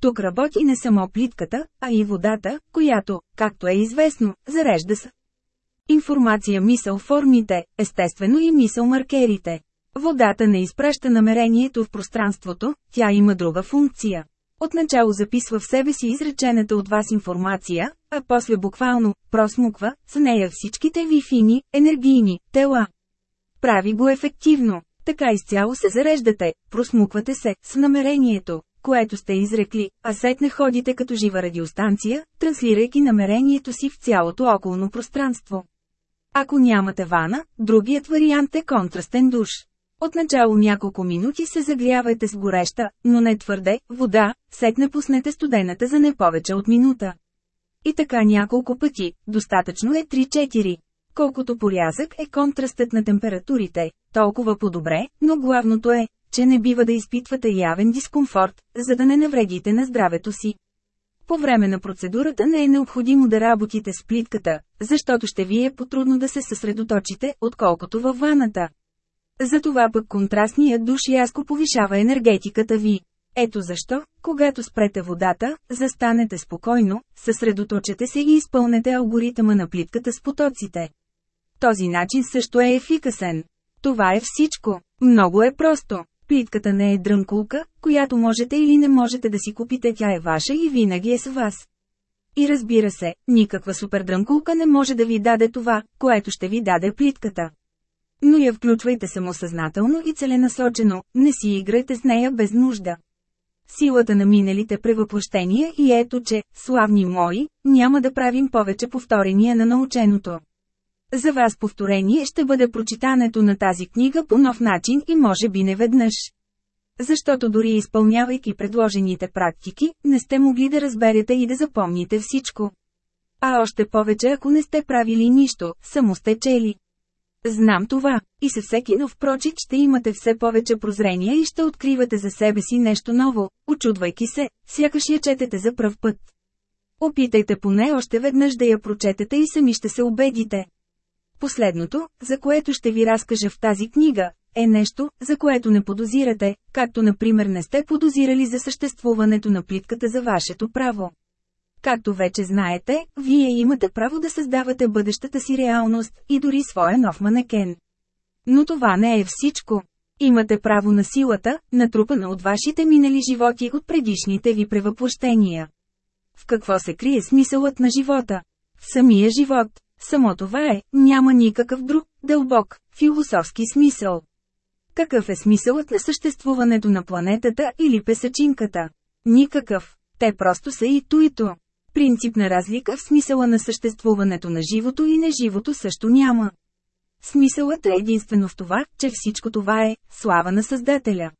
A: Тук работи не само плитката, а и водата, която, както е известно, зарежда с информация мисъл формите, естествено и мисъл маркерите. Водата не изпраща намерението в пространството, тя има друга функция. Отначало записва в себе си изречената от вас информация, а после буквално просмуква с нея всичките ви фини, енергийни тела. Прави го ефективно. Така изцяло се зареждате, просмуквате се с намерението, което сте изрекли, а сетне ходите като жива радиостанция, транслирайки намерението си в цялото околно пространство. Ако нямате вана, другият вариант е контрастен душ. Отначало няколко минути се загрявайте с гореща, но не твърде, вода, сетне пуснете студената за не повече от минута. И така няколко пъти, достатъчно е 3-4. Колкото порязък е контрастът на температурите, толкова по-добре, но главното е, че не бива да изпитвате явен дискомфорт, за да не навредите на здравето си. По време на процедурата не е необходимо да работите с плитката, защото ще ви е потрудно да се съсредоточите, отколкото във ваната. Затова пък контрастният душ яско повишава енергетиката ви. Ето защо, когато спрете водата, застанете спокойно, съсредоточете се и изпълнете алгоритъма на плитката с потоците. Този начин също е ефикасен. Това е всичко. Много е просто. Плитката не е дрънкулка, която можете или не можете да си купите, тя е ваша и винаги е с вас. И разбира се, никаква супердрънкулка не може да ви даде това, което ще ви даде плитката. Но я включвайте самосъзнателно и целенасочено, не си играйте с нея без нужда. Силата на миналите превъплъщения и ето че, славни мои, няма да правим повече повторения на наученото. За вас повторение ще бъде прочитането на тази книга по нов начин и може би не веднъж. Защото дори изпълнявайки предложените практики, не сте могли да разберете и да запомните всичко. А още повече ако не сте правили нищо, само сте чели. Знам това, и със всеки нов прочит ще имате все повече прозрения и ще откривате за себе си нещо ново, очудвайки се, сякаш я четете за пръв път. Опитайте поне още веднъж да я прочетете и сами ще се убедите. Последното, за което ще ви разкажа в тази книга, е нещо, за което не подозирате, както например не сте подозирали за съществуването на плитката за вашето право. Както вече знаете, вие имате право да създавате бъдещата си реалност и дори своя нов манекен. Но това не е всичко. Имате право на силата, натрупана от вашите минали животи от предишните ви превъплощения. В какво се крие смисълът на живота? В самия живот. Само това е, няма никакъв друг, дълбок, философски смисъл. Какъв е смисълът на съществуването на планетата или песачинката? Никакъв. Те просто са и туито. Принципна разлика в смисъла на съществуването на живото и неживото също няма. Смисълът е единствено в това, че всичко това е слава на Създателя.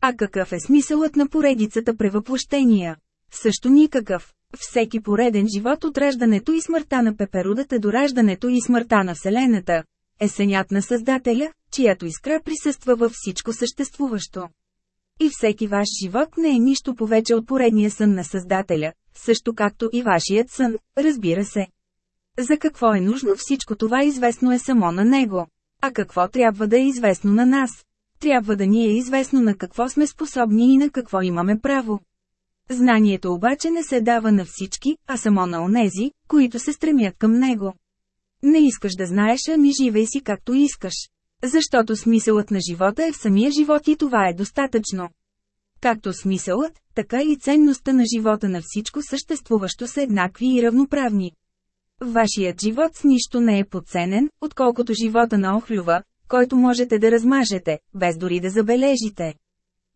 A: А какъв е смисълът на поредицата превъплощения? Също никакъв. Всеки пореден живот от раждането и смъртта на пеперудата до раждането и смъртта на Вселената е сънят на Създателя, чиято искра присъства във всичко съществуващо. И всеки ваш живот не е нищо повече от поредния сън на Създателя, също както и вашият сън, разбира се. За какво е нужно всичко това известно е само на него. А какво трябва да е известно на нас? Трябва да ни е известно на какво сме способни и на какво имаме право. Знанието обаче не се дава на всички, а само на онези, които се стремят към него. Не искаш да знаеш, ами живей си както искаш. Защото смисълът на живота е в самия живот и това е достатъчно. Както смисълът, така и ценността на живота на всичко съществуващо са еднакви и равноправни. Вашият живот с нищо не е подценен, отколкото живота на охлюва, който можете да размажете, без дори да забележите.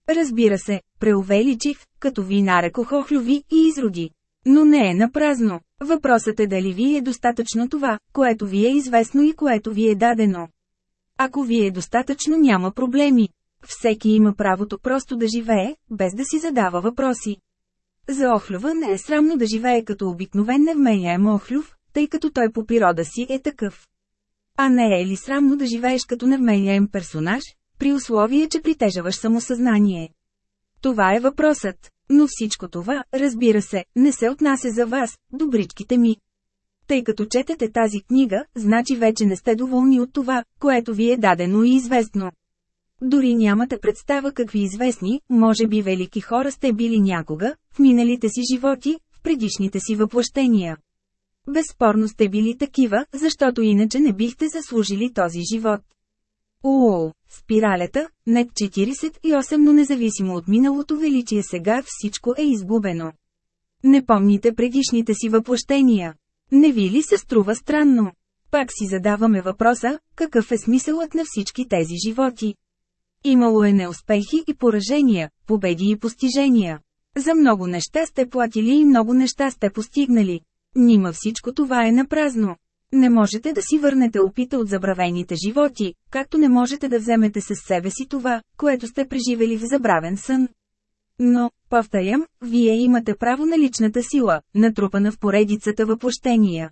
A: Разбира се, преувеличих, като ви нарекох охлюви и изроди. Но не е напразно. Въпросът е дали ви е достатъчно това, което ви е известно и което ви е дадено. Ако ви е достатъчно няма проблеми. Всеки има правото просто да живее, без да си задава въпроси. За Охлюва не е срамно да живее като обикновен невменяем Охлюв, тъй като той по природа си е такъв. А не е ли срамно да живееш като невменяем персонаж, при условие, че притежаваш самосъзнание? Това е въпросът. Но всичко това, разбира се, не се отнася за вас, добричките ми. Тъй като четете тази книга, значи вече не сте доволни от това, което ви е дадено и известно. Дори нямате представа какви известни, може би велики хора сте били някога, в миналите си животи, в предишните си въплъщения. Безспорно сте били такива, защото иначе не бихте заслужили този живот. Уоу, спиралята, нет 48 но независимо от миналото величие сега всичко е изгубено. Не помните предишните си въплъщения. Не ви ли се струва странно? Пак си задаваме въпроса, какъв е смисълът на всички тези животи? Имало е неуспехи и поражения, победи и постижения. За много неща сте платили и много неща сте постигнали. Нима всичко това е напразно. Не можете да си върнете опита от забравените животи, както не можете да вземете със себе си това, което сте преживели в забравен сън. Но, повтарям, вие имате право на личната сила, натрупана в поредицата въплощения.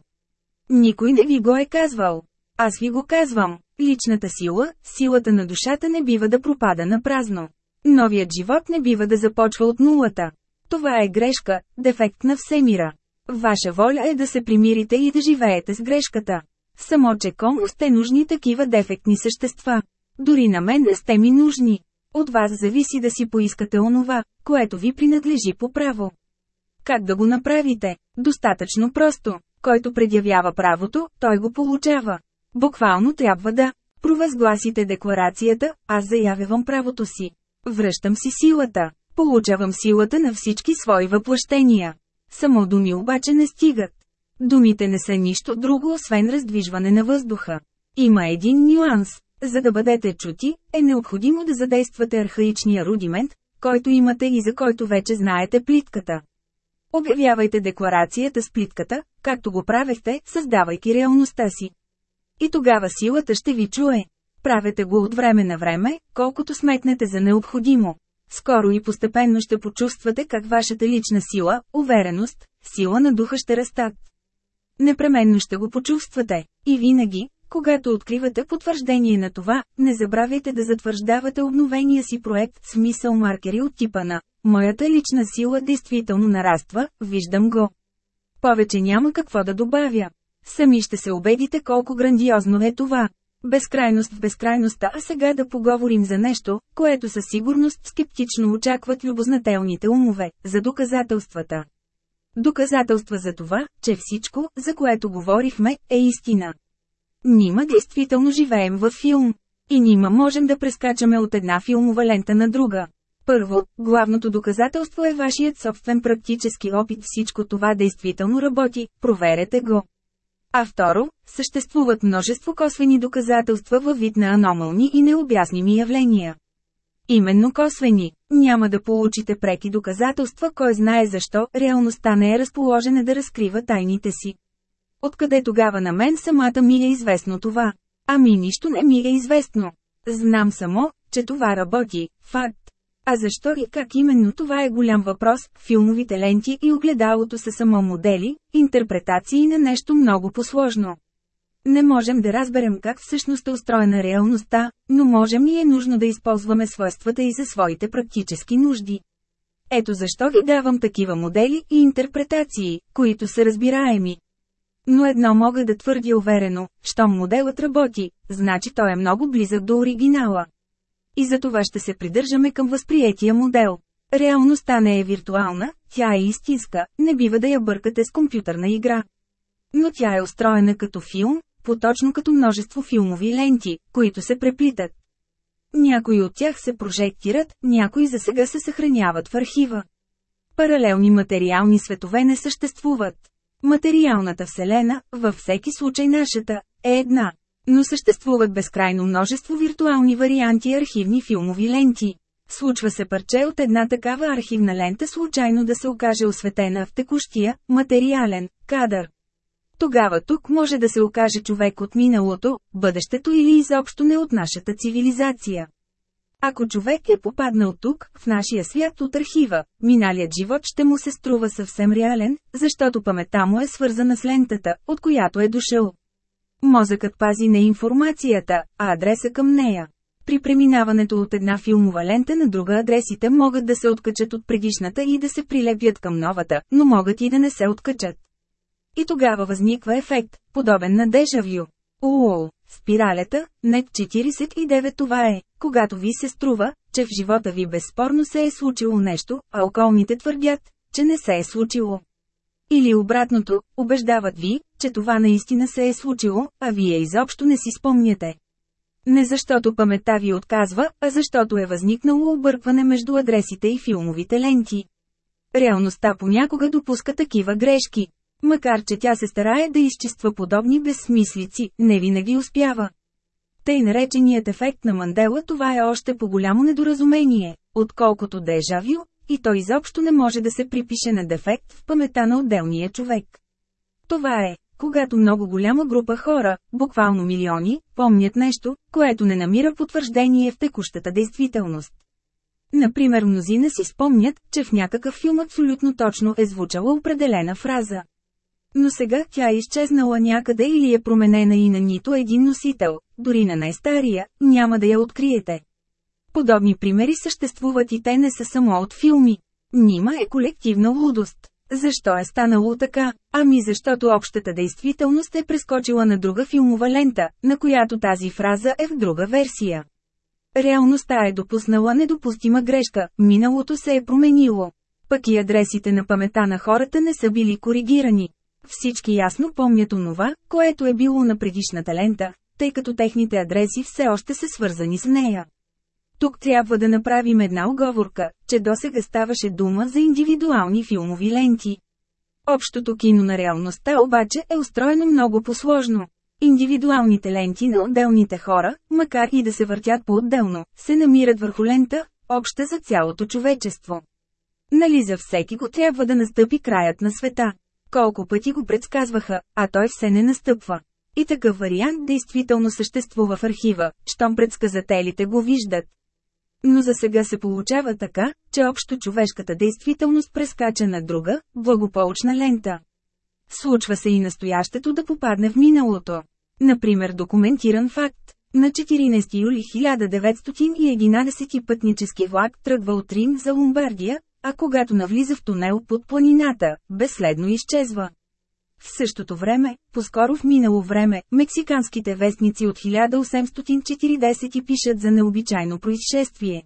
A: Никой не ви го е казвал. Аз ви го казвам. Личната сила, силата на душата не бива да пропада на празно. Новият живот не бива да започва от нулата. Това е грешка, дефект на всемира. Ваша воля е да се примирите и да живеете с грешката. Само че кому сте нужни такива дефектни същества. Дори на мен не сте ми нужни. От вас зависи да си поискате онова, което ви принадлежи по право. Как да го направите? Достатъчно просто. Който предявява правото, той го получава. Буквално трябва да провъзгласите декларацията, аз заявявам правото си. Връщам си силата. Получавам силата на всички свои въплъщения. Само думи обаче не стигат. Думите не са нищо друго освен раздвижване на въздуха. Има един нюанс. За да бъдете чути, е необходимо да задействате архаичния рудимент, който имате и за който вече знаете плитката. Обявявайте декларацията с плитката, както го правехте, създавайки реалността си. И тогава силата ще ви чуе. Правете го от време на време, колкото сметнете за необходимо. Скоро и постепенно ще почувствате как вашата лична сила, увереност, сила на духа ще растат. Непременно ще го почувствате. И винаги, когато откривате потвърждение на това, не забравяйте да затвърждавате обновения си проект с мисъл маркери от типа на «Моята лична сила действително нараства, виждам го». Повече няма какво да добавя. Сами ще се убедите колко грандиозно е това. Безкрайност в безкрайността, а сега да поговорим за нещо, което със сигурност скептично очакват любознателните умове, за доказателствата. Доказателства за това, че всичко, за което говорихме, е истина. Нима действително живеем във филм. И нима можем да прескачаме от една филмова лента на друга. Първо, главното доказателство е вашият собствен практически опит всичко това действително работи, проверете го. А второ, съществуват множество косвени доказателства във вид на аномални и необясними явления. Именно косвени. Няма да получите преки доказателства, кой знае защо, реалността не е разположена да разкрива тайните си. Откъде тогава на мен самата ми е известно това? Ами нищо не ми е известно. Знам само, че това работи, факт. А защо и как именно това е голям въпрос, филмовите ленти и огледалото са само модели, интерпретации на нещо много посложно. Не можем да разберем как всъщност е устроена реалността, но можем и е нужно да използваме свойствата и за своите практически нужди. Ето защо ви давам такива модели и интерпретации, които са разбираеми. Но едно мога да твърдя уверено, щом моделът работи, значи той е много близък до оригинала. И за това ще се придържаме към възприятия модел. Реалността не е виртуална, тя е истинска, не бива да я бъркате с компютърна игра. Но тя е устроена като филм, поточно като множество филмови ленти, които се преплитат. Някои от тях се прожектират, някои за сега се съхраняват в архива. Паралелни материални светове не съществуват. Материалната вселена, във всеки случай нашата, е една. Но съществуват безкрайно множество виртуални варианти архивни филмови ленти. Случва се парче от една такава архивна лента случайно да се окаже осветена в текущия, материален, кадър. Тогава тук може да се окаже човек от миналото, бъдещето или изобщо не от нашата цивилизация. Ако човек е попаднал тук, в нашия свят от архива, миналият живот ще му се струва съвсем реален, защото памета му е свързана с лентата, от която е дошъл. Мозъкът пази не информацията, а адреса към нея. При преминаването от една филмова лента на друга адресите могат да се откачат от предишната и да се прилепят към новата, но могат и да не се откачат. И тогава възниква ефект, подобен на дежавю. Уол, спиралята, нет 49 това е, когато ви се струва, че в живота ви безспорно се е случило нещо, а околните твърдят, че не се е случило. Или обратното, убеждават ви, че това наистина се е случило, а вие изобщо не си спомняте. Не защото паметта ви отказва, а защото е възникнало объркване между адресите и филмовите ленти. Реалността понякога допуска такива грешки. Макар че тя се старае да изчиства подобни безсмислици, не винаги успява. Тъй нареченият ефект на Мандела това е още по-голямо недоразумение, отколкото дежавю, и то изобщо не може да се припише на дефект в памета на отделния човек. Това е, когато много голяма група хора, буквално милиони, помнят нещо, което не намира потвърждение в текущата действителност. Например мнозина си спомнят, че в някакъв филм абсолютно точно е звучала определена фраза. Но сега тя е изчезнала някъде или е променена и на нито един носител, дори на най-стария, няма да я откриете. Подобни примери съществуват и те не са само от филми. Нима е колективна лудост. Защо е станало така? Ами защото общата действителност е прескочила на друга филмова лента, на която тази фраза е в друга версия. Реалността е допуснала недопустима грешка, миналото се е променило. Пък и адресите на памета на хората не са били коригирани. Всички ясно помнят онова, което е било на предишната лента, тъй като техните адреси все още са свързани с нея. Тук трябва да направим една оговорка, че досега ставаше дума за индивидуални филмови ленти. Общото кино на реалността обаче е устроено много посложно. Индивидуалните ленти на отделните хора, макар и да се въртят по-отделно, се намират върху лента, обща за цялото човечество. Нали за всеки го трябва да настъпи краят на света. Колко пъти го предсказваха, а той все не настъпва. И такъв вариант действително съществува в архива, щом предсказателите го виждат. Но за сега се получава така, че общо човешката действителност прескача на друга, благополучна лента. Случва се и настоящето да попадне в миналото. Например документиран факт. На 14 юли 1911 пътнически влак тръгва от Рим за Ломбардия, а когато навлиза в тунел под планината, безследно изчезва. В същото време, по-скоро в минало време, мексиканските вестници от 1840 пишат за необичайно происшествие.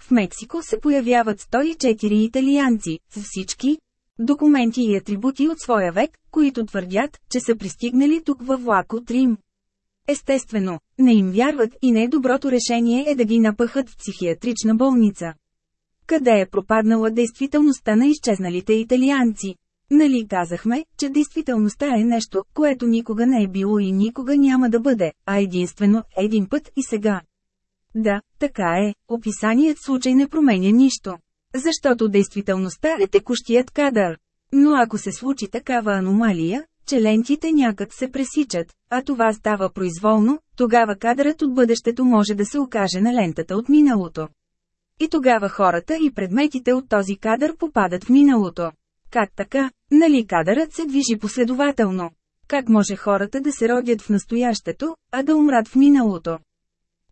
A: В Мексико се появяват 104 италианци, с всички документи и атрибути от своя век, които твърдят, че са пристигнали тук във влак от Рим. Естествено, не им вярват и най-доброто решение е да ги напъхат в психиатрична болница. Къде е пропаднала действителността на изчезналите италианци? Нали казахме, че действителността е нещо, което никога не е било и никога няма да бъде, а единствено, един път и сега. Да, така е, описаният случай не променя нищо. Защото действителността е текущият кадър. Но ако се случи такава аномалия, че лентите някак се пресичат, а това става произволно, тогава кадърът от бъдещето може да се окаже на лентата от миналото. И тогава хората и предметите от този кадър попадат в миналото. Как така? Нали кадърът се движи последователно? Как може хората да се родят в настоящето, а да умрат в миналото?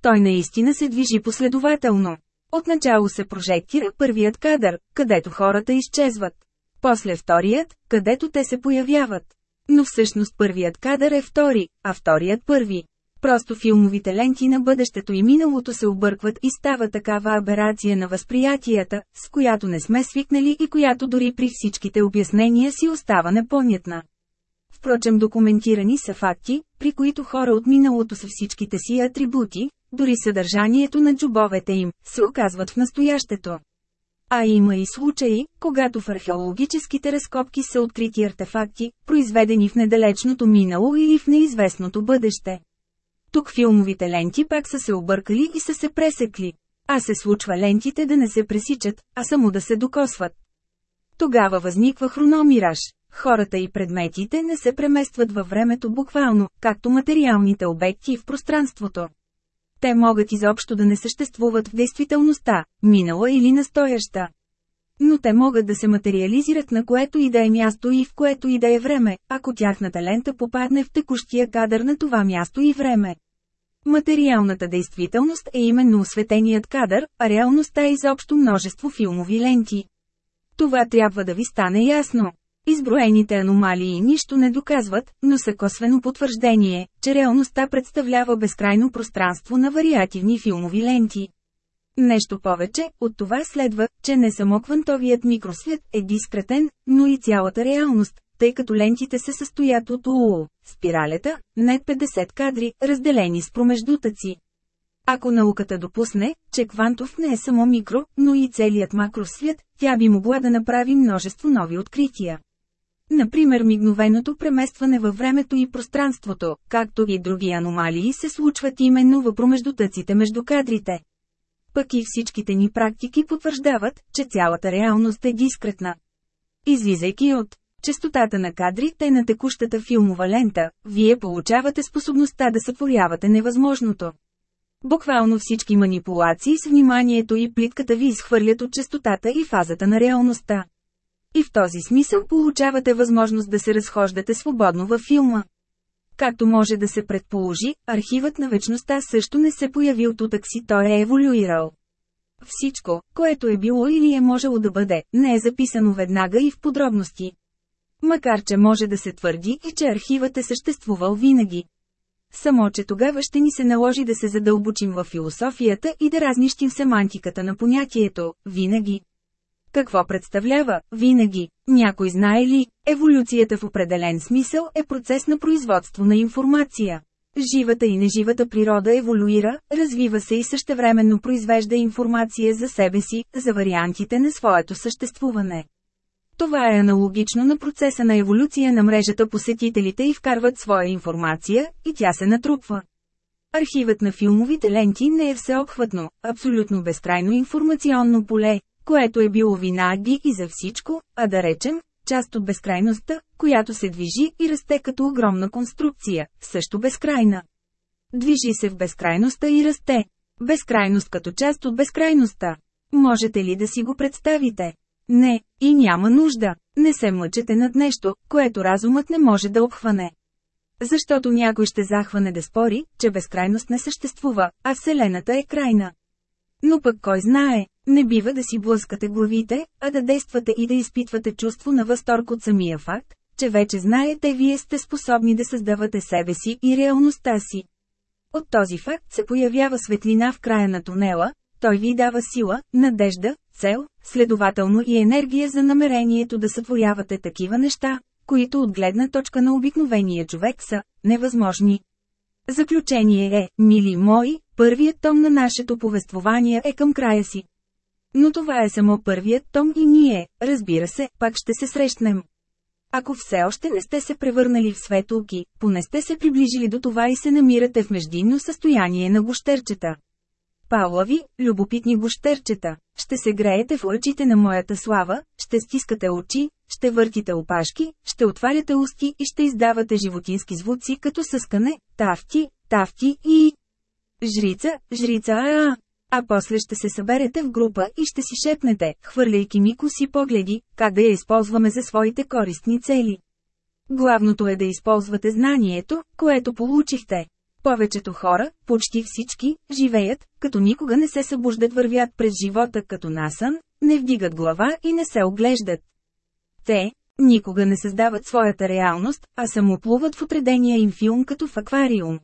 A: Той наистина се движи последователно. Отначало се прожектира първият кадър, където хората изчезват. После вторият, където те се появяват. Но всъщност първият кадър е втори, а вторият първи. Просто филмовите ленти на бъдещето и миналото се объркват и става такава аберация на възприятията, с която не сме свикнали и която дори при всичките обяснения си остава непонятна. Впрочем документирани са факти, при които хора от миналото са всичките си атрибути, дори съдържанието на джубовете им, се оказват в настоящето. А има и случаи, когато в археологическите разкопки са открити артефакти, произведени в недалечното минало или в неизвестното бъдеще. Тук филмовите ленти пак са се объркали и са се пресекли. А се случва лентите да не се пресичат, а само да се докосват. Тогава възниква хрономираж. Хората и предметите не се преместват във времето буквално, както материалните обекти в пространството. Те могат изобщо да не съществуват в действителността, минала или настояща. Но те могат да се материализират на което и да е място и в което и да е време, ако тяхната лента попадне в текущия кадър на това място и време. Материалната действителност е именно осветеният кадър, а реалността е изобщо множество филмови ленти. Това трябва да ви стане ясно. Изброените аномалии нищо не доказват, но са косвено потвърждение, че реалността представлява безкрайно пространство на вариативни филмови ленти. Нещо повече, от това следва, че не само квантовият микросвет е дискретен, но и цялата реалност, тъй като лентите се състоят от УУ, спиралета, не 50 кадри, разделени с промеждутъци. Ако науката допусне, че квантов не е само микро, но и целият макросвят, тя би могла да направи множество нови открития. Например мигновеното преместване във времето и пространството, както и други аномалии се случват именно в промеждутъците между кадрите. Пък и всичките ни практики потвърждават, че цялата реалност е дискретна. Излизайки от частотата на кадрите на текущата филмова лента, вие получавате способността да сътворявате невъзможното. Буквално всички манипулации с вниманието и плитката ви изхвърлят от частотата и фазата на реалността. И в този смисъл получавате възможност да се разхождате свободно във филма. Както може да се предположи, архивът на вечността също не се появил тутък си, той е еволюирал. Всичко, което е било или е можело да бъде, не е записано веднага и в подробности. Макар че може да се твърди и че архивът е съществувал винаги. Само че тогава ще ни се наложи да се задълбочим в философията и да разнищим семантиката на понятието «винаги». Какво представлява «винаги»? Някой знае ли? Еволюцията в определен смисъл е процес на производство на информация. Живата и неживата природа еволюира, развива се и същевременно произвежда информация за себе си, за вариантите на своето съществуване. Това е аналогично на процеса на еволюция на мрежата посетителите и вкарват своя информация, и тя се натрупва. Архивът на филмовите ленти не е всеобхватно, абсолютно безкрайно информационно поле, което е било винаги и за всичко, а да речем, част от безкрайността, която се движи и расте като огромна конструкция, също безкрайна. Движи се в безкрайността и расте. Безкрайност като част от безкрайността. Можете ли да си го представите? Не, и няма нужда. Не се мъчете над нещо, което разумът не може да обхване. Защото някой ще захване да спори, че безкрайност не съществува, а Вселената е крайна. Но пък кой знае, не бива да си блъскате главите, а да действате и да изпитвате чувство на възторг от самия факт, че вече знаете вие сте способни да създавате себе си и реалността си. От този факт се появява светлина в края на тунела, той ви дава сила, надежда, цел, следователно и енергия за намерението да сътворявате такива неща, които от гледна точка на обикновения човек са невъзможни. Заключение е, мили мои, първият том на нашето повествование е към края си. Но това е само първият том и ние, разбира се, пак ще се срещнем. Ако все още не сте се превърнали в светулки, поне сте се приближили до това и се намирате в междинно състояние на гощерчета. Павлави, любопитни гощерчета, ще се греете в лъчите на моята слава, ще стискате очи, ще въртите опашки, ще отваряте усти и ще издавате животински звуци като съскане, тавки, тавки и... Жрица, жрица а, а после ще се съберете в група и ще си шепнете, хвърляйки ми коси погледи, как да я използваме за своите користни цели. Главното е да използвате знанието, което получихте. Повечето хора, почти всички, живеят, като никога не се събуждат вървят през живота като насън, не вдигат глава и не се оглеждат. Те, никога не създават своята реалност, а само плуват в отредения им филм като в аквариум.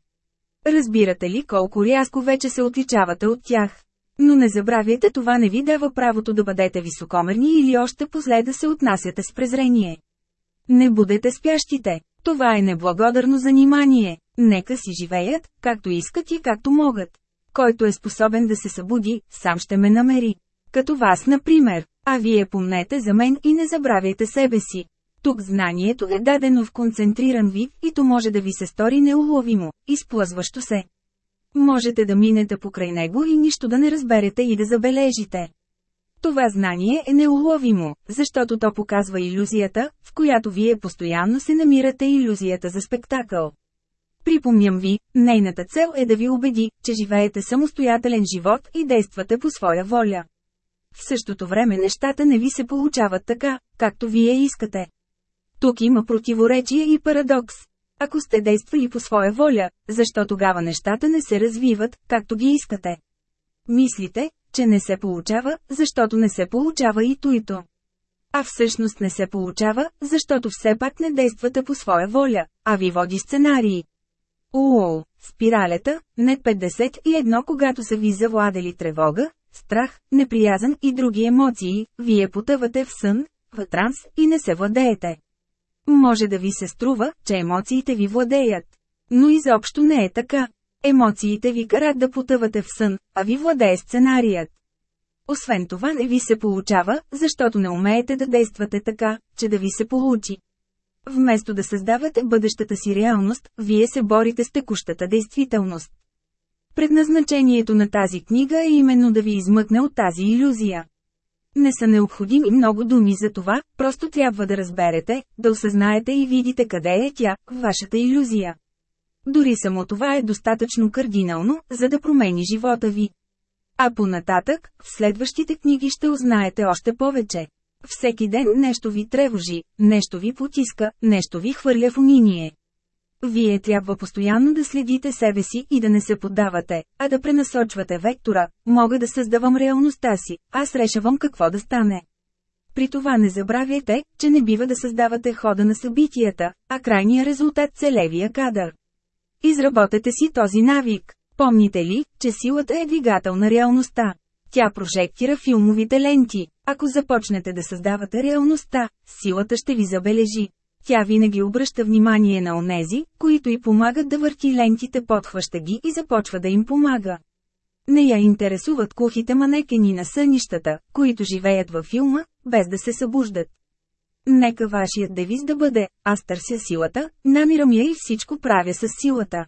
A: Разбирате ли колко рязко вече се отличавате от тях? Но не забравяйте това не ви дава правото да бъдете високомерни или още после да се отнасяте с презрение. Не будете спящите. Това е неблагодарно занимание. Нека си живеят, както искат и както могат. Който е способен да се събуди, сам ще ме намери. Като вас, например. А вие помнете за мен и не забравяйте себе си. Тук знанието е дадено в концентриран вид и то може да ви се стори неуловимо, изплъзващо се. Можете да минете покрай него и нищо да не разберете и да забележите. Това знание е неуловимо, защото то показва иллюзията, в която вие постоянно се намирате иллюзията за спектакъл. Припомням ви, нейната цел е да ви убеди, че живеете самостоятелен живот и действате по своя воля. В същото време нещата не ви се получават така, както вие искате. Тук има противоречие и парадокс. Ако сте действали по своя воля, защо тогава нещата не се развиват, както ги искате? Мислите, че не се получава, защото не се получава и туито. А всъщност не се получава, защото все пак не действате по своя воля, а ви води сценарии. Уоу, спиралята, не 51 когато са ви завладели тревога, страх, неприязан и други емоции, вие потъвате в сън, в транс и не се владеете. Може да ви се струва, че емоциите ви владеят. Но изобщо не е така. Емоциите ви карат да потъвате в сън, а ви владее сценарият. Освен това не ви се получава, защото не умеете да действате така, че да ви се получи. Вместо да създавате бъдещата си реалност, вие се борите с текущата действителност. Предназначението на тази книга е именно да ви измъкне от тази иллюзия. Не са необходими много думи за това, просто трябва да разберете, да осъзнаете и видите къде е тя, вашата иллюзия. Дори само това е достатъчно кардинално, за да промени живота ви. А понататък, в следващите книги ще узнаете още повече. Всеки ден нещо ви тревожи, нещо ви потиска, нещо ви хвърля в униние. Вие трябва постоянно да следите себе си и да не се поддавате, а да пренасочвате вектора. Мога да създавам реалността си, аз решавам какво да стане. При това не забравяйте, че не бива да създавате хода на събитията, а крайния резултат целевия кадър. Изработете си този навик. Помните ли, че силата е двигател на реалността? Тя прожектира филмовите ленти. Ако започнете да създавате реалността, силата ще ви забележи. Тя винаги обръща внимание на онези, които й помагат да върти лентите, подхваща ги и започва да им помага. Не я интересуват кухите манекени на сънищата, които живеят във филма, без да се събуждат. Нека вашият девиз да бъде «Аз търся силата, намирам я и всичко правя с силата».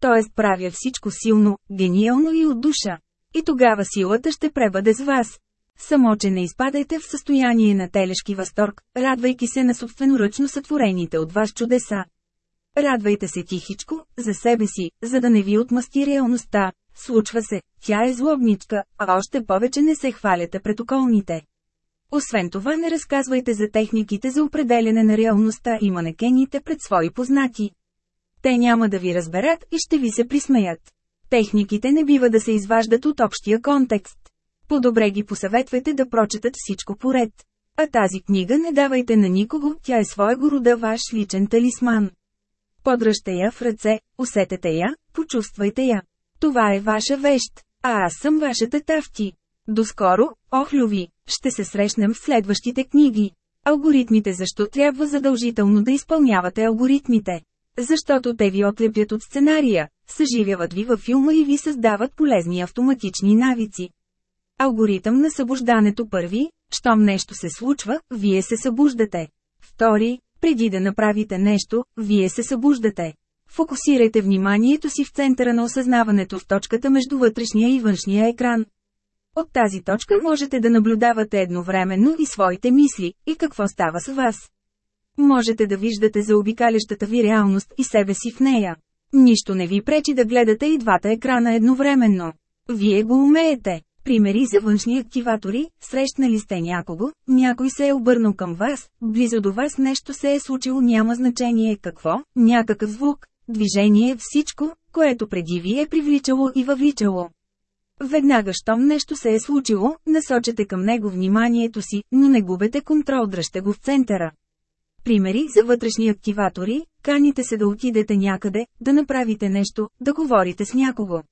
A: Тоест правя всичко силно, гениално и от душа. И тогава силата ще пребъде с вас. Само, че не изпадайте в състояние на телешки възторг, радвайки се на собственоръчно сътворените от вас чудеса. Радвайте се тихичко, за себе си, за да не ви отмъсти реалността. Случва се, тя е злобничка, а още повече не се хваляте пред околните. Освен това не разказвайте за техниките за определене на реалността и манекените пред свои познати. Те няма да ви разберат и ще ви се присмеят. Техниките не бива да се изваждат от общия контекст. По-добре ги посъветвайте да прочетат всичко поред. А тази книга не давайте на никого, тя е своего рода ваш личен талисман. Подръжте я в ръце, усетете я, почувствайте я. Това е ваша вещ, а аз съм вашата тафти. Доскоро, охлюви, ще се срещнем в следващите книги. Алгоритмите защо трябва задължително да изпълнявате алгоритмите? Защото те ви отлепят от сценария, съживяват ви във филма и ви създават полезни автоматични навици. Алгоритъм на събуждането първи, щом нещо се случва, вие се събуждате. Втори, преди да направите нещо, вие се събуждате. Фокусирайте вниманието си в центъра на осъзнаването в точката между вътрешния и външния екран. От тази точка можете да наблюдавате едновременно и своите мисли, и какво става с вас. Можете да виждате заобикалящата ви реалност и себе си в нея. Нищо не ви пречи да гледате и двата екрана едновременно. Вие го умеете. Примери за външни активатори, срещнали сте някого, някой се е обърнал към вас, близо до вас нещо се е случило няма значение какво, някакъв звук, движение, всичко, което преди ви е привличало и въвличало. Веднага щом нещо се е случило, насочете към него вниманието си, но не губете контрол, дръжте го в центъра. Примери за вътрешни активатори, каните се да отидете някъде, да направите нещо, да говорите с някого.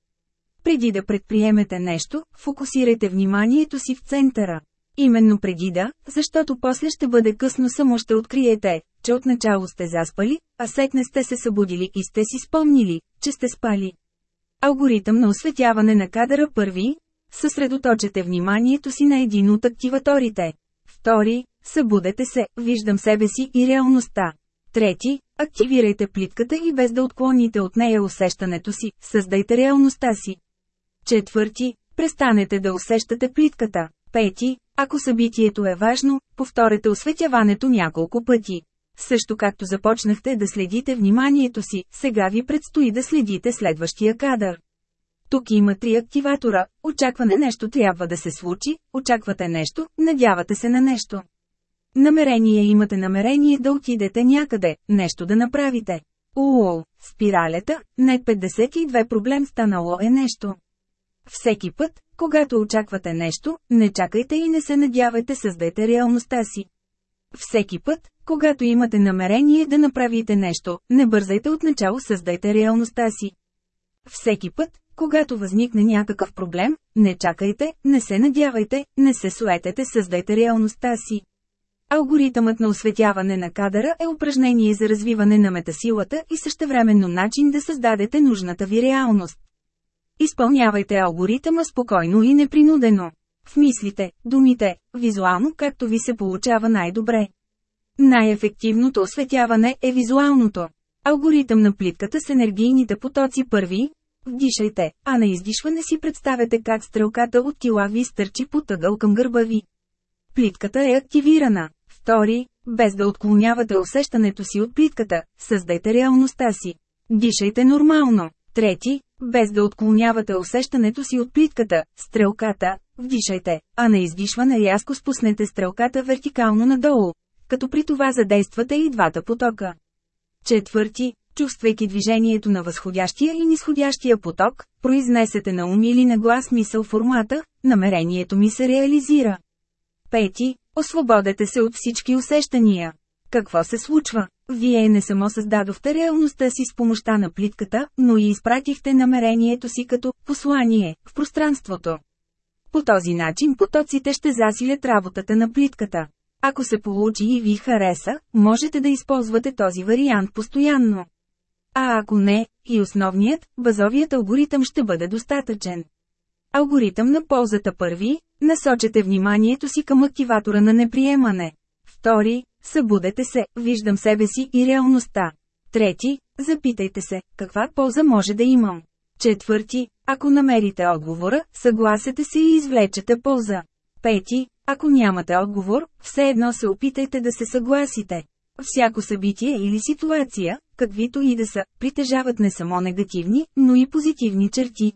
A: Преди да предприемете нещо, фокусирайте вниманието си в центъра. Именно преди да, защото после ще бъде късно само ще откриете, че отначало сте заспали, а сетне сте се събудили и сте си спомнили, че сте спали. Алгоритъм на осветяване на кадъра първи – съсредоточете вниманието си на един от активаторите. Втори – събудете се, виждам себе си и реалността. Трети – активирайте плитката и без да отклоните от нея усещането си, създайте реалността си. Четвърти – престанете да усещате плитката. Пети – ако събитието е важно, повторете осветяването няколко пъти. Също както започнахте да следите вниманието си, сега ви предстои да следите следващия кадър. Тук има три активатора – очакване нещо трябва да се случи, очаквате нещо, надявате се на нещо. Намерение имате намерение да отидете някъде, нещо да направите. Уол, спиралята, не 52 проблем станало е нещо. Всеки път, когато очаквате нещо, не чакайте и не се надявайте създайте реалността си. Всеки път, когато имате намерение да направите нещо, не бързайте отначало създайте реалността си. Всеки път, когато възникне някакъв проблем, не чакайте, не се надявайте, не се суетете създайте реалността си. Алгоритъмът на осветяване на кадъра е упражнение за развиване на метасилата и същевременно начин да създадете нужната ви реалност. Изпълнявайте алгоритъма спокойно и непринудено. В мислите, думите, визуално както ви се получава най-добре. Най-ефективното осветяване е визуалното. Алгоритъм на плитката с енергийните потоци първи. Вдишайте, а на издишване си представете как стрелката от кила ви стърчи по тъгъл към гърба ви. Плитката е активирана. Втори, без да отклонявате усещането си от плитката, създайте реалността си. Дишайте нормално. Трети, без да отклонявате усещането си от плитката, стрелката, вдишайте, а на издишване рязко спуснете стрелката вертикално надолу, като при това задействате и двата потока. Четвърти, чувствайки движението на възходящия и нисходящия поток, произнесете на ум или на глас мисъл формата, намерението ми се реализира. Пети, освободете се от всички усещания. Какво се случва? Вие не само създадохте реалността си с помощта на плитката, но и изпратихте намерението си като послание в пространството. По този начин потоците ще засилят работата на плитката. Ако се получи и ви хареса, можете да използвате този вариант постоянно. А ако не, и основният, базовият алгоритъм ще бъде достатъчен. Алгоритъм на ползата първи, насочете вниманието си към активатора на неприемане. Втори, събудете се, виждам себе си и реалността. Трети, запитайте се, каква полза може да имам. Четвърти, ако намерите отговора, съгласете се и извлечете полза. Пети, ако нямате отговор, все едно се опитайте да се съгласите. Всяко събитие или ситуация, каквито и да са, притежават не само негативни, но и позитивни черти.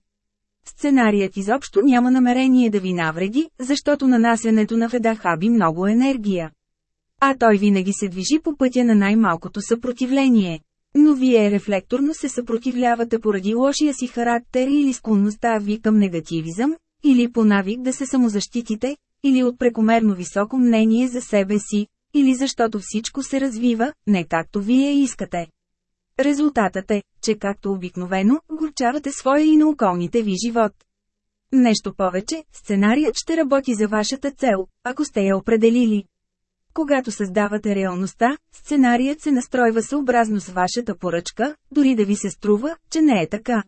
A: Сценарият изобщо няма намерение да ви навреди, защото нанасянето на вреда хаби много енергия. А той винаги се движи по пътя на най-малкото съпротивление. Но вие рефлекторно се съпротивлявате поради лошия си характер или склонността ви към негативизъм, или по навик да се самозащитите, или от прекомерно високо мнение за себе си, или защото всичко се развива, не както вие искате. Резултатът е, че както обикновено, горчавате своя и на околните ви живот. Нещо повече, сценарият ще работи за вашата цел, ако сте я определили. Когато създавате реалността, сценарият се настройва съобразно с вашата поръчка, дори да ви се струва, че не е така.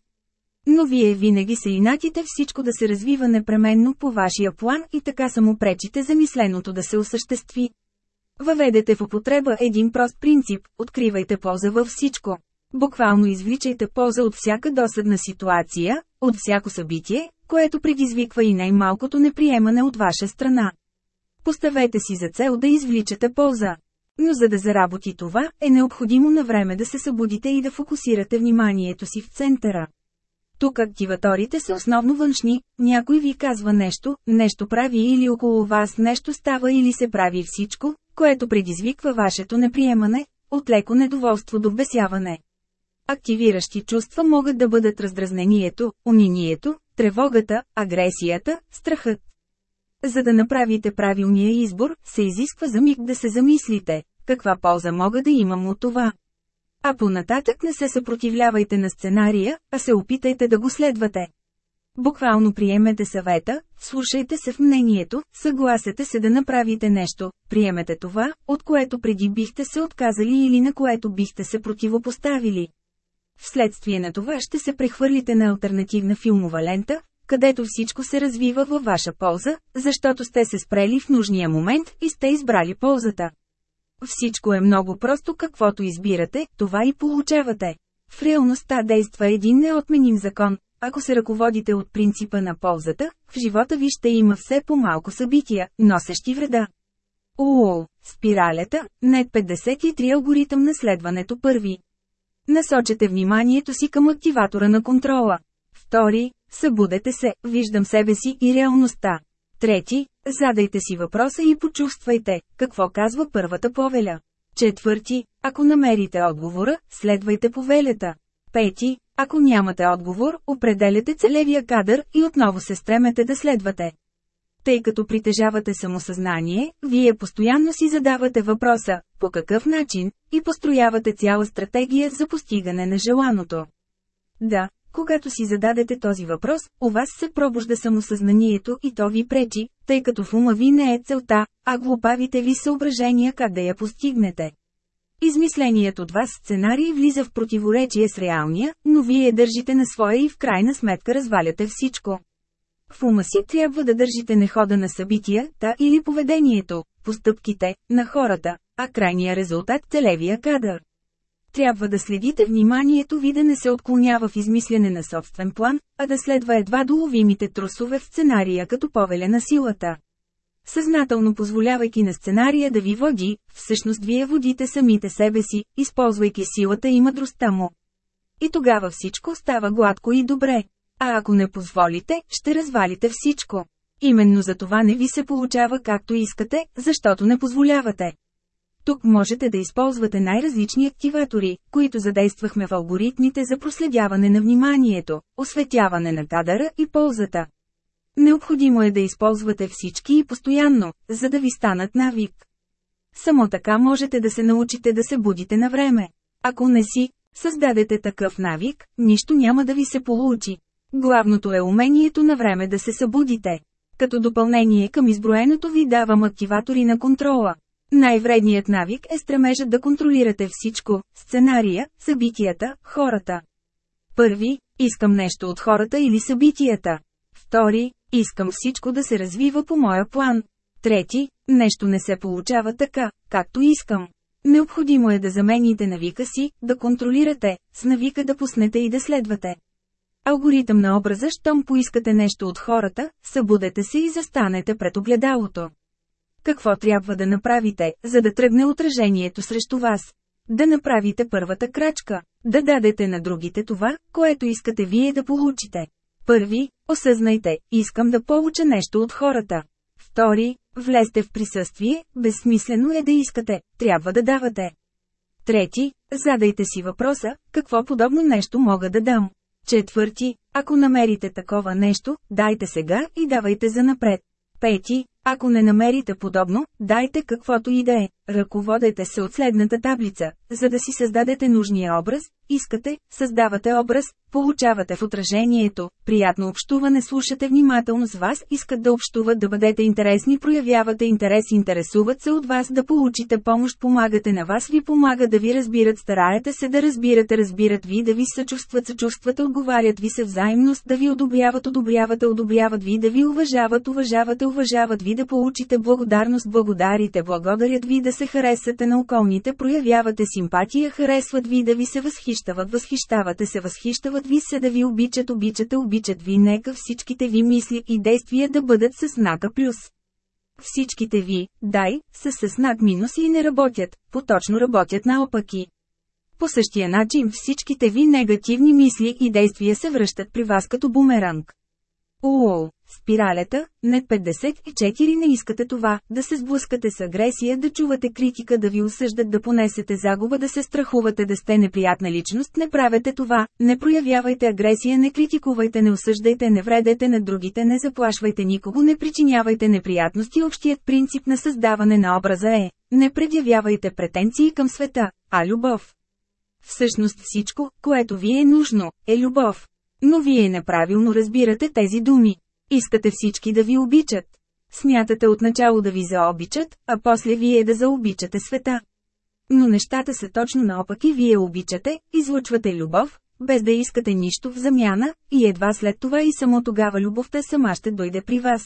A: Но вие винаги се инатите всичко да се развива непременно по вашия план и така само пречите за мисленото да се осъществи. Въведете в употреба един прост принцип – откривайте полза във всичко. Буквално извличайте полза от всяка досъдна ситуация, от всяко събитие, което предизвиква и най-малкото неприемане от ваша страна. Поставете си за цел да извличате полза. Но за да заработи това, е необходимо на време да се събудите и да фокусирате вниманието си в центъра. Тук активаторите са основно външни, някой ви казва нещо, нещо прави или около вас нещо става или се прави всичко, което предизвиква вашето неприемане, от леко недоволство до вбесяване. Активиращи чувства могат да бъдат раздразнението, унинието, тревогата, агресията, страхът. За да направите правилния избор, се изисква за миг да се замислите, каква полза мога да имам от това. А понататък не се съпротивлявайте на сценария, а се опитайте да го следвате. Буквално приемете съвета, слушайте се в мнението, съгласете се да направите нещо, приемете това, от което преди бихте се отказали или на което бихте се противопоставили. Вследствие на това ще се прехвърлите на альтернативна филмова лента, където всичко се развива във ваша полза, защото сте се спрели в нужния момент и сте избрали ползата. Всичко е много просто каквото избирате, това и получавате. В реалността действа един неотменим закон. Ако се ръководите от принципа на ползата, в живота ви ще има все по-малко събития, носещи вреда. УОЛ, спиралята, нет 53 алгоритъм на следването първи. Насочете вниманието си към активатора на контрола. Втори, събудете се, виждам себе си и реалността. Трети, задайте си въпроса и почувствайте, какво казва първата повеля. Четвърти, ако намерите отговора, следвайте повелята. Пети, ако нямате отговор, определяте целевия кадър и отново се стремете да следвате. Тъй като притежавате самосъзнание, вие постоянно си задавате въпроса, по какъв начин, и построявате цяла стратегия за постигане на желаното. Да, когато си зададете този въпрос, у вас се пробужда самосъзнанието и то ви пречи, тъй като в ума ви не е целта, а глупавите ви съображения как да я постигнете. Измисленият от вас сценарий влиза в противоречие с реалния, но вие държите на своя и в крайна сметка разваляте всичко. В ума си трябва да държите не хода на събитията или поведението, постъпките, на хората, а крайния резултат – целевия кадър. Трябва да следите вниманието ви да не се отклонява в измислене на собствен план, а да следва едва доловимите трусове в сценария като повеля на силата. Съзнателно позволявайки на сценария да ви води, всъщност вие водите самите себе си, използвайки силата и мъдростта му. И тогава всичко става гладко и добре. А ако не позволите, ще развалите всичко. Именно за това не ви се получава както искате, защото не позволявате. Тук можете да използвате най-различни активатори, които задействахме в алгоритмите за проследяване на вниманието, осветяване на кадъра и ползата. Необходимо е да използвате всички и постоянно, за да ви станат навик. Само така можете да се научите да се будите на време. Ако не си, създадете такъв навик, нищо няма да ви се получи. Главното е умението на време да се събудите. Като допълнение към изброеното ви давам активатори на контрола. Най-вредният навик е стремежът да контролирате всичко – сценария, събитията, хората. Първи – искам нещо от хората или събитията. Втори – искам всичко да се развива по моя план. Трети – нещо не се получава така, както искам. Необходимо е да замените навика си, да контролирате, с навика да пуснете и да следвате. Алгоритъм на образа, щом поискате нещо от хората, събудете се и застанете пред огледалото. Какво трябва да направите, за да тръгне отражението срещу вас? Да направите първата крачка, да дадете на другите това, което искате вие да получите. Първи, осъзнайте, искам да получа нещо от хората. Втори, влезте в присъствие, безсмислено е да искате, трябва да давате. Трети, задайте си въпроса, какво подобно нещо мога да дам. Четвърти, ако намерите такова нещо, дайте сега и давайте за напред. Пети, ако не намерите подобно, дайте каквото и да е. Ръководете се от следната таблица, за да си създадете нужния образ, искате, създавате образ, получавате в отражението, приятно общуване слушате внимателно с вас, искат да общуват да бъдете интересни, проявявате интерес, интересуват се от вас да получите помощ, помагате на вас, ви помага да ви разбират, стараете се да разбирате, разбират ви, да ви съчувстват, съчувствате, отговарят ви се взаимност, да ви одобряват, одобрявате, одобряват ви, да ви уважават, уважавате, уважават ви, да получите благодарност, благодарите, благодарят ви, да се харесате на околните, проявявате симпатия, харесват ви, да ви се възхищават, възхищавате се, възхищават ви се, да ви обичат, обичате, обичат ви, нека всичките ви мисли и действия да бъдат с знака плюс. Всичките ви, дай, са с знак минус и не работят, поточно работят наопаки. По същия начин всичките ви негативни мисли и действия се връщат при вас като бумеранг. Уоу, спиралята, не 54 не искате това, да се сблъскате с агресия, да чувате критика, да ви осъждат, да понесете загуба, да се страхувате да сте неприятна личност, не правете това, не проявявайте агресия, не критикувайте, не осъждайте, не вредете на другите, не заплашвайте никого, не причинявайте неприятности. Общият принцип на създаване на образа е, не предявявайте претенции към света, а любов. Всъщност всичко, което ви е нужно, е любов. Но вие неправилно разбирате тези думи. Искате всички да ви обичат. Смятате отначало да ви заобичат, а после вие да заобичате света. Но нещата са точно наопак и вие обичате, излъчвате любов, без да искате нищо в замяна, и едва след това и само тогава любовта сама ще дойде при вас.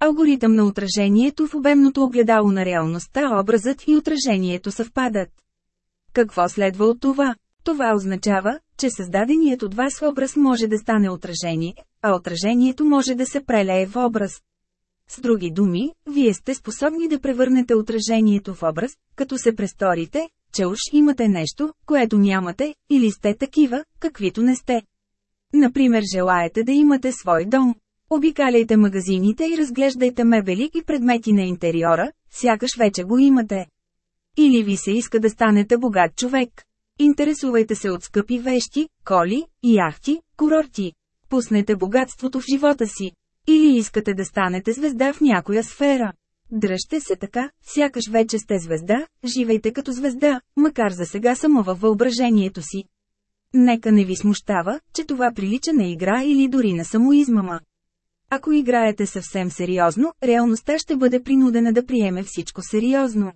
A: Алгоритъм на отражението в обемното огледало на реалността образът и отражението съвпадат. Какво следва от това? Това означава, че създаденият от вас образ може да стане отражение, а отражението може да се прелее в образ. С други думи, вие сте способни да превърнете отражението в образ, като се престорите, че уж имате нещо, което нямате, или сте такива, каквито не сте. Например желаете да имате свой дом. Обикаляйте магазините и разглеждайте мебели и предмети на интериора, сякаш вече го имате. Или ви се иска да станете богат човек. Интересувайте се от скъпи вещи, коли, яхти, курорти. Пуснете богатството в живота си. Или искате да станете звезда в някоя сфера. Дръжте се така, сякаш вече сте звезда, живейте като звезда, макар за сега само във въображението си. Нека не ви смущава, че това прилича на игра или дори на самоизмама. Ако играете съвсем сериозно, реалността ще бъде принудена да приеме всичко сериозно.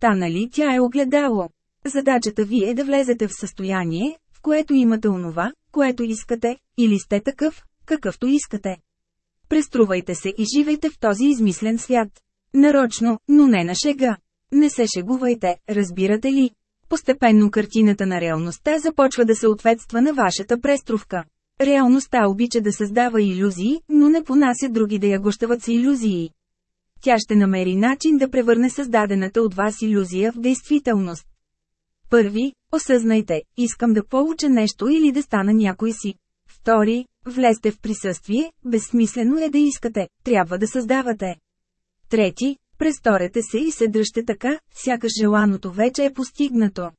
A: Та нали тя е огледало? Задачата ви е да влезете в състояние, в което имате онова, което искате, или сте такъв, какъвто искате. Преструвайте се и живейте в този измислен свят. Нарочно, но не на шега. Не се шегувайте, разбирате ли? Постепенно картината на реалността започва да съответства на вашата преструвка. Реалността обича да създава иллюзии, но не понася други да я гощават с иллюзии. Тя ще намери начин да превърне създадената от вас иллюзия в действителност. Първи, осъзнайте, искам да получа нещо или да стана някой си. Втори, влезте в присъствие, безсмислено е да искате, трябва да създавате. Трети, престорете се и се дръжте така, сякаш желаното вече е постигнато.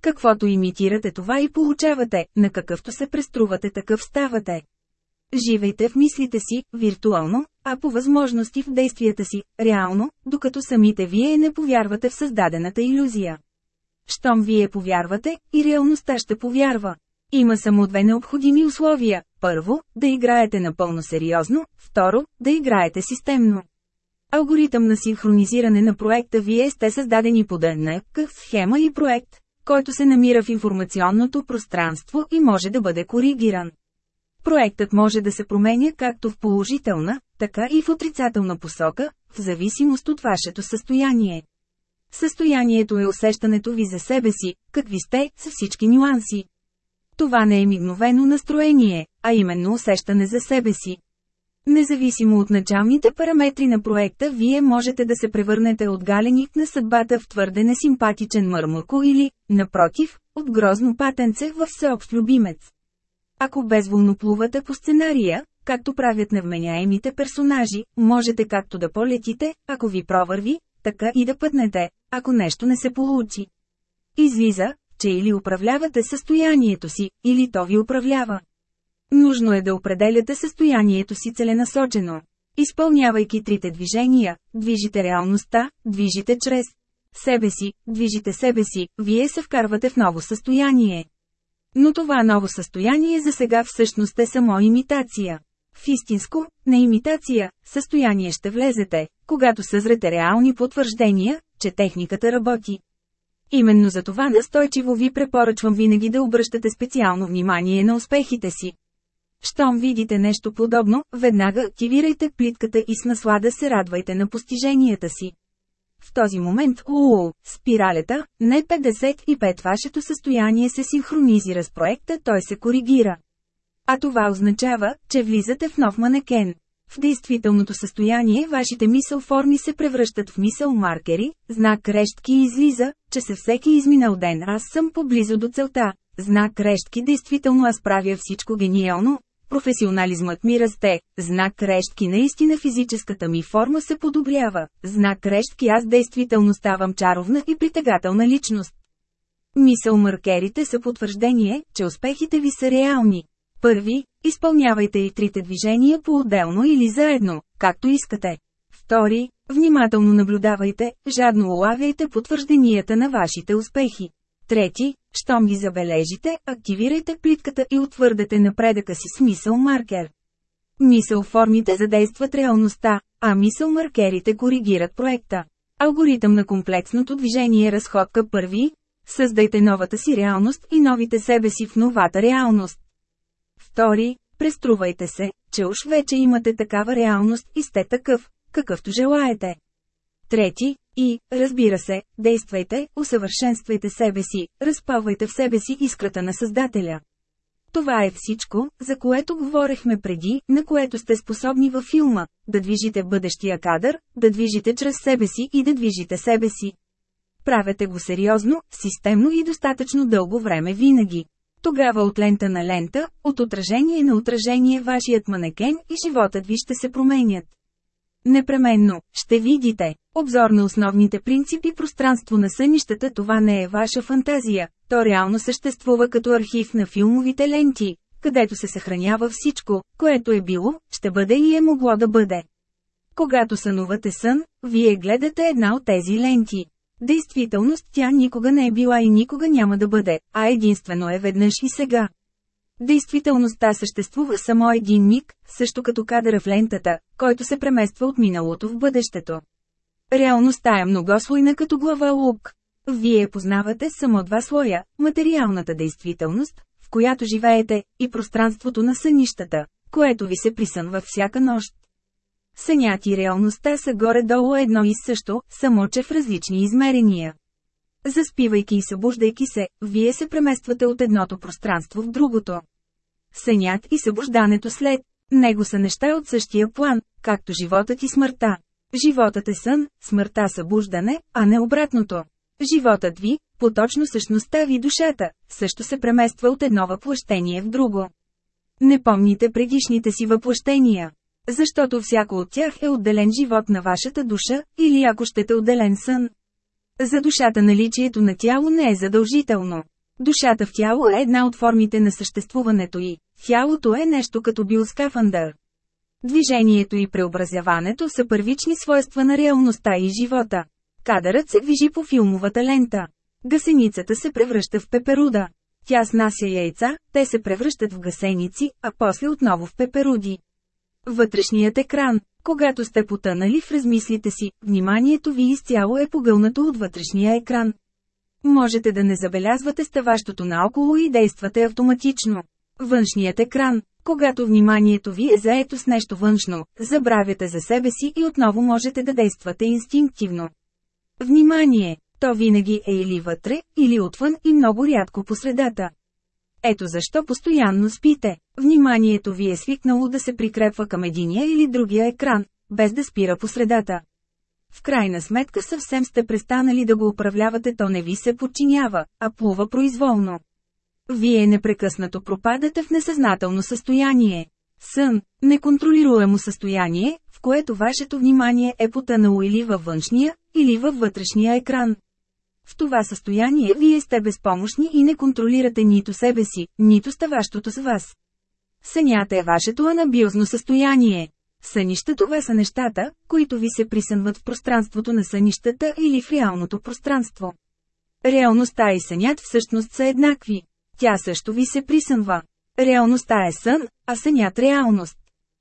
A: Каквото имитирате това и получавате, на какъвто се преструвате такъв ставате. Живейте в мислите си, виртуално, а по възможности в действията си, реално, докато самите вие не повярвате в създадената иллюзия. Щом вие повярвате, и реалността ще повярва. Има само две необходими условия. Първо, да играете напълно сериозно, второ, да играете системно. Алгоритъм на синхронизиране на проекта Вие сте създадени по ДНК, схема и проект, който се намира в информационното пространство и може да бъде коригиран. Проектът може да се променя както в положителна, така и в отрицателна посока, в зависимост от вашето състояние. Състоянието е усещането ви за себе си, какви сте, с всички нюанси. Това не е мигновено настроение, а именно усещане за себе си. Независимо от началните параметри на проекта, вие можете да се превърнете от галеник на съдбата в твърде несимпатичен мърмурко или, напротив, от грозно патенце в всеобщ любимец. Ако безволно плувате по сценария, както правят невменяемите персонажи, можете както да полетите, ако ви провърви, така и да пътнете, ако нещо не се получи. Излиза, че или управлявате състоянието си, или то ви управлява. Нужно е да определяте състоянието си целенасочено. Изпълнявайки трите движения, движите реалността, движите чрез себе си, движите себе си, вие се вкарвате в ново състояние. Но това ново състояние за сега всъщност е само имитация. В истинско, не имитация, състояние ще влезете, когато съзрете реални потвърждения, че техниката работи. Именно за това настойчиво ви препоръчвам винаги да обръщате специално внимание на успехите си. Щом видите нещо подобно, веднага активирайте плитката и с наслада се радвайте на постиженията си. В този момент УУ, спиралята, не 55 вашето състояние се синхронизира с проекта, той се коригира. А това означава, че влизате в нов манекен. В действителното състояние вашите мисъл форми се превръщат в мисъл маркери, знак крешки излиза, че се всеки изминал ден аз съм поблизо до целта. Знак крешки действително аз правя всичко гениално, професионализмът ми расте, знак крешки наистина физическата ми форма се подобрява, знак крешки аз действително ставам чаровна и притегателна личност. Мисъл маркерите са потвърждение, че успехите ви са реални. Първи, изпълнявайте и трите движения по-отделно или заедно, както искате. Втори, внимателно наблюдавайте, жадно улавяйте потвържденията на вашите успехи. Трети, щом ги забележите, активирайте плитката и утвърдете напредъка си с мисъл маркер. Мисъл формите задействат реалността, а мисъл маркерите коригират проекта. Алгоритъм на комплексното движение разходка първи. Създайте новата си реалност и новите себе си в новата реалност. Втори, преструвайте се, че уж вече имате такава реалност и сте такъв, какъвто желаете. Трети, и, разбира се, действайте, усъвършенствайте себе си, разпалвайте в себе си искрата на Създателя. Това е всичко, за което говорехме преди, на което сте способни във филма – да движите бъдещия кадър, да движите чрез себе си и да движите себе си. Правете го сериозно, системно и достатъчно дълго време винаги. Тогава от лента на лента, от отражение на отражение вашият манекен и животът ви ще се променят. Непременно, ще видите. Обзор на основните принципи пространство на сънищата това не е ваша фантазия, то реално съществува като архив на филмовите ленти, където се съхранява всичко, което е било, ще бъде и е могло да бъде. Когато сънувате сън, вие гледате една от тези ленти. Действителност тя никога не е била и никога няма да бъде, а единствено е веднъж и сега. Действителността съществува само един миг, също като кадъра в лентата, който се премества от миналото в бъдещето. Реалността е многослойна като глава лук. Вие познавате само два слоя – материалната действителност, в която живеете, и пространството на сънищата, което ви се присънва всяка нощ. Сънят и реалността са горе-долу едно и също, само че в различни измерения. Заспивайки и събуждайки се, вие се премествате от едното пространство в другото. Сънят и събуждането след него са неща от същия план, както животът и смъртта. Животът е сън, смъртта събуждане, а не обратното. Животът ви, поточно същността ви душата, също се премества от едно въплъщение в друго. Не помните предишните си въплъщения. Защото всяко от тях е отделен живот на вашата душа, или ако щете отделен сън. За душата наличието на тяло не е задължително. Душата в тяло е една от формите на съществуването й. Тялото е нещо като биоскафандър. Движението и преобразяването са първични свойства на реалността и живота. Кадърът се движи по филмовата лента. Гасеницата се превръща в пеперуда. Тя снася яйца, те се превръщат в гасеници, а после отново в пеперуди. Вътрешният екран. Когато сте потънали в размислите си, вниманието ви изцяло е погълнато от вътрешния екран. Можете да не забелязвате ставащото наоколо и действате автоматично. Външният екран. Когато вниманието ви е заето с нещо външно, забравяте за себе си и отново можете да действате инстинктивно. Внимание! То винаги е или вътре, или отвън и много рядко по средата. Ето защо постоянно спите. Вниманието ви е свикнало да се прикрепва към единия или другия екран, без да спира по средата. В крайна сметка съвсем сте престанали да го управлявате, то не ви се подчинява, а плува произволно. Вие непрекъснато пропадате в несъзнателно състояние. Сън – неконтролируемо състояние, в което вашето внимание е потънало или във външния, или във вътрешния екран. В това състояние вие сте безпомощни и не контролирате нито себе си, нито ставащото с вас. Сънят е вашето анабиозно състояние. Сънища това са нещата, които ви се присънват в пространството на сънищата или в реалното пространство. Реалността и сънят всъщност са еднакви. Тя също ви се присънва. Реалността е сън, а сънят реалност.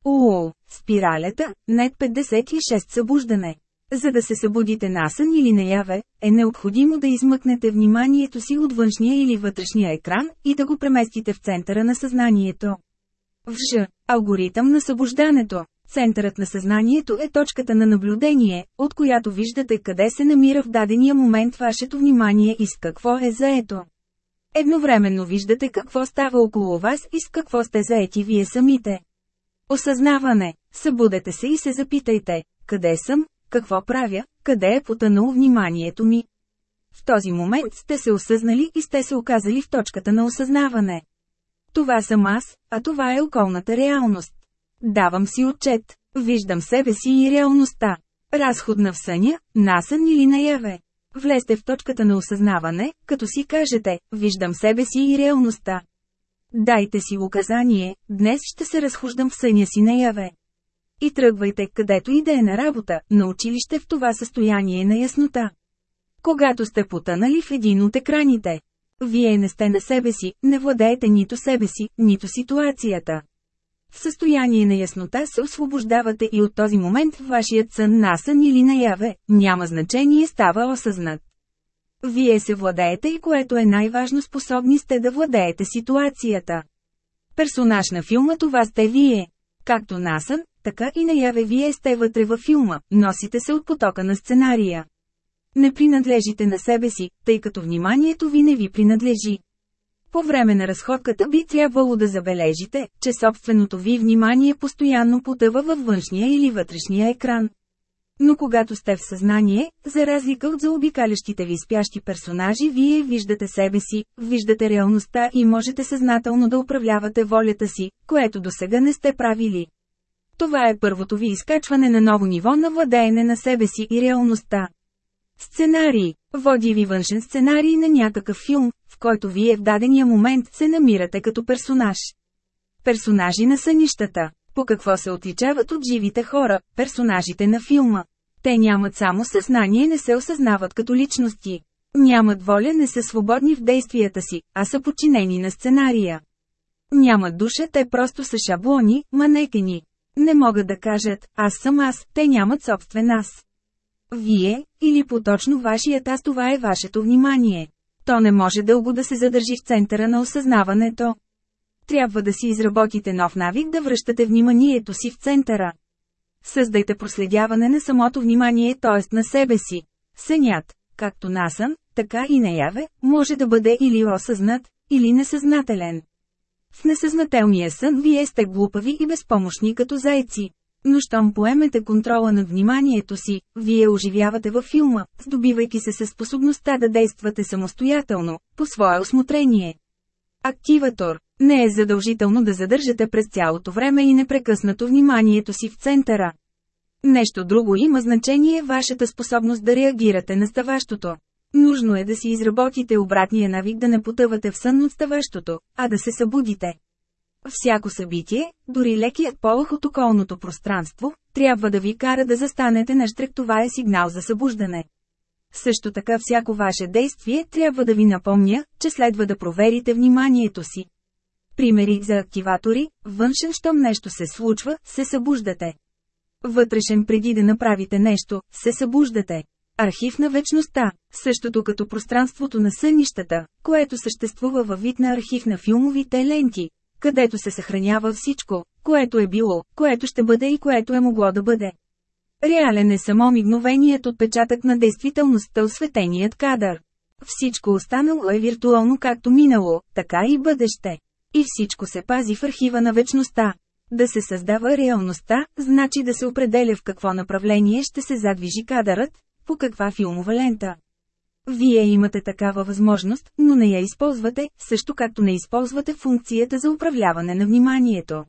A: Уоу, спиралята, нет 56 събуждане. За да се събудите насън или наяве, е необходимо да измъкнете вниманието си от външния или вътрешния екран и да го преместите в центъра на съзнанието. В Ж – алгоритъм на събуждането. Центърът на съзнанието е точката на наблюдение, от която виждате къде се намира в дадения момент вашето внимание и с какво е заето. Едновременно виждате какво става около вас и с какво сте заети вие самите. Осъзнаване. Събудете се и се запитайте, къде съм, какво правя, къде е потънало вниманието ми. В този момент сте се осъзнали и сте се оказали в точката на осъзнаване. Това съм аз, а това е околната реалност. Давам си отчет, виждам себе си и реалността. Разходна в съня, насън или наяве. Влезте в точката на осъзнаване, като си кажете, виждам себе си и реалността. Дайте си указание, днес ще се разхождам в съня си наяве. И тръгвайте където и да е на работа, на училище в това състояние на яснота. Когато сте потънали в един от екраните, вие не сте на себе си, не владеете нито себе си, нито ситуацията. В състояние на яснота се освобождавате и от този момент вашият сън насън или наяве, няма значение става осъзнат. Вие се владеете и което е най-важно способни сте да владеете ситуацията. Персонаж на филма това сте вие. Както насън, така и наяве вие сте вътре във филма, носите се от потока на сценария. Не принадлежите на себе си, тъй като вниманието ви не ви принадлежи. По време на разходката би трябвало да забележите, че собственото ви внимание постоянно потъва във външния или вътрешния екран. Но когато сте в съзнание, за разлика от заобикалящите ви спящи персонажи, вие виждате себе си, виждате реалността и можете съзнателно да управлявате волята си, което до сега не сте правили. Това е първото ви изкачване на ново ниво на владеене на себе си и реалността. Сценарий. Води ви външен сценарий на някакъв филм, в който вие в дадения момент се намирате като персонаж. Персонажи на сънищата. По какво се отличават от живите хора, персонажите на филма? Те нямат само съзнание, не се осъзнават като личности. Нямат воля, не са свободни в действията си, а са подчинени на сценария. Нямат душа, те просто са шаблони, манекени. Не могат да кажат, аз съм аз, те нямат собствен аз. Вие, или поточно вашият аз това е вашето внимание. То не може дълго да се задържи в центъра на осъзнаването. Трябва да си изработите нов навик да връщате вниманието си в центъра. Създайте проследяване на самото внимание, т.е. на себе си. Сънят, както насън, така и наяве, може да бъде или осъзнат, или несъзнателен. В несъзнателния сън вие сте глупави и безпомощни като зайци. Но щом поемете контрола над вниманието си, вие оживявате във филма, здобивайки се със способността да действате самостоятелно, по свое осмотрение. Активатор Не е задължително да задържате през цялото време и непрекъснато вниманието си в центъра. Нещо друго има значение вашата способност да реагирате на ставащото. Нужно е да си изработите обратния навик да не потъвате в сън от ставащото, а да се събудите. Всяко събитие, дори лекият полах от околното пространство, трябва да ви кара да застанете на штрек това е сигнал за събуждане. Също така всяко ваше действие трябва да ви напомня, че следва да проверите вниманието си. Примери за активатори, външен щом нещо се случва, се събуждате. Вътрешен преди да направите нещо, се събуждате. Архив на вечността, същото като пространството на сънищата, което съществува във вид на архив на филмовите ленти, където се съхранява всичко, което е било, което ще бъде и което е могло да бъде. Реален е само мигновеният отпечатък на действителността осветеният кадър. Всичко останало е виртуално както минало, така и бъдеще. И всичко се пази в архива на вечността. Да се създава реалността, значи да се определя в какво направление ще се задвижи кадърът, по каква филмова лента. Вие имате такава възможност, но не я използвате, също както не използвате функцията за управляване на вниманието.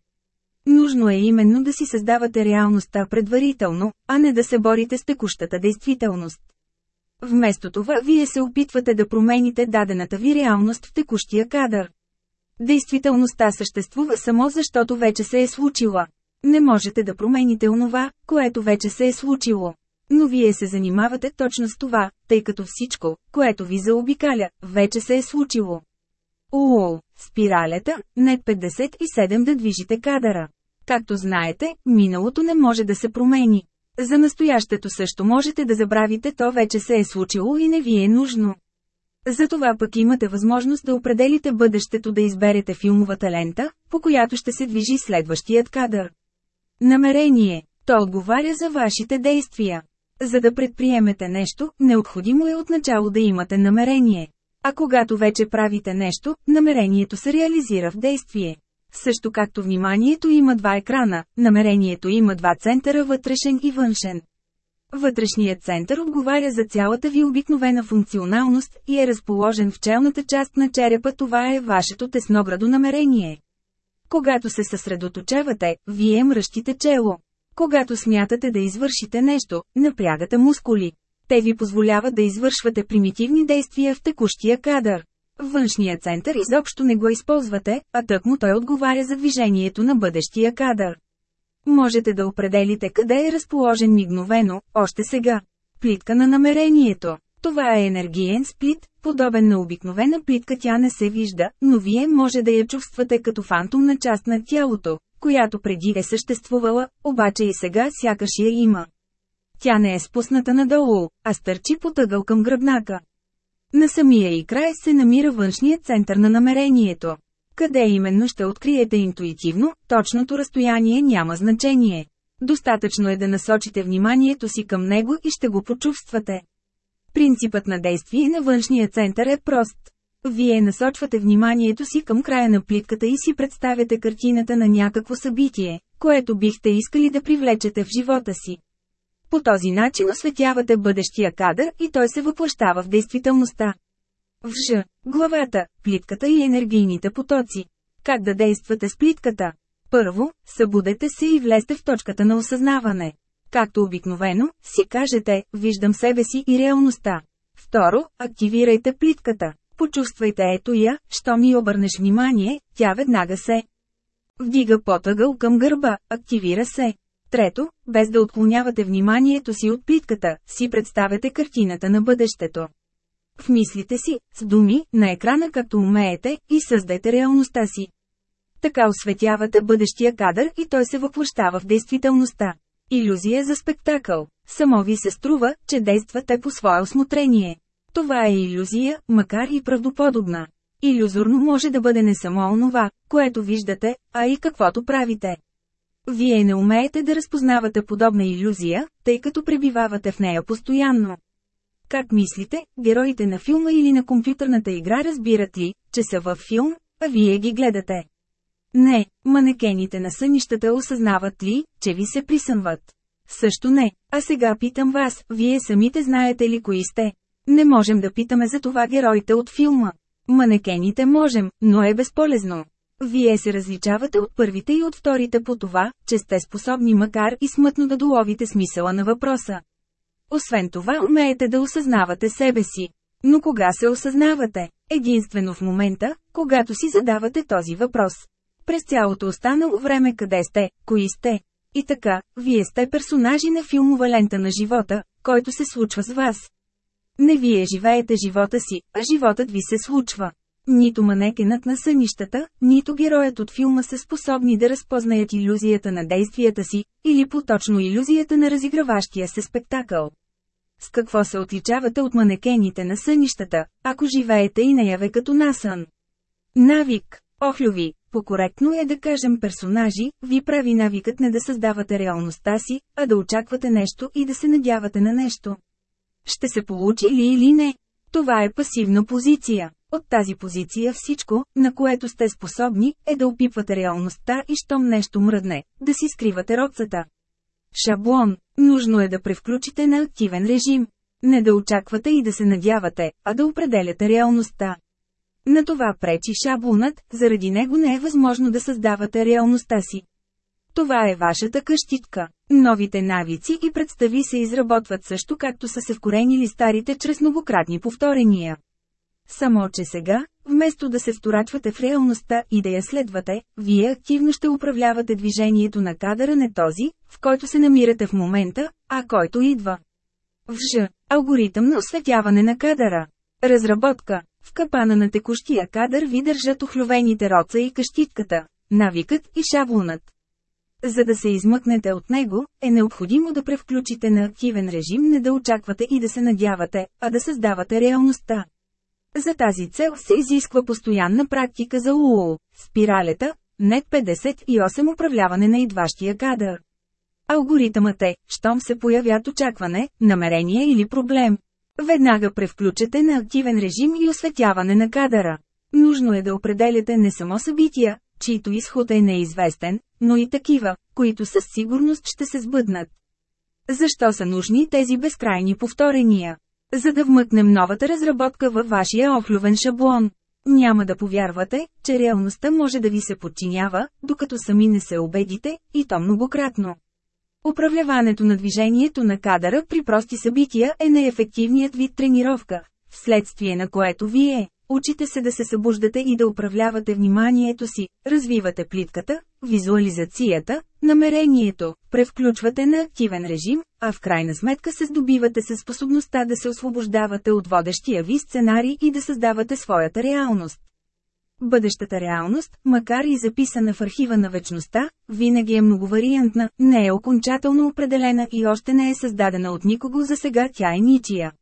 A: Нужно е именно да си създавате реалността предварително, а не да се борите с текущата действителност. Вместо това вие се опитвате да промените дадената ви реалност в текущия кадър. Действителността съществува само защото вече се е случила. Не можете да промените онова, което вече се е случило. Но вие се занимавате точно с това, тъй като всичко, което ви заобикаля, вече се е случило. Уол, спиралята, не 57 да движите кадъра. Както знаете, миналото не може да се промени. За настоящето също можете да забравите, то вече се е случило и не ви е нужно. Затова пък имате възможност да определите бъдещето да изберете филмовата лента, по която ще се движи следващият кадър. Намерение. То отговаря за вашите действия. За да предприемете нещо, необходимо е отначало да имате намерение. А когато вече правите нещо, намерението се реализира в действие. Също както вниманието има два екрана, намерението има два центъра вътрешен и външен. Вътрешният център отговаря за цялата ви обикновена функционалност и е разположен в челната част на черепа това е вашето тесноградо намерение. Когато се съсредоточавате, вие мръщите чело. Когато смятате да извършите нещо, напрягате мускули. Те ви позволяват да извършвате примитивни действия в текущия кадър. Външният център изобщо не го използвате, а тъкмо той отговаря за движението на бъдещия кадър. Можете да определите къде е разположен мигновено, още сега. Плитка на намерението. Това е енергиен сплит, подобен на обикновена плитка тя не се вижда, но вие може да я чувствате като фантомна част на тялото, която преди е съществувала, обаче и сега сякаш я има. Тя не е спусната надолу, а стърчи потъгъл към гръбнака. На самия и край се намира външният център на намерението. Къде именно ще откриете интуитивно, точното разстояние няма значение. Достатъчно е да насочите вниманието си към него и ще го почувствате. Принципът на действие на външния център е прост. Вие насочвате вниманието си към края на плитката и си представяте картината на някакво събитие, което бихте искали да привлечете в живота си. По този начин осветявате бъдещия кадър и той се въплащава в действителността. В Ж. Главата, плитката и енергийните потоци. Как да действате с плитката? Първо, събудете се и влезте в точката на осъзнаване. Както обикновено, си кажете, виждам себе си и реалността. Второ, активирайте плитката. Почувствайте ето я, що ми обърнеш внимание, тя веднага се вдига потъгъл към гърба, активира се. Трето, без да отклонявате вниманието си от плитката, си представете картината на бъдещето. В мислите си, с думи, на екрана както умеете, и създайте реалността си. Така осветявате бъдещия кадър и той се въплощава в действителността. Иллюзия за спектакъл. Само ви се струва, че действате по свое осмотрение. Това е иллюзия, макар и правдоподобна. Иллюзорно може да бъде не само онова, което виждате, а и каквото правите. Вие не умеете да разпознавате подобна иллюзия, тъй като пребивавате в нея постоянно. Как мислите, героите на филма или на компютърната игра разбират ли, че са във филм, а вие ги гледате? Не, манекените на сънищата осъзнават ли, че ви се присънват? Също не. А сега питам вас, вие самите знаете ли кои сте? Не можем да питаме за това героите от филма. Манекените можем, но е безполезно. Вие се различавате от първите и от вторите по това, че сте способни макар и смътно да доловите смисъла на въпроса. Освен това умеете да осъзнавате себе си. Но кога се осъзнавате? Единствено в момента, когато си задавате този въпрос. През цялото останало време къде сте, кои сте. И така, вие сте персонажи на филмова лента на живота, който се случва с вас. Не вие живеете живота си, а животът ви се случва. Нито манекенът на сънищата, нито героят от филма са способни да разпознаят иллюзията на действията си, или поточно иллюзията на разиграващия се спектакъл. С какво се отличавате от манекените на сънищата, ако живеете и наяве като насън? Навик, охлюви, по-коректно е да кажем персонажи, ви прави навикът не да създавате реалността си, а да очаквате нещо и да се надявате на нещо. Ще се получи ли или не? Това е пасивна позиция. От тази позиция всичко, на което сте способни, е да опипвате реалността и щом нещо мръдне, да си скривате рокцата. Шаблон. Нужно е да превключите на активен режим. Не да очаквате и да се надявате, а да определяте реалността. На това пречи шаблонът, заради него не е възможно да създавате реалността си. Това е вашата къщитка. Новите навици и представи се изработват също както са се вкоренили старите чрез многократни повторения. Само че сега, вместо да се вторачвате в реалността и да я следвате, вие активно ще управлявате движението на кадъра не този, в който се намирате в момента, а който идва. В Ж. Алгоритъм на осветяване на кадъра. Разработка. В капана на текущия кадър ви държат охлювените роца и къщитката, навикът и шаблонът. За да се измъкнете от него, е необходимо да превключите на активен режим не да очаквате и да се надявате, а да създавате реалността. За тази цел се изисква постоянна практика за УО, спиралета, нет 58 управляване на идващия кадър. Алгоритъмът е, щом се появят очакване, намерение или проблем. Веднага превключете на активен режим и осветяване на кадъра. Нужно е да определяте не само събития, чието изход е неизвестен, но и такива, които със сигурност ще се сбъднат. Защо са нужни тези безкрайни повторения? За да вмъкнем новата разработка във вашия охлювен шаблон. Няма да повярвате, че реалността може да ви се подчинява, докато сами не се убедите, и то многократно. Управляването на движението на кадъра при прости събития е неефективният вид тренировка, вследствие на което вие, Учите се да се събуждате и да управлявате вниманието си, развивате плитката, визуализацията, намерението, превключвате на активен режим, а в крайна сметка се здобивате със способността да се освобождавате от водещия ви сценарий и да създавате своята реалност. Бъдещата реалност, макар и записана в архива на вечността, винаги е многовариантна, не е окончателно определена и още не е създадена от никого за сега тя е ничия.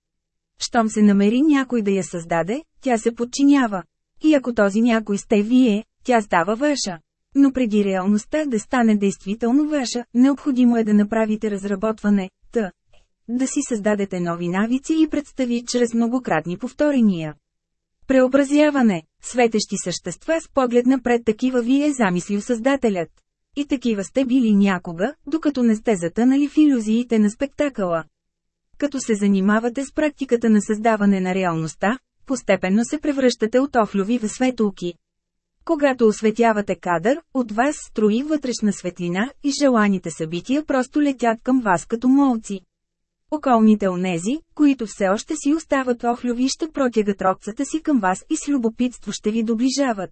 A: Щом се намери някой да я създаде, тя се подчинява. И ако този някой сте вие, тя става ваша. Но преди реалността да стане действително ваша, необходимо е да направите разработване, т. Да си създадете нови навици и представи чрез многократни повторения. Преобразяване – светещи същества с поглед напред такива ви е замислил Създателят. И такива сте били някога, докато не сте затънали в иллюзиите на спектакъла. Като се занимавате с практиката на създаване на реалността, постепенно се превръщате от охлюви в светулки. Когато осветявате кадър, от вас строи вътрешна светлина и желаните събития просто летят към вас като молци. Околните онези, които все още си остават охлюви ще протягат рокцата си към вас и с любопитство ще ви доближават.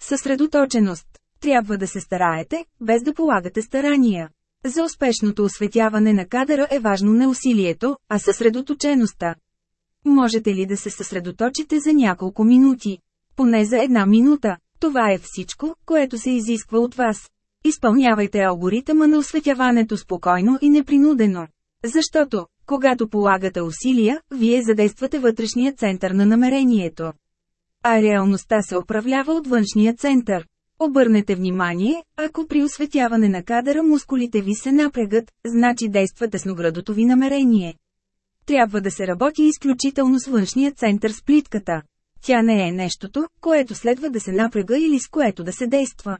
A: Съсредоточеност. Трябва да се стараете, без да полагате старания. За успешното осветяване на кадъра е важно не усилието, а съсредоточеността. Можете ли да се съсредоточите за няколко минути? Поне за една минута. Това е всичко, което се изисква от вас. Изпълнявайте алгоритъма на осветяването спокойно и непринудено. Защото, когато полагате усилия, вие задействате вътрешния център на намерението. А реалността се управлява от външния център. Обърнете внимание, ако при осветяване на кадъра мускулите ви се напрягат, значи действа тесноградото ви намерение. Трябва да се работи изключително с външния център с плитката. Тя не е нещото, което следва да се напряга или с което да се действа.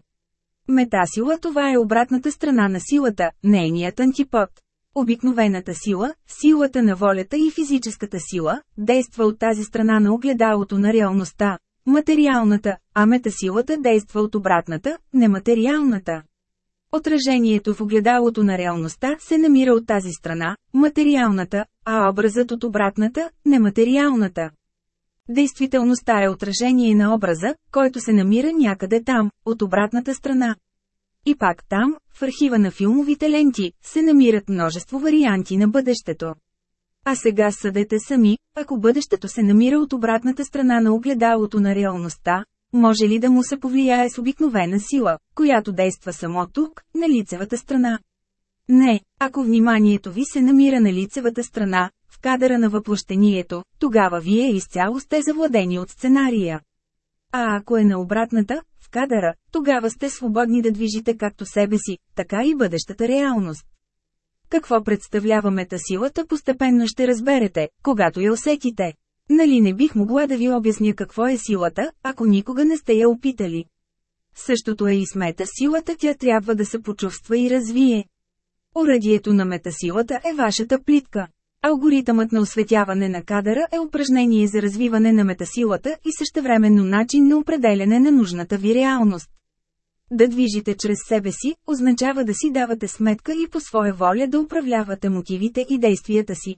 A: Метасила това е обратната страна на силата, нейният антипод. Обикновената сила, силата на волята и физическата сила, действа от тази страна на огледалото на реалността, материалната, а метасилата действа от обратната, нематериалната. Отражението в огледалото на реалността се намира от тази страна, материалната, а образът от обратната, нематериалната. Действителността е отражение на образа, който се намира някъде там, от обратната страна. И пак там, в архива на филмовите ленти, се намират множество варианти на бъдещето. А сега съдете сами, ако бъдещето се намира от обратната страна на огледалото на реалността, може ли да му се повлияе с обикновена сила, която действа само тук, на лицевата страна? Не, ако вниманието ви се намира на лицевата страна, в кадъра на въплощението, тогава вие изцяло сте завладени от сценария. А ако е на обратната, в кадъра, тогава сте свободни да движите както себе си, така и бъдещата реалност. Какво представлява метасилата постепенно ще разберете, когато я усетите. Нали не бих могла да ви обясня какво е силата, ако никога не сте я опитали. Същото е и с метасилата, тя трябва да се почувства и развие. Оръдието на метасилата е вашата плитка. Алгоритъмът на осветяване на кадъра е упражнение за развиване на метасилата и същевременно начин на определене на нужната ви реалност. Да движите чрез себе си, означава да си давате сметка и по своя воля да управлявате мотивите и действията си.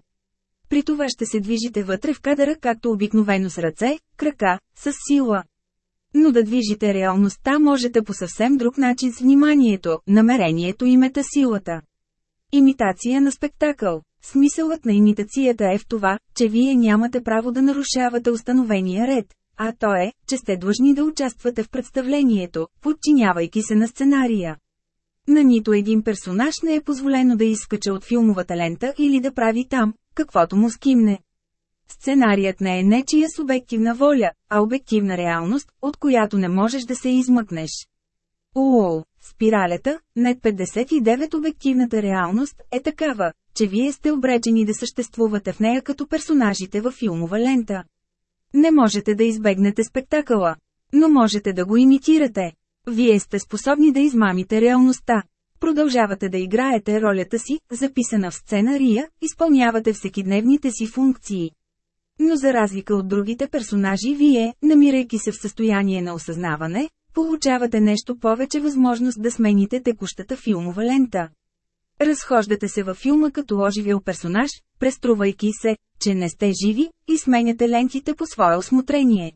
A: При това ще се движите вътре в кадъра както обикновено с ръце, крака, с сила. Но да движите реалността можете по съвсем друг начин с вниманието, намерението и метасилата. Имитация на спектакъл Смисълът на имитацията е в това, че вие нямате право да нарушавате установения ред, а то е, че сте длъжни да участвате в представлението, подчинявайки се на сценария. На нито един персонаж не е позволено да изскача от филмовата лента или да прави там, каквото му скимне. Сценарият не е нечия субективна воля, а обективна реалност, от която не можеш да се измъкнеш. Уоу, спиралята, нет 59 обективната реалност, е такава, че вие сте обречени да съществувате в нея като персонажите във филмова лента. Не можете да избегнете спектакъла, но можете да го имитирате. Вие сте способни да измамите реалността. Продължавате да играете ролята си, записана в сценария, изпълнявате всекидневните си функции. Но за разлика от другите персонажи вие, намирайки се в състояние на осъзнаване, получавате нещо повече възможност да смените текущата филмова лента. Разхождате се във филма като оживил персонаж, преструвайки се, че не сте живи, и сменяте лентите по свое осмотрение.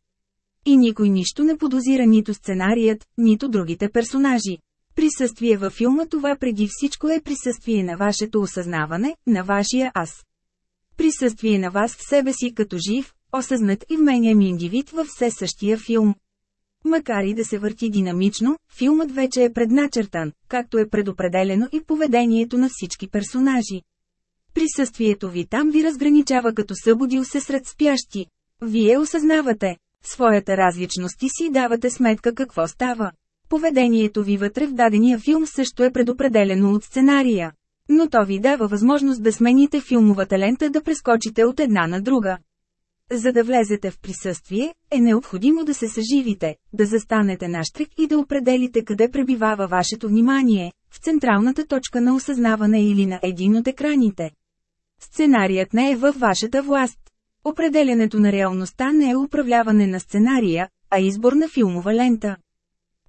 A: И никой нищо не подозира нито сценарият, нито другите персонажи. Присъствие във филма това преди всичко е присъствие на вашето осъзнаване, на вашия аз. Присъствие на вас в себе си като жив, осъзнат и вменям индивид във все същия филм. Макар и да се върти динамично, филмът вече е предначертан, както е предопределено и поведението на всички персонажи. Присъствието ви там ви разграничава като събудил се сред спящи. Вие осъзнавате своята различност и си давате сметка какво става. Поведението ви вътре в дадения филм също е предопределено от сценария. Но то ви дава възможност да смените филмовата лента да прескочите от една на друга. За да влезете в присъствие, е необходимо да се съживите, да застанете на штрик и да определите къде пребивава вашето внимание, в централната точка на осъзнаване или на един от екраните. Сценарият не е във вашата власт. Определенето на реалността не е управляване на сценария, а избор на филмова лента.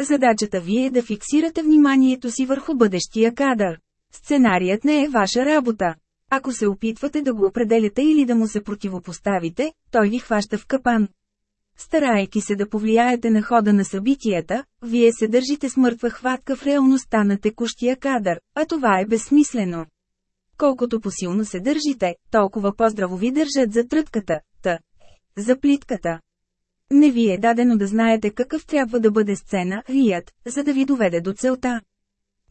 A: Задачата ви е да фиксирате вниманието си върху бъдещия кадър. Сценарият не е ваша работа. Ако се опитвате да го определяте или да му се противопоставите, той ви хваща в капан. Старайки се да повлияете на хода на събитията, вие се държите с мъртва хватка в реалността на текущия кадър, а това е безсмислено. Колкото посилно се държите, толкова по-здраво ви държат за трътката, та, за плитката. Не ви е дадено да знаете какъв трябва да бъде сцена, рият, за да ви доведе до целта.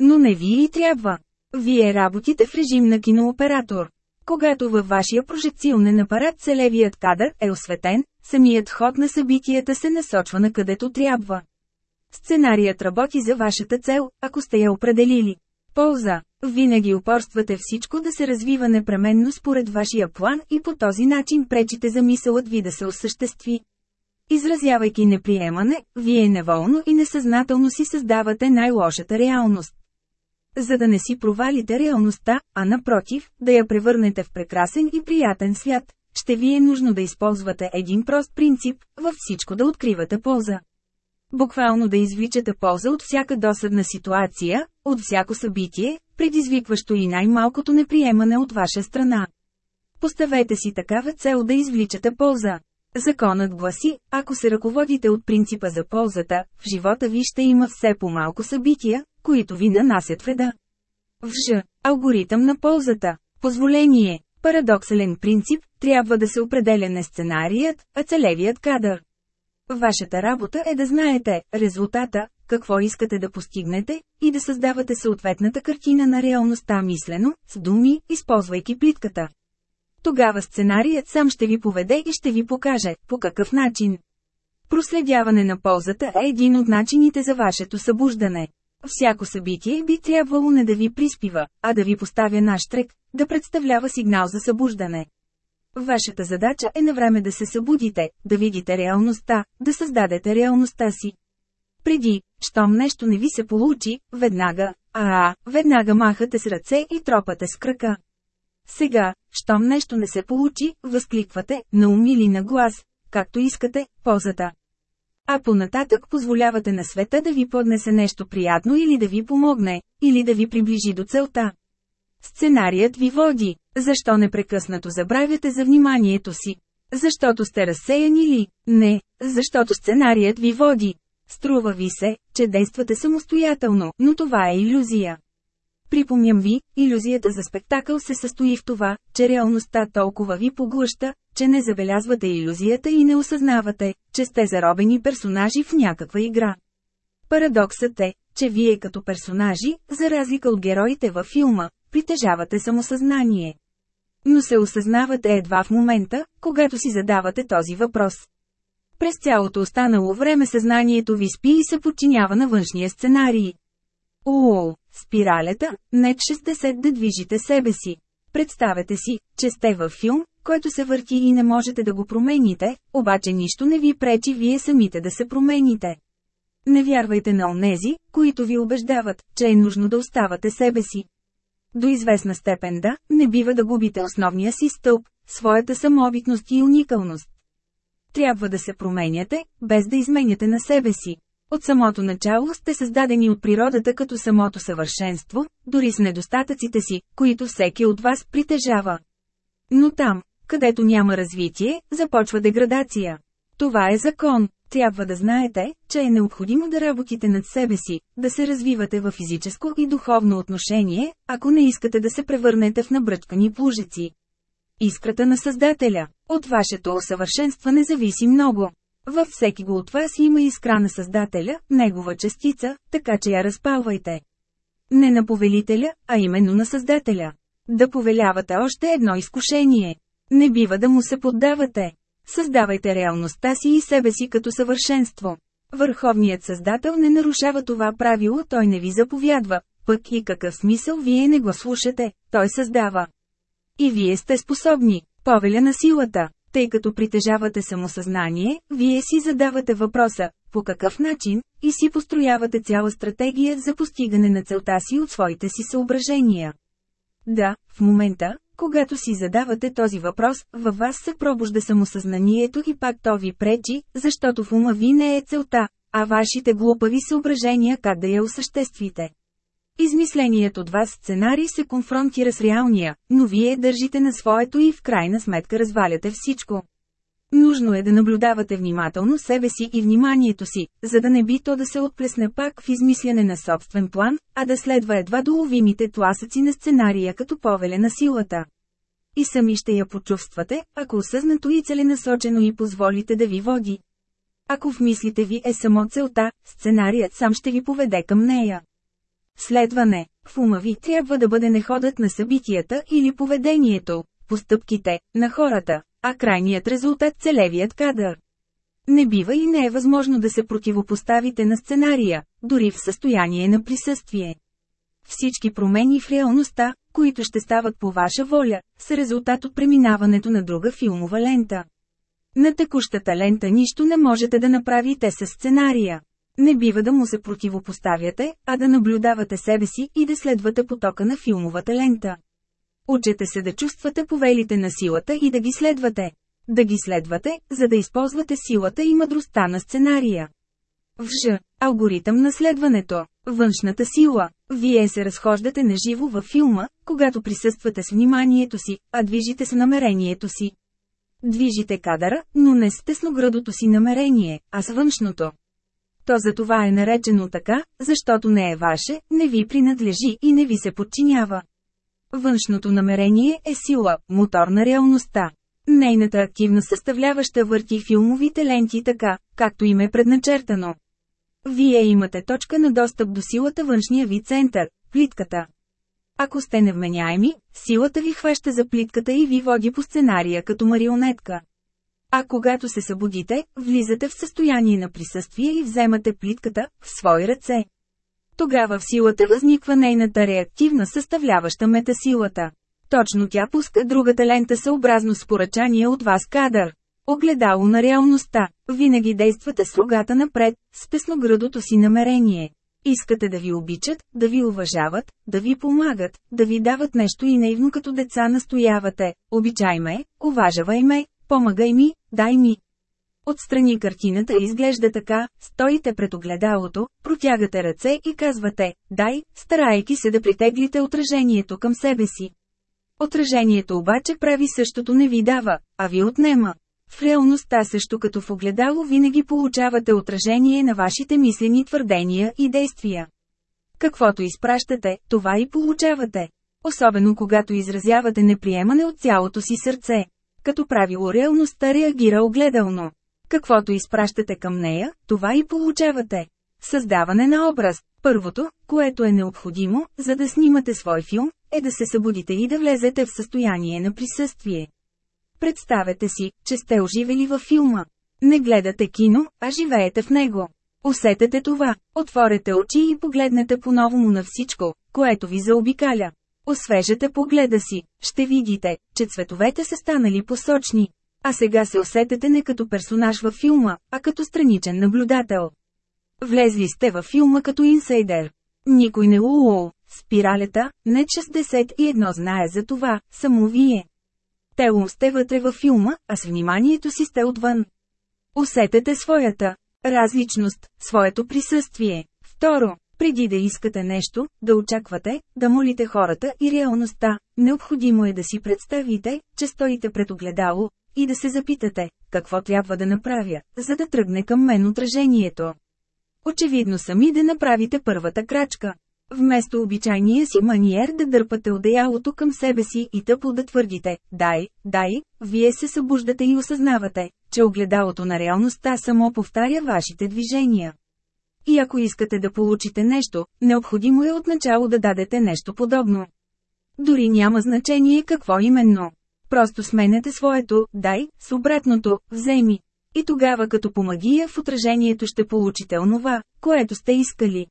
A: Но не ви и трябва. Вие работите в режим на кинооператор. Когато във вашия прожекционен апарат целевият кадър е осветен, самият ход на събитията се насочва на където трябва. Сценарият работи за вашата цел, ако сте я определили. Полза. Винаги упорствате всичко да се развива непременно според вашия план и по този начин пречите за мисълът ви да се осъществи. Изразявайки неприемане, вие неволно и несъзнателно си създавате най-лошата реалност за да не си провалите реалността, а напротив, да я превърнете в прекрасен и приятен свят, ще ви е нужно да използвате един прост принцип, във всичко да откривате полза. Буквално да извличате полза от всяка досадна ситуация, от всяко събитие, предизвикващо и най-малкото неприемане от ваша страна. Поставете си такава цел да извличате полза. Законът гласи, ако се ръководите от принципа за ползата, в живота ви ще има все по-малко събития, които ви нанасят вреда. В Ж. Алгоритъм на ползата. Позволение. Парадоксален принцип, трябва да се определя не сценарият, а целевият кадър. Вашата работа е да знаете резултата, какво искате да постигнете, и да създавате съответната картина на реалността мислено, с думи, използвайки плитката. Тогава сценарият сам ще ви поведе и ще ви покаже, по какъв начин. Проследяване на ползата е един от начините за вашето събуждане. Всяко събитие би трябвало не да ви приспива, а да ви поставя наштрек, да представлява сигнал за събуждане. Вашата задача е на време да се събудите, да видите реалността, да създадете реалността си. Преди, щом нещо не ви се получи, веднага, а, веднага махате с ръце и тропате с крака. Сега, щом нещо не се получи, възкликвате, на ум или на глас, както искате, позата. А понататък позволявате на света да ви поднесе нещо приятно или да ви помогне, или да ви приближи до целта. Сценарият ви води. Защо непрекъснато забравяте за вниманието си? Защото сте разсеяни ли? Не, защото сценарият ви води. Струва ви се, че действате самостоятелно, но това е иллюзия. Припомням ви, иллюзията за спектакъл се състои в това, че реалността толкова ви поглъща, че не забелязвате иллюзията и не осъзнавате, че сте заробени персонажи в някаква игра. Парадоксът е, че вие като персонажи, за разлика от героите във филма, притежавате самосъзнание. Но се осъзнавате едва в момента, когато си задавате този въпрос. През цялото останало време съзнанието ви спи и се подчинява на външния сценарий. Уол, спиралята, нет 60 да движите себе си. Представете си, че сте във филм, който се върти и не можете да го промените, обаче нищо не ви пречи вие самите да се промените. Не вярвайте на онези, които ви убеждават, че е нужно да оставате себе си. До известна степен да, не бива да губите основния си стълб, своята самобитност и уникалност. Трябва да се променяте, без да изменяте на себе си. От самото начало сте създадени от природата като самото съвършенство, дори с недостатъците си, които всеки от вас притежава. Но там, където няма развитие, започва деградация. Това е закон. Трябва да знаете, че е необходимо да работите над себе си, да се развивате във физическо и духовно отношение, ако не искате да се превърнете в набръчкани плужици. Искрата на Създателя. От вашето усъвършенстване зависи много. Във всеки го от вас има искра на Създателя, негова частица, така че я разпалвайте. Не на повелителя, а именно на Създателя. Да повелявате още едно изкушение. Не бива да му се поддавате. Създавайте реалността си и себе си като съвършенство. Върховният Създател не нарушава това правило, той не ви заповядва, пък и какъв смисъл вие не го слушате, той създава. И вие сте способни, повеля на силата, тъй като притежавате самосъзнание, вие си задавате въпроса, по какъв начин, и си построявате цяла стратегия за постигане на целта си от своите си съображения. Да, в момента, когато си задавате този въпрос, във вас се пробужда самосъзнанието и пак то ви пречи, защото в ума ви не е целта, а вашите глупави съображения как да я осъществите. Измисленият от вас сценарий се конфронтира с реалния, но вие държите на своето и в крайна сметка разваляте всичко. Нужно е да наблюдавате внимателно себе си и вниманието си, за да не би то да се отплесне пак в измисляне на собствен план, а да следва едва доловимите тласъци на сценария като повеля на силата. И сами ще я почувствате, ако осъзнато и целенасочено и позволите да ви води. Ако в мислите ви е само целта, сценарият сам ще ви поведе към нея. Следване. В ума ви трябва да бъде не ходът на събитията или поведението, постъпките, на хората, а крайният резултат целевият кадър. Не бива и не е възможно да се противопоставите на сценария, дори в състояние на присъствие. Всички промени в реалността, които ще стават по ваша воля, са резултат от преминаването на друга филмова лента. На текущата лента нищо не можете да направите с сценария. Не бива да му се противопоставяте, а да наблюдавате себе си и да следвате потока на филмовата лента. Учете се да чувствате повелите на силата и да ги следвате. Да ги следвате, за да използвате силата и мъдростта на сценария. В Ж. Алгоритъм на следването. Външната сила. Вие се разхождате на живо във филма, когато присъствате с вниманието си, а движите с намерението си. Движите кадъра, но не с тесноградото си намерение, а с външното. То за това е наречено така, защото не е ваше, не ви принадлежи и не ви се подчинява. Външното намерение е сила, мотор на реалността. Нейната активна съставляваща върти филмовите ленти така, както им е предначертано. Вие имате точка на достъп до силата външния ви център – плитката. Ако сте невменяеми, силата ви хваща за плитката и ви води по сценария като марионетка. А когато се събудите, влизате в състояние на присъствие и вземате плитката в свои ръце. Тогава в силата възниква нейната реактивна съставляваща метасилата. Точно тя пуска другата лента съобразно с поръчания от вас кадър. Огледало на реалността. Винаги действате с рогата напред, с тесноградото си намерение. Искате да ви обичат, да ви уважават, да ви помагат, да ви дават нещо и наивно като деца настоявате. Обичай ме, уважавай ме, помагай ми, дай ми. Отстрани картината изглежда така, стоите пред огледалото, протягате ръце и казвате, дай, старайки се да притеглите отражението към себе си. Отражението обаче прави същото не ви дава, а ви отнема. В реалността също като в огледало винаги получавате отражение на вашите мислени твърдения и действия. Каквото изпращате, това и получавате. Особено когато изразявате неприемане от цялото си сърце. Като правило реалността реагира огледално. Каквото изпращате към нея, това и получавате. Създаване на образ. Първото, което е необходимо, за да снимате свой филм, е да се събудите и да влезете в състояние на присъствие. Представете си, че сте оживели във филма. Не гледате кино, а живеете в него. Усетете това, отворете очи и погледнете по-новому на всичко, което ви заобикаля. Освежете погледа си, ще видите, че цветовете са станали посочни. А сега се усетете не като персонаж във филма, а като страничен наблюдател. Влезли сте във филма като инсайдер. Никой не улул, спиралята, не 61 знае за това, само вие. Телом сте вътре във филма, а с вниманието си сте отвън. Усетете своята различност, своето присъствие. Второ, преди да искате нещо, да очаквате, да молите хората и реалността, необходимо е да си представите, че стоите пред огледало, и да се запитате, какво трябва да направя, за да тръгне към мен отражението. Очевидно сами да направите първата крачка. Вместо обичайния си маниер да дърпате одеялото към себе си и тъпо да твърдите «дай, дай», вие се събуждате и осъзнавате, че огледалото на реалността само повтаря вашите движения. И ако искате да получите нещо, необходимо е отначало да дадете нещо подобно. Дори няма значение какво именно. Просто сменете своето «дай» с обратното «вземи». И тогава като по магия в отражението ще получите онова, което сте искали.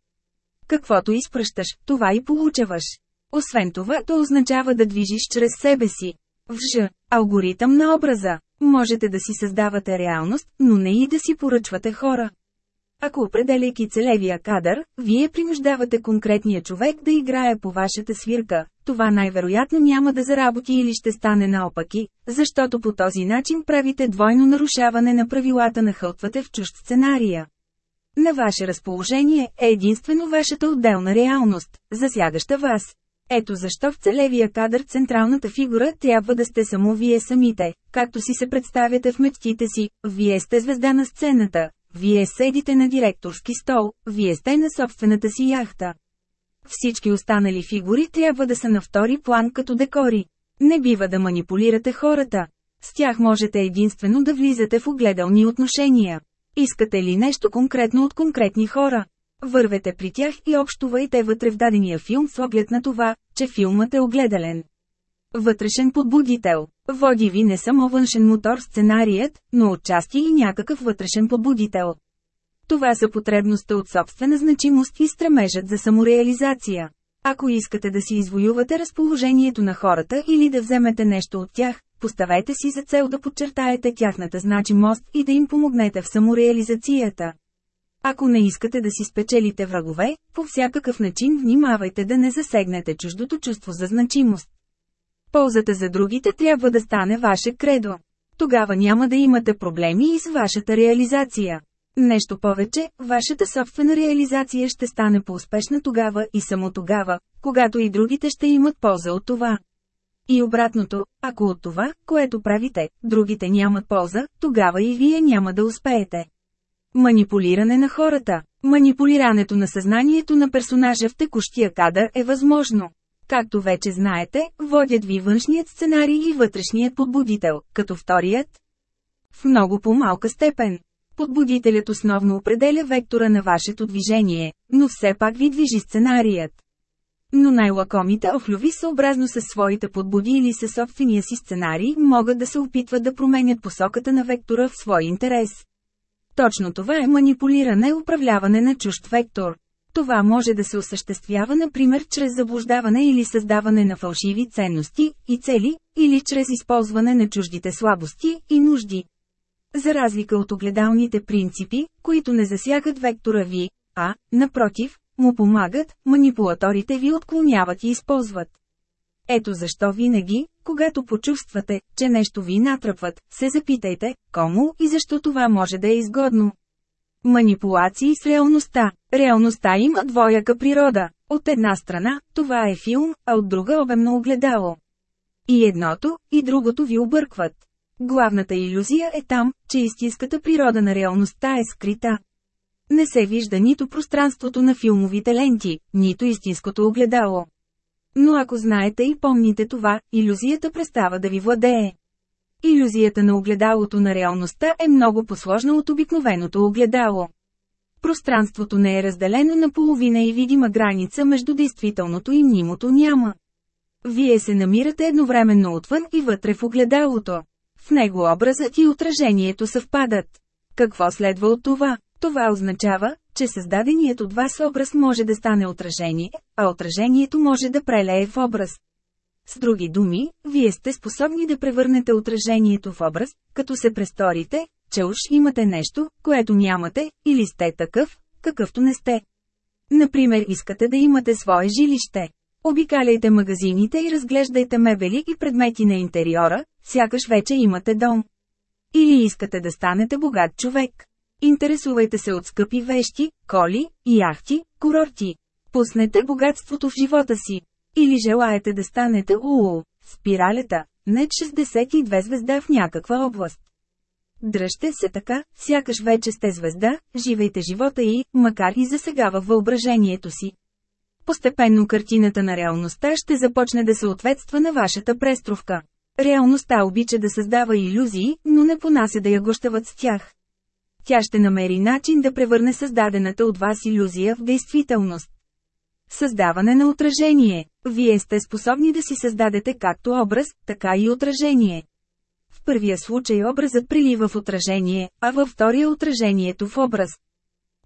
A: Каквото изпращаш, това и получаваш. Освен това, то означава да движиш чрез себе си. В Ж. Алгоритъм на образа. Можете да си създавате реалност, но не и да си поръчвате хора. Ако определяйки целевия кадър, вие принуждавате конкретния човек да играе по вашата свирка, това най-вероятно няма да заработи или ще стане наопаки, защото по този начин правите двойно нарушаване на правилата на хълтвате в чужд сценария. На ваше разположение е единствено вашата отделна реалност, засягаща вас. Ето защо в целевия кадър централната фигура трябва да сте само вие самите, както си се представяте в мечтите си, вие сте звезда на сцената, вие седите на директорски стол, вие сте на собствената си яхта. Всички останали фигури трябва да са на втори план като декори. Не бива да манипулирате хората. С тях можете единствено да влизате в огледални отношения. Искате ли нещо конкретно от конкретни хора? Вървете при тях и общувайте вътре в дадения филм с оглед на това, че филмът е огледален. Вътрешен подбудител. Води ви не само външен мотор сценарият, но отчасти и някакъв вътрешен подбудител. Това са потребността от собствена значимост и стремежът за самореализация. Ако искате да си извоювате разположението на хората или да вземете нещо от тях, поставете си за цел да подчертаете тяхната значимост и да им помогнете в самореализацията. Ако не искате да си спечелите врагове, по всякакъв начин внимавайте да не засегнете чуждото чувство за значимост. Ползата за другите трябва да стане ваше кредо. Тогава няма да имате проблеми и с вашата реализация. Нещо повече, вашата собствена реализация ще стане по-успешна тогава и само тогава, когато и другите ще имат полза от това. И обратното, ако от това, което правите, другите нямат полза, тогава и вие няма да успеете. Манипулиране на хората. Манипулирането на съзнанието на персонажа в текущия кадър е възможно. Както вече знаете, водят ви външният сценарий и вътрешният подбудител, като вторият. В много по-малка степен. Подбудителят основно определя вектора на вашето движение, но все пак ви движи сценарият. Но най-лакомите охлюви съобразно със своите подбуди или със собствения си сценарий могат да се опитват да променят посоката на вектора в свой интерес. Точно това е манипулиране и управляване на чужд вектор. Това може да се осъществява например чрез заблуждаване или създаване на фалшиви ценности и цели, или чрез използване на чуждите слабости и нужди. За разлика от огледалните принципи, които не засягат вектора ви, а, напротив, му помагат, манипулаторите ви отклоняват и използват. Ето защо винаги, когато почувствате, че нещо ви натръпват, се запитайте, кому и защо това може да е изгодно. Манипулации с реалността. Реалността има двояка природа. От една страна, това е филм, а от друга обемно огледало. И едното, и другото ви объркват. Главната иллюзия е там, че истинската природа на реалността е скрита. Не се вижда нито пространството на филмовите ленти, нито истинското огледало. Но ако знаете и помните това, иллюзията престава да ви владее. Иллюзията на огледалото на реалността е много посложна от обикновеното огледало. Пространството не е разделено на половина и видима граница между действителното и мнимото няма. Вие се намирате едновременно отвън и вътре в огледалото. В него образът и отражението съвпадат. Какво следва от това? Това означава, че създаденият от вас образ може да стане отражение, а отражението може да прелее в образ. С други думи, вие сте способни да превърнете отражението в образ, като се престорите, че уж имате нещо, което нямате, или сте такъв, какъвто не сте. Например, искате да имате свое жилище. Обикаляйте магазините и разглеждайте мебели и предмети на интериора, сякаш вече имате дом. Или искате да станете богат човек. Интересувайте се от скъпи вещи, коли, яхти, курорти. Пуснете богатството в живота си. Или желаете да станете УУ, спиралета, нет 62 звезда в някаква област. Дръжте се така, сякаш вече сте звезда, живейте живота и, макар и за сега във въображението си. Постепенно картината на реалността ще започне да съответства на вашата преструвка. Реалността обича да създава иллюзии, но не понася да я гощават с тях. Тя ще намери начин да превърне създадената от вас иллюзия в действителност. Създаване на отражение. Вие сте способни да си създадете както образ, така и отражение. В първия случай образът прилива в отражение, а във втория отражението в образ.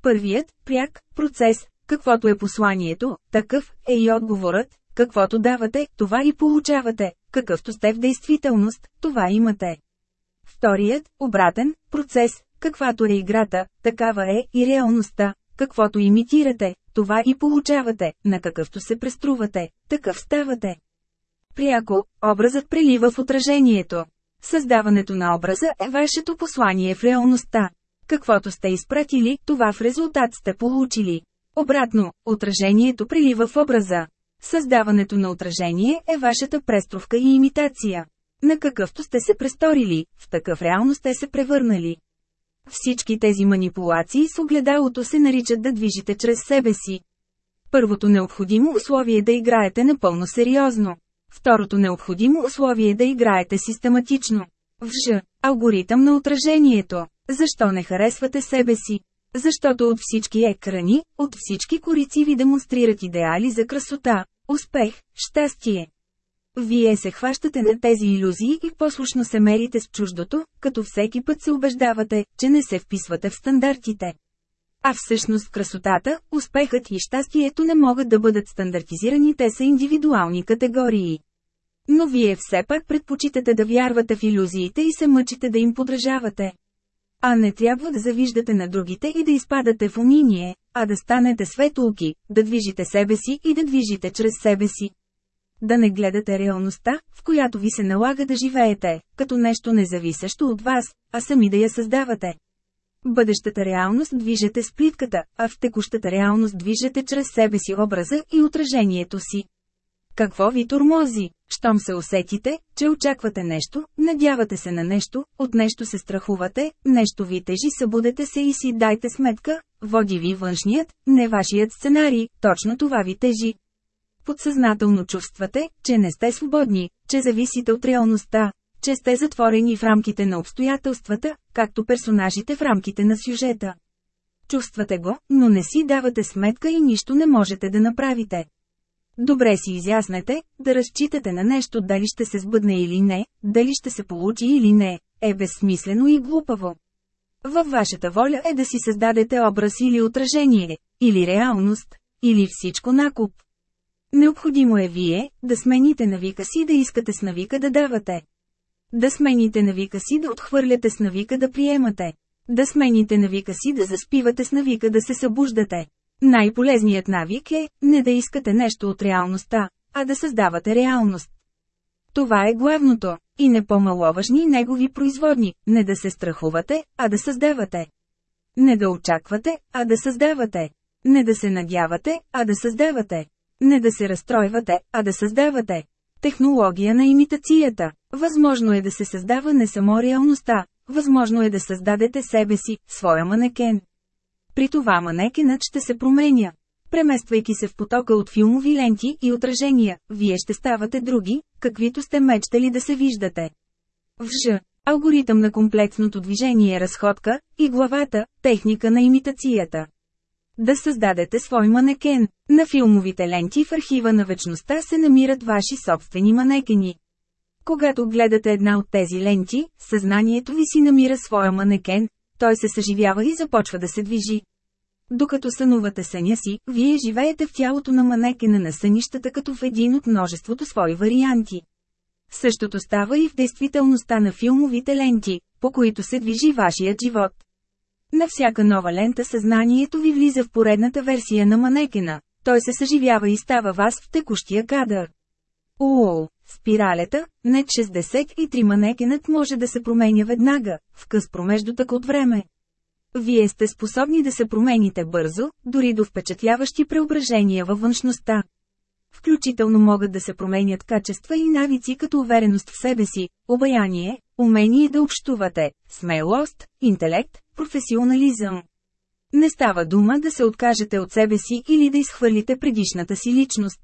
A: Първият, пряк, процес, каквото е посланието, такъв е и отговорът, каквото давате, това и получавате, какъвто сте в действителност, това имате. Вторият, обратен, процес, каквато е играта, такава е и реалността, каквото имитирате, това и получавате, на какъвто се преструвате, такъв ставате. Пряко, образът прилива в отражението. Създаването на образа е вашето послание в реалността. Каквото сте изпратили, това в резултат сте получили. Обратно, отражението прилива в образа. Създаването на отражение е вашата преструвка и имитация. На какъвто сте се престорили, в такъв реално сте се превърнали. Всички тези манипулации с огледалото се наричат да движите чрез себе си. Първото необходимо условие е да играете напълно сериозно. Второто необходимо условие е да играете систематично. В Ж. Алгоритъм на отражението. Защо не харесвате себе си? Защото от всички екрани, от всички корици ви демонстрират идеали за красота, успех, щастие. Вие се хващате на тези иллюзии и послушно се мерите с чуждото, като всеки път се убеждавате, че не се вписвате в стандартите. А всъщност красотата, успехът и щастието не могат да бъдат стандартизирани, те са индивидуални категории. Но вие все пак предпочитате да вярвате в иллюзиите и се мъчите да им подражавате. А не трябва да завиждате на другите и да изпадате в униние, а да станете светулки, да движите себе си и да движите чрез себе си. да не гледате реалността, в която ви се налага да живеете, като нещо независещо от вас, а сами да я създавате. Бъдещата реалност движете с плитката, а в текущата реалност движете чрез себе си образа и отражението си. Какво ви тормози? Щом се усетите, че очаквате нещо, надявате се на нещо, от нещо се страхувате, нещо ви тежи събудете се и си дайте сметка, води ви външният, не вашият сценарий, точно това ви тежи. Подсъзнателно чувствате, че не сте свободни, че зависите от реалността, че сте затворени в рамките на обстоятелствата, както персонажите в рамките на сюжета. Чувствате го, но не си давате сметка и нищо не можете да направите. Добре си изяснете, да разчитате на нещо дали ще се сбъдне или не, дали ще се получи или не, е безсмислено и глупаво. Във вашата воля е да си създадете образ или отражение, или реалност, или всичко накуп. Необходимо е вие, да смените навика си да искате с навика да давате. Да смените навика си да отхвърляте с навика да приемате. Да смените навика си да заспивате с навика да се събуждате. Най-полезният навик е, не да искате нещо от реалността, а да създавате реалност. Това е главното, и не по-маловажни негови производни, не да се страхувате, а да създавате. Не да очаквате, а да създавате. Не да се надявате, а да създавате. Не да се разстройвате, а да създавате. Технология на имитацията. Възможно е да се създава не само реалността, възможно е да създадете себе си, своя манекен. При това манекенът ще се променя. Премествайки се в потока от филмови ленти и отражения, вие ще ставате други, каквито сте мечтали да се виждате. В Ж. Алгоритъм на комплексното движение разходка и главата – техника на имитацията. Да създадете свой манекен. На филмовите ленти в архива на вечността се намират ваши собствени манекени. Когато гледате една от тези ленти, съзнанието ви си намира своя манекен, той се съживява и започва да се движи. Докато сънувате съня си, вие живеете в тялото на манекена на сънищата като в един от множеството свои варианти. Същото става и в действителността на филмовите ленти, по които се движи вашият живот. На всяка нова лента съзнанието ви влиза в поредната версия на манекена, той се съживява и става вас в текущия кадър. Уоу, спиралета, не 63 манекенът може да се променя веднага, в къс промеждутък от време. Вие сте способни да се промените бързо, дори до впечатляващи преображения във външността. Включително могат да се променят качества и навици като увереност в себе си, обаяние, умение да общувате, смелост, интелект, професионализъм. Не става дума да се откажете от себе си или да изхвърлите предишната си личност.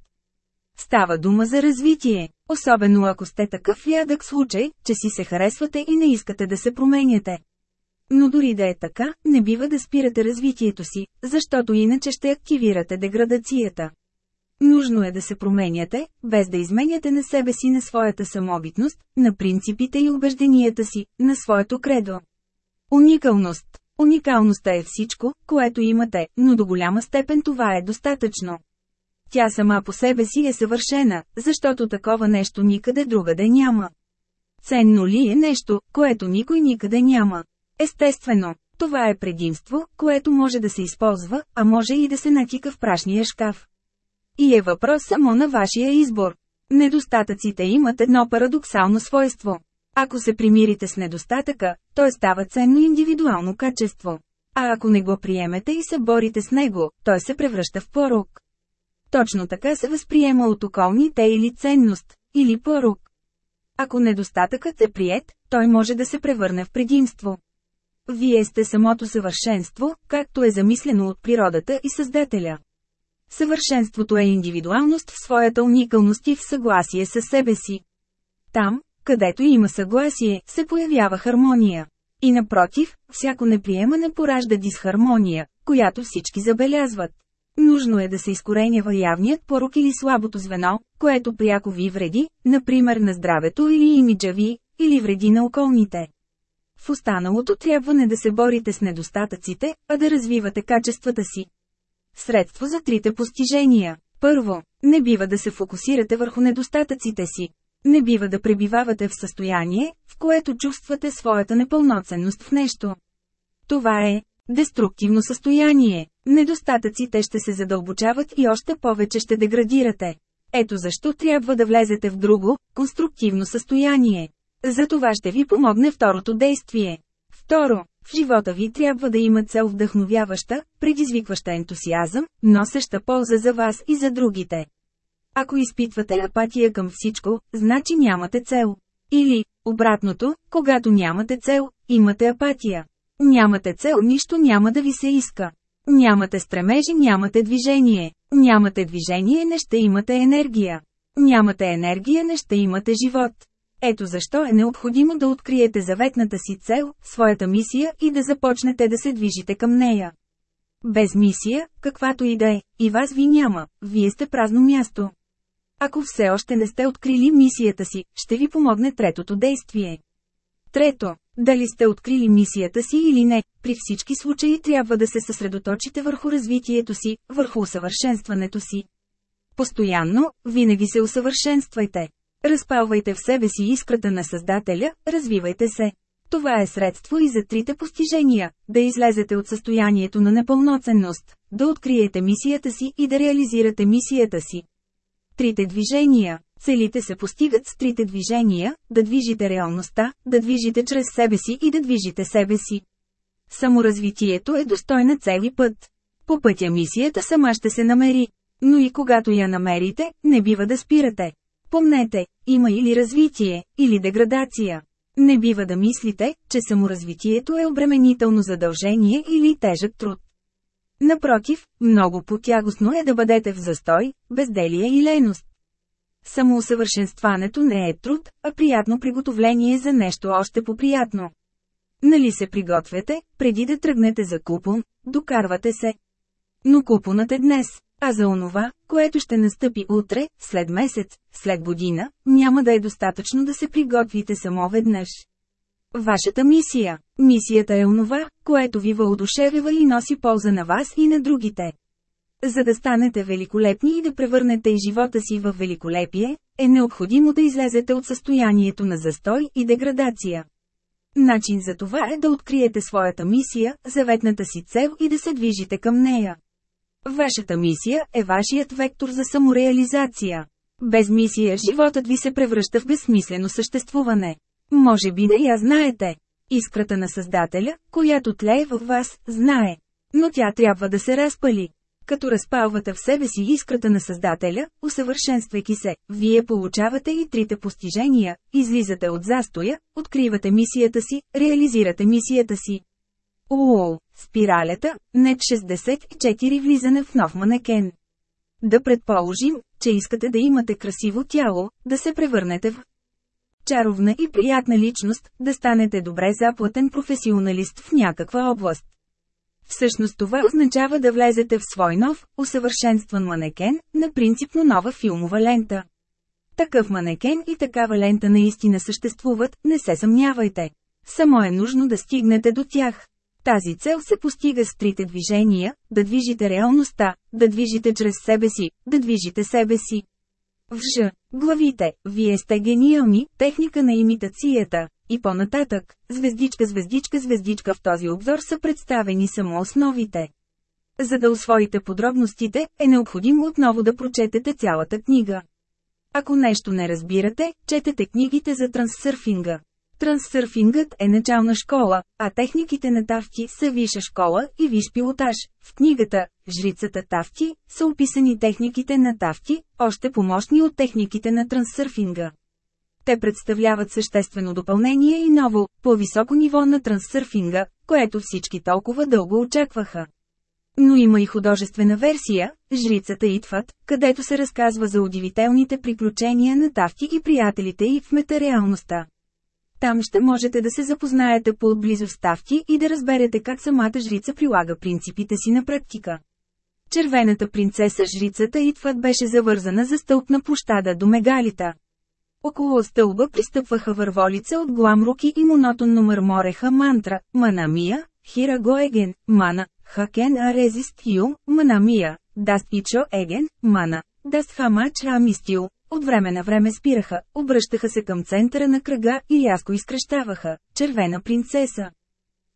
A: Става дума за развитие, особено ако сте такъв ядък случай, че си се харесвате и не искате да се променяте. Но дори да е така, не бива да спирате развитието си, защото иначе ще активирате деградацията. Нужно е да се променяте, без да изменяте на себе си на своята самобитност, на принципите и убежденията си, на своето кредо. Уникалност Уникалността е всичко, което имате, но до голяма степен това е достатъчно. Тя сама по себе си е съвършена, защото такова нещо никъде другаде няма. Ценно ли е нещо, което никой никъде няма? Естествено, това е предимство, което може да се използва, а може и да се натика в прашния шкаф. И е въпрос само на вашия избор. Недостатъците имат едно парадоксално свойство. Ако се примирите с недостатъка, той става ценно индивидуално качество. А ако не го приемете и се борите с него, той се превръща в порок. Точно така се възприема от околните или ценност, или порок. Ако недостатъкът е прият, той може да се превърне в предимство. Вие сте самото съвършенство, както е замислено от природата и Създателя. Съвършенството е индивидуалност в своята уникалност и в съгласие с себе си. Там, където има съгласие, се появява хармония. И напротив, всяко неприемане поражда дисхармония, която всички забелязват. Нужно е да се изкоренява явният порок или слабото звено, което пряко ви вреди, например на здравето или имиджа ви, или вреди на околните. В останалото трябва не да се борите с недостатъците, а да развивате качествата си. Средство за трите постижения. Първо, не бива да се фокусирате върху недостатъците си. Не бива да пребивавате в състояние, в което чувствате своята непълноценност в нещо. Това е деструктивно състояние. Недостатъците ще се задълбочават и още повече ще деградирате. Ето защо трябва да влезете в друго, конструктивно състояние. За това ще ви помогне второто действие. Второ, в живота ви трябва да има цел вдъхновяваща, предизвикваща ентусиазъм, носеща полза за вас и за другите. Ако изпитвате апатия към всичко, значи нямате цел. Или, обратното, когато нямате цел, имате апатия. Нямате цел, нищо няма да ви се иска. Нямате стремежи, нямате движение. Нямате движение, не ще имате енергия. Нямате енергия, не ще имате живот. Ето защо е необходимо да откриете заветната си цел, своята мисия и да започнете да се движите към нея. Без мисия, каквато и да е, и вас ви няма, вие сте празно място. Ако все още не сте открили мисията си, ще ви помогне третото действие. Трето, дали сте открили мисията си или не, при всички случаи трябва да се съсредоточите върху развитието си, върху усъвършенстването си. Постоянно, винаги се усъвършенствайте. Разпалвайте в себе си искрата на Създателя, развивайте се. Това е средство и за трите постижения – да излезете от състоянието на непълноценност, да откриете мисията си и да реализирате мисията си. Трите движения Целите се постигат с трите движения – да движите реалността, да движите чрез себе си и да движите себе си. Саморазвитието е достойна цел и път. По пътя мисията сама ще се намери. Но и когато я намерите, не бива да спирате. Помнете, има или развитие, или деградация. Не бива да мислите, че саморазвитието е обременително задължение или тежък труд. Напротив, много потягостно е да бъдете в застой, безделие и леност. Самоусъвършенстването не е труд, а приятно приготовление за нещо още по-приятно. Нали се приготвяте, преди да тръгнете за купон, докарвате се. Но купонът е днес, а за онова, което ще настъпи утре, след месец, след година, няма да е достатъчно да се приготвите само веднъж. Вашата мисия. Мисията е онова, което ви въодушевява и носи полза на вас и на другите. За да станете великолепни и да превърнете живота си в великолепие, е необходимо да излезете от състоянието на застой и деградация. Начин за това е да откриете своята мисия, заветната си цел и да се движите към нея. Вашата мисия е вашият вектор за самореализация. Без мисия животът ви се превръща в безсмислено съществуване. Може би не я знаете. Искрата на Създателя, която тлее във вас, знае. Но тя трябва да се разпали. Като разпалвате в себе си искрата на Създателя, усъвършенствайки се, вие получавате и трите постижения, излизате от застоя, откривате мисията си, реализирате мисията си. Уоу, спиралята, нет 64 влизане в нов манекен. Да предположим, че искате да имате красиво тяло, да се превърнете в чаровна и приятна личност, да станете добре заплатен професионалист в някаква област. Всъщност това означава да влезете в свой нов, усъвършенстван манекен, на принципно нова филмова лента. Такъв манекен и такава лента наистина съществуват, не се съмнявайте. Само е нужно да стигнете до тях. Тази цел се постига с трите движения – да движите реалността, да движите чрез себе си, да движите себе си. В Ж. Главите, вие сте гениални, техника на имитацията, и по-нататък, звездичка, звездичка, звездичка в този обзор са представени само основите. За да освоите подробностите, е необходимо отново да прочетете цялата книга. Ако нещо не разбирате, четете книгите за трансърфинга. Трансърфингът е начална школа, а техниките на Тафти са висша школа и виш пилотаж. В книгата «Жрицата Тафти» са описани техниките на Тафти, още помощни от техниките на трансърфинга. Те представляват съществено допълнение и ново, по-високо ниво на трансърфинга, което всички толкова дълго очакваха. Но има и художествена версия, Жрицата Итфат, където се разказва за удивителните приключения на Тафти и приятелите и в метареалността. Там ще можете да се запознаете по-отблизо с Тафти и да разберете как самата жрица прилага принципите си на практика. Червената принцеса жрицата Итфат беше завързана за стълб на площада до мегалита. Около стълба пристъпваха върволица от гламруки и монотонно мърмореха мантра «Манамия», «Хира го еген», «Мана», «Хакен арезист ю», «Манамия», «Даст ичо еген», «Мана», «Даст хамач амистил». От време на време спираха, обръщаха се към центъра на кръга и рязко изкръщаваха «Червена принцеса».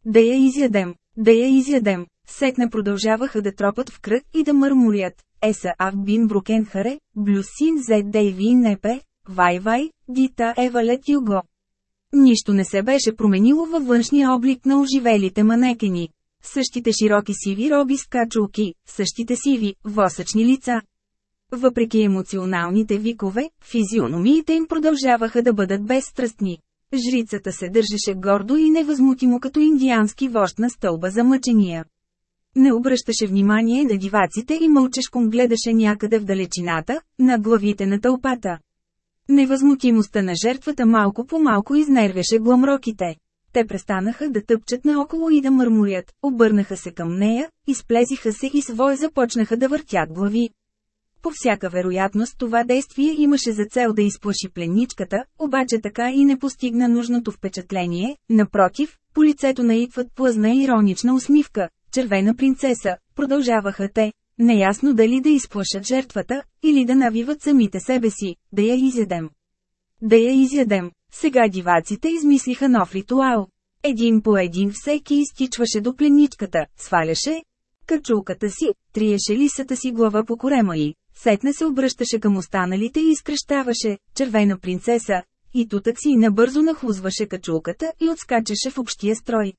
A: Да я изядем, да я изядем. Сетне продължаваха да тропат в кръг и да мърморят. Еса Ав Бин Брукенхаре, Блюсин Зед Дейви Непе, Вай Вай, Дита Евалет Юго. Нищо не се беше променило във външния облик на оживелите манекени. Същите широки сиви роби с качулки, същите сиви, восъчни лица. Въпреки емоционалните викове, физиономиите им продължаваха да бъдат безстрастни. Жрицата се държеше гордо и невъзмутимо като индиански вожд на стълба за мъчения. Не обръщаше внимание на диваците и мълчешком гледаше някъде в далечината, на главите на тълпата. Невъзмутимостта на жертвата малко по малко изнервяше гламроките. Те престанаха да тъпчат наоколо и да мърморят, обърнаха се към нея, изплезиха се и свой започнаха да въртят глави. По всяка вероятност това действие имаше за цел да изплаши пленничката, обаче така и не постигна нужното впечатление, напротив, по лицето на Итват плъзна иронична усмивка, червена принцеса, продължаваха те, неясно дали да изплашат жертвата, или да навиват самите себе си, да я изядем. Да я изядем. Сега диваците измислиха нов ритуал. Един по един всеки изтичваше до пленничката, сваляше качулката си, триеше лисата си глава по корема и, сетне се обръщаше към останалите и изкръщаваше, червена принцеса, и тутък си набързо нахлузваше качулката и отскачаше в общия строй.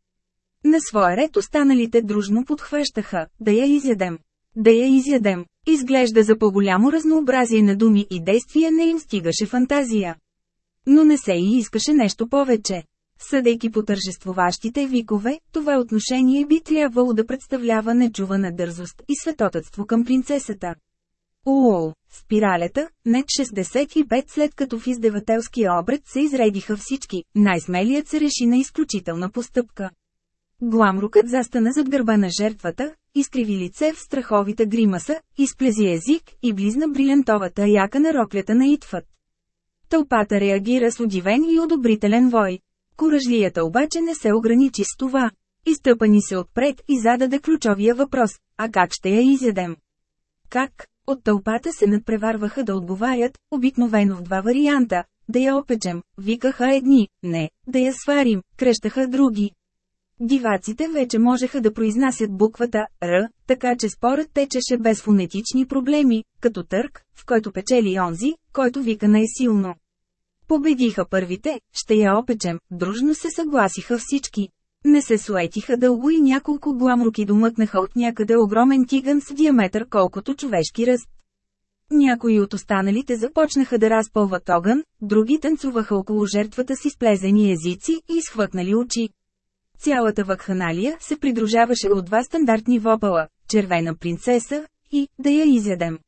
A: На своя ред останалите дружно подхващаха, да я изядем. Да я изядем. Изглежда за по-голямо разнообразие на думи и действия не им стигаше фантазия. Но не се и искаше нещо повече. Съдейки по тържествуващите викове, това отношение би трябвало да представлява нечувана дързост и светотътство към принцесата. Уол, спиралята, нет 65 след като в издевателския обред се изредиха всички, най-смелият се реши на изключителна постъпка. Гламрукът застана зад гърба на жертвата, изкриви лице в страховита гримаса, изплези език и близна брилянтовата яка на роклята на Итфът. Тълпата реагира с удивен и одобрителен вой. Коражлията обаче не се ограничи с това. Изтъпани се отпред и зададе ключовия въпрос – а как ще я изядем? Как? От тълпата се надпреварваха да отговарят, обикновено в два варианта – да я опечем, викаха едни, не, да я сварим, крещаха други. Диваците вече можеха да произнасят буквата Р, така че спорът течеше без фонетични проблеми, като търк, в който печели онзи, който вика най-силно. Победиха първите, ще я опечем, дружно се съгласиха всички. Не се суетиха дълго и няколко гламруки домъкнаха от някъде огромен тиган с диаметър колкото човешки ръст. Някои от останалите започнаха да разпълват огън, други танцуваха около жертвата си с плезени езици и изхвъкнали очи. Цялата вакханалия се придружаваше от два стандартни вопала – червена принцеса и «да я изядем».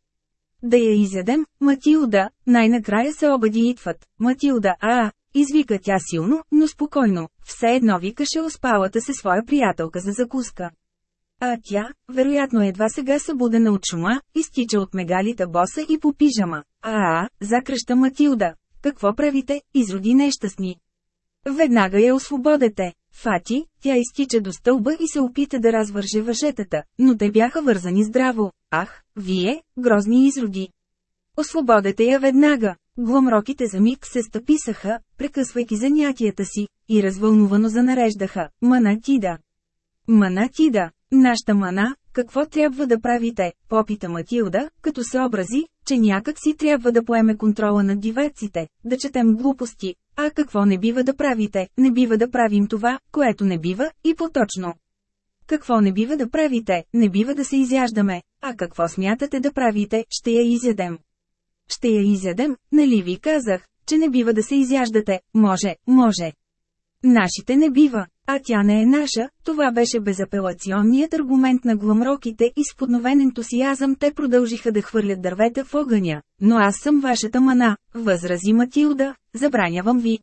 A: Да я изядем, Матилда, най-накрая се обади Итват. Матилда, а, извика тя силно, но спокойно, все едно викаше оспалата се своя приятелка за закуска. А тя, вероятно едва сега събудена от шума, изтича от мегалита боса и по пижама. А, а, закръща Матилда. Какво правите, изроди нещастни? Веднага я освободете. Фати, тя изтича до стълба и се опита да развърже въжетата, но те бяха вързани здраво. Ах, вие, грозни изроди! Освободете я веднага! Гламроките за миг се стъписаха, прекъсвайки занятията си, и развълнувано занареждаха – Мана Тида. Мана Тида, нашата мана, какво трябва да правите, попита Матилда, като се образи, че някак си трябва да поеме контрола над дивеците, да четем глупости, а какво не бива да правите, не бива да правим това, което не бива, и по-точно. Какво не бива да правите, не бива да се изяждаме, а какво смятате да правите, ще я изядем. Ще я изядем, нали ви казах, че не бива да се изяждате, може, може. Нашите не бива, а тя не е наша, това беше безапелационният аргумент на гламроките и с подновен ентусиазъм те продължиха да хвърлят дървета в огъня. Но аз съм вашата мана, възрази Матилда, забранявам ви.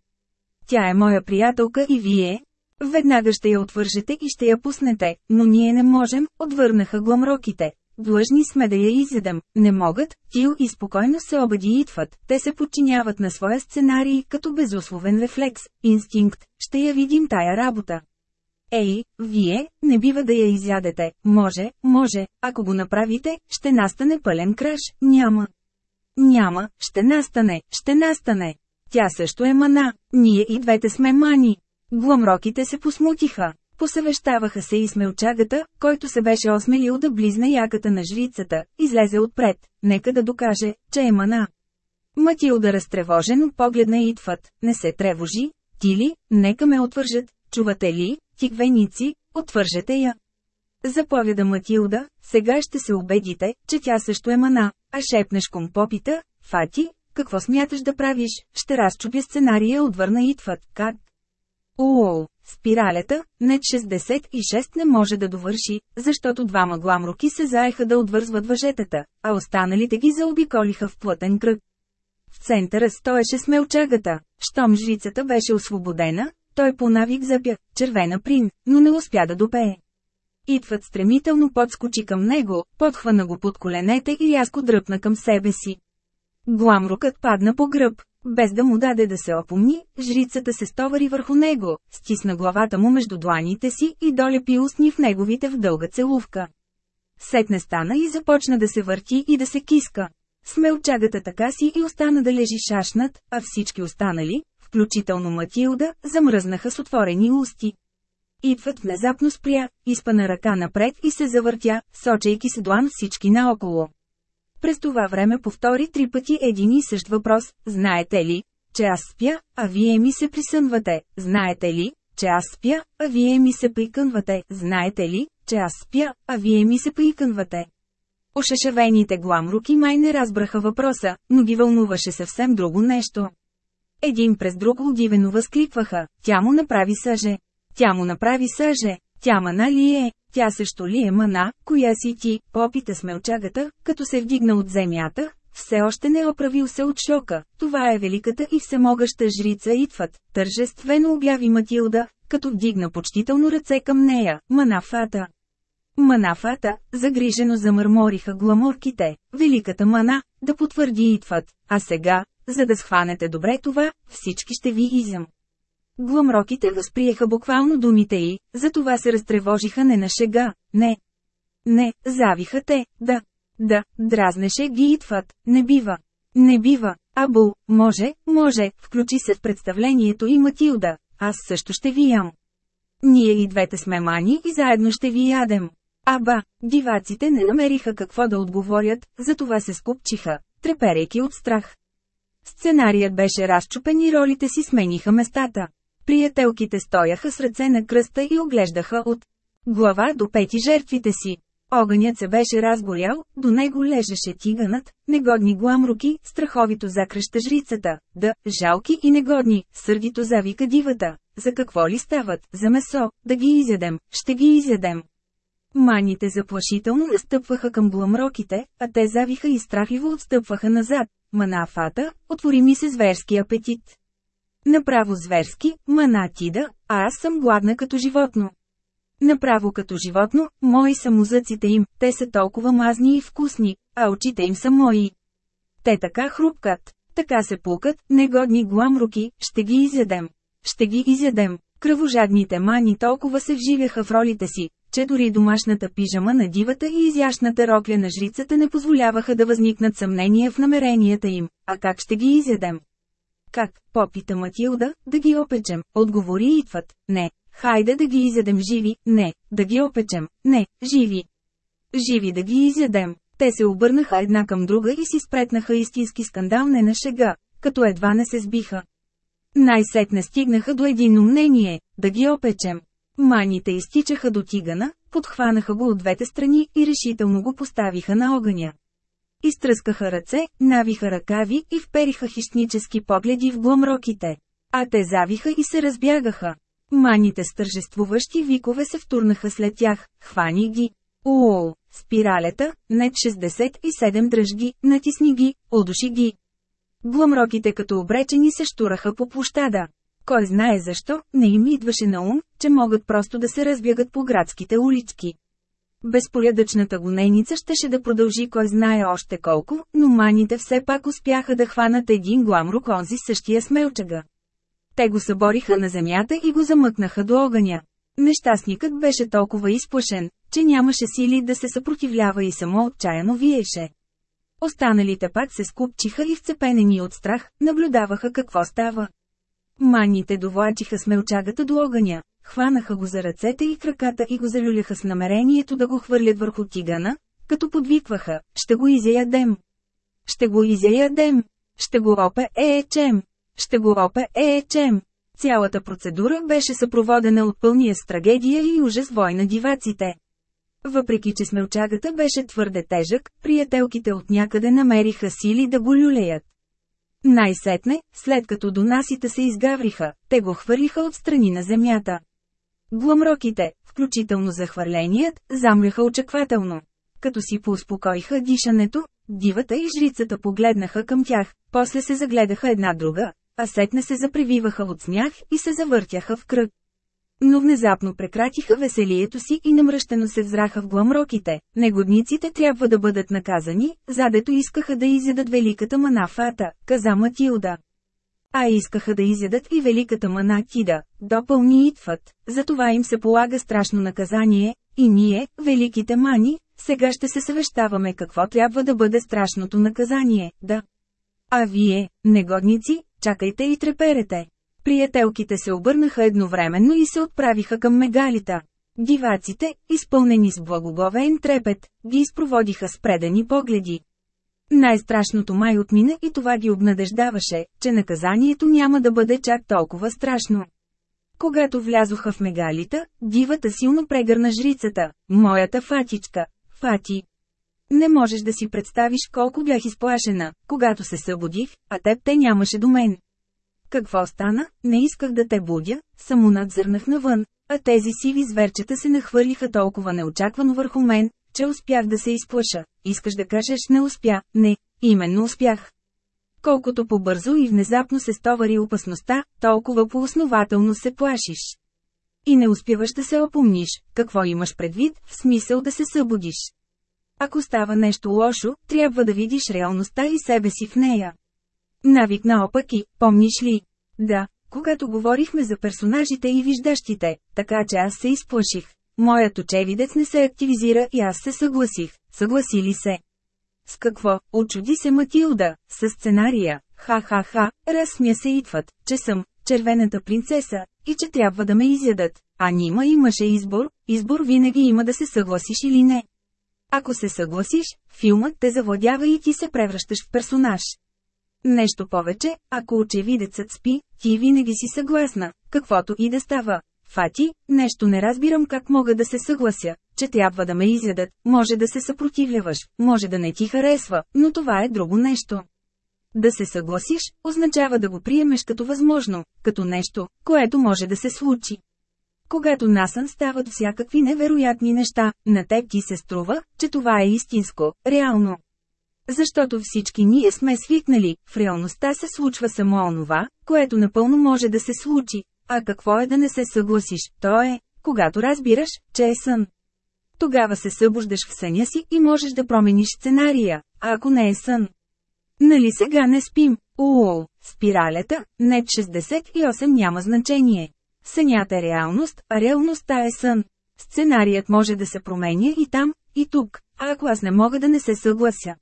A: Тя е моя приятелка и вие. Веднага ще я отвържете и ще я пуснете, но ние не можем, отвърнаха гламроките. Длъжни сме да я изядем. Не могат, Тил и спокойно се обади Итват. Те се подчиняват на своя сценарий като безусловен рефлекс, инстинкт. Ще я видим тая работа. Ей, вие, не бива да я изядете. Може, може, ако го направите, ще настане пълен краш. Няма. Няма, ще настане, ще настане. Тя също е мана. Ние и двете сме мани. Гламроките се посмутиха. Посъвещаваха се и смелчагата, който се беше осмелил да близне яката на жрицата, излезе отпред, нека да докаже, че е мана. Матилда разтревожено погледна Итфът, не се тревожи, ти ли, нека ме отвържат, чувате ли, тиквеници, отвържете я. Заповяда Матилда, сега ще се убедите, че тя също е мана, а шепнеш ком попита, Фати, какво смяташ да правиш, ще разчупя сценария отвърна Итфът, как? Уоу, спиралята, нет 66 не може да довърши, защото двама гламруки се заеха да отвързват въжетата, а останалите ги заобиколиха в плътен кръг. В центъра стоеше смелчагата. Щом жрицата беше освободена, той по навик запя червена прин, но не успя да допее. Итват стремително подскочи към него, подхвана го под коленете и рязко дръпна към себе си. Гламрукът падна по гръб. Без да му даде да се опомни, жрицата се стовари върху него, стисна главата му между дланите си и долепи устни в неговите в дълга целувка. Сетне стана и започна да се върти и да се киска. Смелчагата така си и остана да лежи шашнат, а всички останали, включително Матилда, замръзнаха с отворени усти. Идват внезапно спря, изпана ръка напред и се завъртя, сочейки се длан всички наоколо. През това време повтори три пъти един и същ въпрос, знаете ли, че аз спя, а вие ми се присънвате, знаете ли, че аз спя, а вие ми се прикънвате, знаете ли, че аз спя, а вие ми се прикънвате. Ошешавените гламруки май не разбраха въпроса, но ги вълнуваше съвсем друго нещо. Един през друг удивено възкликваха, тя му направи съже. Тя му направи съже. Тя мана ли е? Тя също ли е мана, коя си ти, попита смелчагата, като се вдигна от земята, все още не оправил се от шока. Това е великата и всемогъща жрица Итфът, тържествено обяви Матилда, като вдигна почтително ръце към нея, Манафата. Манафата, загрижено замърмориха гламорките, великата мана, да потвърди Итфът, а сега, за да схванете добре това, всички ще ви изям. Гламроките възприеха буквално думите й, затова се разтревожиха не на шега, не. Не, завиха те, да. Да, дразнеше ги Итфът, не бива. Не бива, Абу, може, може, включи се в представлението и Матилда, аз също ще ви ям. Ние и двете сме мани и заедно ще ви ядем. Аба, диваците не намериха какво да отговорят, затова се скупчиха, треперейки от страх. Сценарият беше разчупен и ролите си смениха местата. Приятелките стояха с ръце на кръста и оглеждаха от глава до пети жертвите си. Огънят се беше разгорял, до него лежеше тиганът, негодни гламруки, страховито закръща жрицата, да, жалки и негодни, сърдито завика дивата. За какво ли стават? За месо, да ги изядем, ще ги изядем. Маните заплашително настъпваха към гламроките, а те завиха и страхливо отстъпваха назад. Манафата, отвори ми се зверски апетит. Направо зверски, манатида, а аз съм гладна като животно. Направо като животно, мои са музъците им, те са толкова мазни и вкусни, а очите им са мои. Те така хрупкат, така се пукат, негодни гламруки, ще ги изядем. Ще ги изядем. Кръвожадните мани толкова се вживяха в ролите си, че дори домашната пижама на дивата и изящната рокля на жрицата не позволяваха да възникнат съмнения в намеренията им, а как ще ги изядем. Как, попита Матилда, да ги опечем, отговори Итват, не, хайде да ги изядем живи, не, да ги опечем, не, живи. Живи да ги изядем. Те се обърнаха една към друга и си спретнаха истински скандал не на шега, като едва не се сбиха. Най-сетне стигнаха до едино мнение – да ги опечем. Маните изтичаха до тигана, подхванаха го от двете страни и решително го поставиха на огъня. Изтръскаха ръце, навиха ръкави и впериха хищнически погледи в гломроките. А те завиха и се разбягаха. Маните с тържествуващи викове се втурнаха след тях, хвани ги. Уоу, спиралета, нет 67 дръжги, натисни ги, удуши ги. Гломроките като обречени се штураха по площада. Кой знае защо, не им идваше на ум, че могат просто да се разбягат по градските улички. Безпорядъчната гоненица щеше да продължи кой знае още колко, но маните все пак успяха да хванат един гламрук онзи същия смелчага. Те го събориха на земята и го замъкнаха до огъня. Нещастникът беше толкова изплашен, че нямаше сили да се съпротивлява и само отчаяно виеше. Останалите пак се скупчиха и вцепенени от страх, наблюдаваха какво става. Маните довлачиха смелчагата до огъня, хванаха го за ръцете и краката и го залюляха с намерението да го хвърлят върху тигана, като подвикваха, ще го изядем. Ще го изядем. Ще го опе е чем. Ще го опе е чем. Цялата процедура беше съпроводена от пълния с трагедия и ужас вой на диваците. Въпреки че смелчагата беше твърде тежък, приятелките от някъде намериха сили да го люлеят. Най-сетне, след като донасите се изгавриха, те го хвърлиха от страни на земята. Гламроките, включително захвърленият, замляха очаквателно. Като си поуспокоиха дишането, дивата и жрицата погледнаха към тях, после се загледаха една друга, а сетне се запревиваха от смях и се завъртяха в кръг. Но внезапно прекратиха веселието си и намръщено се взраха в гламроките. Негодниците трябва да бъдат наказани, задето искаха да изядат великата мана Фата, каза Матилда. А искаха да изядат и великата мана Кида, допълни Итфът, затова им се полага страшно наказание, и ние, великите мани, сега ще се съвещаваме какво трябва да бъде страшното наказание, да. А вие, негодници, чакайте и треперете. Приятелките се обърнаха едновременно и се отправиха към мегалита. Диваците, изпълнени с благоговен трепет, ги изпроводиха с предани погледи. Най-страшното май отмина и това ги обнадеждаваше, че наказанието няма да бъде чак толкова страшно. Когато влязоха в мегалита, дивата силно прегърна жрицата, моята фатичка, Фати. Не можеш да си представиш колко бях изплашена, когато се събудих, а теб те нямаше до мен. Какво стана? Не исках да те будя, само надзърнах навън, а тези сиви зверчета се нахвърлиха толкова неочаквано върху мен, че успях да се изплаша. Искаш да кажеш не успя, не, именно успях. Колкото по-бързо и внезапно се стовари опасността, толкова по-основателно се плашиш. И не успяваш да се опомниш, какво имаш предвид, в смисъл да се събудиш. Ако става нещо лошо, трябва да видиш реалността и себе си в нея. Навик наопаки, помниш ли? Да, когато говорихме за персонажите и виждащите, така че аз се изплаших. Моят очевидец не се активизира и аз се съгласих. Съгласи ли се? С какво? Очуди се Матилда, с сценария. Ха-ха-ха, разсмя се идват, че съм червената принцеса, и че трябва да ме изядат. А нима имаше избор, избор винаги има да се съгласиш или не. Ако се съгласиш, филмът те завладява и ти се превръщаш в персонаж. Нещо повече, ако очевидецът спи, ти винаги си съгласна, каквото и да става. Фати, нещо не разбирам как мога да се съглася, че трябва да ме изядат, може да се съпротивляваш, може да не ти харесва, но това е друго нещо. Да се съгласиш, означава да го приемеш като възможно, като нещо, което може да се случи. Когато насън стават всякакви невероятни неща, на теб ти се струва, че това е истинско, реално. Защото всички ние сме свикнали, в реалността се случва само онова, което напълно може да се случи. А какво е да не се съгласиш, то е, когато разбираш, че е сън. Тогава се събуждаш в съня си и можеш да промениш сценария, ако не е сън. Нали сега не спим? Уол, спиралята, нет 68 няма значение. Сънята е реалност, а реалността е сън. Сценарият може да се променя и там, и тук, а ако аз не мога да не се съглася.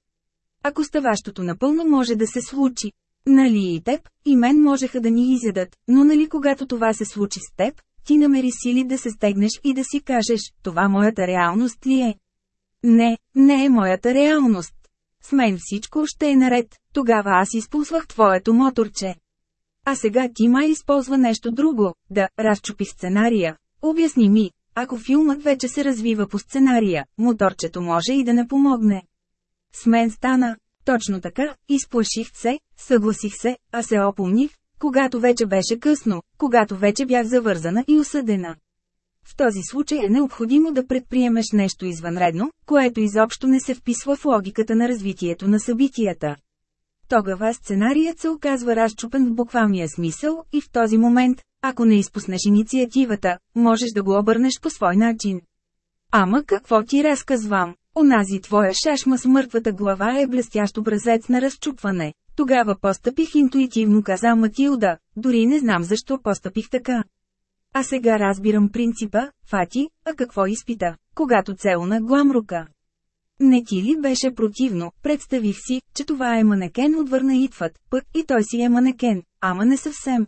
A: Ако ставащото напълно може да се случи, нали и теб, и мен можеха да ни изядат, но нали когато това се случи с теб, ти намери сили да се стегнеш и да си кажеш, това моята реалност ли е? Не, не е моята реалност. С мен всичко ще е наред, тогава аз използвах твоето моторче. А сега ти май използва нещо друго, да разчупи сценария. Обясни ми, ако филмът вече се развива по сценария, моторчето може и да не помогне. С мен стана. Точно така, изплаших се, съгласих се, а се опомних, когато вече беше късно, когато вече бях завързана и осъдена. В този случай е необходимо да предприемеш нещо извънредно, което изобщо не се вписва в логиката на развитието на събитията. Тогава сценарият се оказва разчупен в буквалния смисъл и в този момент, ако не изпуснеш инициативата, можеш да го обърнеш по свой начин. Ама какво ти разказвам? Онази твоя шашма с мъртвата глава е блестящ образец на разчупване. Тогава постъпих интуитивно каза Матилда, дори не знам защо постъпих така. А сега разбирам принципа, Фати, а какво изпита, когато целна гламрука. Не ти ли беше противно, представих си, че това е манекен отвърна Итват, пък и той си е манекен, ама не съвсем.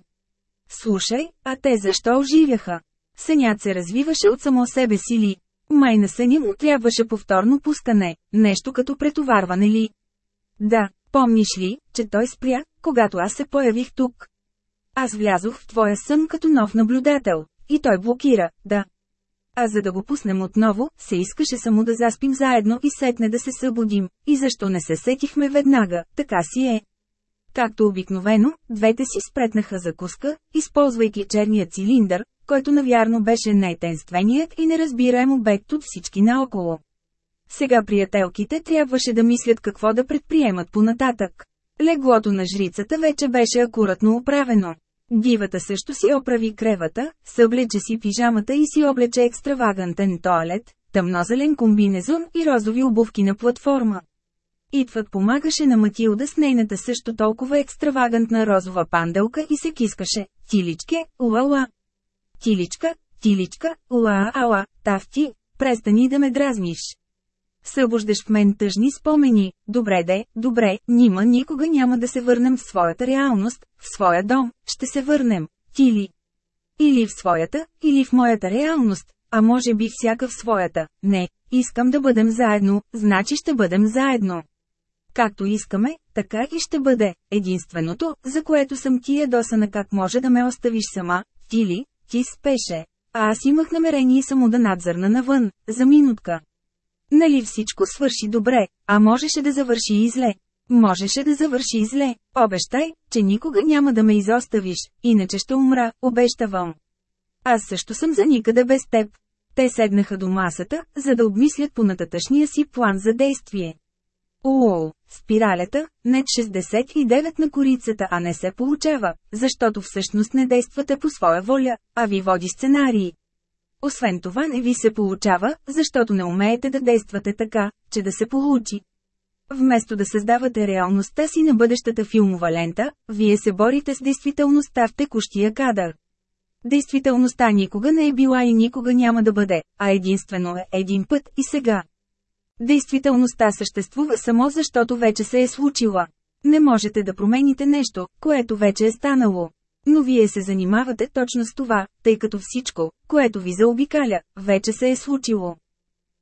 A: Слушай, а те защо оживяха? Сънят се развиваше от само себе си ли. Май на съня му трябваше повторно пускане, нещо като претоварване ли. Да, помниш ли, че той спря, когато аз се появих тук? Аз влязох в твоя сън като нов наблюдател, и той блокира, да. А за да го пуснем отново, се искаше само да заспим заедно и сетне да се събудим, и защо не се сетихме веднага, така си е. Както обикновено, двете си спретнаха закуска, използвайки черния цилиндър, който навярно беше най-тенственият и неразбираем обект от всички наоколо. Сега приятелките трябваше да мислят какво да предприемат понататък. Леглото на жрицата вече беше акуратно оправено. Дивата също си оправи кревата, съблече си пижамата и си облече екстравагантен тоалет, тъмнозелен комбинезон и розови обувки на платформа. Итвът помагаше на Матилда с нейната също толкова екстравагантна розова панделка и се кискаше. Тиличке, уала. Тиличка, тиличка, уа ала, тавти, престани да ме дразниш. Събуждаш в мен тъжни спомени, добре де, добре, нима никога няма да се върнем в своята реалност, в своя дом, ще се върнем, ти ли? Или в своята, или в моята реалност, а може би всяка в своята, не, искам да бъдем заедно, значи ще бъдем заедно. Както искаме, така и ще бъде. Единственото, за което съм ти е досана как може да ме оставиш сама, ти ли, ти спеше. А аз имах намерение само да надзърна навън, за минутка. Нали всичко свърши добре, а можеше да завърши и зле. Можеше да завърши и зле. Обещай, че никога няма да ме изоставиш, иначе ще умра, обещавам. Аз също съм за никъде без теб. Те седнаха до масата, за да обмислят понататъчния си план за действие. Уоу, спиралята, нет 69 на корицата, а не се получава, защото всъщност не действате по своя воля, а ви води сценарии. Освен това не ви се получава, защото не умеете да действате така, че да се получи. Вместо да създавате реалността си на бъдещата филмова лента, вие се борите с действителността в текущия кадър. Действителността никога не е била и никога няма да бъде, а единствено е един път и сега. Действителността съществува само защото вече се е случила. Не можете да промените нещо, което вече е станало. Но вие се занимавате точно с това, тъй като всичко, което ви заобикаля, вече се е случило.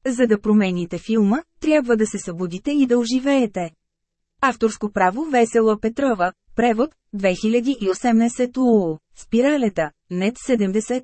A: За да промените филма, трябва да се събудите и да оживеете. Авторско право Весела Петрова, превод, 2018 УУ, спиралета, нет 70.